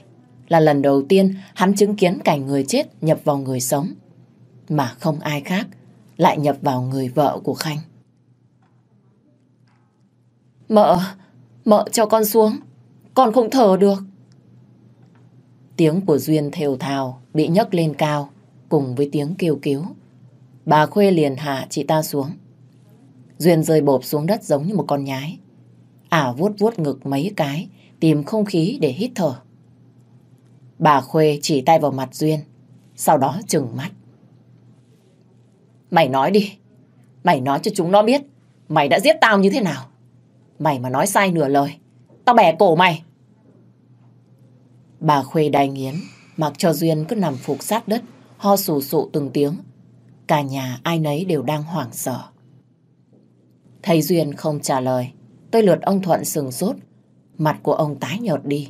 là lần đầu tiên hắn chứng kiến cảnh người chết nhập vào người sống, mà không ai khác lại nhập vào người vợ của Khanh. Mợ, mợ cho con xuống, con không thở được. Tiếng của Duyên thều thào bị nhấc lên cao cùng với tiếng kêu cứu. Bà Khuê liền hạ chị ta xuống. Duyên rơi bộp xuống đất giống như một con nhái. Ả vuốt vuốt ngực mấy cái, tìm không khí để hít thở. Bà Khuê chỉ tay vào mặt Duyên, sau đó chừng mắt. Mày nói đi, mày nói cho chúng nó biết mày đã giết tao như thế nào. Mày mà nói sai nửa lời, tao bẻ cổ mày. Bà Khuê đai nghiến, mặc cho Duyên cứ nằm phục sát đất, ho sù sụ từng tiếng. Cả nhà ai nấy đều đang hoảng sợ. Thấy Duyên không trả lời, tôi lượt ông Thuận sừng sốt. Mặt của ông tái nhợt đi.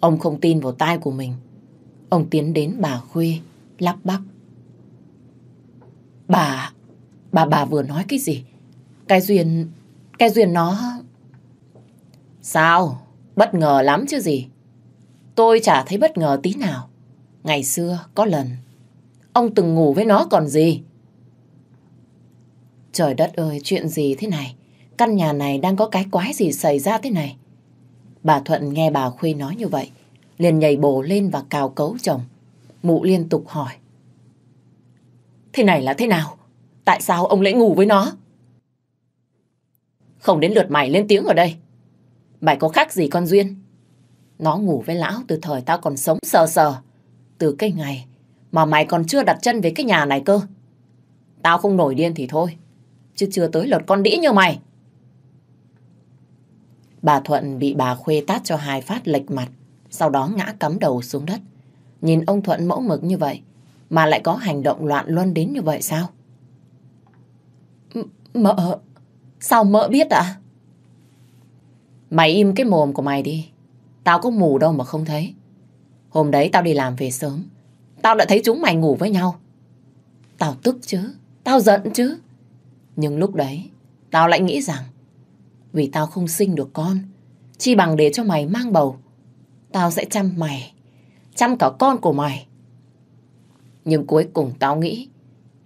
Ông không tin vào tai của mình. Ông tiến đến bà Khuê, lắp bắp. Bà, bà bà vừa nói cái gì? Cái Duyên, cái Duyên nó... Sao? Bất ngờ lắm chứ gì? Tôi chả thấy bất ngờ tí nào. Ngày xưa có lần, ông từng ngủ với nó còn gì? Trời đất ơi, chuyện gì thế này? Căn nhà này đang có cái quái gì xảy ra thế này? Bà Thuận nghe bà Khuê nói như vậy, liền nhảy bổ lên và cào cấu chồng. Mụ liên tục hỏi. Thế này là thế nào? Tại sao ông lại ngủ với nó? Không đến lượt mày lên tiếng ở đây. Mày có khác gì con Duyên? Nó ngủ với lão từ thời tao còn sống sờ sờ. Từ cái ngày mà mày còn chưa đặt chân về cái nhà này cơ. Tao không nổi điên thì thôi. Chứ chưa tới lượt con đĩ như mày. Bà Thuận bị bà Khuê tát cho hai phát lệch mặt. Sau đó ngã cắm đầu xuống đất. Nhìn ông Thuận mẫu mực như vậy. Mà lại có hành động loạn luân đến như vậy sao? M, mợ... Sao mợ biết ạ? Mày im cái mồm của mày đi. Tao có mù đâu mà không thấy. Hôm đấy tao đi làm về sớm. Tao đã thấy chúng mày ngủ với nhau. Tao tức chứ. Tao giận chứ. Nhưng lúc đấy, tao lại nghĩ rằng vì tao không sinh được con, chi bằng để cho mày mang bầu. Tao sẽ chăm mày, chăm cả con của mày. Nhưng cuối cùng tao nghĩ,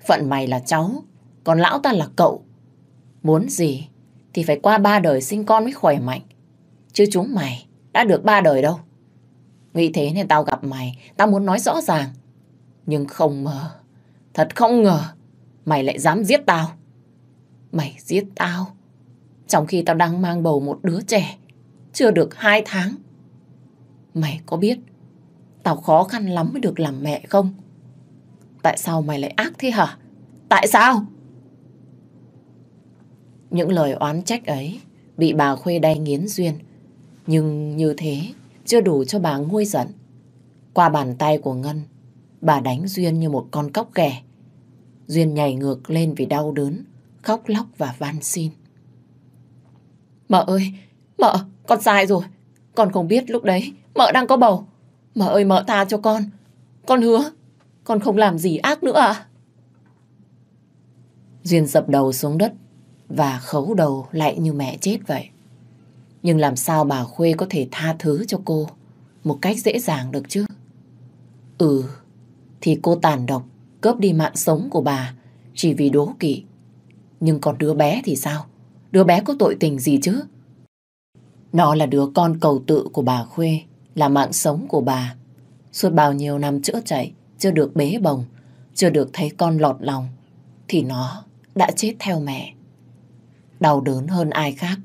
phận mày là cháu, còn lão ta là cậu. Muốn gì thì phải qua ba đời sinh con mới khỏe mạnh. Chứ chúng mày đã được ba đời đâu. Nghĩ thế nên tao gặp mày, tao muốn nói rõ ràng. Nhưng không ngờ, thật không ngờ, mày lại dám giết tao. Mày giết tao, trong khi tao đang mang bầu một đứa trẻ, chưa được hai tháng. Mày có biết, tao khó khăn lắm mới được làm mẹ không? Tại sao mày lại ác thế hả? Tại sao? Những lời oán trách ấy bị bà Khuê đay nghiến duyên. Nhưng như thế chưa đủ cho bà nguôi giận. Qua bàn tay của Ngân, bà đánh Duyên như một con cóc ghẻ. Duyên nhảy ngược lên vì đau đớn, khóc lóc và van xin. Mợ ơi, mợ, con sai rồi. Con không biết lúc đấy mợ đang có bầu. Mợ ơi, mợ tha cho con. Con hứa, con không làm gì ác nữa à? Duyên dập đầu xuống đất và khấu đầu lại như mẹ chết vậy. Nhưng làm sao bà Khuê có thể tha thứ cho cô một cách dễ dàng được chứ? Ừ, thì cô tàn độc, cướp đi mạng sống của bà chỉ vì đố kỵ. Nhưng còn đứa bé thì sao? Đứa bé có tội tình gì chứ? Nó là đứa con cầu tự của bà Khuê, là mạng sống của bà. Suốt bao nhiêu năm chữa chạy, chưa được bế bồng, chưa được thấy con lọt lòng, thì nó đã chết theo mẹ. Đau đớn hơn ai khác,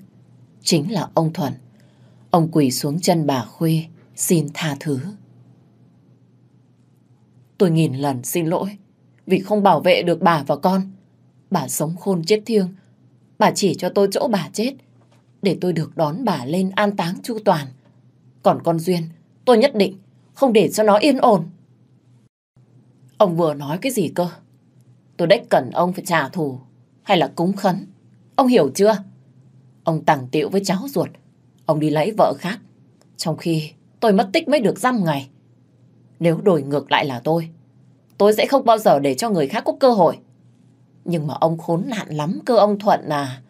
chính là ông Thuận. Ông quỳ xuống chân bà Khuê, xin tha thứ. Tôi nghìn lần xin lỗi, vì không bảo vệ được bà và con. Bà sống khôn chết thiêng, bà chỉ cho tôi chỗ bà chết, để tôi được đón bà lên an táng chu toàn. Còn con Duyên, tôi nhất định không để cho nó yên ổn. Ông vừa nói cái gì cơ? Tôi đếch cần ông phải trả thù hay là cúng khấn. Ông hiểu chưa? Ông tàng tiệu với cháu ruột. Ông đi lấy vợ khác. Trong khi tôi mất tích mới được dăm ngày. Nếu đổi ngược lại là tôi, tôi sẽ không bao giờ để cho người khác có cơ hội. Nhưng mà ông khốn nạn lắm cơ ông Thuận à.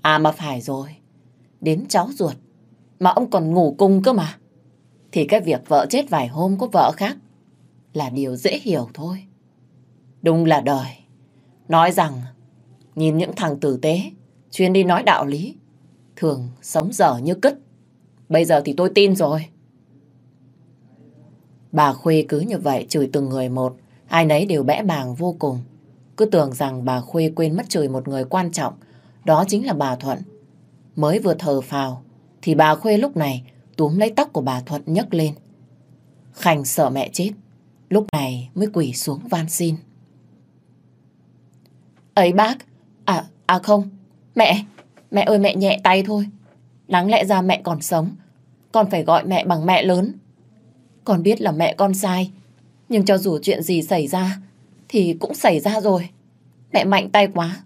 À mà phải rồi. đến cháu ruột, mà ông còn ngủ cùng cơ mà. Thì cái việc vợ chết vài hôm có vợ khác là điều dễ hiểu thôi. Đúng là đời. Nói rằng, nhìn những thằng tử tế, chuyên đi nói đạo lý, thường sống dở như cứt. Bây giờ thì tôi tin rồi. Bà Khuê cứ như vậy chửi từng người một, ai nấy đều bẽ bàng vô cùng. Cứ tưởng rằng bà Khuê quên mất chửi một người quan trọng, đó chính là bà Thuận. Mới vừa thờ phào, thì bà Khuê lúc này túm lấy tóc của bà Thuận nhấc lên. Khanh sợ mẹ chết, lúc này mới quỳ xuống van xin. Ấy bác, à, à không, mẹ, mẹ ơi mẹ nhẹ tay thôi. Đáng lẽ ra mẹ còn sống, con phải gọi mẹ bằng mẹ lớn. Con biết là mẹ con sai, nhưng cho dù chuyện gì xảy ra, thì cũng xảy ra rồi. Mẹ mạnh tay quá,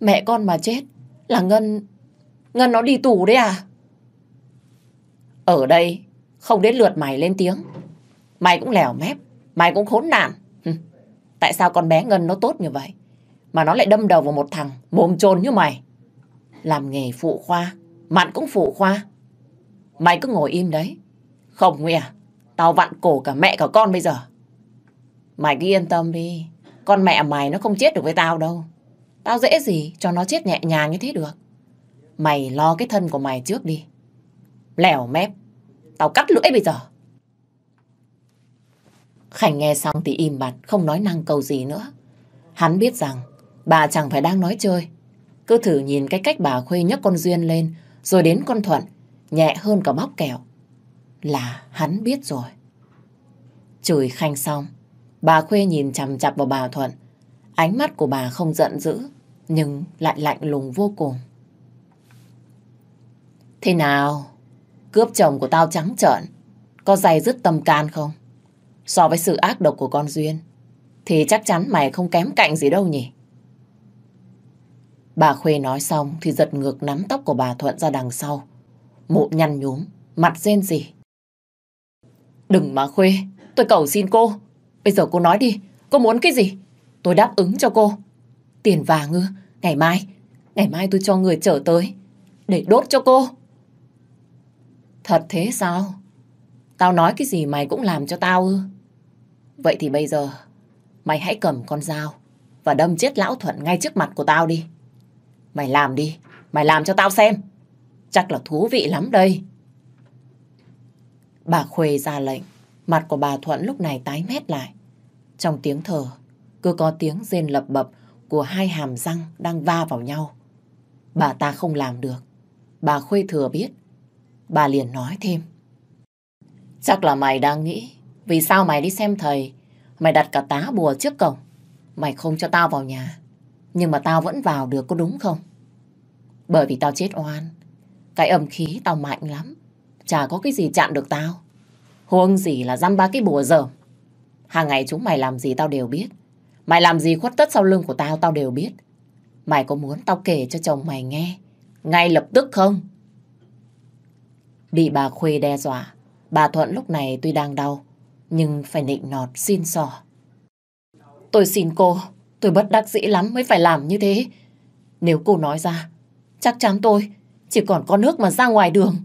mẹ con mà chết, là Ngân... Ngân nó đi tù đấy à? Ở đây, không đến lượt mày lên tiếng. Mày cũng lèo mép, mày cũng khốn nạn. Tại sao con bé Ngân nó tốt như vậy? Mà nó lại đâm đầu vào một thằng mồm trồn như mày. Làm nghề phụ khoa, mặn cũng phụ khoa. Mày cứ ngồi im đấy. Không Nguy à, tao vặn cổ cả mẹ cả con bây giờ. Mày cứ yên tâm đi, con mẹ mày nó không chết được với tao đâu. Tao dễ gì cho nó chết nhẹ nhàng như thế được. Mày lo cái thân của mày trước đi. Lèo mép, tao cắt lưỡi bây giờ. Khánh nghe xong thì im bặt, không nói năng câu gì nữa. Hắn biết rằng bà chẳng phải đang nói chơi. Cứ thử nhìn cái cách bà Khuê nhấc con Duyên lên, rồi đến con Thuận, nhẹ hơn cả bóc kẹo. Là hắn biết rồi. Chửi Khanh xong, bà Khuê nhìn chằm chặp vào bà Thuận. Ánh mắt của bà không giận dữ, nhưng lại lạnh lùng vô cùng. Thế nào? Cướp chồng của tao trắng trợn, có dày dứt tâm can không? So với sự ác độc của con Duyên, thì chắc chắn mày không kém cạnh gì đâu nhỉ? Bà Khuê nói xong thì giật ngược nắm tóc của bà Thuận ra đằng sau. Mụ nhăn nhúm, mặt rên rỉ. Đừng mà Khuê, tôi cầu xin cô. Bây giờ cô nói đi, cô muốn cái gì? Tôi đáp ứng cho cô. Tiền vàng ư, ngày mai, ngày mai tôi cho người trở tới, để đốt cho cô. Thật thế sao? Tao nói cái gì mày cũng làm cho tao ư? Vậy thì bây giờ, mày hãy cầm con dao và đâm chết lão Thuận ngay trước mặt của tao đi. Mày làm đi, mày làm cho tao xem. Chắc là thú vị lắm đây. Bà Khuê ra lệnh, mặt của bà Thuận lúc này tái mét lại. Trong tiếng thở, cứ có tiếng rên lập bập của hai hàm răng đang va vào nhau. Bà ta không làm được. Bà Khuê thừa biết. Bà liền nói thêm. Chắc là mày đang nghĩ vì sao mày đi xem thầy Mày đặt cả tá bùa trước cổng Mày không cho tao vào nhà nhưng mà tao vẫn vào được có đúng không? Bởi vì tao chết oan. Cái âm khí tao mạnh lắm. Chả có cái gì chặn được tao. Huông gì là dăm ba cái bùa dởm Hàng ngày chúng mày làm gì tao đều biết. Mày làm gì khuất tất sau lưng của tao tao đều biết. Mày có muốn tao kể cho chồng mày nghe? Ngay lập tức không? Bị bà Khuê đe dọa Bà Thuận lúc này tuy đang đau nhưng phải nịnh nọt xin sò. Tôi xin cô, tôi bất đắc dĩ lắm mới phải làm như thế. Nếu cô nói ra, chắc chắn tôi chỉ còn có nước mà ra ngoài đường.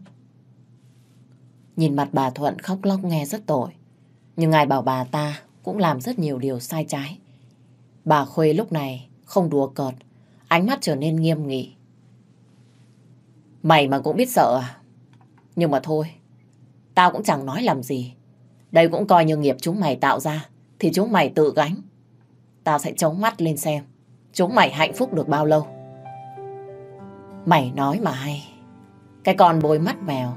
Nhìn mặt bà Thuận khóc lóc nghe rất tội. Nhưng ngài bảo bà ta cũng làm rất nhiều điều sai trái. Bà Khuê lúc này không đùa cợt, ánh mắt trở nên nghiêm nghị. Mày mà cũng biết sợ à? Nhưng mà thôi, tao cũng chẳng nói làm gì. Đây cũng coi như nghiệp chúng mày tạo ra, thì chúng mày tự gánh. Tao sẽ chống mắt lên xem, chúng mày hạnh phúc được bao lâu. Mày nói mà hay. Cái con bôi mắt mèo,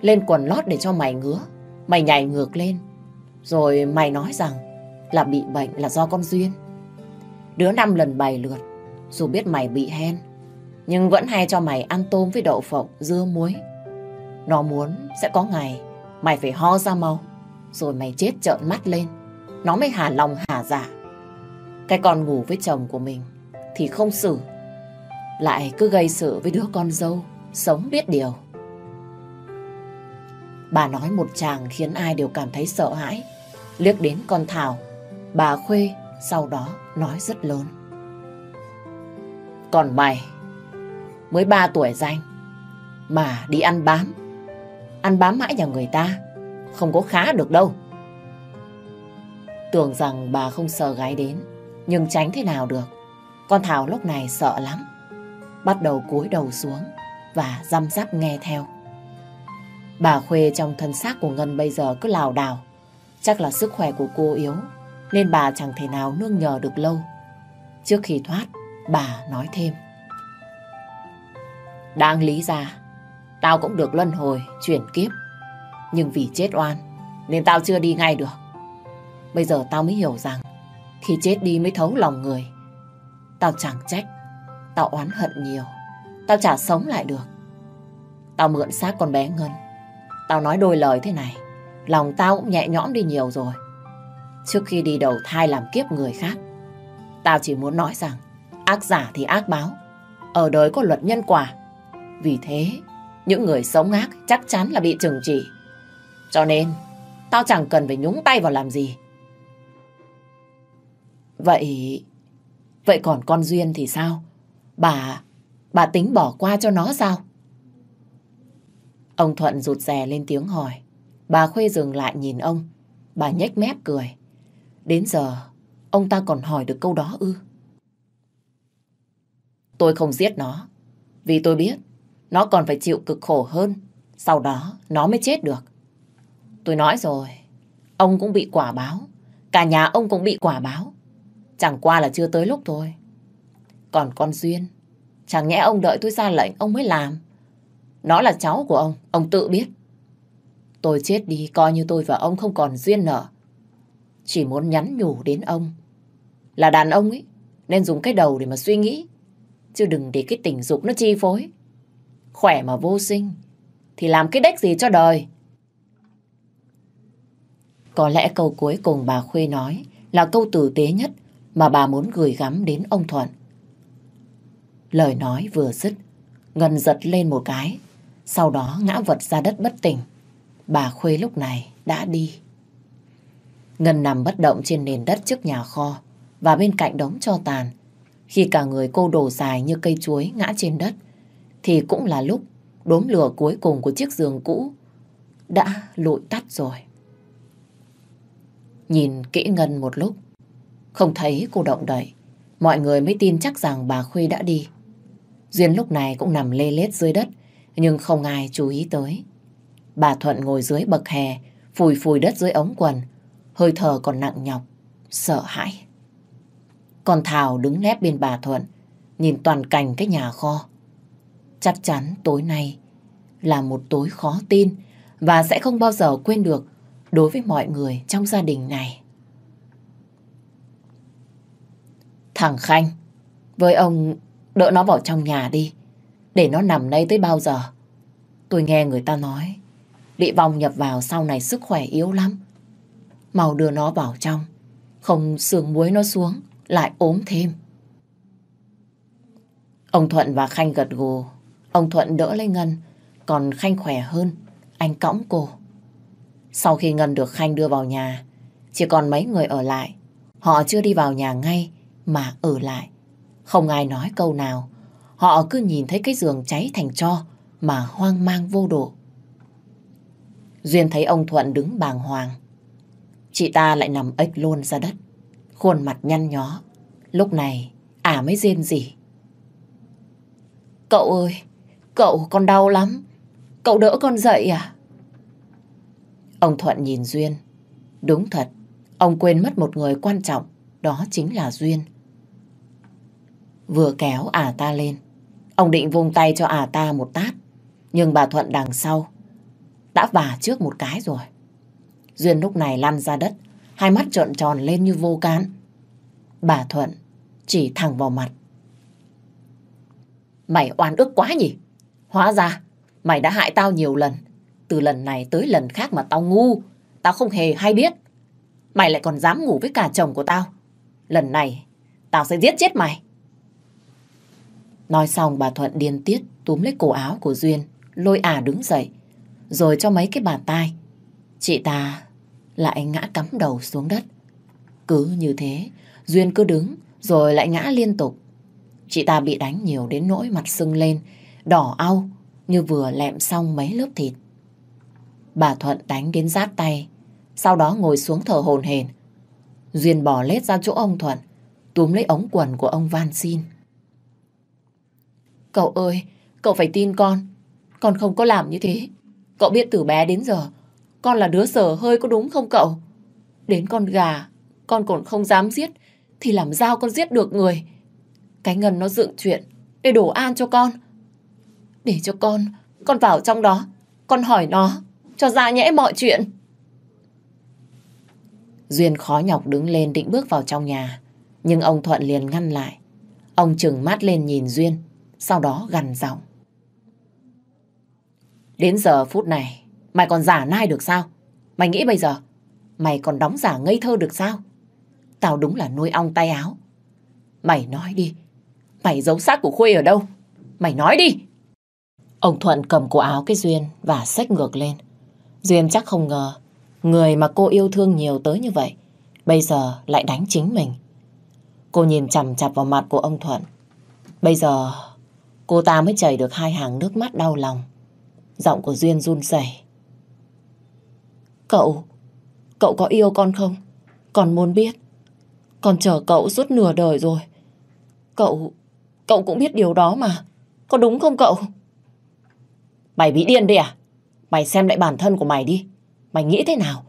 lên quần lót để cho mày ngứa. Mày nhảy ngược lên. Rồi mày nói rằng là bị bệnh là do con Duyên. Đứa năm lần bày lượt, dù biết mày bị hen, nhưng vẫn hay cho mày ăn tôm với đậu phộng, dưa muối. Nó muốn sẽ có ngày mày phải ho ra máu, Rồi mày chết trợn mắt lên Nó mới hà lòng hà dạ cái con ngủ với chồng của mình Thì không xử Lại cứ gây sự với đứa con dâu Sống biết điều Bà nói một chàng khiến ai đều cảm thấy sợ hãi Liếc đến con Thảo Bà Khuê sau đó nói rất lớn Còn mày Mới ba tuổi danh mà đi ăn bám. Ăn bám mãi nhà người ta, không có khá được đâu. Tưởng rằng bà không sợ gái đến, nhưng tránh thế nào được. Con Thảo lúc này sợ lắm. Bắt đầu cúi đầu xuống và răm rắp nghe theo. Bà Khuê trong thân xác của Ngân bây giờ cứ lào đảo. Chắc là sức khỏe của cô yếu, nên bà chẳng thể nào nương nhờ được lâu. Trước khi thoát, bà nói thêm. Đáng lý ra, tao cũng được luân hồi, chuyển kiếp. Nhưng vì chết oan, nên tao chưa đi ngay được. Bây giờ tao mới hiểu rằng, khi chết đi mới thấu lòng người. Tao chẳng trách, tao oán hận nhiều. Tao chả sống lại được. Tao mượn xác con bé Ngân. Tao nói đôi lời thế này, lòng tao cũng nhẹ nhõm đi nhiều rồi. Trước khi đi đầu thai làm kiếp người khác, tao chỉ muốn nói rằng, ác giả thì ác báo. Ở đời có luật nhân quả. Vì thế, những người sống ác chắc chắn là bị trừng trị. Cho nên, tao chẳng cần phải nhúng tay vào làm gì. Vậy... Vậy còn con Duyên thì sao? Bà... Bà tính bỏ qua cho nó sao? Ông Thuận rụt rè lên tiếng hỏi. Bà Khuê dừng lại nhìn ông. Bà nhếch mép cười. Đến giờ, ông ta còn hỏi được câu đó ư? Tôi không giết nó. Vì tôi biết, nó còn phải chịu cực khổ hơn. Sau đó, nó mới chết được. Tôi nói rồi, ông cũng bị quả báo. Cả nhà ông cũng bị quả báo. Chẳng qua là chưa tới lúc thôi. Còn con Duyên, chẳng nhẽ ông đợi tôi ra lệnh ông mới làm. Nó là cháu của ông, ông tự biết. Tôi chết đi coi như tôi và ông không còn duyên nợ. Chỉ muốn nhắn nhủ đến ông. Là đàn ông ấy, nên dùng cái đầu để mà suy nghĩ. Chứ đừng để cái tình dục nó chi phối. Khỏe mà vô sinh, thì làm cái đếch gì cho đời. Có lẽ câu cuối cùng bà Khuê nói là câu tử tế nhất mà bà muốn gửi gắm đến ông Thuận. Lời nói vừa dứt, Ngân giật lên một cái, sau đó ngã vật ra đất bất tỉnh. Bà Khuê lúc này đã đi. Ngân nằm bất động trên nền đất trước nhà kho và bên cạnh đống cho tàn. Khi cả người cô đổ dài như cây chuối ngã trên đất, thì cũng là lúc đốm lửa cuối cùng của chiếc giường cũ đã lụi tắt rồi. Nhìn kỹ Ngân một lúc, không thấy cô động đậy, mọi người mới tin chắc rằng bà Khuê đã đi. Duyên lúc này cũng nằm lê lết dưới đất, nhưng không ai chú ý tới. Bà Thuận ngồi dưới bậc hè, phùi phùi đất dưới ống quần, hơi thở còn nặng nhọc, sợ hãi. Còn Thảo đứng nép bên bà Thuận, nhìn toàn cảnh cái nhà kho. Chắc chắn tối nay là một tối khó tin và sẽ không bao giờ quên được đối với mọi người trong gia đình này. Thằng Khanh, với ông đỡ nó vào trong nhà đi, để nó nằm đây tới bao giờ. Tôi nghe người ta nói, bị vong nhập vào sau này sức khỏe yếu lắm. Mau đưa nó vào trong, không sườn muối nó xuống, lại ốm thêm. Ông Thuận và Khanh gật gù, ông Thuận đỡ lấy Ngân, còn Khanh khỏe hơn, anh cõng cô. Sau khi Ngân được Khanh đưa vào nhà, chỉ còn mấy người ở lại. Họ chưa đi vào nhà ngay, mà ở lại. Không ai nói câu nào. Họ cứ nhìn thấy cái giường cháy thành tro mà hoang mang vô độ. Duyên thấy ông Thuận đứng bàng hoàng. Chị ta lại nằm ếch luôn ra đất. Khuôn mặt nhăn nhó. Lúc này, ả mới rên gì. Cậu ơi, cậu con đau lắm. Cậu đỡ con dậy à? Ông Thuận nhìn Duyên. Đúng thật, ông quên mất một người quan trọng, đó chính là Duyên. Vừa kéo ả ta lên, ông định vung tay cho ả ta một tát. Nhưng bà Thuận đằng sau đã vả trước một cái rồi. Duyên lúc này lăn ra đất, hai mắt trợn tròn lên như vô can. Bà Thuận chỉ thẳng vào mặt. Mày oan ức quá nhỉ? Hóa ra, mày đã hại tao nhiều lần. Từ lần này tới lần khác mà tao ngu, tao không hề hay biết. Mày lại còn dám ngủ với cả chồng của tao. Lần này, tao sẽ giết chết mày. Nói xong bà Thuận điên tiết túm lấy cổ áo của Duyên, lôi ả đứng dậy, rồi cho mấy cái bàn tay. Chị ta lại ngã cắm đầu xuống đất. Cứ như thế, Duyên cứ đứng, rồi lại ngã liên tục. Chị ta bị đánh nhiều đến nỗi mặt sưng lên, đỏ au, như vừa lẹm xong mấy lớp thịt. Bà Thuận đánh đến rát tay, sau đó ngồi xuống thở hồn hển. Duyên bỏ lết ra chỗ ông Thuận, túm lấy ống quần của ông van xin. Cậu ơi, cậu phải tin con. Con không có làm như thế. Cậu biết từ bé đến giờ, con là đứa sở hơi có đúng không cậu? Đến con gà, con còn không dám giết, thì làm sao con giết được người? Cái ngân nó dựng chuyện để đổ an cho con. Để cho con, con vào trong đó, con hỏi nó, cho ra nhẽ mọi chuyện. Duyên khó nhọc đứng lên định bước vào trong nhà, nhưng ông Thuận liền ngăn lại. Ông trừng mắt lên nhìn Duyên, sau đó gằn giọng. Đến giờ phút này, mày còn giả nai được sao? Mày nghĩ bây giờ, mày còn đóng giả ngây thơ được sao? Tao đúng là nuôi ong tay áo. Mày nói đi, mày giấu xác của Khuê ở đâu? Mày nói đi! Ông Thuận cầm cổ áo cái Duyên và xách ngược lên. Duyên chắc không ngờ, người mà cô yêu thương nhiều tới như vậy, bây giờ lại đánh chính mình. Cô nhìn chằm chặp vào mặt của ông Thuận. Bây giờ, cô ta mới chảy được hai hàng nước mắt đau lòng. Giọng của Duyên run rẩy. Cậu, cậu có yêu con không? Con muốn biết. Con chờ cậu suốt nửa đời rồi. Cậu, cậu cũng biết điều đó mà. Có đúng không cậu? Mày bị điên đi à? Mày xem lại bản thân của mày đi. Mày nghĩ thế nào?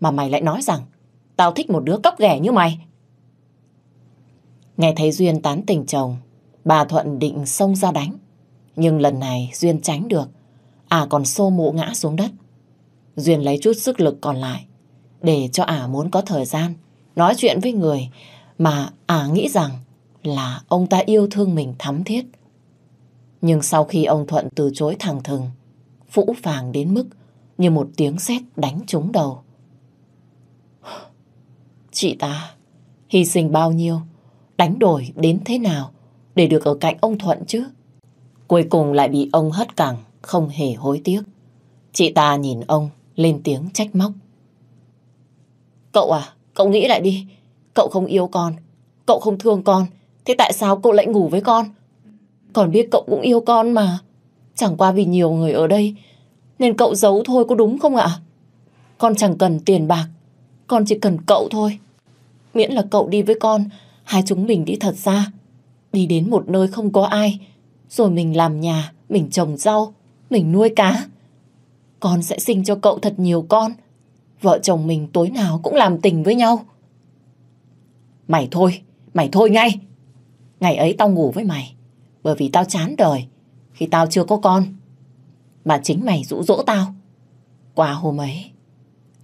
Mà mày lại nói rằng tao thích một đứa cóc ghẻ như mày. Nghe thấy Duyên tán tình chồng, bà Thuận định xông ra đánh. Nhưng lần này Duyên tránh được. À còn xô mụ ngã xuống đất. Duyên lấy chút sức lực còn lại để cho ả muốn có thời gian nói chuyện với người mà ả nghĩ rằng là ông ta yêu thương mình thắm thiết. Nhưng sau khi ông Thuận từ chối thẳng thừng, phũ phàng đến mức như một tiếng sét đánh trúng đầu. Chị ta hy sinh bao nhiêu, đánh đổi đến thế nào để được ở cạnh ông Thuận chứ? Cuối cùng lại bị ông hất cẳng, không hề hối tiếc. Chị ta nhìn ông lên tiếng trách móc. Cậu à, cậu nghĩ lại đi. Cậu không yêu con, cậu không thương con, thế tại sao cậu lại ngủ với con? Còn biết cậu cũng yêu con mà. Chẳng qua vì nhiều người ở đây nên cậu giấu thôi có đúng không ạ? Con chẳng cần tiền bạc, con chỉ cần cậu thôi. Miễn là cậu đi với con, hai chúng mình đi thật xa. Đi đến một nơi không có ai, rồi mình làm nhà, mình trồng rau, mình nuôi cá. Con sẽ sinh cho cậu thật nhiều con. Vợ chồng mình tối nào cũng làm tình với nhau. Mày thôi, mày thôi ngay. Ngày ấy tao ngủ với mày, bởi vì tao chán đời khi tao chưa có con. Mà chính mày dụ dỗ tao. Qua hôm ấy,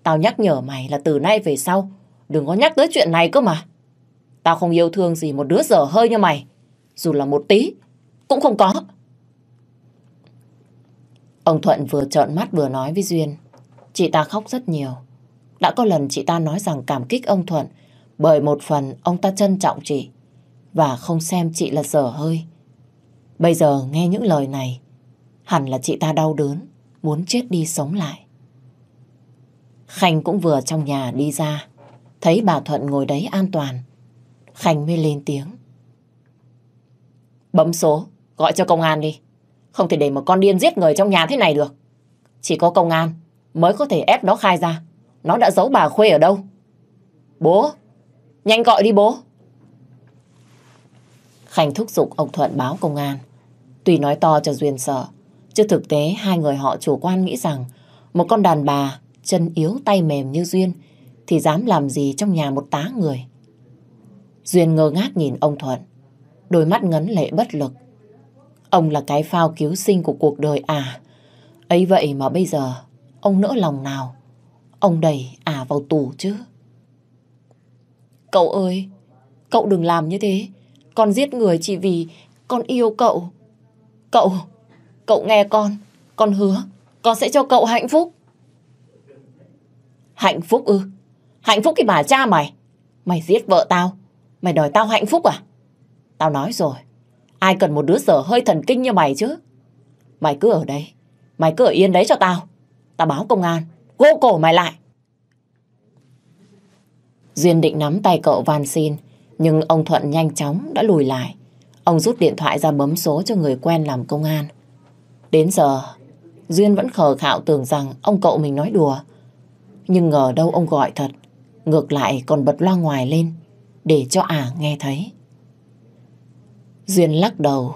tao nhắc nhở mày là từ nay về sau đừng có nhắc tới chuyện này cơ mà. Tao không yêu thương gì một đứa dở hơi như mày. Dù là một tí, cũng không có. Ông Thuận vừa trợn mắt vừa nói với Duyên. Chị ta khóc rất nhiều. Đã có lần chị ta nói rằng cảm kích ông Thuận bởi một phần ông ta trân trọng chị và không xem chị là dở hơi. Bây giờ nghe những lời này hẳn là chị ta đau đớn muốn chết đi sống lại. Khanh cũng vừa trong nhà đi ra thấy bà Thuận ngồi đấy an toàn. Khanh mới lên tiếng. Bấm số, gọi cho công an đi. Không thể để một con điên giết người trong nhà thế này được. Chỉ có công an mới có thể ép nó khai ra. Nó đã giấu bà Khuê ở đâu? Bố, nhanh gọi đi bố. Khanh thúc giục ông Thuận báo công an. Tuy nói to cho Duyên sợ, chứ thực tế hai người họ chủ quan nghĩ rằng một con đàn bà chân yếu tay mềm như Duyên thì dám làm gì trong nhà một tá người. Duyên ngơ ngác nhìn ông Thuận, đôi mắt ngấn lệ bất lực. Ông là cái phao cứu sinh của cuộc đời à. ấy vậy mà bây giờ ông nỡ lòng nào ông đẩy à vào tù chứ. Cậu ơi, cậu đừng làm như thế. Con giết người chỉ vì con yêu cậu. Cậu, cậu nghe con, con hứa, con sẽ cho cậu hạnh phúc. Hạnh phúc ư? Hạnh phúc cái bà cha mày. Mày giết vợ tao, mày đòi tao hạnh phúc à? Tao nói rồi, ai cần một đứa sở hơi thần kinh như mày chứ? Mày cứ ở đây, mày cứ ở yên đấy cho tao. Tao báo công an, gỗ cổ mày lại. Duyên định nắm tay cậu van xin, nhưng ông Thuận nhanh chóng đã lùi lại. Ông rút điện thoại ra bấm số cho người quen làm công an. Đến giờ, Duyên vẫn khờ khạo tưởng rằng ông cậu mình nói đùa. Nhưng ngờ đâu ông gọi thật, ngược lại còn bật loa ngoài lên để cho ả nghe thấy. Duyên lắc đầu,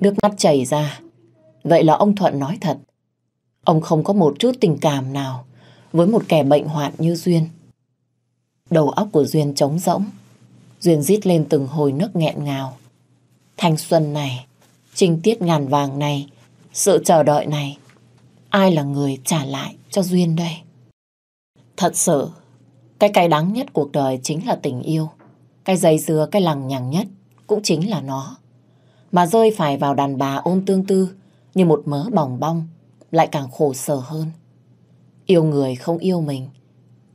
nước mắt chảy ra. Vậy là ông Thuận nói thật. Ông không có một chút tình cảm nào với một kẻ bệnh hoạn như Duyên. Đầu óc của Duyên trống rỗng. Duyên rít lên từng hồi nước nghẹn ngào. Thanh xuân này, trinh tiết ngàn vàng này, sự chờ đợi này, ai là người trả lại cho Duyên đây? Thật sự, cái cay đắng nhất cuộc đời chính là tình yêu. Cái dây dưa, cái lằng nhằng nhất cũng chính là nó. Mà rơi phải vào đàn bà ôm tương tư như một mớ bỏng bong lại càng khổ sở hơn. Yêu người không yêu mình.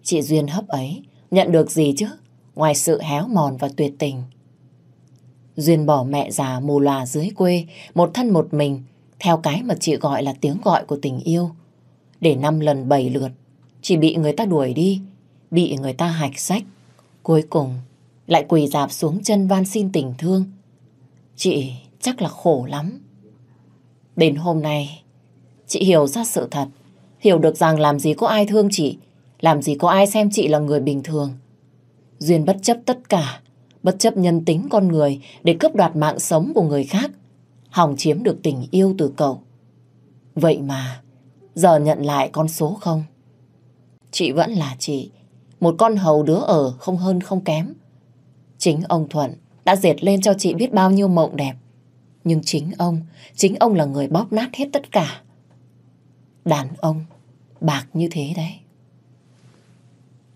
Chị Duyên hấp ấy nhận được gì chứ? Ngoài sự héo mòn và tuyệt tình. Duyên bỏ mẹ già mù lòa dưới quê, một thân một mình, theo cái mà chị gọi là tiếng gọi của tình yêu. Để năm lần bảy lượt, chỉ bị người ta đuổi đi, bị người ta hạch sách. Cuối cùng, lại quỳ dạp xuống chân van xin tình thương. Chị chắc là khổ lắm. Đến hôm nay, chị hiểu ra sự thật, hiểu được rằng làm gì có ai thương chị, làm gì có ai xem chị là người bình thường. Duyên bất chấp tất cả, bất chấp nhân tính con người để cướp đoạt mạng sống của người khác, hòng chiếm được tình yêu từ cậu. Vậy mà, giờ nhận lại con số không. Chị vẫn là chị, một con hầu đứa ở không hơn không kém. Chính ông Thuận đã dệt lên cho chị biết bao nhiêu mộng đẹp. Nhưng chính ông, chính ông là người bóp nát hết tất cả. Đàn ông, bạc như thế đấy.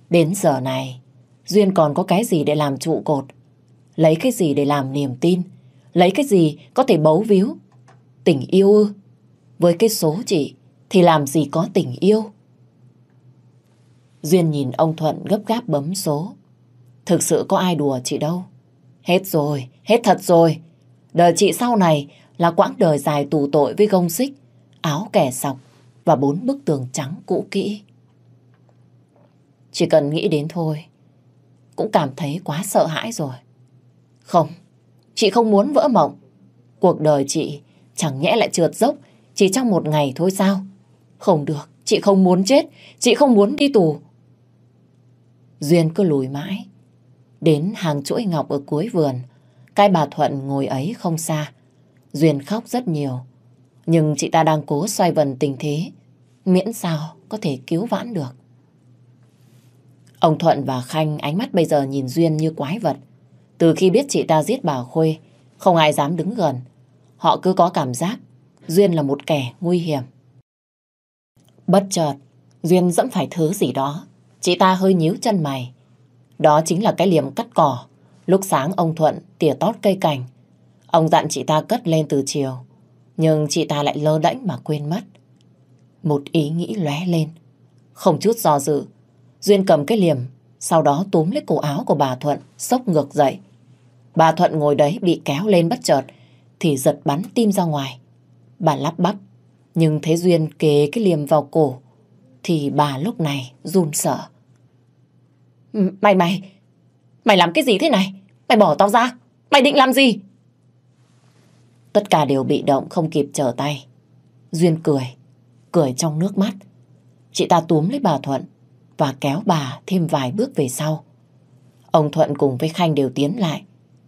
Đến giờ này, Duyên còn có cái gì để làm trụ cột? Lấy cái gì để làm niềm tin? Lấy cái gì có thể bấu víu? Tình yêu ư? Với cái số chị thì làm gì có tình yêu? Duyên nhìn ông Thuận gấp gáp bấm số. Thực sự có ai đùa chị đâu. Hết rồi, hết thật rồi. Đời chị sau này là quãng đời dài tù tội với gông xích, áo kẻ sọc và bốn bức tường trắng cũ kỹ. Chỉ cần nghĩ đến thôi, cũng cảm thấy quá sợ hãi rồi. Không, chị không muốn vỡ mộng. Cuộc đời chị chẳng nhẽ lại trượt dốc chỉ trong một ngày thôi sao? Không được, chị không muốn chết, chị không muốn đi tù. Duyên cứ lùi mãi. Đến hàng chuỗi ngọc ở cuối vườn, cái bà Thuận ngồi ấy không xa. Duyên khóc rất nhiều. Nhưng chị ta đang cố xoay vần tình thế, miễn sao có thể cứu vãn được. Ông Thuận và Khanh ánh mắt bây giờ nhìn Duyên như quái vật. Từ khi biết chị ta giết bà Khuê, không ai dám đứng gần. Họ cứ có cảm giác Duyên là một kẻ nguy hiểm. Bất chợt, Duyên dẫm phải thứ gì đó. Chị ta hơi nhíu chân mày. Đó chính là cái liềm cắt cỏ. Lúc sáng ông Thuận tỉa tót cây cảnh. Ông dặn chị ta cất lên từ chiều. Nhưng chị ta lại lơ đễnh mà quên mất. Một ý nghĩ lóe lên. Không chút do dự, Duyên cầm cái liềm, sau đó túm lấy cổ áo của bà Thuận, sốc ngược dậy. Bà Thuận ngồi đấy bị kéo lên bất chợt, thì giật bắn tim ra ngoài. Bà lắp bắp, nhưng thấy Duyên kề cái liềm vào cổ, thì bà lúc này run sợ. Mày mày, mày làm cái gì thế này? Mày bỏ tao ra, mày định làm gì? Tất cả đều bị động không kịp trở tay. Duyên cười, cười trong nước mắt. Chị ta túm lấy bà Thuận, và kéo bà thêm vài bước về sau. Ông Thuận cùng với Khanh đều tiến lại.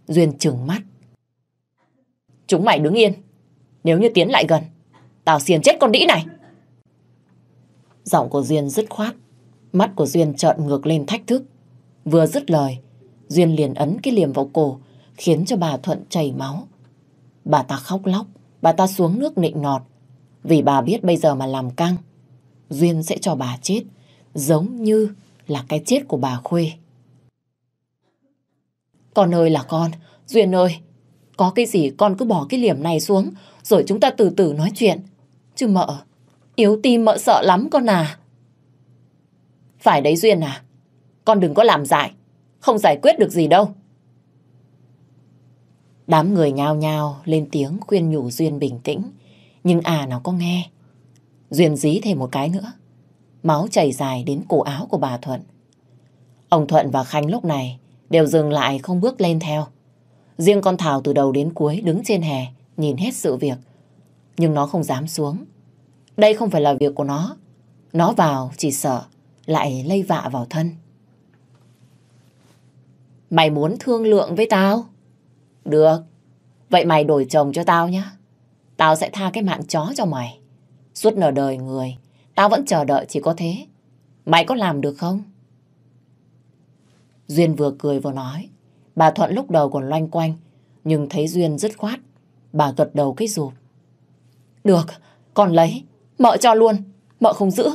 Duyên trừng mắt. Chúng mày đứng yên. Nếu như tiến lại gần, tao xiên chết con đĩ này. Giọng của Duyên dứt khoát. Mắt của Duyên trợn ngược lên thách thức. Vừa dứt lời, Duyên liền ấn cái liềm vào cổ, khiến cho bà Thuận chảy máu. Bà ta khóc lóc, bà ta xuống nước nịnh nọt. Vì bà biết bây giờ mà làm căng, Duyên sẽ cho bà chết giống như là cái chết của bà Khuê. Con ơi là con, Duyên ơi, có cái gì con cứ bỏ cái liềm này xuống, rồi chúng ta từ từ nói chuyện. Chứ mợ, yếu tim mợ sợ lắm con à. Phải đấy Duyên à, con đừng có làm giải không giải quyết được gì đâu. Đám người nhao nhao lên tiếng khuyên nhủ Duyên bình tĩnh, nhưng à nào có nghe. Duyên dí thêm một cái nữa máu chảy dài đến cổ áo của bà Thuận. Ông Thuận và Khanh lúc này đều dừng lại không bước lên theo. Riêng con Thảo từ đầu đến cuối đứng trên hè, nhìn hết sự việc. Nhưng nó không dám xuống. Đây không phải là việc của nó. Nó vào chỉ sợ lại lây vạ vào thân. Mày muốn thương lượng với tao? Được. Vậy mày đổi chồng cho tao nhé. Tao sẽ tha cái mạng chó cho mày. Suốt nửa đời người, tao vẫn chờ đợi chỉ có thế. Mày có làm được không? Duyên vừa cười vừa nói. Bà Thuận lúc đầu còn loanh quanh, nhưng thấy Duyên dứt khoát. Bà gật đầu cái rụp. Được, con lấy, mợ cho luôn, mợ không giữ.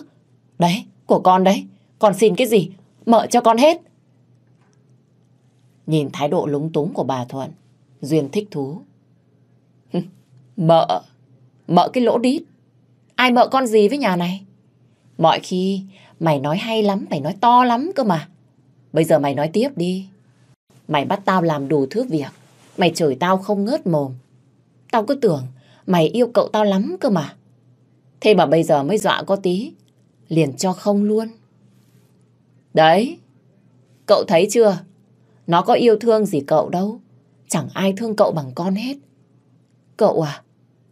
Đấy, của con đấy, con xin cái gì, mợ cho con hết. Nhìn thái độ lúng túng của bà Thuận, Duyên thích thú. mợ, mợ cái lỗ đít. Ai mợ con gì với nhà này? Mọi khi mày nói hay lắm, mày nói to lắm cơ mà. Bây giờ mày nói tiếp đi. Mày bắt tao làm đủ thứ việc. Mày chửi tao không ngớt mồm. Tao cứ tưởng mày yêu cậu tao lắm cơ mà. Thế mà bây giờ mới dọa có tí. Liền cho không luôn. Đấy. Cậu thấy chưa? Nó có yêu thương gì cậu đâu. Chẳng ai thương cậu bằng con hết. Cậu à,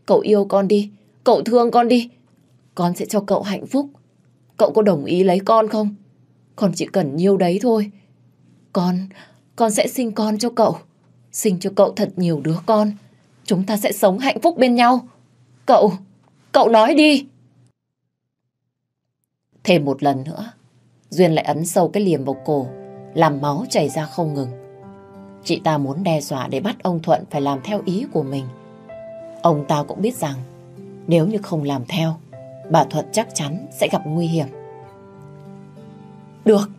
cậu yêu con đi. Cậu thương con đi. Con sẽ cho cậu hạnh phúc. Cậu có đồng ý lấy con không? Con chỉ cần nhiêu đấy thôi. Con, con sẽ sinh con cho cậu. Sinh cho cậu thật nhiều đứa con. Chúng ta sẽ sống hạnh phúc bên nhau. Cậu, cậu nói đi. Thêm một lần nữa, Duyên lại ấn sâu cái liềm vào cổ, làm máu chảy ra không ngừng. Chị ta muốn đe dọa để bắt ông Thuận phải làm theo ý của mình. Ông ta cũng biết rằng nếu như không làm theo, bà Thuận chắc chắn sẽ gặp nguy hiểm. Được,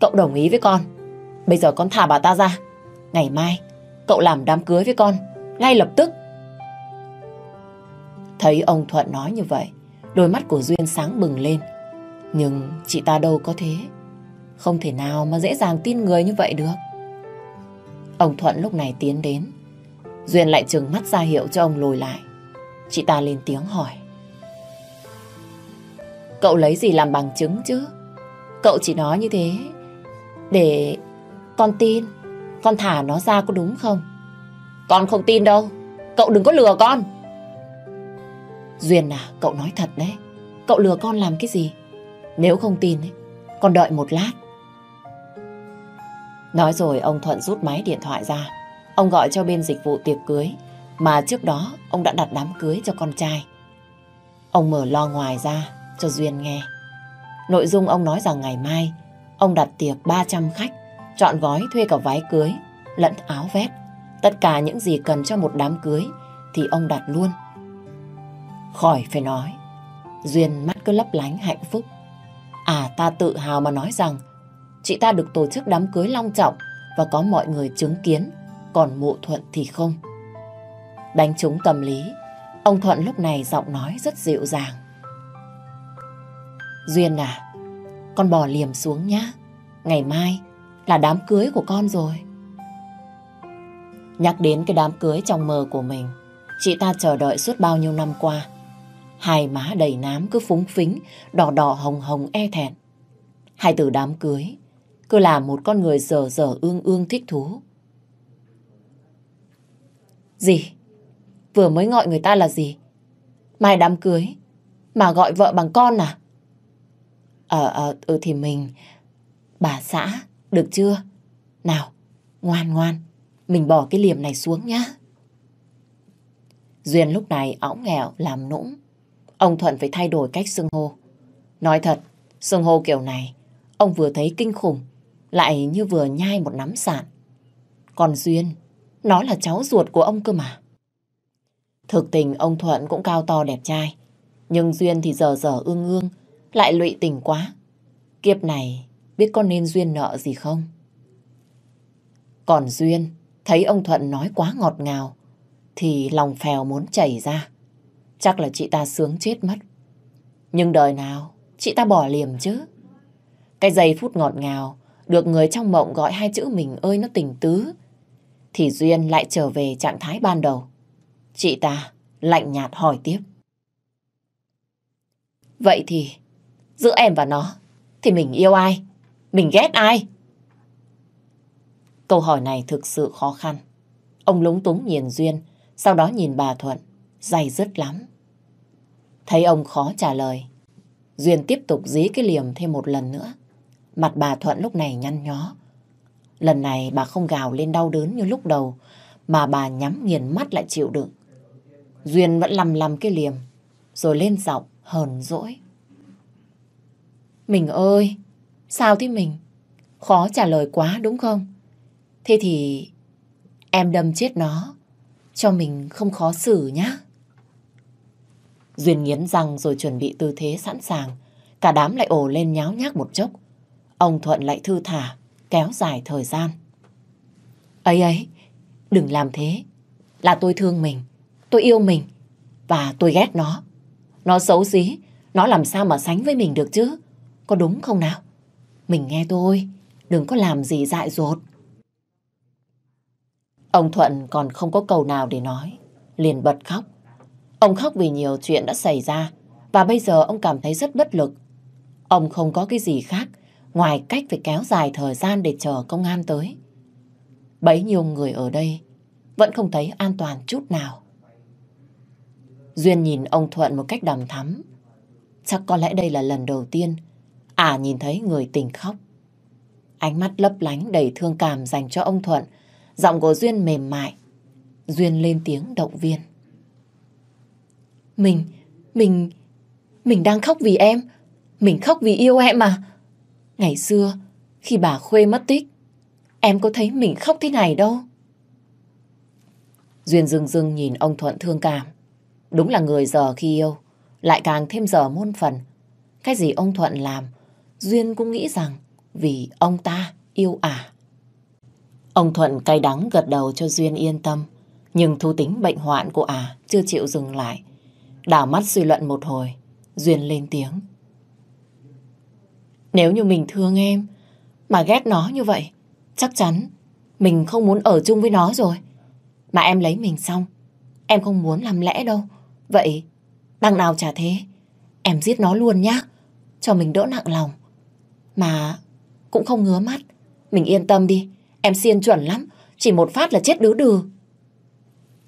cậu đồng ý với con. Bây giờ con thả bà ta ra. Ngày mai, cậu làm đám cưới với con, ngay lập tức. Thấy ông Thuận nói như vậy, đôi mắt của Duyên sáng bừng lên. Nhưng chị ta đâu có thế. Không thể nào mà dễ dàng tin người như vậy được. Ông Thuận lúc này tiến đến. Duyên lại trừng mắt ra hiệu cho ông lùi lại. Chị ta lên tiếng hỏi. Cậu lấy gì làm bằng chứng chứ? Cậu chỉ nói như thế để con tin. Con thả nó ra có đúng không? Con không tin đâu. Cậu đừng có lừa con. Duyên à, cậu nói thật đấy. Cậu lừa con làm cái gì? Nếu không tin, ấy, con đợi một lát. Nói rồi ông Thuận rút máy điện thoại ra. Ông gọi cho bên dịch vụ tiệc cưới mà trước đó ông đã đặt đám cưới cho con trai. Ông mở lo ngoài ra cho Duyên nghe. Nội dung ông nói rằng ngày mai ông đặt tiệc 300 khách, chọn gói thuê cả váy cưới, lẫn áo vest. Tất cả những gì cần cho một đám cưới thì ông đặt luôn. Khỏi phải nói, Duyên mắt cứ lấp lánh hạnh phúc. À ta tự hào mà nói rằng chị ta được tổ chức đám cưới long trọng và có mọi người chứng kiến, còn mụ Thuận thì không. Đánh trúng tâm lý, ông Thuận lúc này giọng nói rất dịu dàng. Duyên à, con bỏ liềm xuống nhá. Ngày mai là đám cưới của con rồi. Nhắc đến cái đám cưới trong mơ của mình, chị ta chờ đợi suốt bao nhiêu năm qua. Hai má đầy nám cứ phúng phính, đỏ đỏ hồng hồng e thẹn. Hai từ đám cưới cứ làm một con người dở dở ương ương thích thú. Gì? Vừa mới gọi người ta là gì? Mai đám cưới mà gọi vợ bằng con à? Ờ, ờ, ừ thì mình... Bà xã, được chưa? Nào, ngoan ngoan, mình bỏ cái liềm này xuống nhá. Duyên lúc này ống nghèo, làm nũng. Ông Thuận phải thay đổi cách xưng hô. Nói thật, xưng hô kiểu này, ông vừa thấy kinh khủng, lại như vừa nhai một nắm sạn. Còn Duyên, nó là cháu ruột của ông cơ mà. Thực tình ông Thuận cũng cao to đẹp trai, nhưng Duyên thì giờ giờ ương ương, lại lụy tình quá. Kiếp này biết con nên Duyên nợ gì không? Còn Duyên thấy ông Thuận nói quá ngọt ngào thì lòng phèo muốn chảy ra. Chắc là chị ta sướng chết mất. Nhưng đời nào chị ta bỏ liềm chứ. Cái giây phút ngọt ngào được người trong mộng gọi hai chữ mình ơi nó tình tứ thì Duyên lại trở về trạng thái ban đầu. Chị ta lạnh nhạt hỏi tiếp. Vậy thì Giữa em và nó Thì mình yêu ai? Mình ghét ai? Câu hỏi này thực sự khó khăn. Ông lúng túng nhìn Duyên, sau đó nhìn bà Thuận, dày dứt lắm. Thấy ông khó trả lời, Duyên tiếp tục dí cái liềm thêm một lần nữa. Mặt bà Thuận lúc này nhăn nhó. Lần này bà không gào lên đau đớn như lúc đầu, mà bà nhắm nghiền mắt lại chịu đựng. Duyên vẫn lầm lầm cái liềm, rồi lên giọng hờn dỗi. Mình ơi, sao thế mình? Khó trả lời quá đúng không? Thế thì em đâm chết nó, cho mình không khó xử nhá. Duyên nghiến răng rồi chuẩn bị tư thế sẵn sàng. Cả đám lại ồ lên nháo nhác một chốc. Ông Thuận lại thư thả, kéo dài thời gian. ấy ấy, đừng làm thế. Là tôi thương mình, tôi yêu mình, và tôi ghét nó. Nó xấu xí, nó làm sao mà sánh với mình được chứ? Có đúng không nào? Mình nghe tôi, đừng có làm gì dại dột. Ông Thuận còn không có câu nào để nói, liền bật khóc. Ông khóc vì nhiều chuyện đã xảy ra và bây giờ ông cảm thấy rất bất lực. Ông không có cái gì khác ngoài cách phải kéo dài thời gian để chờ công an tới. Bấy nhiêu người ở đây vẫn không thấy an toàn chút nào. Duyên nhìn ông Thuận một cách đầm thắm. Chắc có lẽ đây là lần đầu tiên ả nhìn thấy người tình khóc. Ánh mắt lấp lánh đầy thương cảm dành cho ông Thuận. Giọng của Duyên mềm mại. Duyên lên tiếng động viên. Mình, mình, mình đang khóc vì em. Mình khóc vì yêu em mà. Ngày xưa, khi bà Khuê mất tích, em có thấy mình khóc thế này đâu. Duyên dưng dưng nhìn ông Thuận thương cảm. Đúng là người giờ khi yêu, lại càng thêm giờ môn phần. Cái gì ông Thuận làm, Duyên cũng nghĩ rằng vì ông ta yêu ả. À. Ông Thuận cay đắng gật đầu cho Duyên yên tâm, nhưng thu tính bệnh hoạn của ả à chưa chịu dừng lại. Đảo mắt suy luận một hồi, Duyên lên tiếng. Nếu như mình thương em, mà ghét nó như vậy, chắc chắn mình không muốn ở chung với nó rồi. Mà em lấy mình xong, em không muốn làm lẽ đâu. Vậy, đằng nào chả thế, em giết nó luôn nhá, cho mình đỡ nặng lòng. Mà cũng không ngứa mắt, mình yên tâm đi, em xiên chuẩn lắm, chỉ một phát là chết đứa đừ.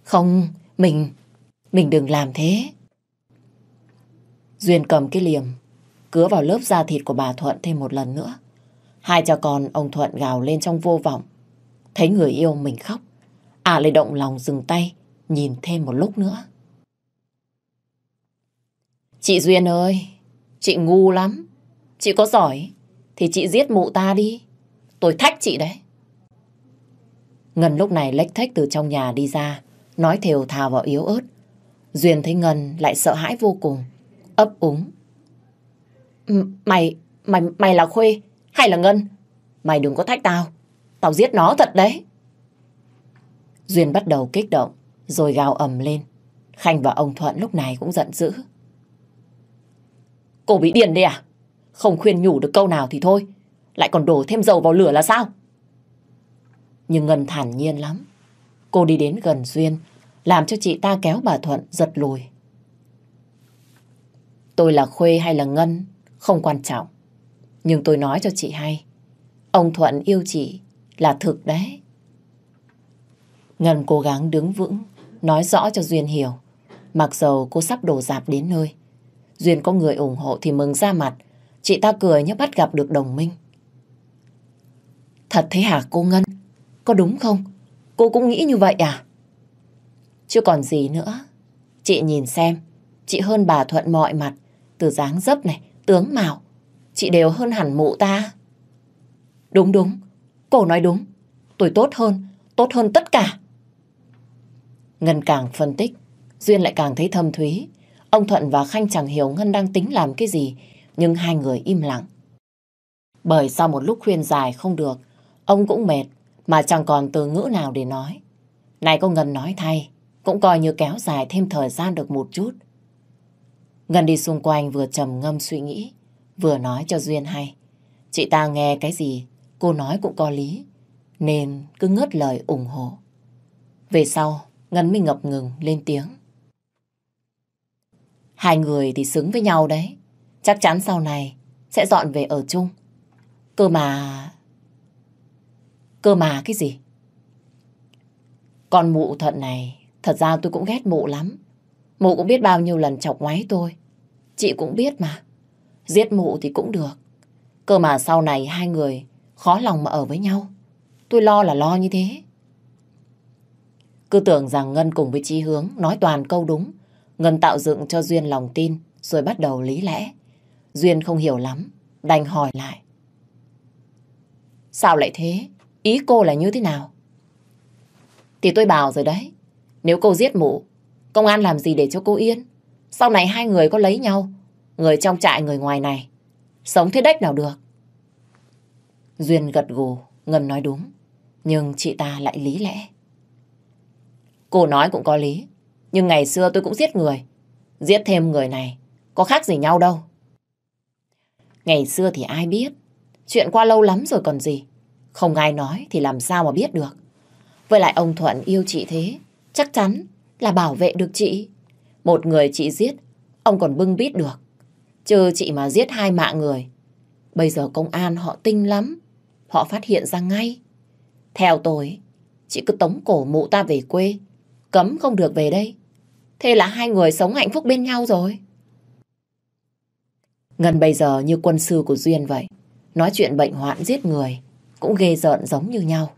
Không, mình, mình đừng làm thế. Duyên cầm cái liềm, cứa vào lớp da thịt của bà Thuận thêm một lần nữa. Hai cha con ông Thuận gào lên trong vô vọng. Thấy người yêu mình khóc, à lại động lòng dừng tay, nhìn thêm một lúc nữa. Chị Duyên ơi, chị ngu lắm. Chị có giỏi thì chị giết mụ ta đi. Tôi thách chị đấy. Ngân lúc này lách thách từ trong nhà đi ra, nói thều thào vào yếu ớt. Duyên thấy Ngân lại sợ hãi vô cùng ấp úng. Mày, mày, mày là Khuê hay là Ngân? Mày đừng có thách tao. Tao giết nó thật đấy. Duyên bắt đầu kích động, rồi gào ầm lên. Khanh và ông Thuận lúc này cũng giận dữ. Cô bị điên đi à? Không khuyên nhủ được câu nào thì thôi. Lại còn đổ thêm dầu vào lửa là sao? Nhưng Ngân thản nhiên lắm. Cô đi đến gần Duyên, làm cho chị ta kéo bà Thuận giật lùi. Tôi là Khuê hay là Ngân, không quan trọng. Nhưng tôi nói cho chị hay, ông Thuận yêu chị là thực đấy. Ngân cố gắng đứng vững, nói rõ cho Duyên hiểu. Mặc dầu cô sắp đổ dạp đến nơi. Duyên có người ủng hộ thì mừng ra mặt. Chị ta cười như bắt gặp được đồng minh. Thật thế hả cô Ngân? Có đúng không? Cô cũng nghĩ như vậy à? Chứ còn gì nữa. Chị nhìn xem, chị hơn bà Thuận mọi mặt. Từ dáng dấp này, tướng mạo, chị đều hơn hẳn mụ ta. Đúng đúng, cô nói đúng. Tôi tốt hơn, tốt hơn tất cả. Ngân càng phân tích, Duyên lại càng thấy thâm thúy. Ông Thuận và Khanh chẳng hiểu Ngân đang tính làm cái gì, nhưng hai người im lặng. Bởi sau một lúc khuyên dài không được, ông cũng mệt, mà chẳng còn từ ngữ nào để nói. Này có Ngân nói thay, cũng coi như kéo dài thêm thời gian được một chút. Ngân đi xung quanh vừa trầm ngâm suy nghĩ, vừa nói cho Duyên hay. Chị ta nghe cái gì, cô nói cũng có lý, nên cứ ngớt lời ủng hộ. Về sau, Ngân mới ngập ngừng lên tiếng. Hai người thì xứng với nhau đấy. Chắc chắn sau này sẽ dọn về ở chung. Cơ mà... Cơ mà cái gì? Con mụ thận này, thật ra tôi cũng ghét mụ lắm. Mụ cũng biết bao nhiêu lần chọc ngoáy tôi chị cũng biết mà. Giết mụ thì cũng được. Cơ mà sau này hai người khó lòng mà ở với nhau. Tôi lo là lo như thế. Cứ tưởng rằng Ngân cùng với chi Hướng nói toàn câu đúng. Ngân tạo dựng cho Duyên lòng tin rồi bắt đầu lý lẽ. Duyên không hiểu lắm, đành hỏi lại. Sao lại thế? Ý cô là như thế nào? Thì tôi bảo rồi đấy. Nếu cô giết mụ, công an làm gì để cho cô yên? Sau này hai người có lấy nhau, người trong trại người ngoài này, sống thế đếch nào được. Duyên gật gù, Ngân nói đúng, nhưng chị ta lại lý lẽ. Cô nói cũng có lý, nhưng ngày xưa tôi cũng giết người. Giết thêm người này, có khác gì nhau đâu. Ngày xưa thì ai biết, chuyện qua lâu lắm rồi còn gì. Không ai nói thì làm sao mà biết được. Với lại ông Thuận yêu chị thế, chắc chắn là bảo vệ được chị. Một người chị giết, ông còn bưng bít được. Chứ chị mà giết hai mạng người. Bây giờ công an họ tinh lắm. Họ phát hiện ra ngay. Theo tôi, chị cứ tống cổ mụ ta về quê. Cấm không được về đây. Thế là hai người sống hạnh phúc bên nhau rồi. Ngân bây giờ như quân sư của Duyên vậy. Nói chuyện bệnh hoạn giết người cũng ghê rợn giống như nhau.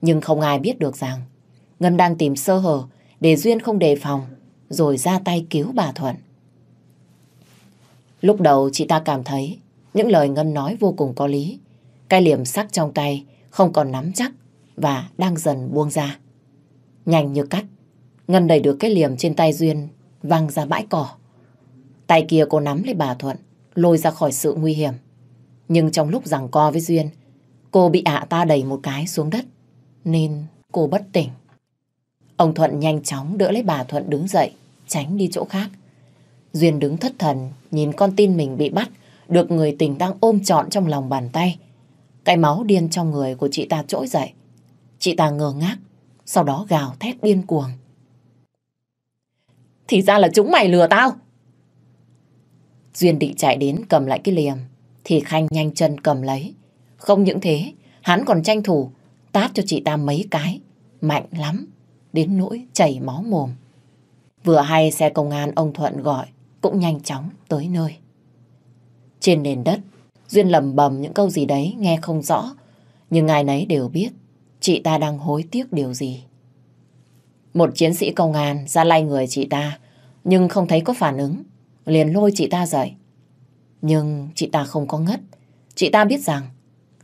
Nhưng không ai biết được rằng Ngân đang tìm sơ hở để Duyên không đề phòng rồi ra tay cứu bà Thuận. Lúc đầu chị ta cảm thấy những lời Ngân nói vô cùng có lý. Cái liềm sắc trong tay không còn nắm chắc và đang dần buông ra. Nhanh như cắt, Ngân đẩy được cái liềm trên tay Duyên văng ra bãi cỏ. Tay kia cô nắm lấy bà Thuận, lôi ra khỏi sự nguy hiểm. Nhưng trong lúc giằng co với Duyên, cô bị ạ ta đẩy một cái xuống đất, nên cô bất tỉnh. Ông Thuận nhanh chóng đỡ lấy bà Thuận đứng dậy, tránh đi chỗ khác. Duyên đứng thất thần, nhìn con tin mình bị bắt, được người tình đang ôm trọn trong lòng bàn tay. Cái máu điên trong người của chị ta trỗi dậy. Chị ta ngơ ngác, sau đó gào thét điên cuồng. Thì ra là chúng mày lừa tao. Duyên định chạy đến cầm lại cái liềm, thì Khanh nhanh chân cầm lấy. Không những thế, hắn còn tranh thủ tát cho chị ta mấy cái, mạnh lắm, đến nỗi chảy máu mồm. Vừa hay xe công an ông Thuận gọi, cũng nhanh chóng tới nơi. Trên nền đất, Duyên lầm bầm những câu gì đấy nghe không rõ, nhưng ai nấy đều biết chị ta đang hối tiếc điều gì. Một chiến sĩ công an ra lay người chị ta, nhưng không thấy có phản ứng, liền lôi chị ta dậy. Nhưng chị ta không có ngất, chị ta biết rằng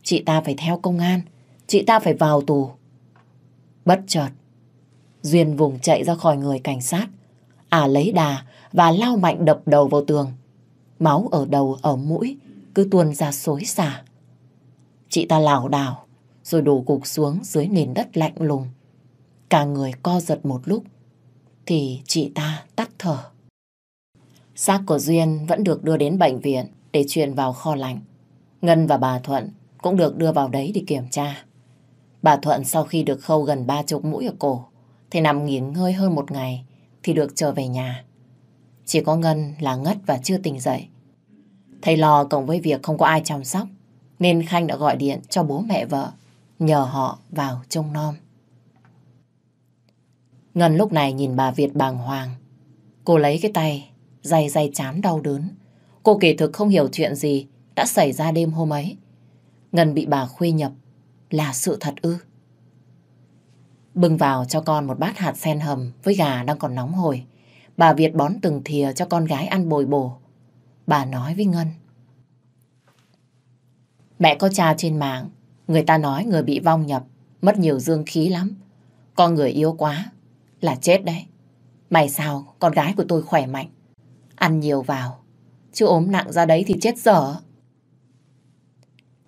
chị ta phải theo công an, chị ta phải vào tù. Bất chợt, Duyên vùng chạy ra khỏi người cảnh sát, à lấy đà và lao mạnh đập đầu vào tường. Máu ở đầu, ở mũi cứ tuôn ra xối xả. Chị ta lảo đảo rồi đổ gục xuống dưới nền đất lạnh lùng. Cả người co giật một lúc thì chị ta tắt thở. Xác của Duyên vẫn được đưa đến bệnh viện để chuyển vào kho lạnh. Ngân và bà Thuận cũng được đưa vào đấy để kiểm tra. Bà Thuận sau khi được khâu gần ba chục mũi ở cổ thì nằm nghỉ ngơi hơn một ngày thì được trở về nhà. Chỉ có Ngân là ngất và chưa tỉnh dậy. Thầy lo cộng với việc không có ai chăm sóc nên Khanh đã gọi điện cho bố mẹ vợ nhờ họ vào trông nom. Ngân lúc này nhìn bà Việt bàng hoàng. Cô lấy cái tay, day day chán đau đớn. Cô kỳ thực không hiểu chuyện gì đã xảy ra đêm hôm ấy. Ngân bị bà khuê nhập là sự thật ư. Bưng vào cho con một bát hạt sen hầm với gà đang còn nóng hổi. Bà Việt bón từng thìa cho con gái ăn bồi bổ. Bà nói với Ngân. Mẹ có cha trên mạng, người ta nói người bị vong nhập, mất nhiều dương khí lắm. Con người yếu quá, là chết đấy. Mày sao, con gái của tôi khỏe mạnh. Ăn nhiều vào, chứ ốm nặng ra đấy thì chết dở.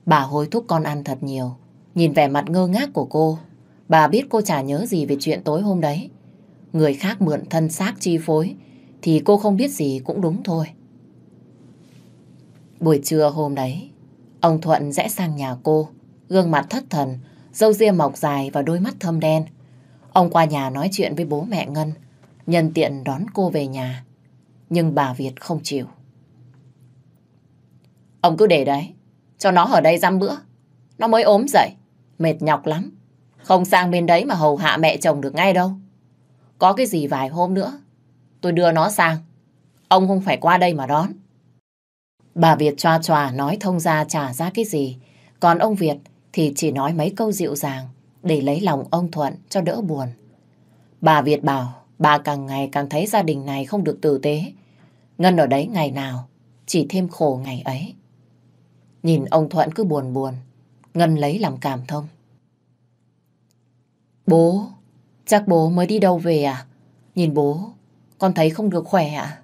Bà hối thúc con ăn thật nhiều. Nhìn vẻ mặt ngơ ngác của cô, bà biết cô chả nhớ gì về chuyện tối hôm đấy. Người khác mượn thân xác chi phối, thì cô không biết gì cũng đúng thôi. Buổi trưa hôm đấy, ông Thuận rẽ sang nhà cô, gương mặt thất thần, râu ria mọc dài và đôi mắt thâm đen. Ông qua nhà nói chuyện với bố mẹ Ngân, nhân tiện đón cô về nhà. Nhưng bà Việt không chịu. Ông cứ để đấy, cho nó ở đây dăm bữa. Nó mới ốm dậy, mệt nhọc lắm. Không sang bên đấy mà hầu hạ mẹ chồng được ngay đâu. Có cái gì vài hôm nữa, tôi đưa nó sang. ông không phải qua đây mà đón. Bà Việt choa choa nói thông ra trả ra cái gì, còn ông Việt thì chỉ nói mấy câu dịu dàng để lấy lòng ông Thuận cho đỡ buồn. Bà Việt bảo bà càng ngày càng thấy gia đình này không được tử tế. Ngân ở đấy ngày nào chỉ thêm khổ ngày ấy. Nhìn ông Thuận cứ buồn buồn, Ngân lấy làm cảm thông. Bố, chắc bố mới đi đâu về à? Nhìn bố, con thấy không được khỏe ạ. À?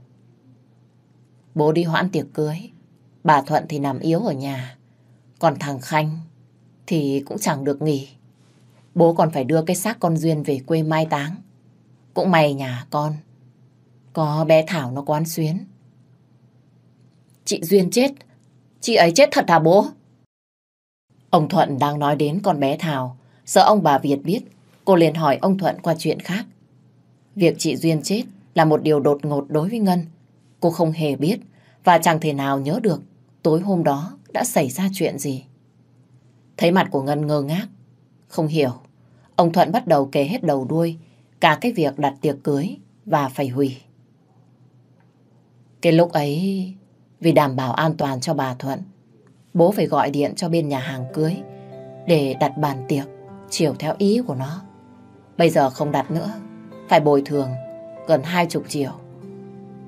Bố đi hoãn tiệc cưới, bà Thuận thì nằm yếu ở nhà. Còn thằng Khanh thì cũng chẳng được nghỉ. Bố còn phải đưa cái xác con Duyên về quê mai táng. Cũng may nhà con, có bé Thảo nó quán xuyến. Chị Duyên chết, chị ấy chết thật hả bố? Ông Thuận đang nói đến con bé Thảo, sợ ông bà Việt biết, cô liền hỏi ông Thuận qua chuyện khác. Việc chị Duyên chết là một điều đột ngột đối với Ngân. Cô không hề biết và chẳng thể nào nhớ được tối hôm đó đã xảy ra chuyện gì. Thấy mặt của Ngân ngơ ngác, không hiểu. Ông Thuận bắt đầu kể hết đầu đuôi cả cái việc đặt tiệc cưới và phải hủy. Cái lúc ấy, vì đảm bảo an toàn cho bà Thuận, bố phải gọi điện cho bên nhà hàng cưới để đặt bàn tiệc chiều theo ý của nó. Bây giờ không đặt nữa, phải bồi thường gần hai chục triệu.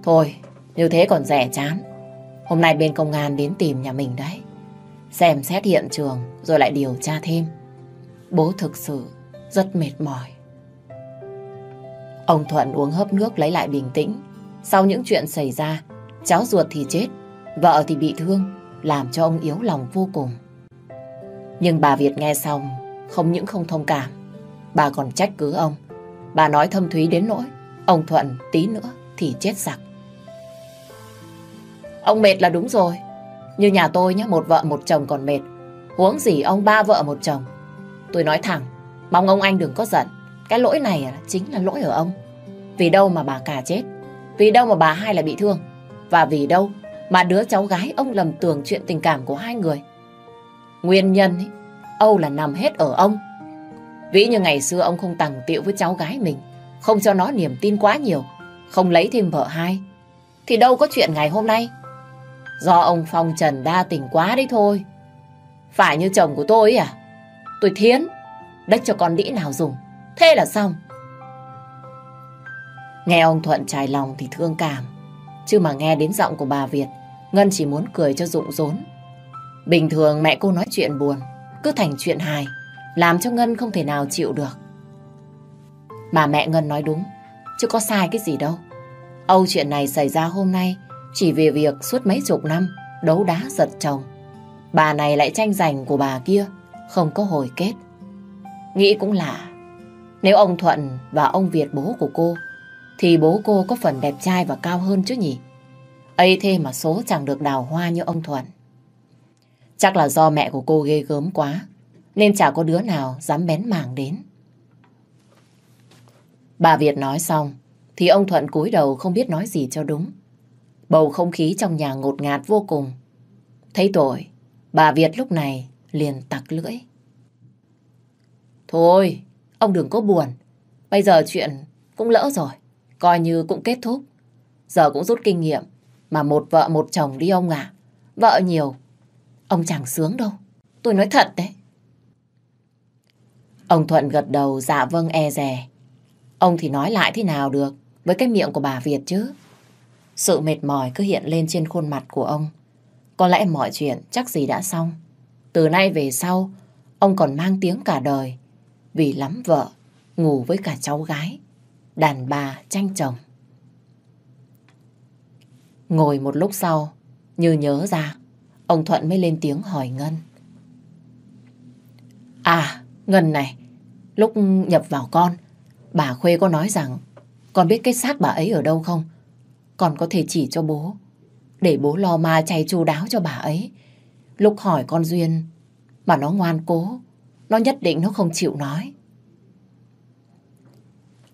Thôi, như thế còn rẻ chán. Hôm nay bên công an đến tìm nhà mình đấy. Xem xét hiện trường rồi lại điều tra thêm. Bố thực sự rất mệt mỏi. Ông Thuận uống hớp nước lấy lại bình tĩnh. Sau những chuyện xảy ra, cháu ruột thì chết, vợ thì bị thương, làm cho ông yếu lòng vô cùng. Nhưng bà Việt nghe xong, không những không thông cảm, bà còn trách cứ ông. Bà nói thâm thúy đến nỗi, ông Thuận tí nữa thì chết sặc. Ông mệt là đúng rồi. Như nhà tôi nhé, một vợ một chồng còn mệt. Huống gì ông ba vợ một chồng. Tôi nói thẳng, mong ông anh đừng có giận. Cái lỗi này à, chính là lỗi ở ông. Vì đâu mà bà cả chết. Vì đâu mà bà hai lại bị thương. Và vì đâu mà đứa cháu gái ông lầm tưởng chuyện tình cảm của hai người. Nguyên nhân ấy, Âu là nằm hết ở ông. Ví như ngày xưa ông không tặng tiệu với cháu gái mình, không cho nó niềm tin quá nhiều, không lấy thêm vợ hai, thì đâu có chuyện ngày hôm nay. Do ông Phong Trần đa tình quá đấy thôi. Phải như chồng của tôi ấy à? Tôi thiến, đất cho con đĩ nào dùng. Thế là xong. Nghe ông Thuận trải lòng thì thương cảm. Chứ mà nghe đến giọng của bà Việt, Ngân chỉ muốn cười cho rụng rốn. Bình thường mẹ cô nói chuyện buồn, cứ thành chuyện hài, làm cho Ngân không thể nào chịu được. Mà mẹ Ngân nói đúng, chứ có sai cái gì đâu. Âu chuyện này xảy ra hôm nay chỉ vì việc suốt mấy chục năm đấu đá giật chồng. Bà này lại tranh giành của bà kia, không có hồi kết. Nghĩ cũng lạ, nếu ông Thuận và ông Việt bố của cô, thì bố cô có phần đẹp trai và cao hơn chứ nhỉ? ấy thế mà số chẳng được đào hoa như ông Thuận. Chắc là do mẹ của cô ghê gớm quá, nên chả có đứa nào dám bén mảng đến. Bà Việt nói xong, thì ông Thuận cúi đầu không biết nói gì cho đúng. Bầu không khí trong nhà ngột ngạt vô cùng. Thấy tội, bà Việt lúc này liền tặc lưỡi. Thôi, ông đừng có buồn. Bây giờ chuyện cũng lỡ rồi, coi như cũng kết thúc. Giờ cũng rút kinh nghiệm, mà một vợ một chồng đi ông à. Vợ nhiều, ông chẳng sướng đâu. Tôi nói thật đấy. Ông Thuận gật đầu dạ vâng e rè. Ông thì nói lại thế nào được với cái miệng của bà Việt chứ. Sự mệt mỏi cứ hiện lên trên khuôn mặt của ông. Có lẽ mọi chuyện chắc gì đã xong. Từ nay về sau, ông còn mang tiếng cả đời. Vì lắm vợ, ngủ với cả cháu gái. Đàn bà tranh chồng. Ngồi một lúc sau, như nhớ ra, ông Thuận mới lên tiếng hỏi Ngân. À, Ngân này, lúc nhập vào con, bà Khuê có nói rằng con biết cái xác bà ấy ở đâu không? Con có thể chỉ cho bố. Để bố lo ma chay chu đáo cho bà ấy. Lúc hỏi con Duyên mà nó ngoan cố. Nó nhất định nó không chịu nói.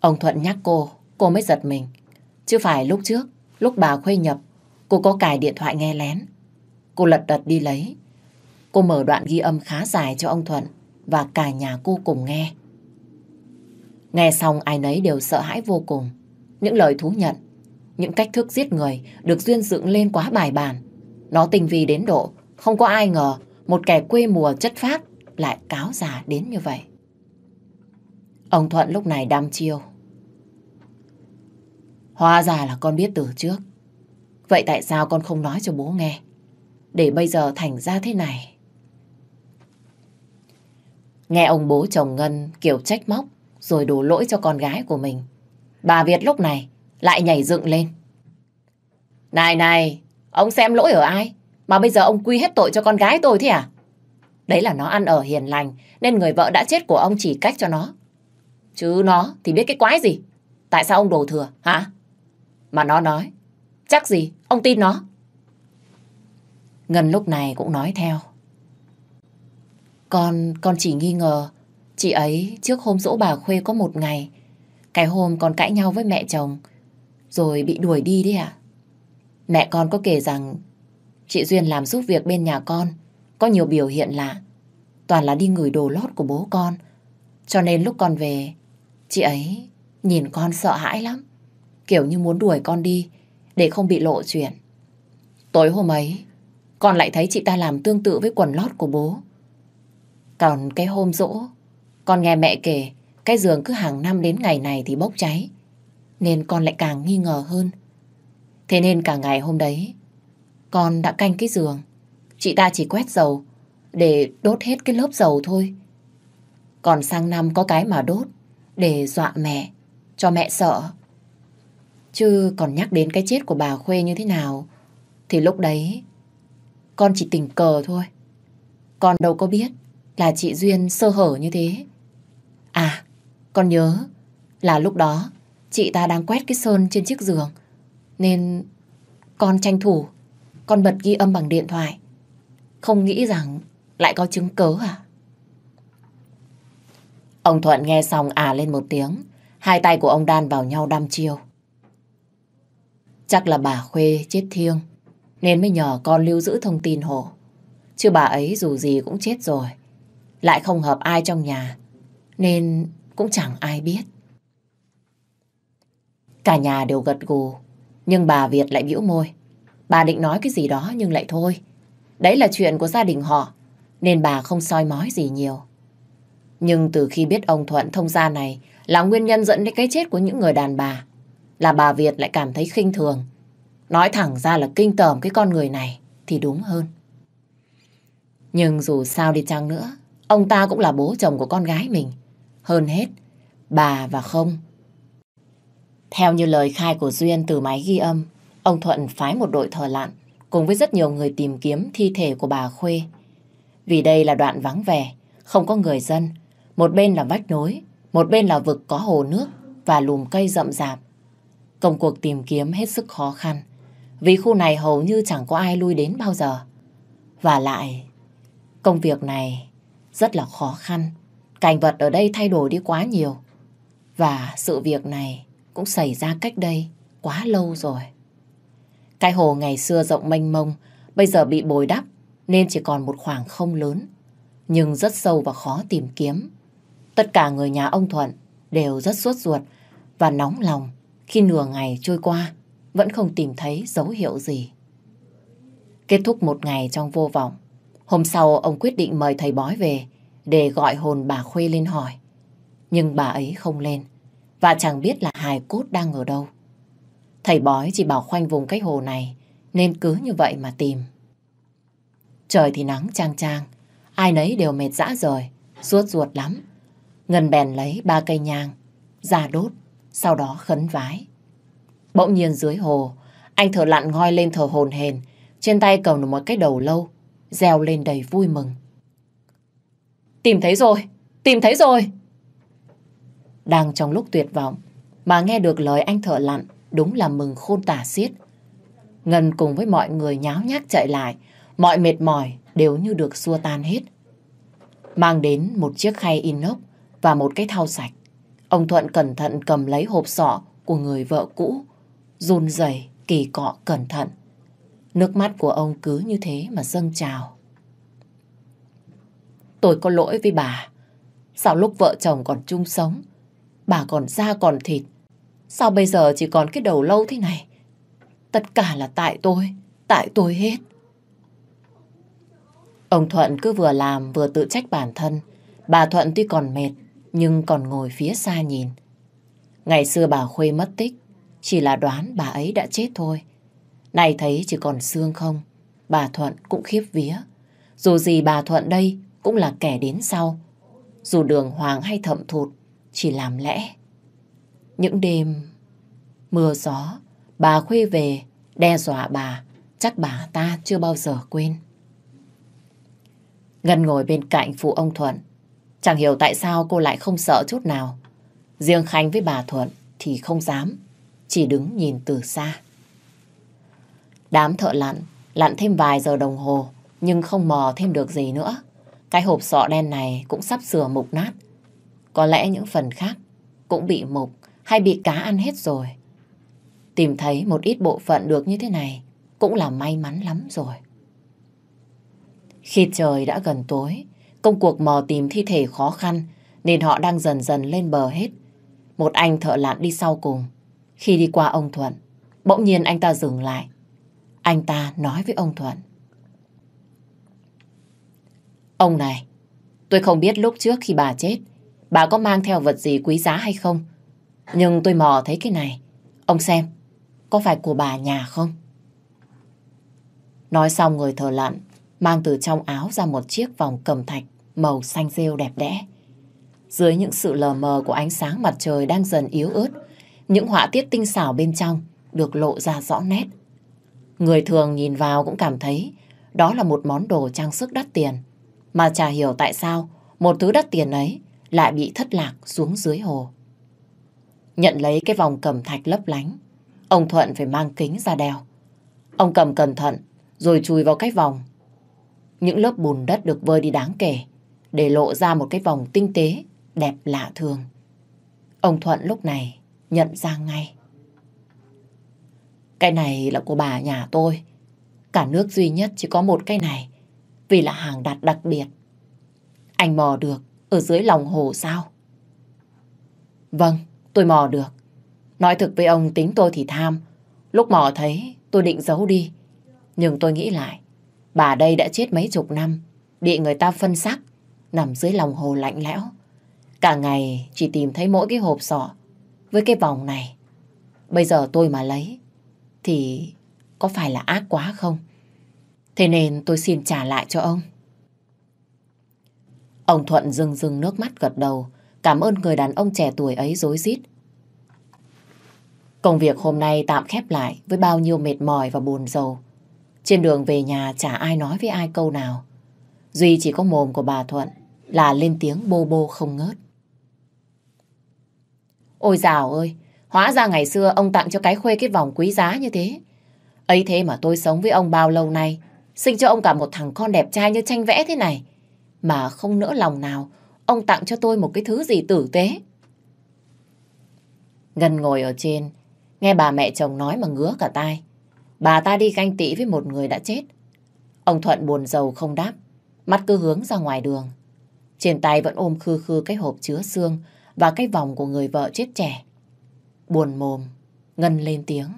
Ông Thuận nhắc cô, cô mới giật mình. Chứ phải lúc trước, lúc bà Khuê nhập, cô có cài điện thoại nghe lén. Cô lật đật đi lấy. Cô mở đoạn ghi âm khá dài cho ông Thuận và cả nhà cô cùng nghe. Nghe xong ai nấy đều sợ hãi vô cùng. Những lời thú nhận những cách thức giết người được Duyên dựng lên quá bài bản. Nó tinh vi đến độ, không có ai ngờ một kẻ quê mùa chất phát lại cáo già đến như vậy. Ông Thuận lúc này đam chiêu. Hóa ra là con biết từ trước. Vậy tại sao con không nói cho bố nghe? Để bây giờ thành ra thế này. Nghe ông bố chồng Ngân kiểu trách móc rồi đổ lỗi cho con gái của mình. Bà Việt lúc này lại nhảy dựng lên. Này này, ông xem lỗi ở ai? Mà bây giờ ông quy hết tội cho con gái tôi thế à? Đấy là nó ăn ở hiền lành nên người vợ đã chết của ông chỉ cách cho nó. Chứ nó thì biết cái quái gì? Tại sao ông đổ thừa, hả? Mà nó nói, chắc gì, ông tin nó. Ngân lúc này cũng nói theo. Con, con chỉ nghi ngờ chị ấy trước hôm dỗ bà Khuê có một ngày. Cái hôm còn cãi nhau với mẹ chồng rồi bị đuổi đi đấy ạ. Mẹ con có kể rằng chị Duyên làm giúp việc bên nhà con có nhiều biểu hiện lạ. Toàn là đi ngửi đồ lót của bố con. Cho nên lúc con về chị ấy nhìn con sợ hãi lắm. Kiểu như muốn đuổi con đi để không bị lộ chuyện. Tối hôm ấy con lại thấy chị ta làm tương tự với quần lót của bố. Còn cái hôm dỗ, con nghe mẹ kể cái giường cứ hàng năm đến ngày này thì bốc cháy. Nên con lại càng nghi ngờ hơn. Thế nên cả ngày hôm đấy, con đã canh cái giường. Chị ta chỉ quét dầu để đốt hết cái lớp dầu thôi. Còn sang năm có cái mà đốt để dọa mẹ, cho mẹ sợ. Chứ còn nhắc đến cái chết của bà Khuê như thế nào thì lúc đấy con chỉ tình cờ thôi. Con đâu có biết là chị Duyên sơ hở như thế. À, con nhớ là lúc đó chị ta đang quét cái sơn trên chiếc giường. Nên con tranh thủ, con bật ghi âm bằng điện thoại. Không nghĩ rằng lại có chứng cớ à? Ông Thuận nghe xong à lên một tiếng. Hai tay của ông đan vào nhau đăm chiêu. Chắc là bà Khuê chết thiêng nên mới nhờ con lưu giữ thông tin hộ. Chứ bà ấy dù gì cũng chết rồi. Lại không hợp ai trong nhà. Nên cũng chẳng ai biết. Cả nhà đều gật gù. Nhưng bà Việt lại bĩu môi. Bà định nói cái gì đó nhưng lại thôi. Đấy là chuyện của gia đình họ. Nên bà không soi mói gì nhiều. Nhưng từ khi biết ông Thuận thông gia này là nguyên nhân dẫn đến cái chết của những người đàn bà, là bà Việt lại cảm thấy khinh thường Nói thẳng ra là kinh tởm cái con người này thì đúng hơn. Nhưng dù sao đi chăng nữa, ông ta cũng là bố chồng của con gái mình. Hơn hết, bà và không. Theo như lời khai của Duyên từ máy ghi âm, ông Thuận phái một đội thờ lặn cùng với rất nhiều người tìm kiếm thi thể của bà Khuê. Vì đây là đoạn vắng vẻ, không có người dân. Một bên là vách nối, một bên là vực có hồ nước và lùm cây rậm rạp. Công cuộc tìm kiếm hết sức khó khăn vì khu này hầu như chẳng có ai lui đến bao giờ. Và lại, công việc này rất là khó khăn. Cảnh vật ở đây thay đổi đi quá nhiều. Và sự việc này cũng xảy ra cách đây quá lâu rồi. Cái hồ ngày xưa rộng mênh mông, bây giờ bị bồi đắp nên chỉ còn một khoảng không lớn, nhưng rất sâu và khó tìm kiếm. Tất cả người nhà ông Thuận đều rất suốt ruột và nóng lòng khi nửa ngày trôi qua vẫn không tìm thấy dấu hiệu gì. Kết thúc một ngày trong vô vọng, hôm sau ông quyết định mời thầy bói về để gọi hồn bà Khuê lên hỏi. Nhưng bà ấy không lên và chẳng biết là hài cốt đang ở đâu. Thầy bói chỉ bảo khoanh vùng cái hồ này nên cứ như vậy mà tìm. Trời thì nắng trang trang, ai nấy đều mệt dã rời, suốt ruột lắm. Ngân bèn lấy ba cây nhang, ra đốt, sau đó khấn vái. Bỗng nhiên dưới hồ, anh thở lặn ngoi lên thở hồn hền, trên tay cầm được một cái đầu lâu, reo lên đầy vui mừng. Tìm thấy rồi, tìm thấy rồi. Đang trong lúc tuyệt vọng, mà nghe được lời anh thợ lặn, đúng là mừng khôn tả xiết. Ngân cùng với mọi người nháo nhác chạy lại, mọi mệt mỏi đều như được xua tan hết. Mang đến một chiếc khay inox và một cái thau sạch. Ông Thuận cẩn thận cầm lấy hộp sọ của người vợ cũ, run rẩy kỳ cọ cẩn thận. Nước mắt của ông cứ như thế mà dâng trào. Tôi có lỗi với bà. Sao lúc vợ chồng còn chung sống, bà còn da còn thịt. Sao bây giờ chỉ còn cái đầu lâu thế này Tất cả là tại tôi, tại tôi hết. Ông Thuận cứ vừa làm vừa tự trách bản thân. Bà Thuận tuy còn mệt, nhưng còn ngồi phía xa nhìn. Ngày xưa bà Khuê mất tích, chỉ là đoán bà ấy đã chết thôi. Này thấy chỉ còn xương không, bà Thuận cũng khiếp vía. Dù gì bà Thuận đây cũng là kẻ đến sau. Dù đường hoàng hay thậm thụt, chỉ làm lẽ. Những đêm mưa gió, bà Khuê về, đe dọa bà, chắc bà ta chưa bao giờ quên. Ngân ngồi bên cạnh phụ ông Thuận. Chẳng hiểu tại sao cô lại không sợ chút nào. Riêng Khánh với bà Thuận thì không dám, chỉ đứng nhìn từ xa. Đám thợ lặn, lặn thêm vài giờ đồng hồ, nhưng không mò thêm được gì nữa. Cái hộp sọ đen này cũng sắp sửa mục nát. Có lẽ những phần khác cũng bị mục hay bị cá ăn hết rồi. Tìm thấy một ít bộ phận được như thế này cũng là may mắn lắm rồi. Khi trời đã gần tối, công cuộc mò tìm thi thể khó khăn nên họ đang dần dần lên bờ hết. Một anh thợ lặn đi sau cùng. Khi đi qua ông Thuận, bỗng nhiên anh ta dừng lại. Anh ta nói với ông Thuận. Ông này, tôi không biết lúc trước khi bà chết, bà có mang theo vật gì quý giá hay không. Nhưng tôi mò thấy cái này. Ông xem, có phải của bà nhà không? Nói xong người thờ lặn mang từ trong áo ra một chiếc vòng cầm thạch màu xanh rêu đẹp đẽ. Dưới những sự lờ mờ của ánh sáng mặt trời đang dần yếu ớt, những họa tiết tinh xảo bên trong được lộ ra rõ nét. Người thường nhìn vào cũng cảm thấy đó là một món đồ trang sức đắt tiền, mà chả hiểu tại sao một thứ đắt tiền ấy lại bị thất lạc xuống dưới hồ. Nhận lấy cái vòng cầm thạch lấp lánh, ông Thuận phải mang kính ra đeo. Ông cầm cẩn thận, rồi chùi vào cái vòng những lớp bùn đất được vơi đi đáng kể, để lộ ra một cái vòng tinh tế, đẹp lạ thường. Ông Thuận lúc này nhận ra ngay. Cái này là của bà nhà tôi. Cả nước duy nhất chỉ có một cái này, vì là hàng đặt đặc biệt. Anh mò được ở dưới lòng hồ sao? Vâng, tôi mò được. Nói thực với ông tính tôi thì tham. Lúc mò thấy tôi định giấu đi. Nhưng tôi nghĩ lại, Bà đây đã chết mấy chục năm, bị người ta phân xác, nằm dưới lòng hồ lạnh lẽo. Cả ngày chỉ tìm thấy mỗi cái hộp sọ với cái vòng này. Bây giờ tôi mà lấy, thì có phải là ác quá không? Thế nên tôi xin trả lại cho ông. Ông Thuận rưng rưng nước mắt gật đầu, cảm ơn người đàn ông trẻ tuổi ấy dối rít Công việc hôm nay tạm khép lại với bao nhiêu mệt mỏi và buồn rầu. Trên đường về nhà chả ai nói với ai câu nào. Duy chỉ có mồm của bà Thuận là lên tiếng bô bô không ngớt. Ôi dào ơi, hóa ra ngày xưa ông tặng cho cái khuê cái vòng quý giá như thế. ấy thế mà tôi sống với ông bao lâu nay, sinh cho ông cả một thằng con đẹp trai như tranh vẽ thế này. Mà không nỡ lòng nào, ông tặng cho tôi một cái thứ gì tử tế. Ngân ngồi ở trên, nghe bà mẹ chồng nói mà ngứa cả tai. Bà ta đi ganh tị với một người đã chết. Ông Thuận buồn giàu không đáp, mắt cứ hướng ra ngoài đường. Trên tay vẫn ôm khư khư cái hộp chứa xương và cái vòng của người vợ chết trẻ. Buồn mồm, Ngân lên tiếng.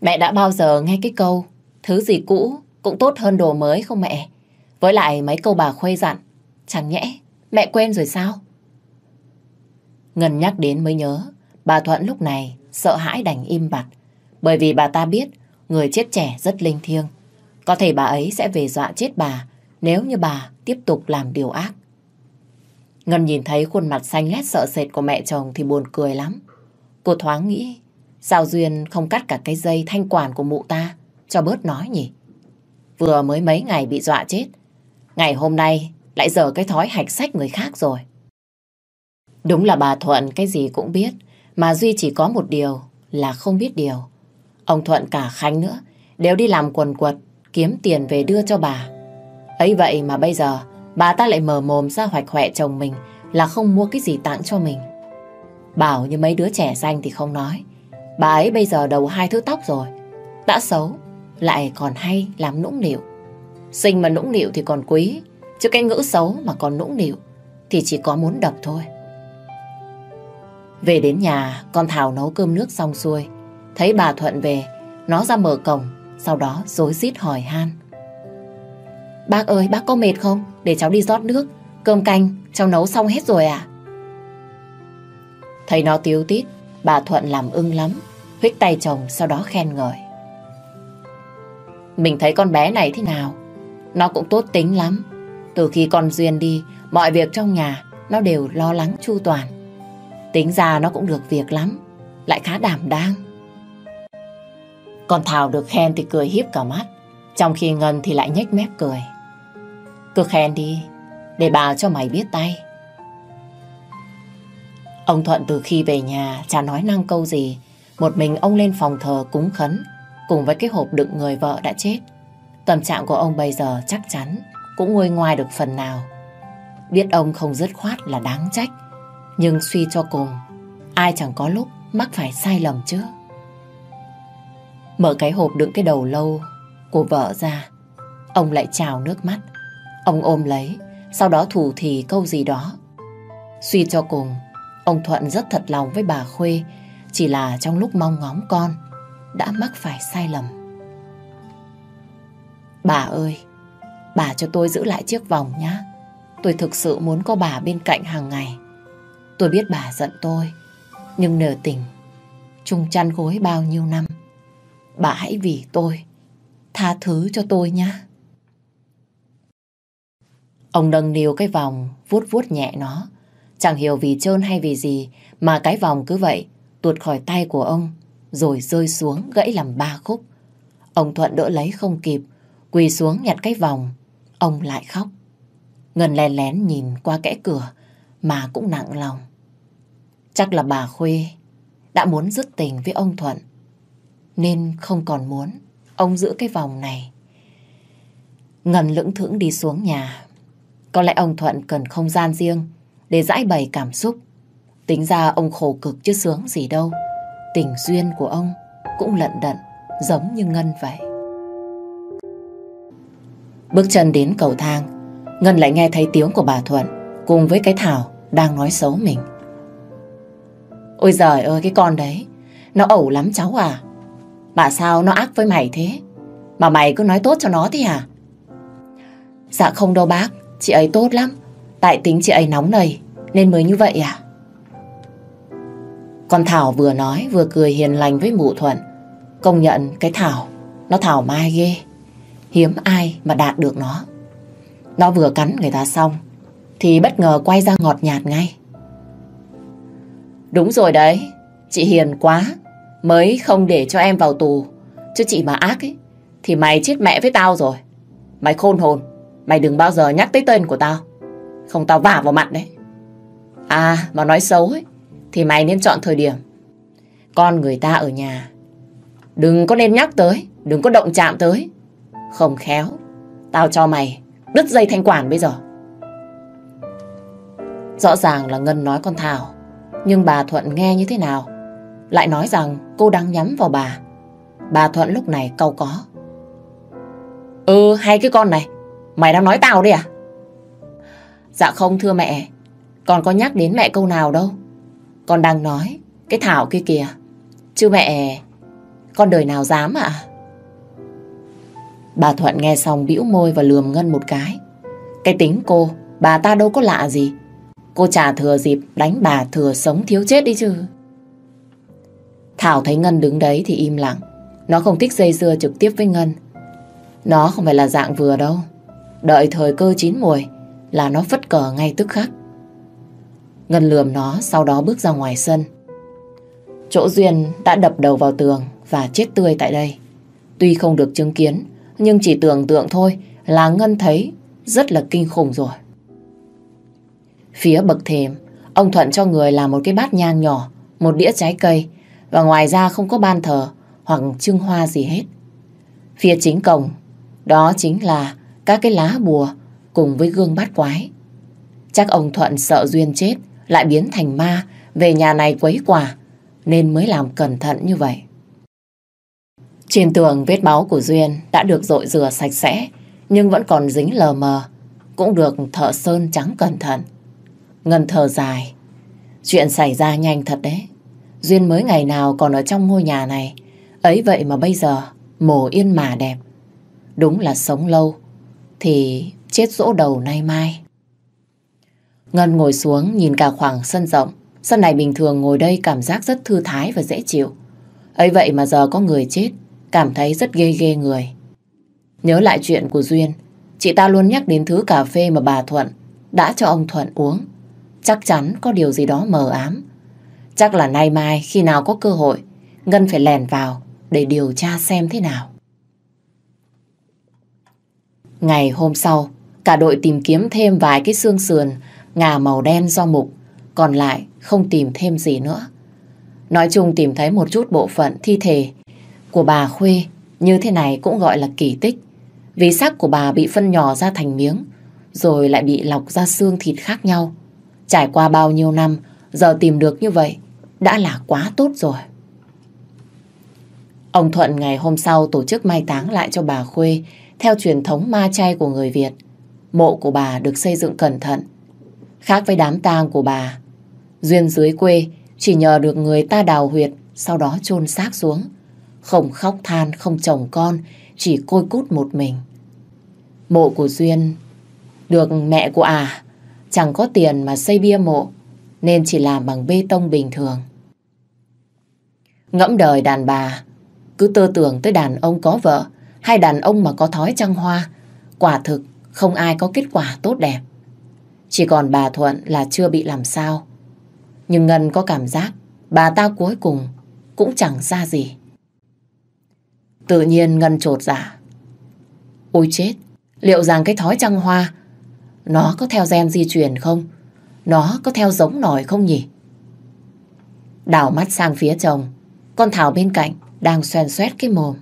Mẹ đã bao giờ nghe cái câu thứ gì cũ cũng tốt hơn đồ mới không mẹ? Với lại mấy câu bà khuê dặn, chẳng nhẽ mẹ quên rồi sao? Ngân nhắc đến mới nhớ, bà Thuận lúc này sợ hãi đành im bặt, bởi vì bà ta biết người chết trẻ rất linh thiêng. Có thể bà ấy sẽ về dọa chết bà nếu như bà tiếp tục làm điều ác. Ngân nhìn thấy khuôn mặt xanh lét sợ sệt của mẹ chồng thì buồn cười lắm. Cô thoáng nghĩ, sao Duyên không cắt cả cái dây thanh quản của mụ ta cho bớt nói nhỉ? Vừa mới mấy ngày bị dọa chết, ngày hôm nay lại giờ cái thói hạch sách người khác rồi. Đúng là bà Thuận cái gì cũng biết, mà Duy chỉ có một điều là không biết điều. Ông Thuận cả Khánh nữa đều đi làm quần quật, kiếm tiền về đưa cho bà. ấy vậy mà bây giờ bà ta lại mở mồm ra hoạch hoẹ chồng mình là không mua cái gì tặng cho mình. Bảo như mấy đứa trẻ xanh thì không nói. Bà ấy bây giờ đầu hai thứ tóc rồi. Đã xấu, lại còn hay làm nũng nịu. Sinh mà nũng nịu thì còn quý, chứ cái ngữ xấu mà còn nũng nịu thì chỉ có muốn đập thôi. Về đến nhà, con Thảo nấu cơm nước xong xuôi. Thấy bà Thuận về, nó ra mở cổng, sau đó rối rít hỏi han. Bác ơi, bác có mệt không? Để cháu đi rót nước. Cơm canh, cháu nấu xong hết rồi à? Thấy nó tiếu tít, bà Thuận làm ưng lắm. Huyết tay chồng sau đó khen ngợi. Mình thấy con bé này thế nào? Nó cũng tốt tính lắm. Từ khi con Duyên đi, mọi việc trong nhà nó đều lo lắng chu toàn. Tính ra nó cũng được việc lắm, lại khá đảm đang. Còn Thảo được khen thì cười hiếp cả mắt, trong khi Ngân thì lại nhếch mép cười. Cứ khen đi, để bà cho mày biết tay. Ông Thuận từ khi về nhà chả nói năng câu gì, một mình ông lên phòng thờ cúng khấn, cùng với cái hộp đựng người vợ đã chết. Tâm trạng của ông bây giờ chắc chắn cũng nguôi ngoai được phần nào. Biết ông không dứt khoát là đáng trách, nhưng suy cho cùng, ai chẳng có lúc mắc phải sai lầm chứ. Mở cái hộp đựng cái đầu lâu của vợ ra, ông lại trào nước mắt. Ông ôm lấy, sau đó thủ thì câu gì đó. Suy cho cùng, ông Thuận rất thật lòng với bà Khuê, chỉ là trong lúc mong ngóng con, đã mắc phải sai lầm. Bà ơi, bà cho tôi giữ lại chiếc vòng nhé. Tôi thực sự muốn có bà bên cạnh hàng ngày. Tôi biết bà giận tôi, nhưng nở tình, chung chăn gối bao nhiêu năm. Bà hãy vì tôi, tha thứ cho tôi nhé. Ông nâng niu cái vòng, vuốt vuốt nhẹ nó. Chẳng hiểu vì trơn hay vì gì mà cái vòng cứ vậy tuột khỏi tay của ông rồi rơi xuống gãy làm ba khúc. Ông Thuận đỡ lấy không kịp, quỳ xuống nhặt cái vòng. Ông lại khóc. Ngân lén lén nhìn qua kẽ cửa mà cũng nặng lòng. Chắc là bà Khuê đã muốn dứt tình với ông Thuận nên không còn muốn ông giữ cái vòng này. Ngân lững thững đi xuống nhà. Có lẽ ông Thuận cần không gian riêng để giải bày cảm xúc. Tính ra ông khổ cực chứ sướng gì đâu. Tình duyên của ông cũng lận đận giống như Ngân vậy. Bước chân đến cầu thang, Ngân lại nghe thấy tiếng của bà Thuận cùng với cái Thảo đang nói xấu mình. Ôi giời ơi cái con đấy, nó ẩu lắm cháu à. Bà sao nó ác với mày thế? Mà mày cứ nói tốt cho nó thì à? Dạ không đâu bác, chị ấy tốt lắm. Tại tính chị ấy nóng nầy nên mới như vậy à? Con Thảo vừa nói vừa cười hiền lành với mụ Thuận. Công nhận cái Thảo, nó Thảo mai ghê. Hiếm ai mà đạt được nó. Nó vừa cắn người ta xong, thì bất ngờ quay ra ngọt nhạt ngay. Đúng rồi đấy, chị hiền quá, mới không để cho em vào tù. Chứ chị mà ác ấy, thì mày chết mẹ với tao rồi. Mày khôn hồn, mày đừng bao giờ nhắc tới tên của tao. Không tao vả vào mặt đấy. À, mà nói xấu ấy, thì mày nên chọn thời điểm. Con người ta ở nhà. Đừng có nên nhắc tới, đừng có động chạm tới. Không khéo, tao cho mày đứt dây thanh quản bây giờ. Rõ ràng là Ngân nói con Thảo, nhưng bà Thuận nghe như thế nào? Lại nói rằng cô đang nhắm vào bà. Bà Thuận lúc này câu có. Ừ, hay cái con này, mày đang nói tao đấy à? Dạ không thưa mẹ, con có nhắc đến mẹ câu nào đâu. Con đang nói cái Thảo kia kìa. Chứ mẹ, con đời nào dám ạ? Bà Thuận nghe xong bĩu môi và lườm Ngân một cái. Cái tính cô, bà ta đâu có lạ gì. Cô trả thừa dịp đánh bà thừa sống thiếu chết đi chứ. Thảo thấy Ngân đứng đấy thì im lặng. Nó không thích dây dưa trực tiếp với Ngân. Nó không phải là dạng vừa đâu. Đợi thời cơ chín mùi là nó phất cờ ngay tức khắc. Ngân lườm nó sau đó bước ra ngoài sân. Chỗ Duyên đã đập đầu vào tường và chết tươi tại đây. Tuy không được chứng kiến, nhưng chỉ tưởng tượng thôi là Ngân thấy rất là kinh khủng rồi. Phía bậc thềm, ông Thuận cho người làm một cái bát nhang nhỏ, một đĩa trái cây và ngoài ra không có ban thờ hoặc trưng hoa gì hết. Phía chính cổng, đó chính là các cái lá bùa cùng với gương bát quái. Chắc ông Thuận sợ Duyên chết lại biến thành ma, về nhà này quấy quả nên mới làm cẩn thận như vậy. Trên tường vết máu của Duyên đã được dội rửa sạch sẽ, nhưng vẫn còn dính lờ mờ, cũng được thợ sơn trắng cẩn thận. Ngân thở dài chuyện xảy ra nhanh thật đấy. Duyên mới ngày nào còn ở trong ngôi nhà này Ấy vậy mà bây giờ, mồ yên mà đẹp. Đúng là sống lâu, thì chết dỗ đầu nay mai. Ngân ngồi xuống nhìn cả khoảng sân rộng. Sân này bình thường ngồi đây cảm giác rất thư thái và dễ chịu. ấy vậy mà giờ có người chết, cảm thấy rất ghê ghê người. Nhớ lại chuyện của Duyên, chị ta luôn nhắc đến thứ cà phê mà bà Thuận đã cho ông Thuận uống. Chắc chắn có điều gì đó mờ ám. Chắc là nay mai khi nào có cơ hội, Ngân phải lèn vào để điều tra xem thế nào. Ngày hôm sau, cả đội tìm kiếm thêm vài cái xương sườn ngà màu đen do mục, còn lại không tìm thêm gì nữa. Nói chung tìm thấy một chút bộ phận thi thể của bà Khuê như thế này cũng gọi là kỳ tích. Vì xác của bà bị phân nhỏ ra thành miếng, rồi lại bị lọc ra xương thịt khác nhau. Trải qua bao nhiêu năm, giờ tìm được như vậy, đã là quá tốt rồi. Ông Thuận ngày hôm sau tổ chức mai táng lại cho bà Khuê theo truyền thống ma chay của người Việt. Mộ của bà được xây dựng cẩn thận. Khác với đám tang của bà, Duyên dưới quê chỉ nhờ được người ta đào huyệt, sau đó chôn xác xuống. Không khóc than, không chồng con, chỉ côi cút một mình. Mộ của Duyên được mẹ của à chẳng có tiền mà xây bia mộ nên chỉ làm bằng bê tông bình thường. Ngẫm đời đàn bà cứ tơ tưởng tới đàn ông có vợ hay đàn ông mà có thói trăng hoa quả thực không ai có kết quả tốt đẹp. Chỉ còn bà Thuận là chưa bị làm sao. Nhưng Ngân có cảm giác bà ta cuối cùng cũng chẳng ra gì. Tự nhiên Ngân trột giả. Ôi chết, liệu rằng cái thói trăng hoa nó có theo gen di truyền không? Nó có theo giống nổi không nhỉ? Đảo mắt sang phía chồng, con Thảo bên cạnh đang xoèn xoét cái mồm.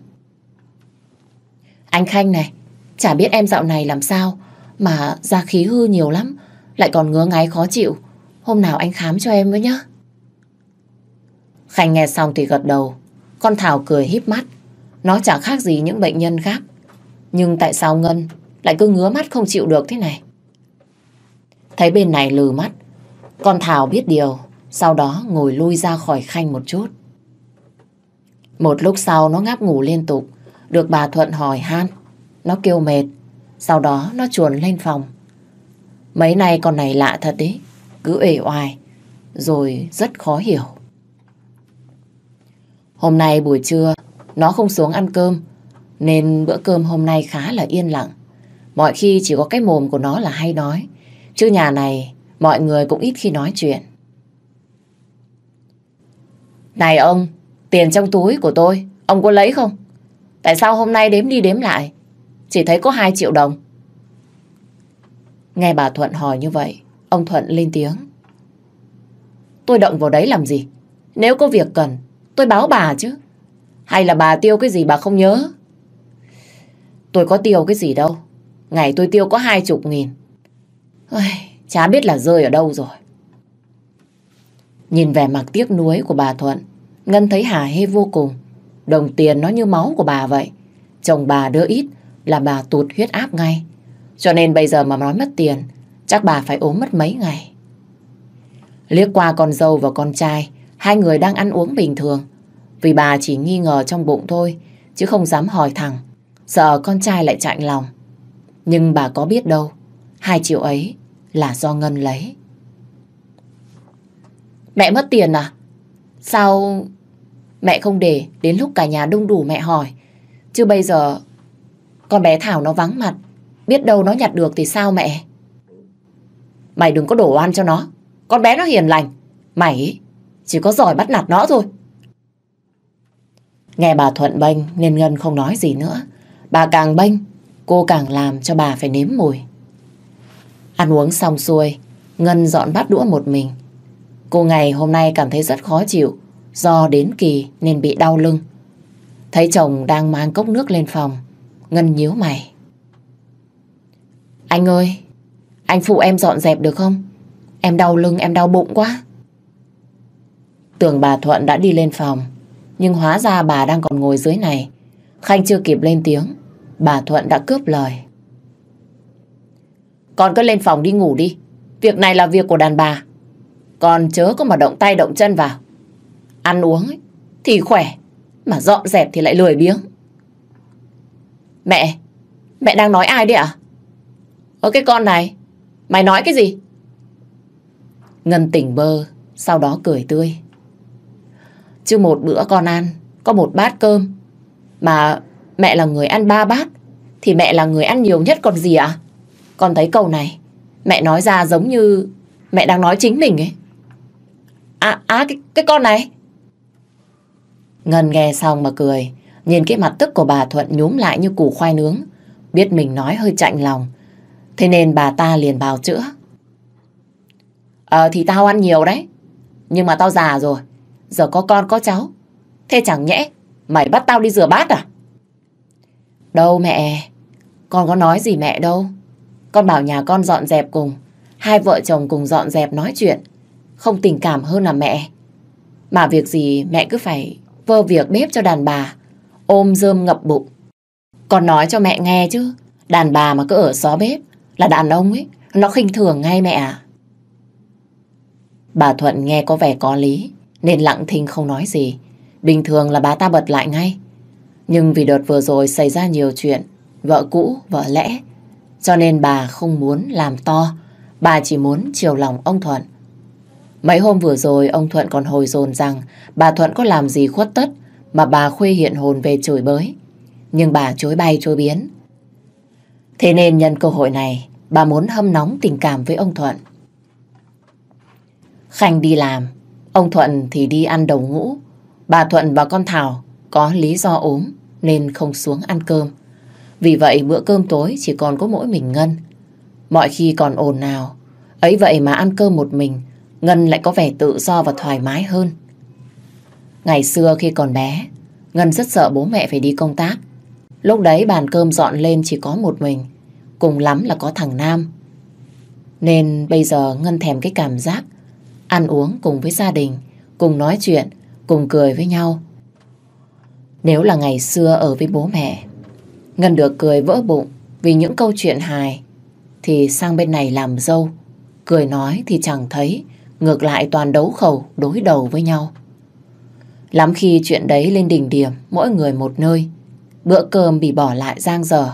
Anh Khanh này, chả biết em dạo này làm sao mà da khí hư nhiều lắm, lại còn ngứa ngáy khó chịu. Hôm nào anh khám cho em với nhá. Khanh nghe xong thì gật đầu. Con Thảo cười híp mắt. Nó chẳng khác gì những bệnh nhân khác. Nhưng tại sao Ngân lại cứ ngứa mắt không chịu được thế này? Thấy bên này lừ mắt. Con Thảo biết điều. Sau đó ngồi lui ra khỏi Khanh một chút. Một lúc sau nó ngáp ngủ liên tục. Được bà Thuận hỏi han. Nó kêu mệt. Sau đó nó chuồn lên phòng. Mấy nay con này lạ thật đấy. Cứ ể oài. Rồi rất khó hiểu. Hôm nay buổi trưa nó không xuống ăn cơm. Nên bữa cơm hôm nay khá là yên lặng. Mọi khi chỉ có cái mồm của nó là hay nói. Chứ nhà này mọi người cũng ít khi nói chuyện. Này ông, tiền trong túi của tôi, ông có lấy không? Tại sao hôm nay đếm đi đếm lại, chỉ thấy có 2 triệu đồng? Nghe bà Thuận hỏi như vậy, ông Thuận lên tiếng. Tôi động vào đấy làm gì? Nếu có việc cần, tôi báo bà chứ. Hay là bà tiêu cái gì bà không nhớ? Tôi có tiêu cái gì đâu. Ngày tôi tiêu có hai chục nghìn. Ôi, chả biết là rơi ở đâu rồi. Nhìn vẻ mặt tiếc nuối của bà Thuận, Ngân thấy hà hê vô cùng. Đồng tiền nó như máu của bà vậy. Chồng bà đưa ít là bà tụt huyết áp ngay. Cho nên bây giờ mà nói mất tiền, chắc bà phải ốm mất mấy ngày. Liếc qua con dâu và con trai, hai người đang ăn uống bình thường. Vì bà chỉ nghi ngờ trong bụng thôi, chứ không dám hỏi thẳng. Sợ con trai lại chạnh lòng. Nhưng bà có biết đâu, hai triệu ấy là do Ngân lấy. Mẹ mất tiền à? Sao mẹ không để đến lúc cả nhà đông đủ mẹ hỏi? Chứ bây giờ con bé Thảo nó vắng mặt, biết đâu nó nhặt được thì sao mẹ? Mày đừng có đổ oan cho nó. Con bé nó hiền lành. Mày chỉ có giỏi bắt nạt nó thôi. Nghe bà Thuận bênh nên Ngân không nói gì nữa. Bà càng bênh, cô càng làm cho bà phải nếm mùi. Ăn uống xong xuôi, Ngân dọn bát đũa một mình. Cô ngày hôm nay cảm thấy rất khó chịu, do đến kỳ nên bị đau lưng. Thấy chồng đang mang cốc nước lên phòng, Ngân nhíu mày. Anh ơi, anh phụ em dọn dẹp được không? Em đau lưng, em đau bụng quá. Tưởng bà Thuận đã đi lên phòng, nhưng hóa ra bà đang còn ngồi dưới này. Khanh chưa kịp lên tiếng, bà Thuận đã cướp lời. Con cứ lên phòng đi ngủ đi. Việc này là việc của đàn bà. Con chớ có mà động tay động chân vào. Ăn uống ấy, thì khỏe. mà dọn dẹp thì lại lười biếng. Mẹ, mẹ đang nói ai đấy ạ? À? Ơ cái con này, mày nói cái gì? Ngân tỉnh bơ, sau đó cười tươi. Chứ một bữa con ăn, có một bát cơm. Mà mẹ là người ăn ba bát, thì mẹ là người ăn nhiều nhất còn gì ạ? À? Con thấy câu này, mẹ nói ra giống như mẹ đang nói chính mình ấy. À, à cái, cái con này. Ngân nghe xong mà cười, nhìn cái mặt tức của bà Thuận nhúm lại như củ khoai nướng, biết mình nói hơi chạnh lòng. Thế nên bà ta liền bào chữa. Ờ thì tao ăn nhiều đấy, nhưng mà tao già rồi, giờ có con có cháu. Thế chẳng nhẽ mày bắt tao đi rửa bát à? Đâu mẹ, con có nói gì mẹ đâu. Con bảo nhà con dọn dẹp cùng, hai vợ chồng cùng dọn dẹp nói chuyện. Không tình cảm hơn là mẹ. Mà việc gì mẹ cứ phải vơ việc bếp cho đàn bà, ôm rơm ngập bụng. Con nói cho mẹ nghe chứ, đàn bà mà cứ ở xó bếp là đàn ông ấy, nó khinh thường ngay mẹ à. Bà Thuận nghe có vẻ có lý, nên lặng thinh không nói gì. Bình thường là bà ta bật lại ngay. Nhưng vì đợt vừa rồi xảy ra nhiều chuyện, vợ cũ, vợ lẽ, cho nên bà không muốn làm to, bà chỉ muốn chiều lòng ông Thuận. Mấy hôm vừa rồi ông Thuận còn hồi dồn rằng bà Thuận có làm gì khuất tất mà bà Khuê hiện hồn về chửi bới. Nhưng bà chối bay chối biến. Thế nên nhân cơ hội này bà muốn hâm nóng tình cảm với ông Thuận. Khanh đi làm, ông Thuận thì đi ăn đầu ngũ. Bà Thuận và con Thảo có lý do ốm nên không xuống ăn cơm. Vì vậy bữa cơm tối chỉ còn có mỗi mình Ngân. Mọi khi còn ồn nào, ấy vậy mà ăn cơm một mình, Ngân lại có vẻ tự do và thoải mái hơn. Ngày xưa khi còn bé, Ngân rất sợ bố mẹ phải đi công tác. Lúc đấy bàn cơm dọn lên chỉ có một mình, cùng lắm là có thằng Nam. Nên bây giờ Ngân thèm cái cảm giác ăn uống cùng với gia đình, cùng nói chuyện, cùng cười với nhau. Nếu là ngày xưa ở với bố mẹ, Ngân được cười vỡ bụng vì những câu chuyện hài, thì sang bên này làm dâu, cười nói thì chẳng thấy, ngược lại toàn đấu khẩu, đối đầu với nhau. Lắm khi chuyện đấy lên đỉnh điểm, mỗi người một nơi, bữa cơm bị bỏ lại giang dở,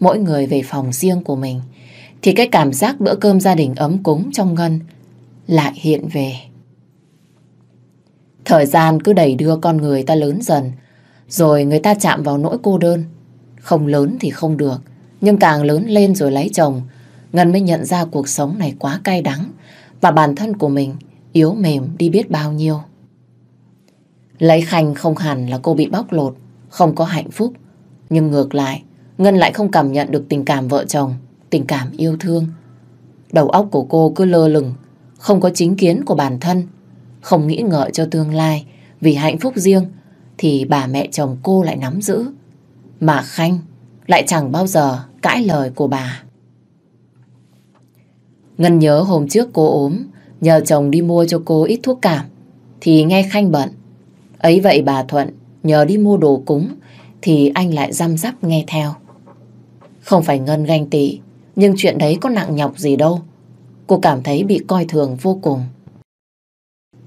mỗi người về phòng riêng của mình, thì cái cảm giác bữa cơm gia đình ấm cúng trong Ngân lại hiện về. Thời gian cứ đẩy đưa con người ta lớn dần, rồi người ta chạm vào nỗi cô đơn. Không lớn thì không được, nhưng càng lớn lên rồi lấy chồng, Ngân mới nhận ra cuộc sống này quá cay đắng và bản thân của mình yếu mềm đi biết bao nhiêu. Lấy Khanh không hẳn là cô bị bóc lột, không có hạnh phúc. Nhưng ngược lại, Ngân lại không cảm nhận được tình cảm vợ chồng, tình cảm yêu thương. Đầu óc của cô cứ lơ lửng, không có chính kiến của bản thân, không nghĩ ngợi cho tương lai, vì hạnh phúc riêng thì bà mẹ chồng cô lại nắm giữ. Mà Khanh lại chẳng bao giờ cãi lời của bà. Ngân nhớ hôm trước cô ốm, nhờ chồng đi mua cho cô ít thuốc cảm, thì nghe Khanh bận. Ấy vậy bà Thuận nhờ đi mua đồ cúng, thì anh lại răm rắp nghe theo. Không phải Ngân ganh tị, nhưng chuyện đấy có nặng nhọc gì đâu. Cô cảm thấy bị coi thường vô cùng.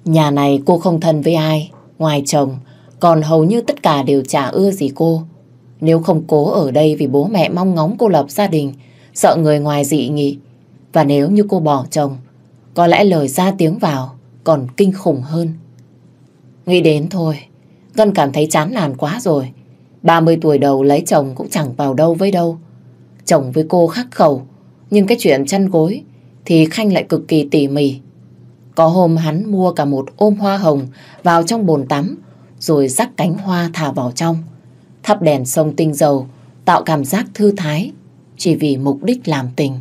Nhà này cô không thân với ai, ngoài chồng, còn hầu như tất cả đều chả ưa gì cô. Nếu không cố ở đây vì bố mẹ mong ngóng cô lập gia đình, sợ người ngoài dị nghị, và nếu như cô bỏ chồng, có lẽ lời ra tiếng vào còn kinh khủng hơn. Nghĩ đến thôi, Ngân cảm thấy chán nản quá rồi. 30 tuổi đầu lấy chồng cũng chẳng vào đâu với đâu. Chồng với cô khắc khẩu, nhưng cái chuyện chăn gối thì Khanh lại cực kỳ tỉ mỉ. Có hôm hắn mua cả một ôm hoa hồng vào trong bồn tắm, rồi rắc cánh hoa thả vào trong. Thắp đèn sông tinh dầu, tạo cảm giác thư thái, chỉ vì mục đích làm tình.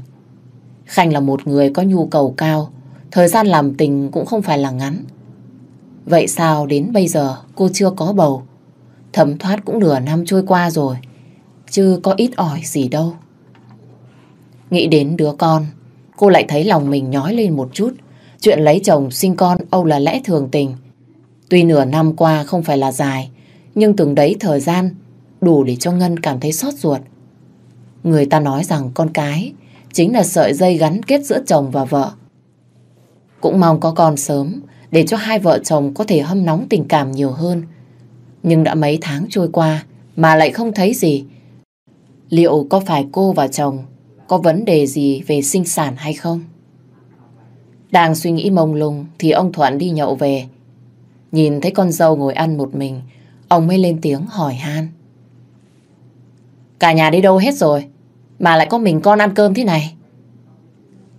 Khanh là một người có nhu cầu cao, thời gian làm tình cũng không phải là ngắn. Vậy sao đến bây giờ cô chưa có bầu? Thấm thoát cũng nửa năm trôi qua rồi, chứ có ít ỏi gì đâu. Nghĩ đến đứa con, cô lại thấy lòng mình nhói lên một chút. Chuyện lấy chồng sinh con Âu là lẽ thường tình. Tuy nửa năm qua không phải là dài, nhưng từng đấy thời gian đủ để cho Ngân cảm thấy xót ruột. Người ta nói rằng con cái chính là sợi dây gắn kết giữa chồng và vợ. Cũng mong có con sớm để cho hai vợ chồng có thể hâm nóng tình cảm nhiều hơn. Nhưng đã mấy tháng trôi qua mà lại không thấy gì. Liệu có phải cô và chồng có vấn đề gì về sinh sản hay không? Đang suy nghĩ mông lung thì ông Thuận đi nhậu về. Nhìn thấy con dâu ngồi ăn một mình, ông mới lên tiếng hỏi han. Cả nhà đi đâu hết rồi, mà lại có mình con ăn cơm thế này?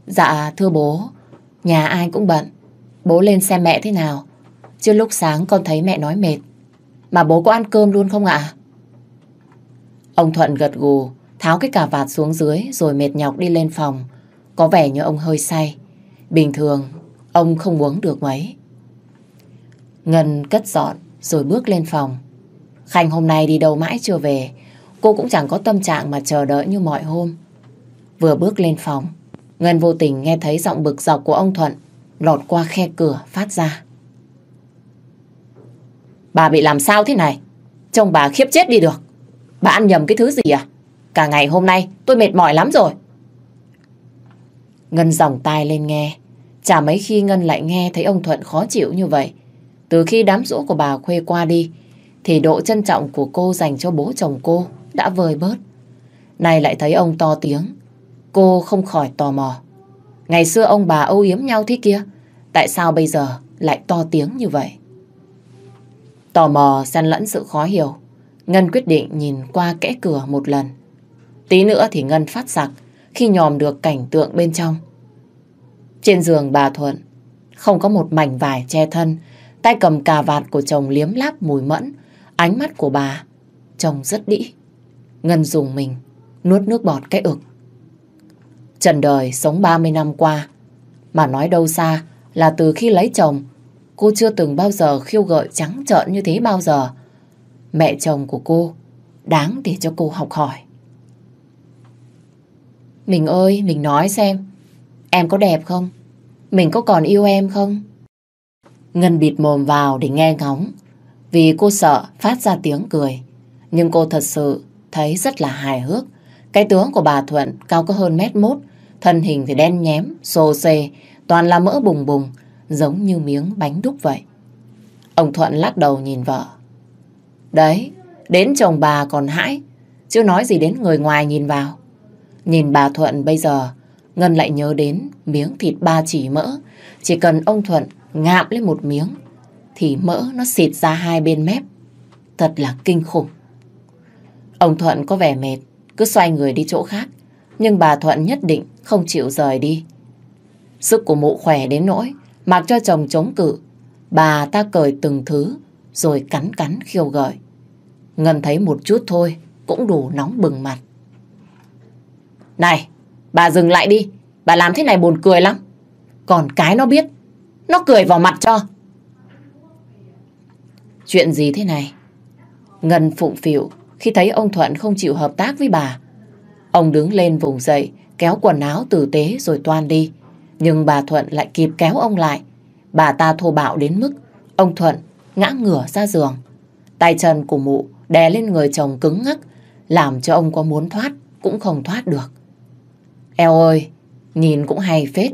Dạ thưa bố, nhà ai cũng bận. Bố lên xem mẹ thế nào. Chứ lúc sáng con thấy mẹ nói mệt. Mà bố có ăn cơm luôn không ạ? Ông Thuận gật gù, tháo cái cà vạt xuống dưới rồi mệt nhọc đi lên phòng. Có vẻ như ông hơi say. Bình thường, ông không uống được mấy. Ngân cất dọn rồi bước lên phòng. Khanh hôm nay đi đâu mãi chưa về. Cô cũng chẳng có tâm trạng mà chờ đợi như mọi hôm. Vừa bước lên phòng, Ngân vô tình nghe thấy giọng bực dọc của ông Thuận lọt qua khe cửa phát ra. Bà bị làm sao thế này? Trông bà khiếp chết đi được. Bà ăn nhầm cái thứ gì à? Cả ngày hôm nay tôi mệt mỏi lắm rồi. Ngân dòng tai lên nghe. Chả mấy khi Ngân lại nghe thấy ông Thuận khó chịu như vậy. Từ khi đám rỗ của bà khuê qua đi, thì độ trân trọng của cô dành cho bố chồng cô đã vơi bớt. Này lại thấy ông to tiếng, cô không khỏi tò mò. Ngày xưa ông bà âu yếm nhau thế kia, tại sao bây giờ lại to tiếng như vậy? Tò mò xen lẫn sự khó hiểu, Ngân quyết định nhìn qua kẽ cửa một lần. Tí nữa thì Ngân phát sặc khi nhòm được cảnh tượng bên trong. Trên giường bà Thuận không có một mảnh vải che thân, tay cầm cà vạt của chồng liếm láp mùi mẫn, ánh mắt của bà trông rất đĩ. Ngân dùng mình, nuốt nước bọt cái ực. Trần đời sống 30 năm qua, mà nói đâu xa là từ khi lấy chồng, cô chưa từng bao giờ khiêu gợi trắng trợn như thế bao giờ. Mẹ chồng của cô đáng để cho cô học hỏi. Mình ơi, mình nói xem, em có đẹp không? Mình có còn yêu em không? Ngân bịt mồm vào để nghe ngóng, vì cô sợ phát ra tiếng cười. Nhưng cô thật sự thấy rất là hài hước. Cái tướng của bà Thuận cao có hơn mét mốt, thân hình thì đen nhém, xô xê, toàn là mỡ bùng bùng, giống như miếng bánh đúc vậy. Ông Thuận lắc đầu nhìn vợ. Đấy, đến chồng bà còn hãi, chứ nói gì đến người ngoài nhìn vào. Nhìn bà Thuận bây giờ, Ngân lại nhớ đến miếng thịt ba chỉ mỡ. Chỉ cần ông Thuận ngạm lên một miếng, thì mỡ nó xịt ra hai bên mép. Thật là kinh khủng. Ông Thuận có vẻ mệt, cứ xoay người đi chỗ khác. Nhưng bà Thuận nhất định không chịu rời đi. Sức của mụ khỏe đến nỗi, mặc cho chồng chống cự. Bà ta cởi từng thứ, rồi cắn cắn khiêu gợi. Ngân thấy một chút thôi, cũng đủ nóng bừng mặt. Này, bà dừng lại đi. Bà làm thế này buồn cười lắm. Còn cái nó biết, nó cười vào mặt cho. Chuyện gì thế này? Ngân phụng phịu khi thấy ông Thuận không chịu hợp tác với bà. Ông đứng lên vùng dậy, kéo quần áo tử tế rồi toan đi. Nhưng bà Thuận lại kịp kéo ông lại. Bà ta thô bạo đến mức ông Thuận ngã ngửa ra giường. Tay chân của mụ đè lên người chồng cứng ngắc, làm cho ông có muốn thoát cũng không thoát được. Eo ơi, nhìn cũng hay phết.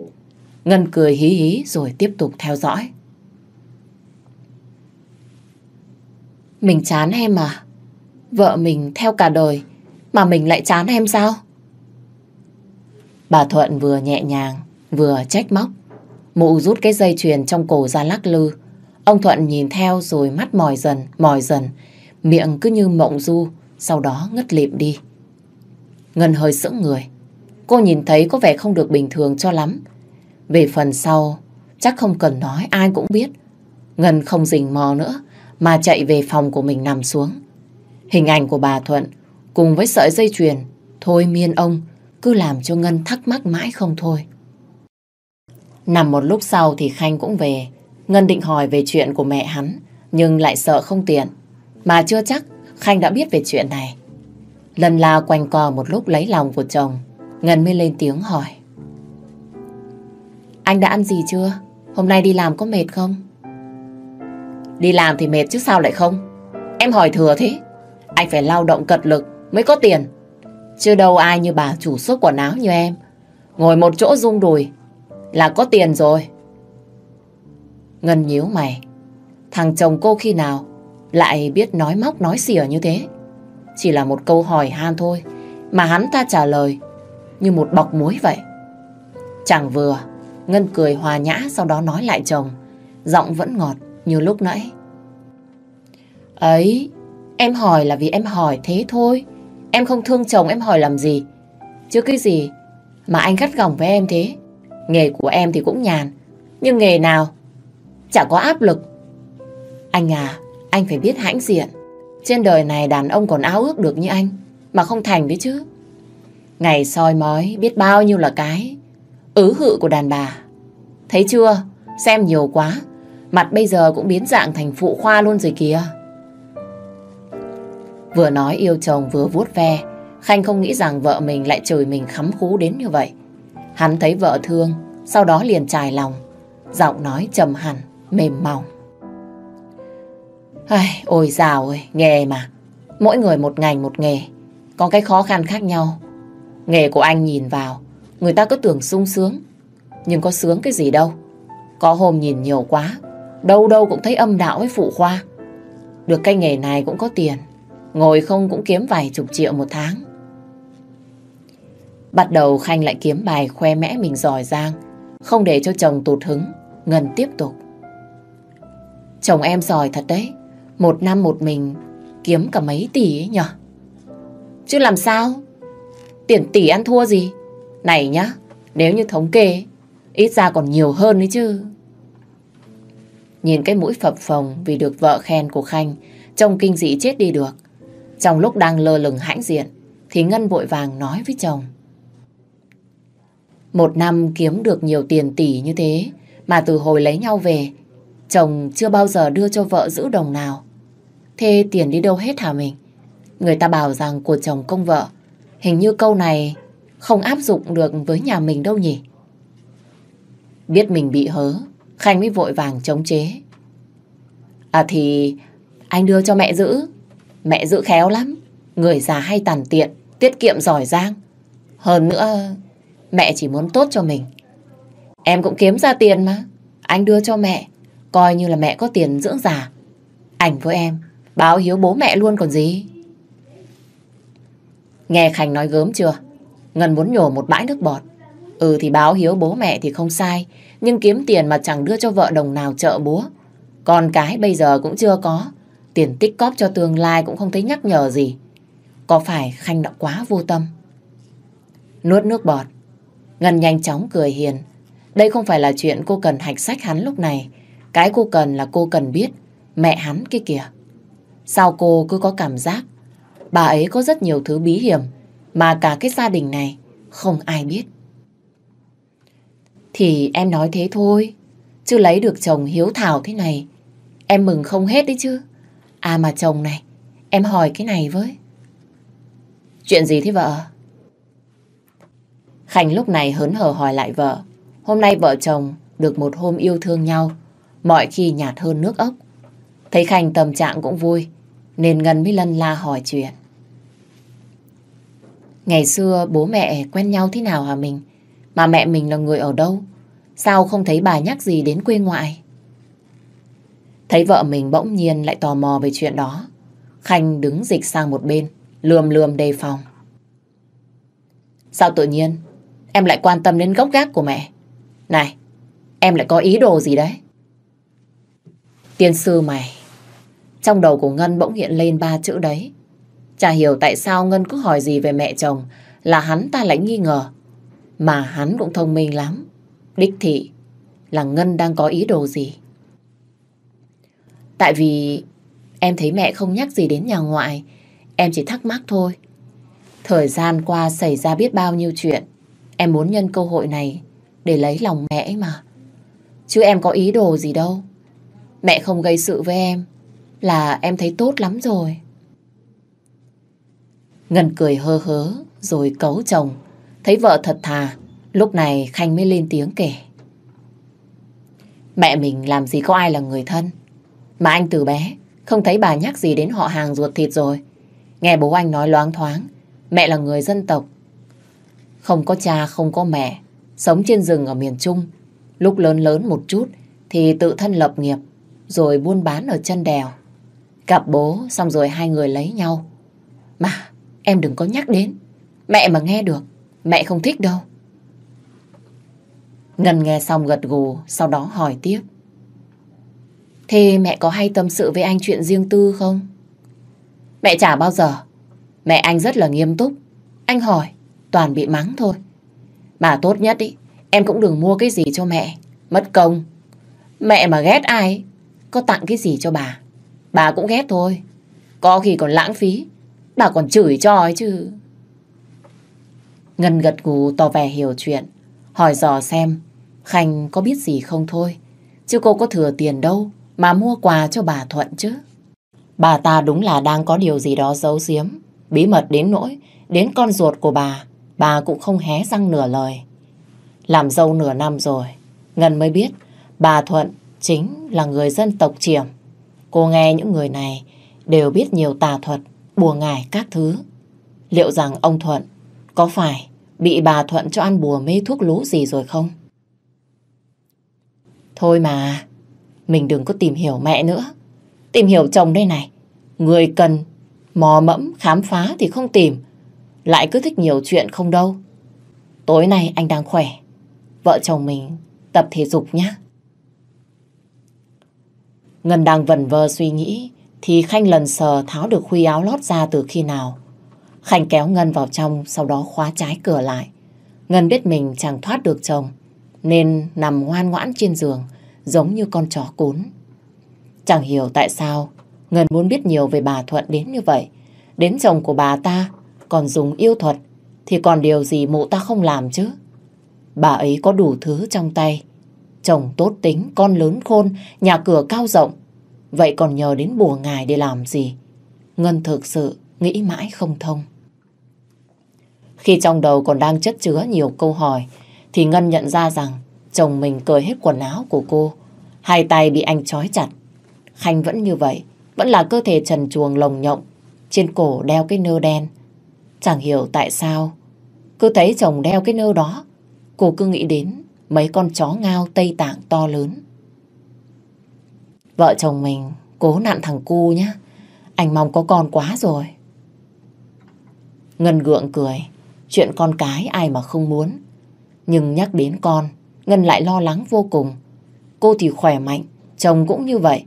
Ngân cười hí hí rồi tiếp tục theo dõi. Mình chán em à? Vợ mình theo cả đời, mà mình lại chán em sao? Bà Thuận vừa nhẹ nhàng, vừa trách móc. Mụ rút cái dây chuyền trong cổ ra lắc lư. Ông Thuận nhìn theo rồi mắt mỏi dần, mỏi dần. Miệng cứ như mộng du, sau đó ngất lịm đi. Ngân hơi sững người. Cô nhìn thấy có vẻ không được bình thường cho lắm. Về phần sau, chắc không cần nói ai cũng biết. Ngân không rình mò nữa, mà chạy về phòng của mình nằm xuống. Hình ảnh của bà Thuận cùng với sợi dây chuyền thôi miên ông cứ làm cho Ngân thắc mắc mãi không thôi. Nằm một lúc sau thì Khanh cũng về. Ngân định hỏi về chuyện của mẹ hắn, nhưng lại sợ không tiện. Mà chưa chắc Khanh đã biết về chuyện này. Lần la quanh co một lúc lấy lòng của chồng, Ngân mới lên tiếng hỏi. Anh đã ăn gì chưa? Hôm nay đi làm có mệt không? Đi làm thì mệt chứ sao lại không? Em hỏi thừa thế. Anh phải lao động cật lực mới có tiền. Chứ đâu ai như bà chủ số quần áo như em. Ngồi một chỗ rung đùi là có tiền rồi. Ngân nhíu mày. Thằng chồng cô khi nào lại biết nói móc nói xỉa như thế. Chỉ là một câu hỏi han thôi mà hắn ta trả lời như một bọc muối vậy. Chẳng vừa, Ngân cười hòa nhã sau đó nói lại chồng, giọng vẫn ngọt như lúc nãy. Ấy, em hỏi là vì em hỏi thế thôi. Em không thương chồng em hỏi làm gì. Chứ cái gì mà anh gắt gỏng với em thế. Nghề của em thì cũng nhàn, nhưng nghề nào chẳng có áp lực. Anh à, anh phải biết hãnh diện. Trên đời này đàn ông còn áo ước được như anh, mà không thành đấy chứ. Ngày soi mói biết bao nhiêu là cái ứ hự của đàn bà. Thấy chưa? Xem nhiều quá. Mặt bây giờ cũng biến dạng thành phụ khoa luôn rồi kìa. Vừa nói yêu chồng vừa vuốt ve, Khanh không nghĩ rằng vợ mình lại chửi mình khắm khú đến như vậy. Hắn thấy vợ thương, sau đó liền trải lòng. Giọng nói trầm hẳn, mềm mỏng. Ai, ôi dào ơi, nghề mà. Mỗi người một ngành một nghề, có cái khó khăn khác nhau. Nghề của anh nhìn vào, người ta cứ tưởng sung sướng. Nhưng có sướng cái gì đâu. Có hôm nhìn nhiều quá, đâu đâu cũng thấy âm đạo với phụ khoa. Được cái nghề này cũng có tiền, ngồi không cũng kiếm vài chục triệu một tháng. Bắt đầu Khanh lại kiếm bài khoe mẽ mình giỏi giang, không để cho chồng tụt hứng, Ngân tiếp tục. Chồng em giỏi thật đấy, một năm một mình kiếm cả mấy tỷ ấy nhở? Chứ làm sao? Tiền tỷ ăn thua gì? Này nhá, nếu như thống kê, ít ra còn nhiều hơn đấy chứ. Nhìn cái mũi phập phồng vì được vợ khen của Khanh, trông kinh dị chết đi được. Trong lúc đang lơ lửng hãnh diện, thì Ngân vội vàng nói với chồng. Một năm kiếm được nhiều tiền tỷ như thế, mà từ hồi lấy nhau về, chồng chưa bao giờ đưa cho vợ giữ đồng nào. Thế tiền đi đâu hết hả mình? Người ta bảo rằng của chồng công vợ, hình như câu này không áp dụng được với nhà mình đâu nhỉ? Biết mình bị hớ, Khanh mới vội vàng chống chế. À thì anh đưa cho mẹ giữ. Mẹ giữ khéo lắm. Người già hay tàn tiện, tiết kiệm giỏi giang. Hơn nữa, mẹ chỉ muốn tốt cho mình. Em cũng kiếm ra tiền mà. Anh đưa cho mẹ, coi như là mẹ có tiền dưỡng già. ảnh với em, báo hiếu bố mẹ luôn còn gì. Nghe Khánh nói gớm chưa? Ngân muốn nhổ một bãi nước bọt. Ừ thì báo hiếu bố mẹ thì không sai, nhưng kiếm tiền mà chẳng đưa cho vợ đồng nào trợ búa. Con cái bây giờ cũng chưa có, tiền tích cóp cho tương lai cũng không thấy nhắc nhở gì. Có phải Khanh đã quá vô tâm? Nuốt nước bọt, Ngân nhanh chóng cười hiền. Đây không phải là chuyện cô cần hạch sách hắn lúc này. Cái cô cần là cô cần biết mẹ hắn kia kìa. Sao cô cứ có cảm giác bà ấy có rất nhiều thứ bí hiểm mà cả cái gia đình này không ai biết. Thì em nói thế thôi, chứ lấy được chồng hiếu thảo thế này, em mừng không hết đấy chứ. À mà chồng này, em hỏi cái này với. Chuyện gì thế vợ? Khánh lúc này hớn hở hỏi lại vợ. Hôm nay vợ chồng được một hôm yêu thương nhau, mọi khi nhạt hơn nước ốc. Thấy Khánh tâm trạng cũng vui, nên Ngân mới lân la hỏi chuyện. Ngày xưa bố mẹ quen nhau thế nào hả mình? Mà mẹ mình là người ở đâu? Sao không thấy bà nhắc gì đến quê ngoại? Thấy vợ mình bỗng nhiên lại tò mò về chuyện đó. Khanh đứng dịch sang một bên, lườm lườm đề phòng. Sao tự nhiên em lại quan tâm đến gốc gác của mẹ? Này, em lại có ý đồ gì đấy? Tiên sư mày, trong đầu của Ngân bỗng hiện lên ba chữ đấy. Chả hiểu tại sao Ngân cứ hỏi gì về mẹ chồng là hắn ta lại nghi ngờ. Mà hắn cũng thông minh lắm. Đích thị là Ngân đang có ý đồ gì. Tại vì em thấy mẹ không nhắc gì đến nhà ngoại. Em chỉ thắc mắc thôi. Thời gian qua xảy ra biết bao nhiêu chuyện. Em muốn nhân cơ hội này để lấy lòng mẹ ấy mà. Chứ em có ý đồ gì đâu. Mẹ không gây sự với em là em thấy tốt lắm rồi. Ngân cười hơ hớ rồi cấu chồng. Thấy vợ thật thà, lúc này Khanh mới lên tiếng kể. Mẹ mình làm gì có ai là người thân. Mà anh từ bé không thấy bà nhắc gì đến họ hàng ruột thịt rồi. Nghe bố anh nói loáng thoáng, mẹ là người dân tộc. Không có cha, không có mẹ, sống trên rừng ở miền Trung. Lúc lớn lớn một chút thì tự thân lập nghiệp, rồi buôn bán ở chân đèo. Gặp bố xong rồi hai người lấy nhau. Mà em đừng có nhắc đến. Mẹ mà nghe được, mẹ không thích đâu. Ngân nghe xong gật gù, sau đó hỏi tiếp. Thế mẹ có hay tâm sự với anh chuyện riêng tư không? Mẹ chả bao giờ. Mẹ anh rất là nghiêm túc. Anh hỏi, toàn bị mắng thôi. Mà tốt nhất ý, em cũng đừng mua cái gì cho mẹ. Mất công. Mẹ mà ghét ai, có tặng cái gì cho bà. Bà cũng ghét thôi. Có khi còn lãng phí. Bà còn chửi cho ấy chứ. Ngân gật gù tỏ vẻ hiểu chuyện. Hỏi dò xem Khanh có biết gì không thôi. Chứ cô có thừa tiền đâu mà mua quà cho bà Thuận chứ. Bà ta đúng là đang có điều gì đó giấu giếm. Bí mật đến nỗi, đến con ruột của bà, bà cũng không hé răng nửa lời. Làm dâu nửa năm rồi, Ngân mới biết bà Thuận chính là người dân tộc Triềm. Cô nghe những người này đều biết nhiều tà thuật, bùa ngải các thứ. Liệu rằng ông Thuận có phải bị bà Thuận cho ăn bùa mê thuốc lú gì rồi không? Thôi mà, mình đừng có tìm hiểu mẹ nữa. Tìm hiểu chồng đây này. Người cần mò mẫm, khám phá thì không tìm. Lại cứ thích nhiều chuyện không đâu. Tối nay anh đang khỏe. Vợ chồng mình tập thể dục nhé. Ngân đang vần vơ suy nghĩ thì Khanh lần sờ tháo được khuy áo lót ra từ khi nào. Khanh kéo Ngân vào trong, sau đó khóa trái cửa lại. Ngân biết mình chẳng thoát được chồng, nên nằm ngoan ngoãn trên giường giống như con chó cún. Chẳng hiểu tại sao Ngân muốn biết nhiều về bà Thuận đến như vậy. Đến chồng của bà ta còn dùng yêu thuật thì còn điều gì mụ ta không làm chứ? Bà ấy có đủ thứ trong tay. Chồng tốt tính, con lớn khôn, nhà cửa cao rộng. Vậy còn nhờ đến bùa ngài để làm gì? Ngân thực sự nghĩ mãi không thông. Khi trong đầu còn đang chất chứa nhiều câu hỏi thì Ngân nhận ra rằng chồng mình cởi hết quần áo của cô. Hai tay bị anh trói chặt. Khanh vẫn như vậy, vẫn là cơ thể trần chuồng lồng nhộng, trên cổ đeo cái nơ đen. Chẳng hiểu tại sao, cứ thấy chồng đeo cái nơ đó, cô cứ nghĩ đến mấy con chó ngao Tây Tạng to lớn. Vợ chồng mình cố nặn thằng cu nhé, anh mong có con quá rồi. Ngân gượng cười, chuyện con cái ai mà không muốn. Nhưng nhắc đến con, Ngân lại lo lắng vô cùng. Cô thì khỏe mạnh, chồng cũng như vậy.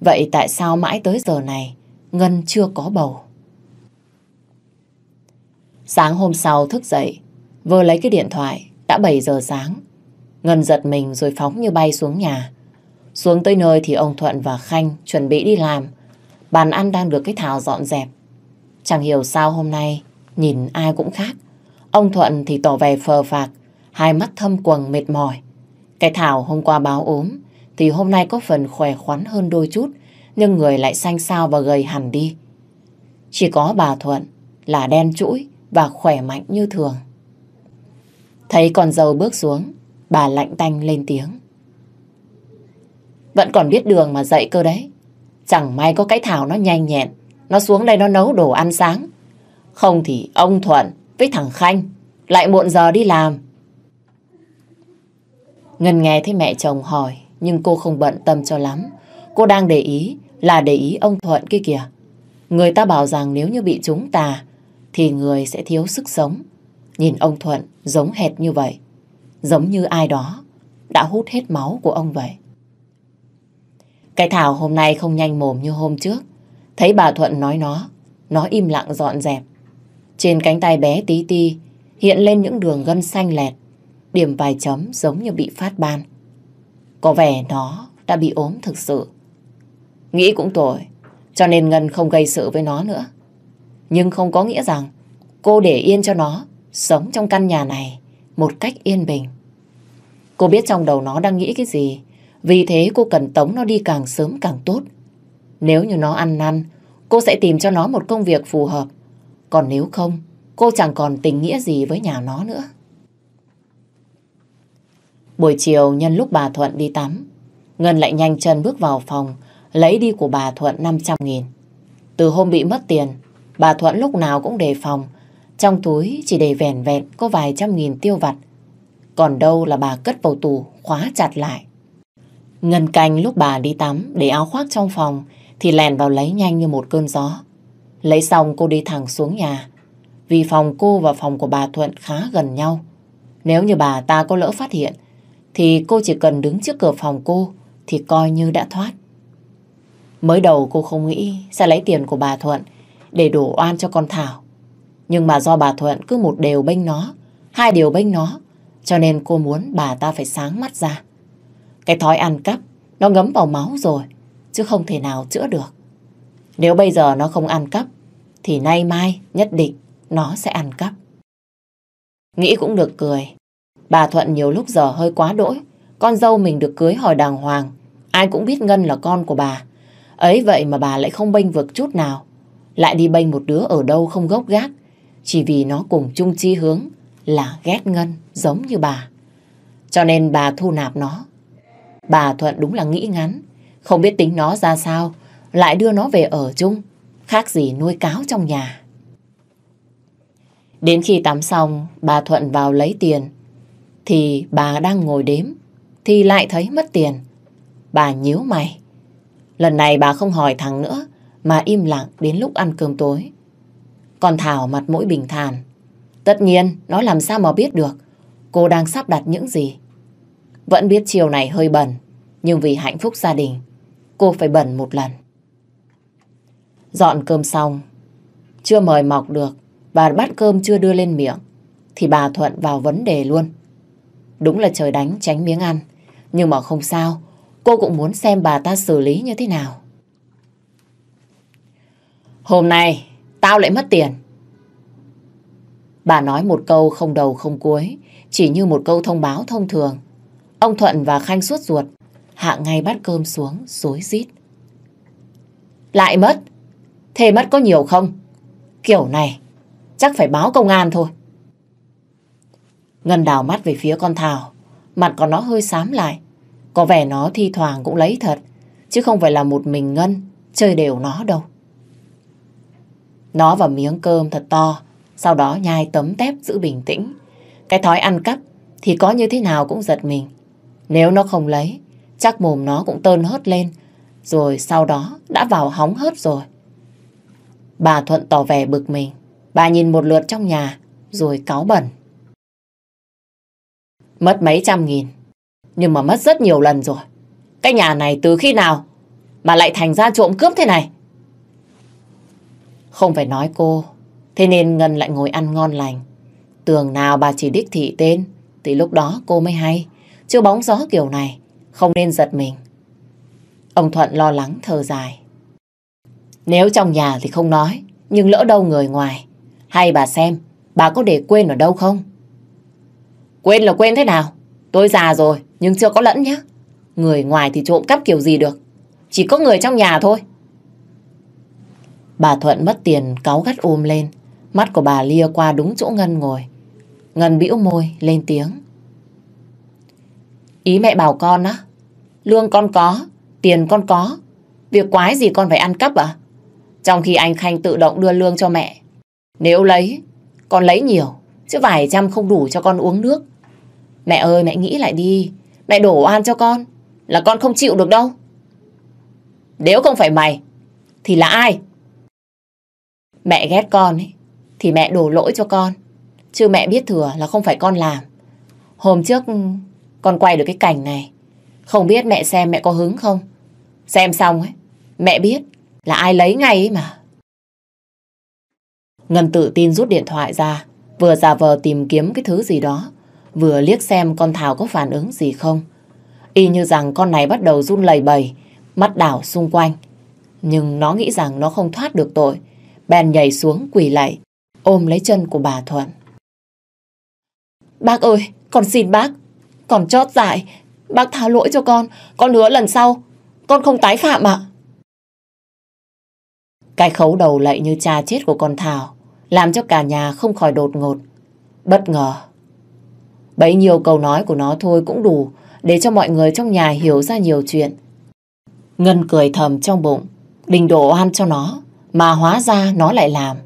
Vậy tại sao mãi tới giờ này Ngân chưa có bầu? Sáng hôm sau thức dậy, vừa lấy cái điện thoại, đã 7 giờ sáng. Ngân giật mình rồi phóng như bay xuống nhà. Xuống tới nơi thì ông Thuận và Khanh chuẩn bị đi làm. Bàn ăn đang được cái Thảo dọn dẹp. Chẳng hiểu sao hôm nay nhìn ai cũng khác. Ông Thuận thì tỏ vẻ phờ phạc, hai mắt thâm quầng mệt mỏi. Cái Thảo hôm qua báo ốm, thì hôm nay có phần khỏe khoắn hơn đôi chút, nhưng người lại xanh xao và gầy hẳn đi. Chỉ có bà Thuận là đen chuỗi và khỏe mạnh như thường. Thấy con dâu bước xuống, bà lạnh tanh lên tiếng. Vẫn còn biết đường mà dậy cơ đấy. Chẳng may có cái Thảo nó nhanh nhẹn, nó xuống đây nó nấu đồ ăn sáng. Không thì ông Thuận với thằng Khanh lại muộn giờ đi làm Ngân nghe thấy mẹ chồng hỏi, nhưng cô không bận tâm cho lắm. Cô đang để ý là để ý ông Thuận kia kìa. Người ta bảo rằng nếu như bị trúng tà, thì người sẽ thiếu sức sống. Nhìn ông Thuận giống hệt như vậy. Giống như ai đó đã hút hết máu của ông vậy. Cái Thảo hôm nay không nhanh mồm như hôm trước. Thấy bà Thuận nói nó, nó im lặng dọn dẹp. Trên cánh tay bé tí ti hiện lên những đường gân xanh lẹt điểm vài chấm giống như bị phát ban. Có vẻ nó đã bị ốm thực sự. Nghĩ cũng tội, cho nên Ngân không gây sự với nó nữa. Nhưng không có nghĩa rằng cô để yên cho nó sống trong căn nhà này một cách yên bình. Cô biết trong đầu nó đang nghĩ cái gì, vì thế cô cần tống nó đi càng sớm càng tốt. Nếu như nó ăn năn, cô sẽ tìm cho nó một công việc phù hợp. Còn nếu không, cô chẳng còn tình nghĩa gì với nhà nó nữa. Buổi chiều nhân lúc bà Thuận đi tắm, Ngân lại nhanh chân bước vào phòng, lấy đi của bà Thuận 500 nghìn. Từ hôm bị mất tiền, bà Thuận lúc nào cũng đề phòng, trong túi chỉ để vẻn vẹn có vài trăm nghìn tiêu vặt. Còn đâu là bà cất vào tủ, khóa chặt lại. Ngân canh lúc bà đi tắm để áo khoác trong phòng, thì lèn vào lấy nhanh như một cơn gió. Lấy xong cô đi thẳng xuống nhà. Vì phòng cô và phòng của bà Thuận khá gần nhau. Nếu như bà ta có lỡ phát hiện, thì cô chỉ cần đứng trước cửa phòng cô thì coi như đã thoát. Mới đầu cô không nghĩ sẽ lấy tiền của bà Thuận để đổ oan cho con Thảo. Nhưng mà do bà Thuận cứ một đều bênh nó, hai điều bênh nó, cho nên cô muốn bà ta phải sáng mắt ra. Cái thói ăn cắp, nó ngấm vào máu rồi, chứ không thể nào chữa được. Nếu bây giờ nó không ăn cắp, thì nay mai nhất định nó sẽ ăn cắp. Nghĩ cũng được cười. Bà Thuận nhiều lúc giờ hơi quá đỗi. Con dâu mình được cưới hỏi đàng hoàng. Ai cũng biết Ngân là con của bà. Ấy vậy mà bà lại không bênh vực chút nào. Lại đi bênh một đứa ở đâu không gốc gác. Chỉ vì nó cùng chung chi hướng là ghét Ngân giống như bà. Cho nên bà thu nạp nó. Bà Thuận đúng là nghĩ ngắn. Không biết tính nó ra sao. Lại đưa nó về ở chung. Khác gì nuôi cáo trong nhà. Đến khi tắm xong, bà Thuận vào lấy tiền. Thì bà đang ngồi đếm. Thì lại thấy mất tiền. Bà nhíu mày. Lần này bà không hỏi thằng nữa. Mà im lặng đến lúc ăn cơm tối. Còn Thảo mặt mũi bình thản. Tất nhiên, nó làm sao mà biết được. Cô đang sắp đặt những gì. Vẫn biết chiều này hơi bẩn. Nhưng vì hạnh phúc gia đình, cô phải bẩn một lần. Dọn cơm xong, chưa mời mọc được và bát cơm chưa đưa lên miệng, thì bà Thuận vào vấn đề luôn. Đúng là trời đánh tránh miếng ăn, nhưng mà không sao, cô cũng muốn xem bà ta xử lý như thế nào. Hôm nay, tao lại mất tiền. Bà nói một câu không đầu không cuối, chỉ như một câu thông báo thông thường. Ông Thuận và Khanh suốt ruột, hạ ngay bát cơm xuống, rối rít. Lại mất? Thế mất có nhiều không? Kiểu này, chắc phải báo công an thôi. Ngân đào mắt về phía con Thảo, mặt của nó hơi xám lại. Có vẻ nó thi thoảng cũng lấy thật, chứ không phải là một mình Ngân chơi đều nó đâu. Nó vào miếng cơm thật to, sau đó nhai tấm tép giữ bình tĩnh. Cái thói ăn cắp thì có như thế nào cũng giật mình. Nếu nó không lấy, chắc mồm nó cũng tơn hớt lên, rồi sau đó đã vào hóng hớt rồi. Bà Thuận tỏ vẻ bực mình. Bà nhìn một lượt trong nhà, rồi cáu bẩn. Mất mấy trăm nghìn, nhưng mà mất rất nhiều lần rồi. Cái nhà này từ khi nào mà lại thành ra trộm cướp thế này? Không phải nói cô, thế nên Ngân lại ngồi ăn ngon lành. Tường nào bà chỉ đích thị tên, thì lúc đó cô mới hay. Chưa bóng gió kiểu này, không nên giật mình. Ông Thuận lo lắng thở dài. Nếu trong nhà thì không nói, nhưng lỡ đâu người ngoài. Hay bà xem, bà có để quên ở đâu không? Quên là quên thế nào? Tôi già rồi, nhưng chưa có lẫn nhá. Người ngoài thì trộm cắp kiểu gì được. Chỉ có người trong nhà thôi. Bà Thuận mất tiền cáu gắt ôm lên. Mắt của bà lia qua đúng chỗ Ngân ngồi. Ngân bĩu môi, lên tiếng. Ý mẹ bảo con á, lương con có, tiền con có. Việc quái gì con phải ăn cắp à? Trong khi anh Khanh tự động đưa lương cho mẹ. Nếu lấy, con lấy nhiều, chứ vài trăm không đủ cho con uống nước. Mẹ ơi, mẹ nghĩ lại đi. Mẹ đổ oan cho con, là con không chịu được đâu. Nếu không phải mày, thì là ai? Mẹ ghét con ấy, thì mẹ đổ lỗi cho con. Chứ mẹ biết thừa là không phải con làm. Hôm trước ừ, con quay được cái cảnh này. Không biết mẹ xem mẹ có hứng không? Xem xong ấy, mẹ biết là ai lấy ngay ấy mà. Ngân tự tin rút điện thoại ra, vừa giả vờ tìm kiếm cái thứ gì đó, vừa liếc xem con Thảo có phản ứng gì không. Y như rằng con này bắt đầu run lầy bầy, mắt đảo xung quanh. Nhưng nó nghĩ rằng nó không thoát được tội, bèn nhảy xuống quỳ lạy, ôm lấy chân của bà Thuận. Bác ơi, con xin bác, còn chót dại, bác tha lỗi cho con, con hứa lần sau, con không tái phạm ạ. Cái khấu đầu lạy như cha chết của con Thảo làm cho cả nhà không khỏi đột ngột. Bất ngờ. Bấy nhiêu câu nói của nó thôi cũng đủ để cho mọi người trong nhà hiểu ra nhiều chuyện. Ngân cười thầm trong bụng, đình đổ ăn cho nó, mà hóa ra nó lại làm.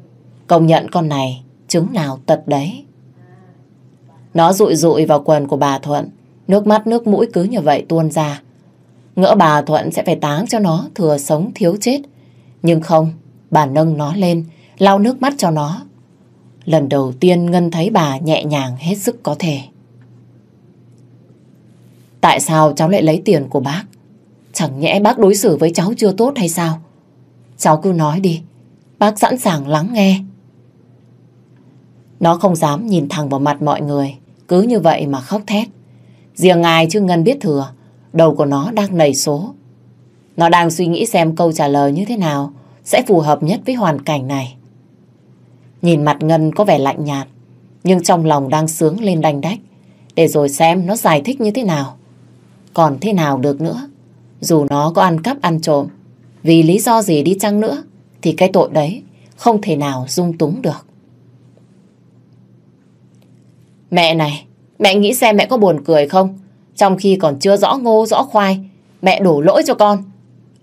Công nhận con này, chứng nào tật đấy. Nó rụi rụi vào quần của bà Thuận, nước mắt nước mũi cứ như vậy tuôn ra. Ngỡ bà Thuận sẽ phải táng cho nó thừa sống thiếu chết. Nhưng không, bà nâng nó lên, lau nước mắt cho nó. Lần đầu tiên Ngân thấy bà nhẹ nhàng hết sức có thể. Tại sao cháu lại lấy tiền của bác? Chẳng nhẽ bác đối xử với cháu chưa tốt hay sao? Cháu cứ nói đi, bác sẵn sàng lắng nghe. Nó không dám nhìn thẳng vào mặt mọi người, cứ như vậy mà khóc thét. Riêng ngài chứ Ngân biết thừa, đầu của nó đang nảy số. Nó đang suy nghĩ xem câu trả lời như thế nào sẽ phù hợp nhất với hoàn cảnh này. Nhìn mặt Ngân có vẻ lạnh nhạt, nhưng trong lòng đang sướng lên đanh đách, để rồi xem nó giải thích như thế nào. Còn thế nào được nữa, dù nó có ăn cắp ăn trộm, vì lý do gì đi chăng nữa, thì cái tội đấy không thể nào dung túng được. Mẹ này, mẹ nghĩ xem mẹ có buồn cười không? Trong khi còn chưa rõ ngô rõ khoai, mẹ đổ lỗi cho con.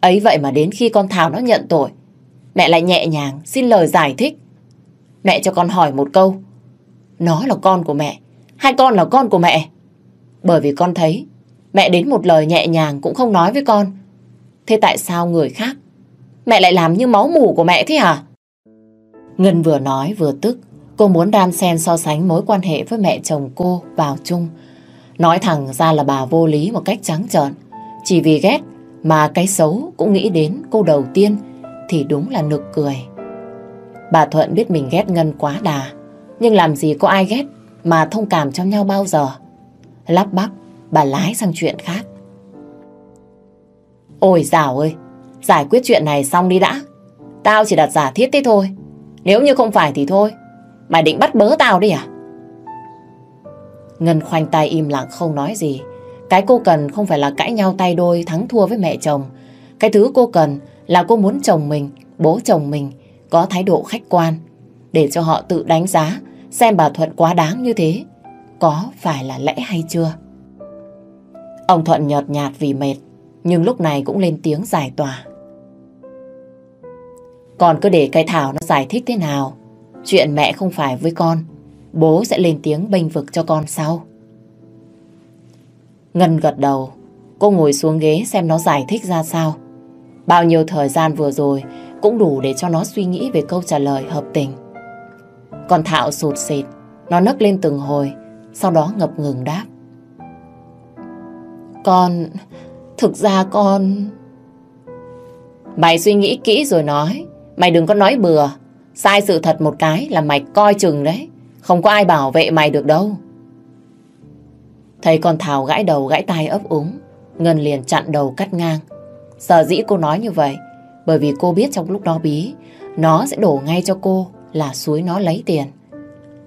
Ấy vậy mà đến khi con Thảo nó nhận tội, mẹ lại nhẹ nhàng xin lời giải thích. Mẹ cho con hỏi một câu. Nó là con của mẹ, hai con là con của mẹ. Bởi vì con thấy mẹ đến một lời nhẹ nhàng cũng không nói với con. Thế tại sao người khác mẹ lại làm như máu mủ của mẹ thế hả? Ngân vừa nói vừa tức. Cô muốn đan xen so sánh mối quan hệ với mẹ chồng cô vào chung. Nói thẳng ra là bà vô lý một cách trắng trợn. Chỉ vì ghét mà cái xấu cũng nghĩ đến cô đầu tiên thì đúng là nực cười. Bà Thuận biết mình ghét Ngân quá đà. Nhưng làm gì có ai ghét mà thông cảm cho nhau bao giờ. Lắp bắp, bà lái sang chuyện khác. Ôi dào ơi, giải quyết chuyện này xong đi đã. Tao chỉ đặt giả thiết thế thôi. Nếu như không phải thì thôi. Mày định bắt bớ tao đi à? Ngân khoanh tay im lặng không nói gì. Cái cô cần không phải là cãi nhau tay đôi thắng thua với mẹ chồng. Cái thứ cô cần là cô muốn chồng mình, bố chồng mình có thái độ khách quan để cho họ tự đánh giá xem bà Thuận quá đáng như thế có phải là lẽ hay chưa. Ông Thuận nhợt nhạt vì mệt nhưng lúc này cũng lên tiếng giải tỏa. Con cứ để cái Thảo nó giải thích thế nào Chuyện mẹ không phải với con, bố sẽ lên tiếng bênh vực cho con sau. Ngân gật đầu, cô ngồi xuống ghế xem nó giải thích ra sao. Bao nhiêu thời gian vừa rồi cũng đủ để cho nó suy nghĩ về câu trả lời hợp tình. Còn Thảo sụt sịt, nó nấc lên từng hồi, sau đó ngập ngừng đáp. Con... Thực ra con... Mày suy nghĩ kỹ rồi nói. Mày đừng có nói bừa. Sai sự thật một cái là mày coi chừng đấy. Không có ai bảo vệ mày được đâu. Thấy con Thảo gãi đầu gãi tai ấp úng. Ngân liền chặn đầu cắt ngang. Sở dĩ cô nói như vậy, bởi vì cô biết trong lúc đó bí, nó sẽ đổ ngay cho cô là suối nó lấy tiền.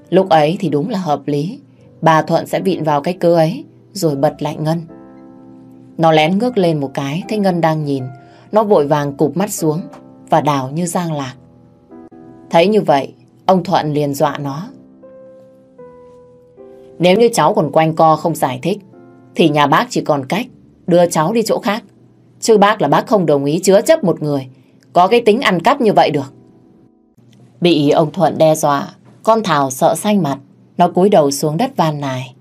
Lúc ấy thì đúng là hợp lý. Bà Thuận sẽ vịn vào cái cơ ấy, rồi bật lại Ngân. Nó lén ngước lên một cái thấy Ngân đang nhìn. Nó vội vàng cụp mắt xuống và đào như giang lạc. Thấy như vậy, ông Thuận liền dọa nó. Nếu như cháu còn quanh co không giải thích, thì nhà bác chỉ còn cách đưa cháu đi chỗ khác. Chứ bác là bác không đồng ý chứa chấp một người có cái tính ăn cắp như vậy được. Bị ông Thuận đe dọa, con Thảo sợ xanh mặt, nó cúi đầu xuống đất van nài.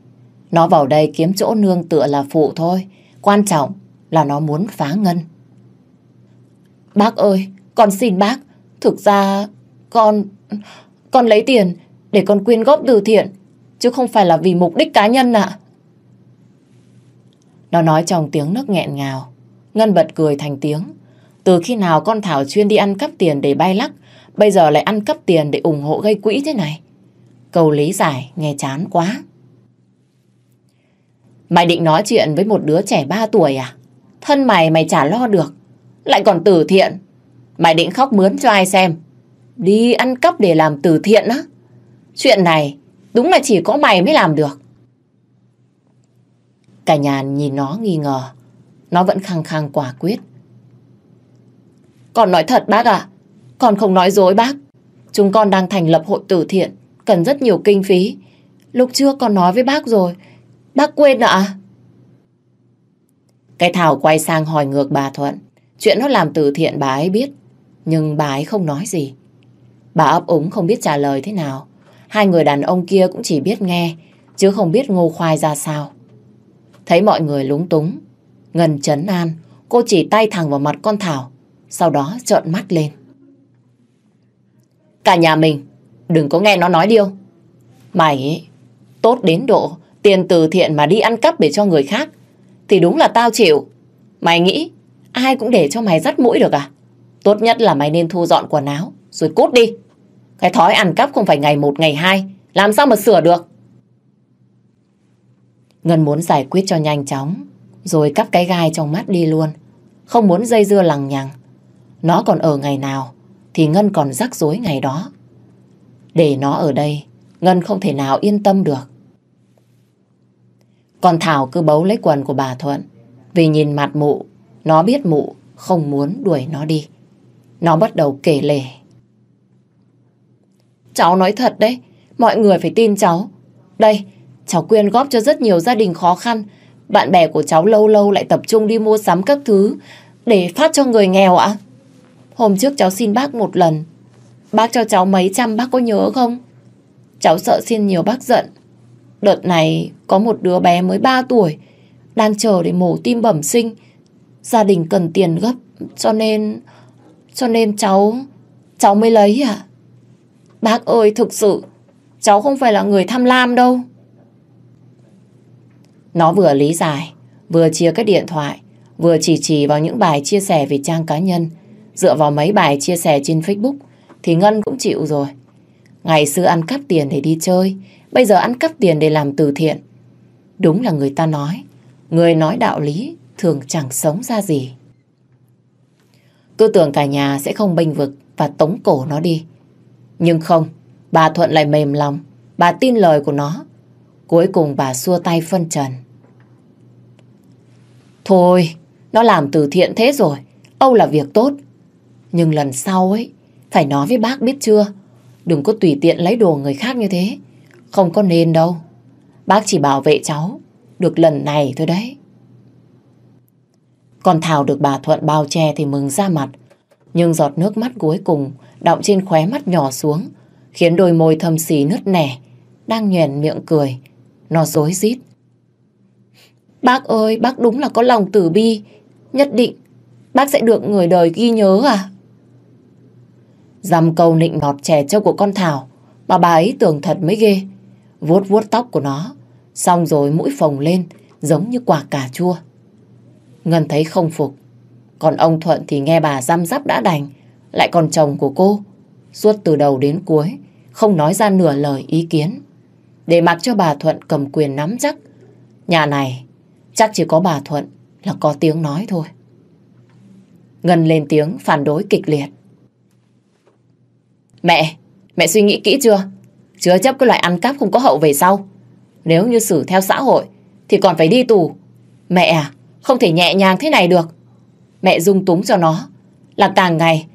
Nó vào đây kiếm chỗ nương tựa là phụ thôi, quan trọng là nó muốn phá ngân. Bác ơi, con xin bác, thực ra con... Con lấy tiền để con quyên góp từ thiện, chứ không phải là vì mục đích cá nhân ạ. Nó nói trong tiếng nước nghẹn ngào. Ngân bật cười thành tiếng. Từ khi nào con Thảo chuyên đi ăn cắp tiền để bay lắc, bây giờ lại ăn cắp tiền để ủng hộ gây quỹ thế này? Cầu lý giải nghe chán quá. Mày định nói chuyện với một đứa trẻ 3 tuổi à? Thân mày mày chả lo được. Lại còn từ thiện. Mày định khóc mướn cho ai xem? Đi ăn cắp để làm từ thiện á? Chuyện này, đúng là chỉ có mày mới làm được. Cả nhà nhìn nó nghi ngờ. Nó vẫn khăng khăng quả quyết. Con nói thật bác ạ. Con không nói dối bác. Chúng con đang thành lập hội từ thiện. Cần rất nhiều kinh phí. Lúc trước con nói với bác rồi. Bác quên ạ. Cái Thảo quay sang hỏi ngược bà Thuận. Chuyện nó làm từ thiện bà ấy biết. Nhưng bà ấy không nói gì. Bà ấp úng không biết trả lời thế nào. Hai người đàn ông kia cũng chỉ biết nghe, chứ không biết ngô khoai ra sao. Thấy mọi người lúng túng, Ngân chấn an, cô chỉ tay thẳng vào mặt con Thảo, sau đó trợn mắt lên. Cả nhà mình, đừng có nghe nó nói điêu. Mày ấy, tốt đến độ tiền từ thiện mà đi ăn cắp để cho người khác, thì đúng là tao chịu. Mày nghĩ ai cũng để cho mày dắt mũi được à? Tốt nhất là mày nên thu dọn quần áo, rồi cút đi. Cái thói ăn cắp không phải ngày một ngày hai, làm sao mà sửa được? Ngân muốn giải quyết cho nhanh chóng, rồi cắp cái gai trong mắt đi luôn. Không muốn dây dưa lằng nhằng. Nó còn ở ngày nào, thì Ngân còn rắc rối ngày đó. Để nó ở đây, Ngân không thể nào yên tâm được. Còn Thảo cứ bấu lấy quần của bà Thuận, vì nhìn mặt mụ, nó biết mụ không muốn đuổi nó đi. Nó bắt đầu kể lể. Cháu nói thật đấy, mọi người phải tin cháu. Đây, cháu quyên góp cho rất nhiều gia đình khó khăn. Bạn bè của cháu lâu lâu lại tập trung đi mua sắm các thứ để phát cho người nghèo ạ. Hôm trước cháu xin bác một lần. Bác cho cháu mấy trăm bác có nhớ không? Cháu sợ xin nhiều bác giận. Đợt này có một đứa bé mới 3 tuổi đang chờ để mổ tim bẩm sinh. Gia đình cần tiền gấp cho nên cho nên cháu cháu mới lấy à? Bác ơi thực sự cháu không phải là người tham lam đâu. Nó vừa lý giải, vừa chia cái điện thoại, vừa chỉ chỉ vào những bài chia sẻ về trang cá nhân. Dựa vào mấy bài chia sẻ trên Facebook thì Ngân cũng chịu rồi. Ngày xưa ăn cắp tiền để đi chơi, bây giờ ăn cắp tiền để làm từ thiện. Đúng là người ta nói, người nói đạo lý thường chẳng sống ra gì. Cứ tưởng cả nhà sẽ không bênh vực và tống cổ nó đi. Nhưng không, bà Thuận lại mềm lòng, bà tin lời của nó. Cuối cùng bà xua tay phân trần. Thôi, nó làm từ thiện thế rồi, Âu là việc tốt. Nhưng lần sau ấy, phải nói với bác biết chưa? Đừng có tùy tiện lấy đồ người khác như thế. Không có nên đâu. Bác chỉ bảo vệ cháu, được lần này thôi đấy. Còn Thảo được bà Thuận bao che thì mừng ra mặt. Nhưng giọt nước mắt cuối cùng đọng trên khóe mắt nhỏ xuống, khiến đôi môi thâm xì nứt nẻ, đang nhoèn miệng cười. Nó dối rít Bác ơi, bác đúng là có lòng tử bi. Nhất định, bác sẽ được người đời ghi nhớ à? Dăm câu nịnh ngọt trẻ trâu của con Thảo mà bà ấy tưởng thật mới ghê. Vuốt vuốt tóc của nó, xong rồi mũi phồng lên giống như quả cà chua. Ngân thấy không phục. Còn ông Thuận thì nghe bà răm rắp đã đành, lại còn chồng của cô. Suốt từ đầu đến cuối, không nói ra nửa lời ý kiến. Để mặc cho bà Thuận cầm quyền nắm chắc. Nhà này, chắc chỉ có bà Thuận là có tiếng nói thôi. Ngân lên tiếng phản đối kịch liệt. Mẹ, mẹ suy nghĩ kỹ chưa? Chứa chấp cái loại ăn cắp không có hậu về sau. Nếu như xử theo xã hội, thì còn phải đi tù. Mẹ à, không thể nhẹ nhàng thế này được. Mẹ dung túng cho nó, là càng ngày,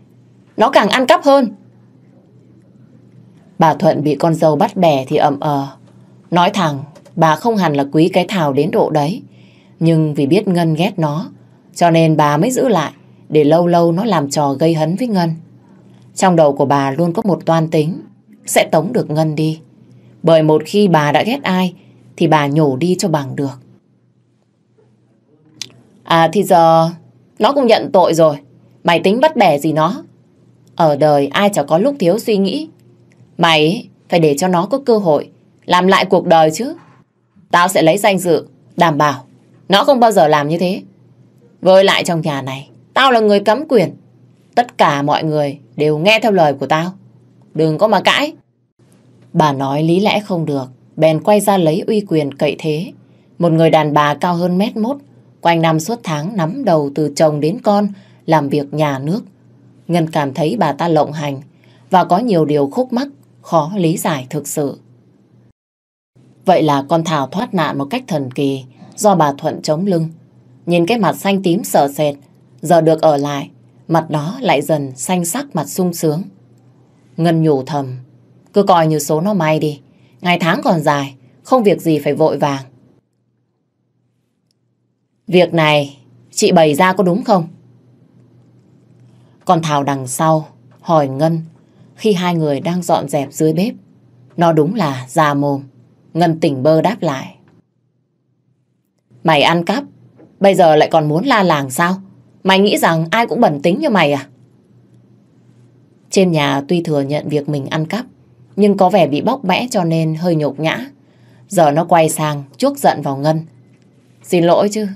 nó càng ăn cắp hơn. Bà Thuận bị con dâu bắt bẻ thì ậm ờ. Nói thẳng, bà không hẳn là quý cái thảo đến độ đấy. Nhưng vì biết Ngân ghét nó, cho nên bà mới giữ lại, để lâu lâu nó làm trò gây hấn với Ngân. Trong đầu của bà luôn có một toan tính, sẽ tống được Ngân đi. Bởi một khi bà đã ghét ai, thì bà nhổ đi cho bằng được. À thì giờ nó cũng nhận tội rồi. Mày tính bắt bẻ gì nó? Ở đời ai chẳng có lúc thiếu suy nghĩ. Mày phải để cho nó có cơ hội làm lại cuộc đời chứ. Tao sẽ lấy danh dự, đảm bảo nó không bao giờ làm như thế. Với lại trong nhà này, tao là người cấm quyền. Tất cả mọi người đều nghe theo lời của tao. Đừng có mà cãi. Bà nói lý lẽ không được, bèn quay ra lấy uy quyền cậy thế. Một người đàn bà cao hơn mét mốt, quanh năm suốt tháng nắm đầu từ chồng đến con, làm việc nhà nước. Ngân cảm thấy bà ta lộng hành và có nhiều điều khúc mắc, khó lý giải thực sự. Vậy là con Thảo thoát nạn một cách thần kỳ do bà Thuận chống lưng. Nhìn cái mặt xanh tím sợ sệt, giờ được ở lại, mặt đó lại dần xanh sắc mặt sung sướng. Ngân nhủ thầm, cứ coi như số nó may đi, ngày tháng còn dài, không việc gì phải vội vàng. Việc này chị bày ra có đúng không? Còn Thảo đằng sau hỏi Ngân khi hai người đang dọn dẹp dưới bếp. Nó đúng là già mồm. Ngân tỉnh bơ đáp lại. Mày ăn cắp, bây giờ lại còn muốn la làng sao? Mày nghĩ rằng ai cũng bẩn tính như mày à? Trên nhà tuy thừa nhận việc mình ăn cắp, nhưng có vẻ bị bóc bẽ cho nên hơi nhục nhã. Giờ nó quay sang chuốc giận vào Ngân. Xin lỗi chứ,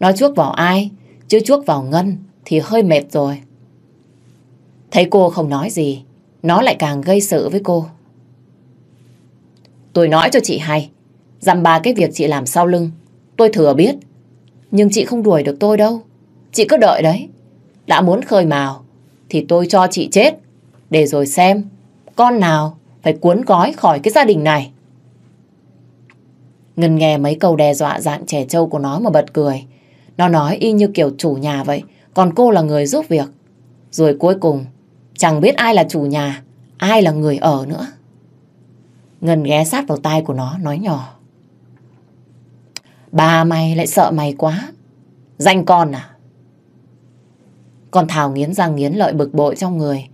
nó chuốc vào ai, chứ chuốc vào Ngân thì hơi mệt rồi. Thấy cô không nói gì, nó lại càng gây sự với cô. Tôi nói cho chị hay, dăm ba cái việc chị làm sau lưng, tôi thừa biết. Nhưng chị không đuổi được tôi đâu. Chị cứ đợi đấy. Đã muốn khơi mào, thì tôi cho chị chết. Để rồi xem, con nào phải cuốn gói khỏi cái gia đình này. Ngân nghe mấy câu đe dọa dạng trẻ trâu của nó mà bật cười. Nó nói y như kiểu chủ nhà vậy, còn cô là người giúp việc. Rồi cuối cùng, chẳng biết ai là chủ nhà, ai là người ở nữa. Ngân ghé sát vào tai của nó, nói nhỏ. Ba mày lại sợ mày quá. Danh con à? Con Thảo nghiến răng nghiến lợi bực bội trong người.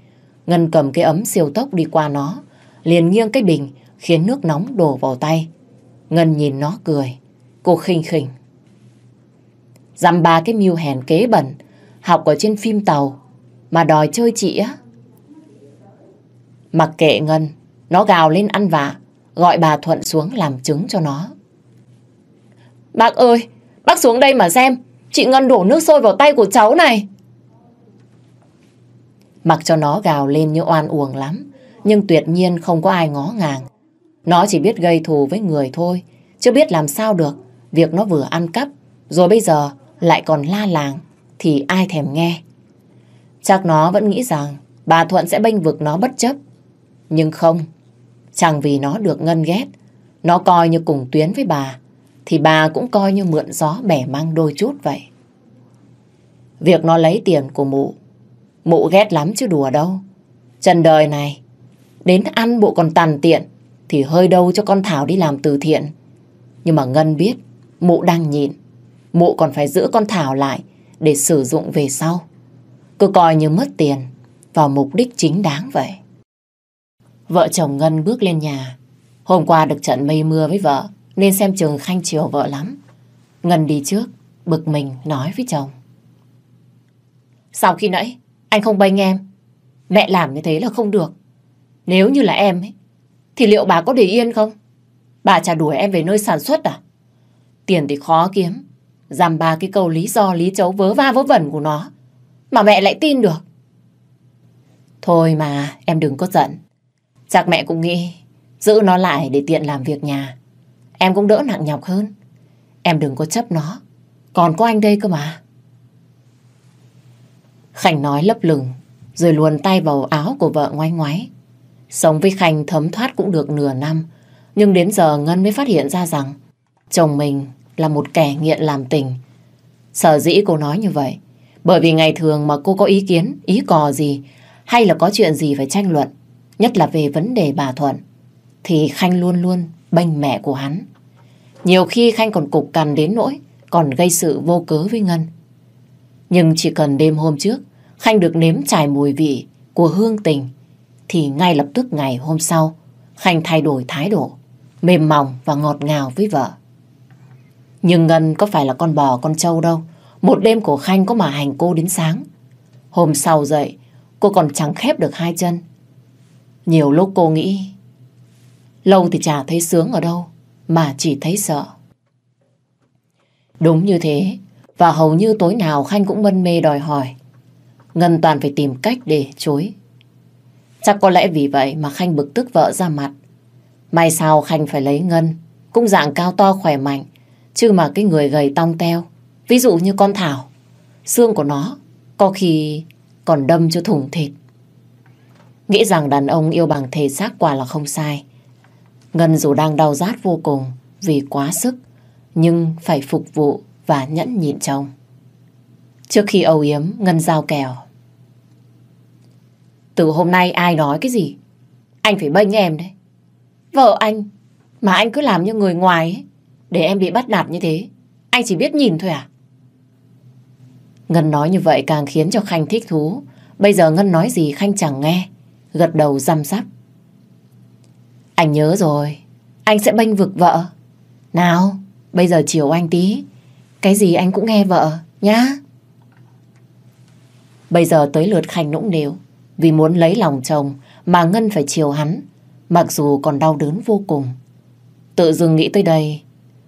Ngân cầm cái ấm siêu tốc đi qua nó, liền nghiêng cái bình, khiến nước nóng đổ vào tay. Ngân nhìn nó cười, cô khinh khỉnh. Dăm ba cái mưu hèn kế bẩn, học ở trên phim tàu, mà đòi chơi chị á. Mặc kệ Ngân, nó gào lên ăn vạ, gọi bà Thuận xuống làm chứng cho nó. Bác ơi, bác xuống đây mà xem, chị Ngân đổ nước sôi vào tay của cháu này. Mặc cho nó gào lên như oan uổng lắm, nhưng tuyệt nhiên không có ai ngó ngàng. Nó chỉ biết gây thù với người thôi, chưa biết làm sao được. Việc nó vừa ăn cắp, rồi bây giờ lại còn la làng, thì ai thèm nghe. Chắc nó vẫn nghĩ rằng bà Thuận sẽ bênh vực nó bất chấp. Nhưng không, chẳng vì nó được ngân ghét, nó coi như cùng tuyến với bà, thì bà cũng coi như mượn gió bẻ mang đôi chút vậy. Việc nó lấy tiền của mụ, mụ ghét lắm chứ đùa đâu. Trần đời này, đến ăn bộ còn tàn tiện, thì hơi đâu cho con Thảo đi làm từ thiện. Nhưng mà Ngân biết, mụ đang nhịn, mụ còn phải giữ con Thảo lại để sử dụng về sau. Cứ coi như mất tiền vào mục đích chính đáng vậy. Vợ chồng Ngân bước lên nhà. Hôm qua được trận mây mưa với vợ, nên xem trường khanh chiều vợ lắm. Ngân đi trước, bực mình nói với chồng. Sau khi nãy, anh không bênh em. Mẹ làm như thế là không được. Nếu như là em ấy, thì liệu bà có để yên không? Bà trả đuổi em về nơi sản xuất à? Tiền thì khó kiếm. Giảm ba cái câu lý do lý chấu vớ va vớ vẩn của nó. Mà mẹ lại tin được. Thôi mà, em đừng có giận. Chắc mẹ cũng nghĩ giữ nó lại để tiện làm việc nhà. Em cũng đỡ nặng nhọc hơn. Em đừng có chấp nó. Còn có anh đây cơ mà. Khánh nói lấp lửng, rồi luồn tay vào áo của vợ ngoái ngoái. Sống với Khanh thấm thoát cũng được nửa năm, nhưng đến giờ Ngân mới phát hiện ra rằng chồng mình là một kẻ nghiện làm tình. Sở dĩ cô nói như vậy, bởi vì ngày thường mà cô có ý kiến, ý cò gì, hay là có chuyện gì phải tranh luận, nhất là về vấn đề bà Thuận, thì Khanh luôn luôn bênh mẹ của hắn. Nhiều khi Khanh còn cục cằn đến nỗi, còn gây sự vô cớ với Ngân. Nhưng chỉ cần đêm hôm trước, Khanh được nếm trải mùi vị của hương tình, thì ngay lập tức ngày hôm sau, Khanh thay đổi thái độ, mềm mỏng và ngọt ngào với vợ. Nhưng Ngân có phải là con bò con trâu đâu. Một đêm của Khanh có mà hành cô đến sáng. Hôm sau dậy, cô còn chẳng khép được hai chân. Nhiều lúc cô nghĩ, lâu thì chả thấy sướng ở đâu, mà chỉ thấy sợ. Đúng như thế, và hầu như tối nào Khanh cũng mân mê đòi hỏi. Ngân toàn phải tìm cách để chối. Chắc có lẽ vì vậy mà Khanh bực tức vợ ra mặt. May sao Khanh phải lấy Ngân, cũng dạng cao to khỏe mạnh, chứ mà cái người gầy tong teo, ví dụ như con Thảo, xương của nó có khi còn đâm cho thủng thịt. Nghĩ rằng đàn ông yêu bằng thể xác quả là không sai. Ngân dù đang đau rát vô cùng vì quá sức, nhưng phải phục vụ và nhẫn nhịn chồng. Trước khi âu yếm, Ngân giao kèo. Từ hôm nay ai nói cái gì? Anh phải bênh em đấy. Vợ anh, mà anh cứ làm như người ngoài ấy, để em bị bắt nạt như thế. Anh chỉ biết nhìn thôi à? Ngân nói như vậy càng khiến cho Khanh thích thú. Bây giờ Ngân nói gì Khanh chẳng nghe. Gật đầu răm rắp. Anh nhớ rồi. Anh sẽ bênh vực vợ. Nào, bây giờ chiều anh tí. Cái gì anh cũng nghe vợ, nhá. Bây giờ tới lượt Khanh nũng nịu. Vì muốn lấy lòng chồng mà Ngân phải chiều hắn. Mặc dù còn đau đớn vô cùng. Tự dưng nghĩ tới đây,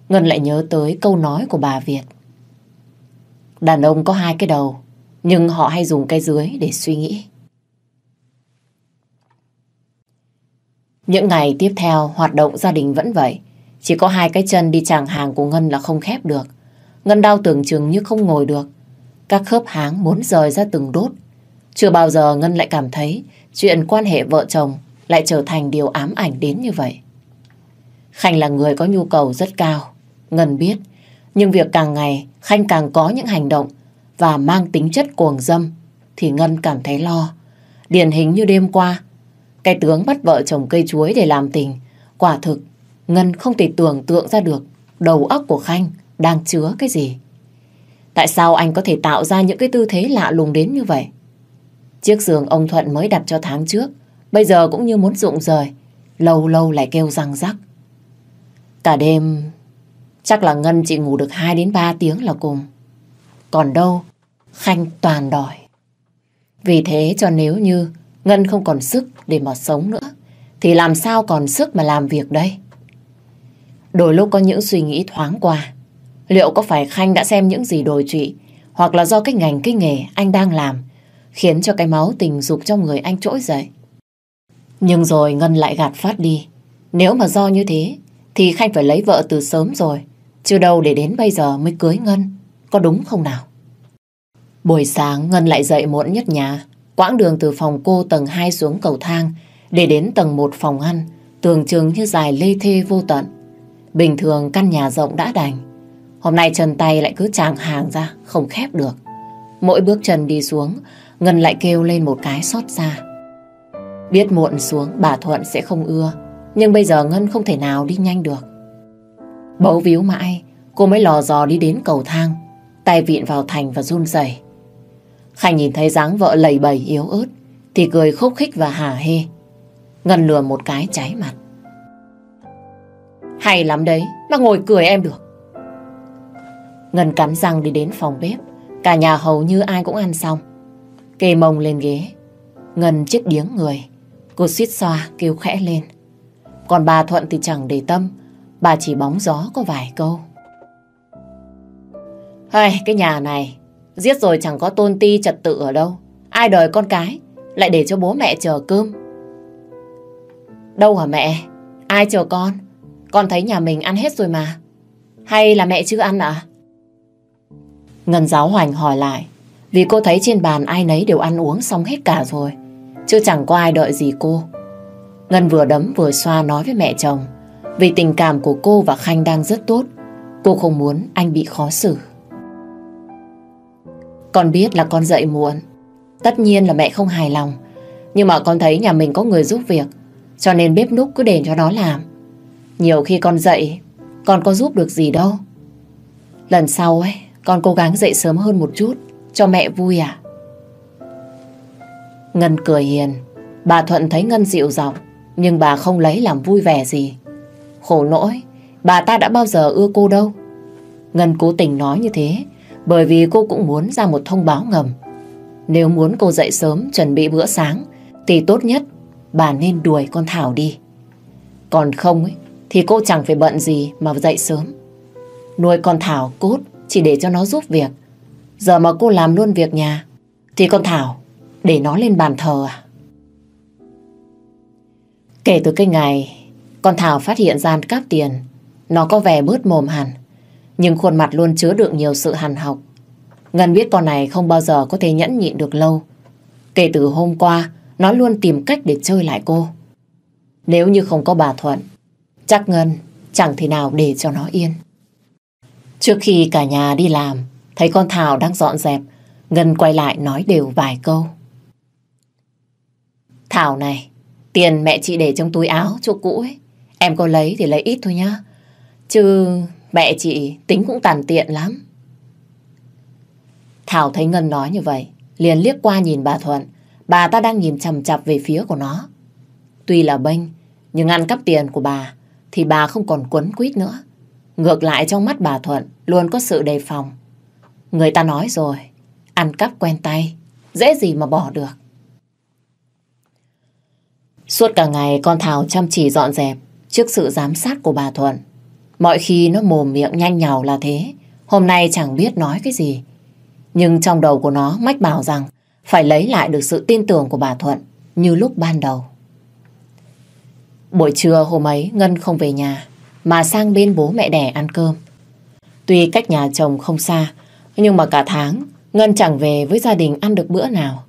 Ngân lại nhớ tới câu nói của bà Việt. Đàn ông có hai cái đầu, nhưng họ hay dùng cái dưới để suy nghĩ. Những ngày tiếp theo, hoạt động gia đình vẫn vậy. Chỉ có hai cái chân đi chàng hàng của Ngân là không khép được. Ngân đau tưởng chừng như không ngồi được. Các khớp háng muốn rời ra từng đốt. Chưa bao giờ Ngân lại cảm thấy chuyện quan hệ vợ chồng lại trở thành điều ám ảnh đến như vậy. Khanh là người có nhu cầu rất cao. Ngân biết. Nhưng việc càng ngày Khanh càng có những hành động và mang tính chất cuồng dâm thì Ngân cảm thấy lo. Điển hình như đêm qua, cái tướng bắt vợ chồng cây chuối để làm tình, quả thực Ngân không thể tưởng tượng ra được đầu óc của Khanh đang chứa cái gì. Tại sao anh có thể tạo ra những cái tư thế lạ lùng đến như vậy? Chiếc giường ông Thuận mới đặt cho tháng trước, bây giờ cũng như muốn rụng rời, lâu lâu lại kêu răng rắc. Cả đêm, chắc là Ngân chỉ ngủ được 2 đến 3 tiếng là cùng. Còn đâu, Khanh toàn đòi. Vì thế cho nếu như Ngân không còn sức để mà sống nữa, thì làm sao còn sức mà làm việc đây? Đôi lúc có những suy nghĩ thoáng qua. Liệu có phải Khanh đã xem những gì đồi trụy, hoặc là do cái ngành, cái nghề anh đang làm, khiến cho cái máu tình dục trong người anh trỗi dậy? Nhưng rồi Ngân lại gạt phát đi. Nếu mà do như thế, thì Khanh phải lấy vợ từ sớm rồi. Chứ đâu để đến bây giờ mới cưới Ngân. Có đúng không nào? Buổi sáng, Ngân lại dậy muộn nhất nhà. Quãng đường từ phòng cô tầng 2 xuống cầu thang, để đến tầng 1 phòng ăn tưởng chừng như dài lê thê vô tận. Bình thường căn nhà rộng đã đành. Hôm nay chân tay lại cứ tràng hàng ra, không khép được. Mỗi bước chân đi xuống, Ngân lại kêu lên một cái xót xa. Biết muộn xuống bà Thuận sẽ không ưa, nhưng bây giờ Ngân không thể nào đi nhanh được. Bấu víu mãi, cô mới lò dò đi đến cầu thang, tay vịn vào thành và run rẩy. Khanh nhìn thấy dáng vợ lầy bầy yếu ớt, thì cười khúc khích và hả hê. Ngân lừa một cái cháy mặt. Hay lắm đấy, mà ngồi cười em được. Ngân cắn răng đi đến phòng bếp. Cả nhà hầu như ai cũng ăn xong. Kê mông lên ghế. Ngân chiếc điếng người. Cô suýt xoa kêu khẽ lên. Còn bà Thuận thì chẳng để tâm. Bà chỉ bóng gió có vài câu. Hay, cái nhà này Giết rồi chẳng có tôn ti trật tự ở đâu Ai đời con cái Lại để cho bố mẹ chờ cơm Đâu hả mẹ Ai chờ con con thấy nhà mình ăn hết rồi mà. Hay là mẹ chưa ăn ạ? Ngân giáo hoành hỏi lại. Vì cô thấy trên bàn ai nấy đều ăn uống xong hết cả rồi. Chứ chẳng có ai đợi gì cô. Ngân vừa đấm vừa xoa nói với mẹ chồng. Vì tình cảm của cô và Khanh đang rất tốt. Cô không muốn anh bị khó xử. Con biết là con dậy muộn. Tất nhiên là mẹ không hài lòng. Nhưng mà con thấy nhà mình có người giúp việc. Cho nên bếp núc cứ để cho nó làm. Nhiều khi con dậy, con có giúp được gì đâu. Lần sau ấy, con cố gắng dậy sớm hơn một chút, cho mẹ vui à? Ngân cười hiền, bà Thuận thấy Ngân dịu giọng, nhưng bà không lấy làm vui vẻ gì. Khổ nỗi, bà ta đã bao giờ ưa cô đâu. Ngân cố tình nói như thế, bởi vì cô cũng muốn ra một thông báo ngầm. Nếu muốn cô dậy sớm chuẩn bị bữa sáng, thì tốt nhất bà nên đuổi con Thảo đi. Còn không ấy, thì cô chẳng phải bận gì mà dậy sớm. Nuôi con Thảo cốt chỉ để cho nó giúp việc. Giờ mà cô làm luôn việc nhà, thì con Thảo để nó lên bàn thờ à? Kể từ cái ngày con Thảo phát hiện gian cắp tiền, nó có vẻ bớt mồm hẳn, nhưng khuôn mặt luôn chứa đựng nhiều sự hằn học. Ngân biết con này không bao giờ có thể nhẫn nhịn được lâu. Kể từ hôm qua, nó luôn tìm cách để chơi lại cô. Nếu như không có bà Thuận, Chắc Ngân chẳng thể nào để cho nó yên. Trước khi cả nhà đi làm, thấy con Thảo đang dọn dẹp, Ngân quay lại nói đều vài câu. Thảo này, tiền mẹ chị để trong túi áo chỗ cũ ấy. Em có lấy thì lấy ít thôi nhá. Chứ mẹ chị tính cũng tàn tiện lắm. Thảo thấy Ngân nói như vậy, liền liếc qua nhìn bà Thuận. Bà ta đang nhìn chằm chặp về phía của nó. Tuy là bênh, nhưng ăn cắp tiền của bà thì bà không còn quấn quýt nữa. Ngược lại trong mắt bà Thuận luôn có sự đề phòng. Người ta nói rồi, ăn cắp quen tay, dễ gì mà bỏ được. Suốt cả ngày con Thảo chăm chỉ dọn dẹp trước sự giám sát của bà Thuận. Mọi khi nó mồm miệng nhanh nhào là thế, hôm nay chẳng biết nói cái gì. Nhưng trong đầu của nó mách bảo rằng phải lấy lại được sự tin tưởng của bà Thuận như lúc ban đầu. Buổi trưa hôm ấy Ngân không về nhà mà sang bên bố mẹ đẻ ăn cơm. Tuy cách nhà chồng không xa nhưng mà cả tháng Ngân chẳng về với gia đình ăn được bữa nào.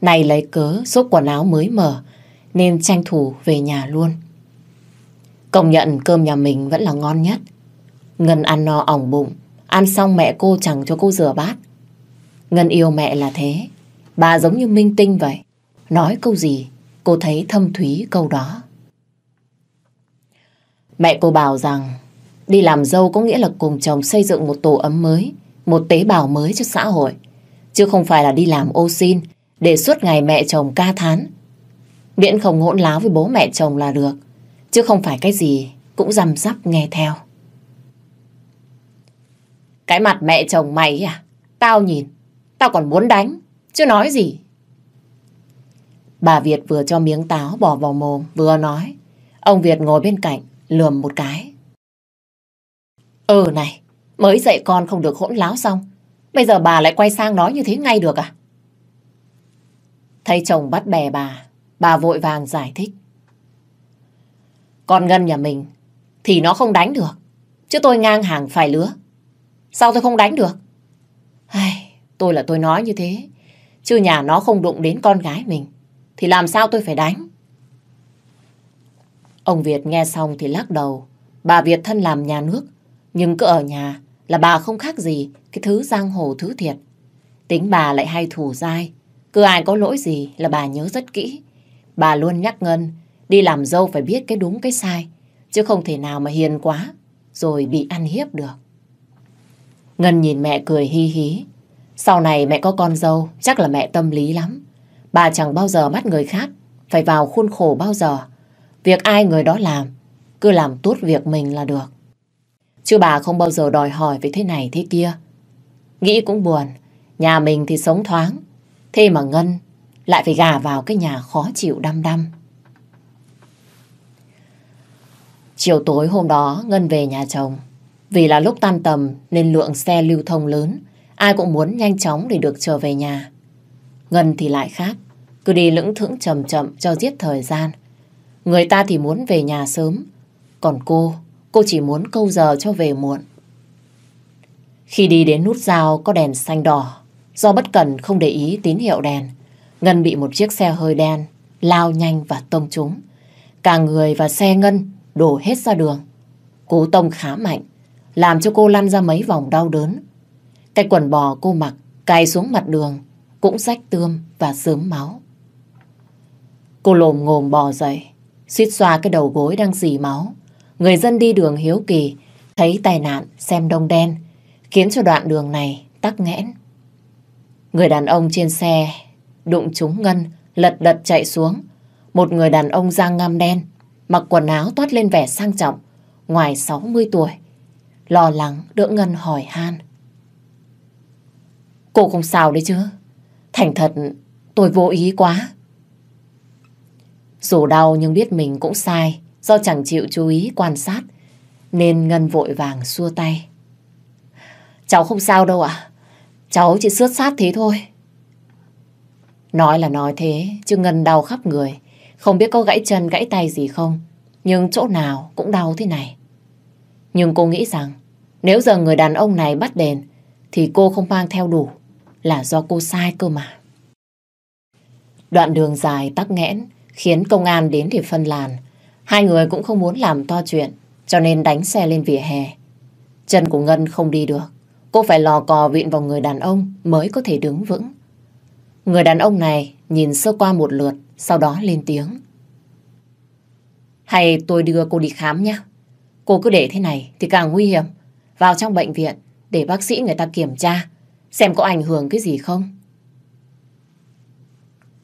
Này lấy cớ giúp quần áo mới mở nên tranh thủ về nhà luôn. Công nhận cơm nhà mình vẫn là ngon nhất. Ngân ăn no ỏng bụng, ăn xong mẹ cô chẳng cho cô rửa bát. Ngân yêu mẹ là thế, bà giống như minh tinh vậy. Nói câu gì, cô thấy thâm thúy câu đó. Mẹ cô bảo rằng đi làm dâu có nghĩa là cùng chồng xây dựng một tổ ấm mới, một tế bào mới cho xã hội. Chứ không phải là đi làm ô xin để suốt ngày mẹ chồng ca thán. Miễn không hỗn láo với bố mẹ chồng là được. Chứ không phải cái gì cũng răm rắp nghe theo. Cái mặt mẹ chồng mày à? Tao nhìn, tao còn muốn đánh, chứ nói gì. Bà Việt vừa cho miếng táo bỏ vào mồm, vừa nói. Ông Việt ngồi bên cạnh, lườm một cái. Ừ này, mới dạy con không được hỗn láo xong. Bây giờ bà lại quay sang nói như thế ngay được à? Thấy chồng bắt bè bà, bà vội vàng giải thích. Con Ngân nhà mình thì nó không đánh được. Chứ tôi ngang hàng phải lứa. Sao tôi không đánh được? Ai, tôi là tôi nói như thế. Chứ nhà nó không đụng đến con gái mình. Thì làm sao tôi phải đánh? Ông Việt nghe xong thì lắc đầu. Bà Việt thân làm nhà nước. Nhưng cứ ở nhà là bà không khác gì cái thứ giang hồ thứ thiệt. Tính bà lại hay thủ dai. Cứ ai có lỗi gì là bà nhớ rất kỹ. Bà luôn nhắc Ngân Đi làm dâu phải biết cái đúng cái sai, chứ không thể nào mà hiền quá, rồi bị ăn hiếp được. Ngân nhìn mẹ cười hi hí. Sau này mẹ có con dâu, chắc là mẹ tâm lý lắm. Bà chẳng bao giờ bắt người khác, phải vào khuôn khổ bao giờ. Việc ai người đó làm, cứ làm tốt việc mình là được. Chứ bà không bao giờ đòi hỏi về thế này thế kia. Nghĩ cũng buồn, nhà mình thì sống thoáng. Thế mà Ngân lại phải gà vào cái nhà khó chịu đăm đăm. Chiều tối hôm đó Ngân về nhà chồng. Vì là lúc tan tầm nên lượng xe lưu thông lớn. Ai cũng muốn nhanh chóng để được trở về nhà. Ngân thì lại khác. Cứ đi lững thững chậm chậm cho giết thời gian. Người ta thì muốn về nhà sớm. Còn cô, cô chỉ muốn câu giờ cho về muộn. Khi đi đến nút giao có đèn xanh đỏ, do bất cần không để ý tín hiệu đèn, Ngân bị một chiếc xe hơi đen lao nhanh và tông trúng. Cả người và xe Ngân đổ hết ra đường. Cú tông khá mạnh, làm cho cô lăn ra mấy vòng đau đớn. Cái quần bò cô mặc cài xuống mặt đường cũng rách tươm và sớm máu. Cô lồm ngồm bò dậy, suýt xoa cái đầu gối đang dì máu. Người dân đi đường hiếu kỳ, thấy tai nạn xem đông đen, khiến cho đoạn đường này tắc nghẽn. Người đàn ông trên xe đụng trúng Ngân, lật đật chạy xuống. Một người đàn ông da ngăm đen, mặc quần áo toát lên vẻ sang trọng, ngoài 60 tuổi. Lo lắng đỡ Ngân hỏi han. Cô không sao đấy chứ? Thành thật, tôi vô ý quá. Dù đau nhưng biết mình cũng sai, do chẳng chịu chú ý quan sát, nên Ngân vội vàng xua tay. Cháu không sao đâu ạ. Cháu chỉ sướt sát thế thôi. Nói là nói thế, chứ Ngân đau khắp người. Không biết có gãy chân gãy tay gì không Nhưng chỗ nào cũng đau thế này Nhưng cô nghĩ rằng Nếu giờ người đàn ông này bắt đền Thì cô không mang theo đủ Là do cô sai cơ mà Đoạn đường dài tắc nghẽn Khiến công an đến để phân làn Hai người cũng không muốn làm to chuyện, Cho nên đánh xe lên vỉa hè Chân của Ngân không đi được Cô phải lò cò vịn vào người đàn ông Mới có thể đứng vững Người đàn ông này nhìn sơ qua một lượt, sau đó lên tiếng. Hay tôi đưa cô đi khám nhé. Cô cứ để thế này thì càng nguy hiểm. Vào trong bệnh viện để bác sĩ người ta kiểm tra, xem có ảnh hưởng cái gì không.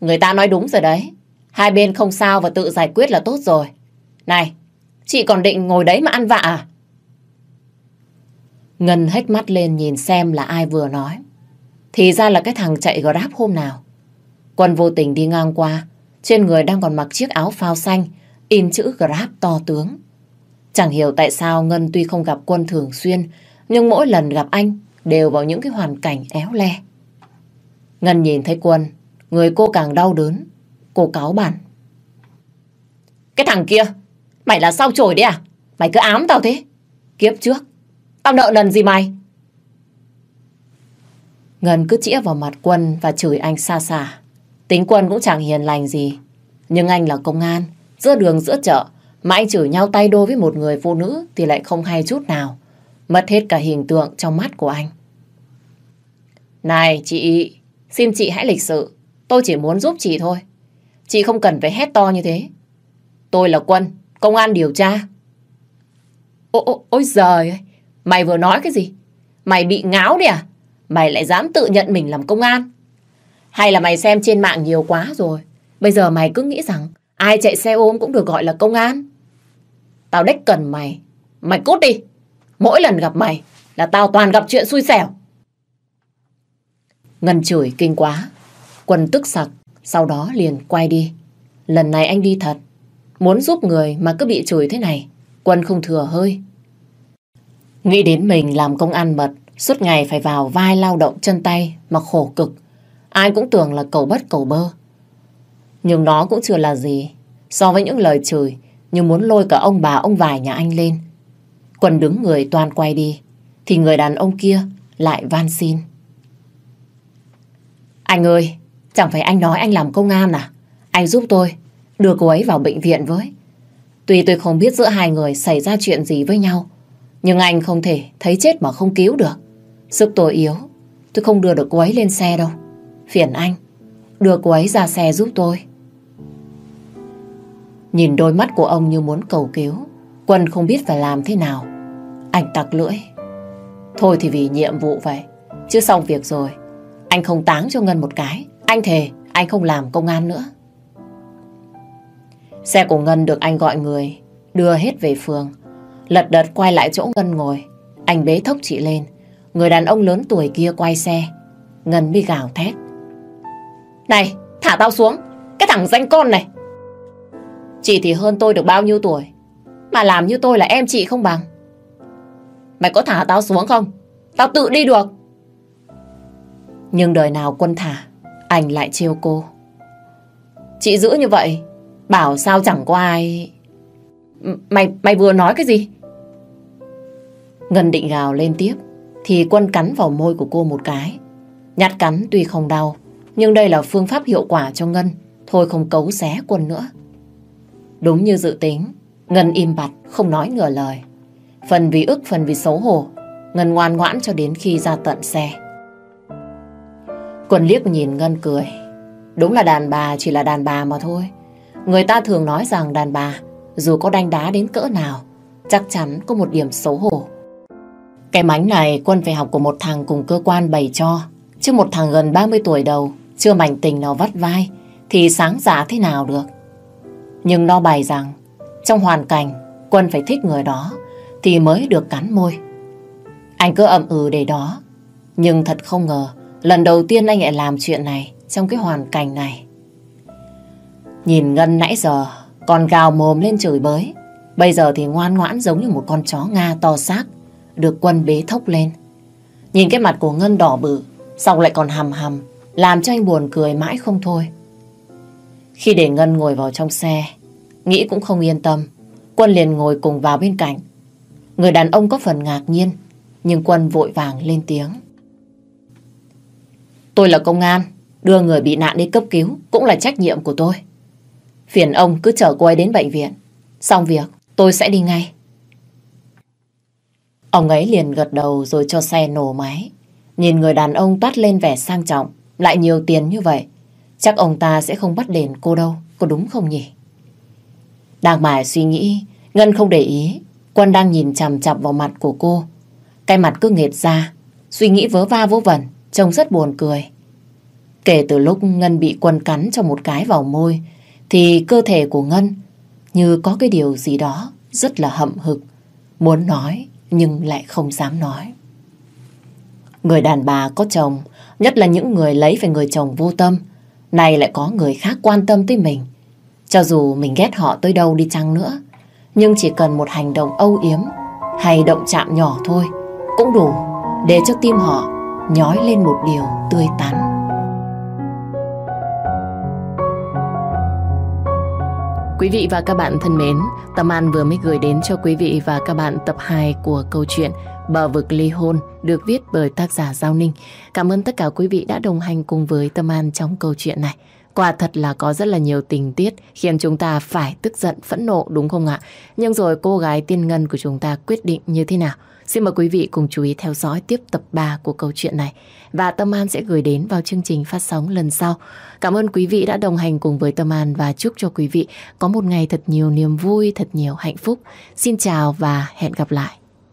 Người ta nói đúng rồi đấy. Hai bên không sao và tự giải quyết là tốt rồi. Này, chị còn định ngồi đấy mà ăn vạ à? Ngân hếch mắt lên nhìn xem là ai vừa nói. Thì ra là cái thằng chạy Grab hôm nào Quân vô tình đi ngang qua, trên người đang còn mặc chiếc áo phao xanh, in chữ Grab to tướng. Chẳng hiểu tại sao Ngân tuy không gặp Quân thường xuyên, nhưng mỗi lần gặp anh đều vào những cái hoàn cảnh éo le. Ngân nhìn thấy Quân, người cô càng đau đớn. Cô cáo bản. Cái thằng kia, mày là sao chổi đấy à? Mày cứ ám tao thế. Kiếp trước, tao nợ nần gì mày? Ngân cứ chĩa vào mặt Quân và chửi anh xa xa. Tính Quân cũng chẳng hiền lành gì. Nhưng anh là công an, giữa đường giữa chợ, mà anh chửi nhau tay đôi với một người phụ nữ thì lại không hay chút nào. Mất hết cả hình tượng trong mắt của anh. Này chị, xin chị hãy lịch sự. Tôi chỉ muốn giúp chị thôi. Chị không cần phải hét to như thế. Tôi là Quân, công an điều tra. ô ô ôi giời mày vừa nói cái gì? Mày bị ngáo đi à? Mày lại dám tự nhận mình làm công an? Hay là mày xem trên mạng nhiều quá rồi? Bây giờ mày cứ nghĩ rằng ai chạy xe ôm cũng được gọi là công an? Tao đếch cần mày. Mày cút đi. Mỗi lần gặp mày là tao toàn gặp chuyện xui xẻo. Ngân chửi kinh quá. Quân tức sặc, sau đó liền quay đi. Lần này anh đi thật. Muốn giúp người mà cứ bị chửi thế này. Quân không thừa hơi. Nghĩ đến mình làm công ăn mật, suốt ngày phải vào vai lao động chân tay mà khổ cực. Ai cũng tưởng là cầu bất cầu bơ. Nhưng nó cũng chưa là gì so với những lời chửi như muốn lôi cả ông bà ông vài nhà anh lên. Quân đứng người toàn quay đi thì người đàn ông kia lại van xin. Anh ơi, chẳng phải anh nói anh làm công an à? Anh giúp tôi, đưa cô ấy vào bệnh viện với. Tuy tôi không biết giữa hai người xảy ra chuyện gì với nhau, nhưng anh không thể thấy chết mà không cứu được. Sức tôi yếu, tôi không đưa được cô ấy lên xe đâu. Phiền anh, đưa cô ấy ra xe giúp tôi. Nhìn đôi mắt của ông như muốn cầu cứu, Quân không biết phải làm thế nào. Anh tặc lưỡi. Thôi thì vì nhiệm vụ vậy, chứ xong việc rồi, anh không táng cho Ngân một cái. Anh thề, anh không làm công an nữa. Xe của Ngân được anh gọi người, đưa hết về phường. Lật đật quay lại chỗ Ngân ngồi. Anh bế thốc chị lên. Người đàn ông lớn tuổi kia quay xe. Ngân bị gào thét. Này, thả tao xuống. Cái thằng danh con này. Chị thì hơn tôi được bao nhiêu tuổi. Mà làm như tôi là em chị không bằng. Mày có thả tao xuống không? Tao tự đi được. Nhưng đời nào quân thả, anh lại trêu cô. Chị giữ như vậy, bảo sao chẳng có ai... Mày, mày vừa nói cái gì? Ngân định gào lên tiếp, thì quân cắn vào môi của cô một cái. Nhát cắn tuy không đau, nhưng đây là phương pháp hiệu quả cho Ngân. Thôi không cấu xé quân nữa. Đúng như dự tính, Ngân im bặt, không nói ngửa lời. Phần vì ức, phần vì xấu hổ, Ngân ngoan ngoãn cho đến khi ra tận xe. Quân liếc nhìn Ngân cười. Đúng là đàn bà chỉ là đàn bà mà thôi. Người ta thường nói rằng đàn bà, dù có đánh đá đến cỡ nào, chắc chắn có một điểm xấu hổ. Cái mánh này Quân phải học của một thằng cùng cơ quan bày cho. Chứ một thằng gần 30 tuổi đầu, chưa mảnh tình nào vắt vai, thì sáng giả thế nào được. Nhưng nó bày rằng, trong hoàn cảnh, Quân phải thích người đó, thì mới được cắn môi. Anh cứ ậm ừ để đó, nhưng thật không ngờ, Lần đầu tiên anh lại làm chuyện này trong cái hoàn cảnh này. Nhìn Ngân nãy giờ còn gào mồm lên chửi bới. Bây giờ thì ngoan ngoãn giống như một con chó Nga to xác, được quân bế thốc lên. Nhìn cái mặt của Ngân đỏ bự xong lại còn hầm hầm, làm cho anh buồn cười mãi không thôi. Khi để Ngân ngồi vào trong xe, nghĩ cũng không yên tâm Quân liền ngồi cùng vào bên cạnh. Người đàn ông có phần ngạc nhiên, nhưng Quân vội vàng lên tiếng. Tôi là công an, đưa người bị nạn đi cấp cứu cũng là trách nhiệm của tôi. Phiền ông cứ chở cô ấy đến bệnh viện. Xong việc, tôi sẽ đi ngay. Ông ấy liền gật đầu rồi cho xe nổ máy. Nhìn người đàn ông toát lên vẻ sang trọng, lại nhiều tiền như vậy. Chắc ông ta sẽ không bắt đền cô đâu, có đúng không nhỉ? Đang mải suy nghĩ, Ngân không để ý. Quân đang nhìn chằm chằm vào mặt của cô. Cái mặt cứ nghệt ra, suy nghĩ vớ va vớ vẩn trông rất buồn cười. Kể từ lúc Ngân bị quân cắn cho một cái vào môi, thì cơ thể của Ngân như có cái điều gì đó rất là hậm hực, muốn nói nhưng lại không dám nói. Người đàn bà có chồng, nhất là những người lấy về người chồng vô tâm, Này lại có người khác quan tâm tới mình. Cho dù mình ghét họ tới đâu đi chăng nữa, nhưng chỉ cần một hành động âu yếm hay động chạm nhỏ thôi cũng đủ để cho tim họ nhói lên một điều tươi tắn. Quý vị và các bạn thân mến, Tâm An vừa mới gửi đến cho quý vị và các bạn tập 2 của câu chuyện Bờ vực ly hôn được viết bởi tác giả Giao Ninh. Cảm ơn tất cả quý vị đã đồng hành cùng với Tâm An trong câu chuyện này. Quả thật là có rất là nhiều tình tiết khiến chúng ta phải tức giận, phẫn nộ đúng không ạ? Nhưng rồi cô gái tiên ngân của chúng ta quyết định như thế nào? Xin mời quý vị cùng chú ý theo dõi tiếp tập 3 của câu chuyện này. Và Tâm An sẽ gửi đến vào chương trình phát sóng lần sau. Cảm ơn quý vị đã đồng hành cùng với Tâm An và chúc cho quý vị có một ngày thật nhiều niềm vui, thật nhiều hạnh phúc. Xin chào và hẹn gặp lại.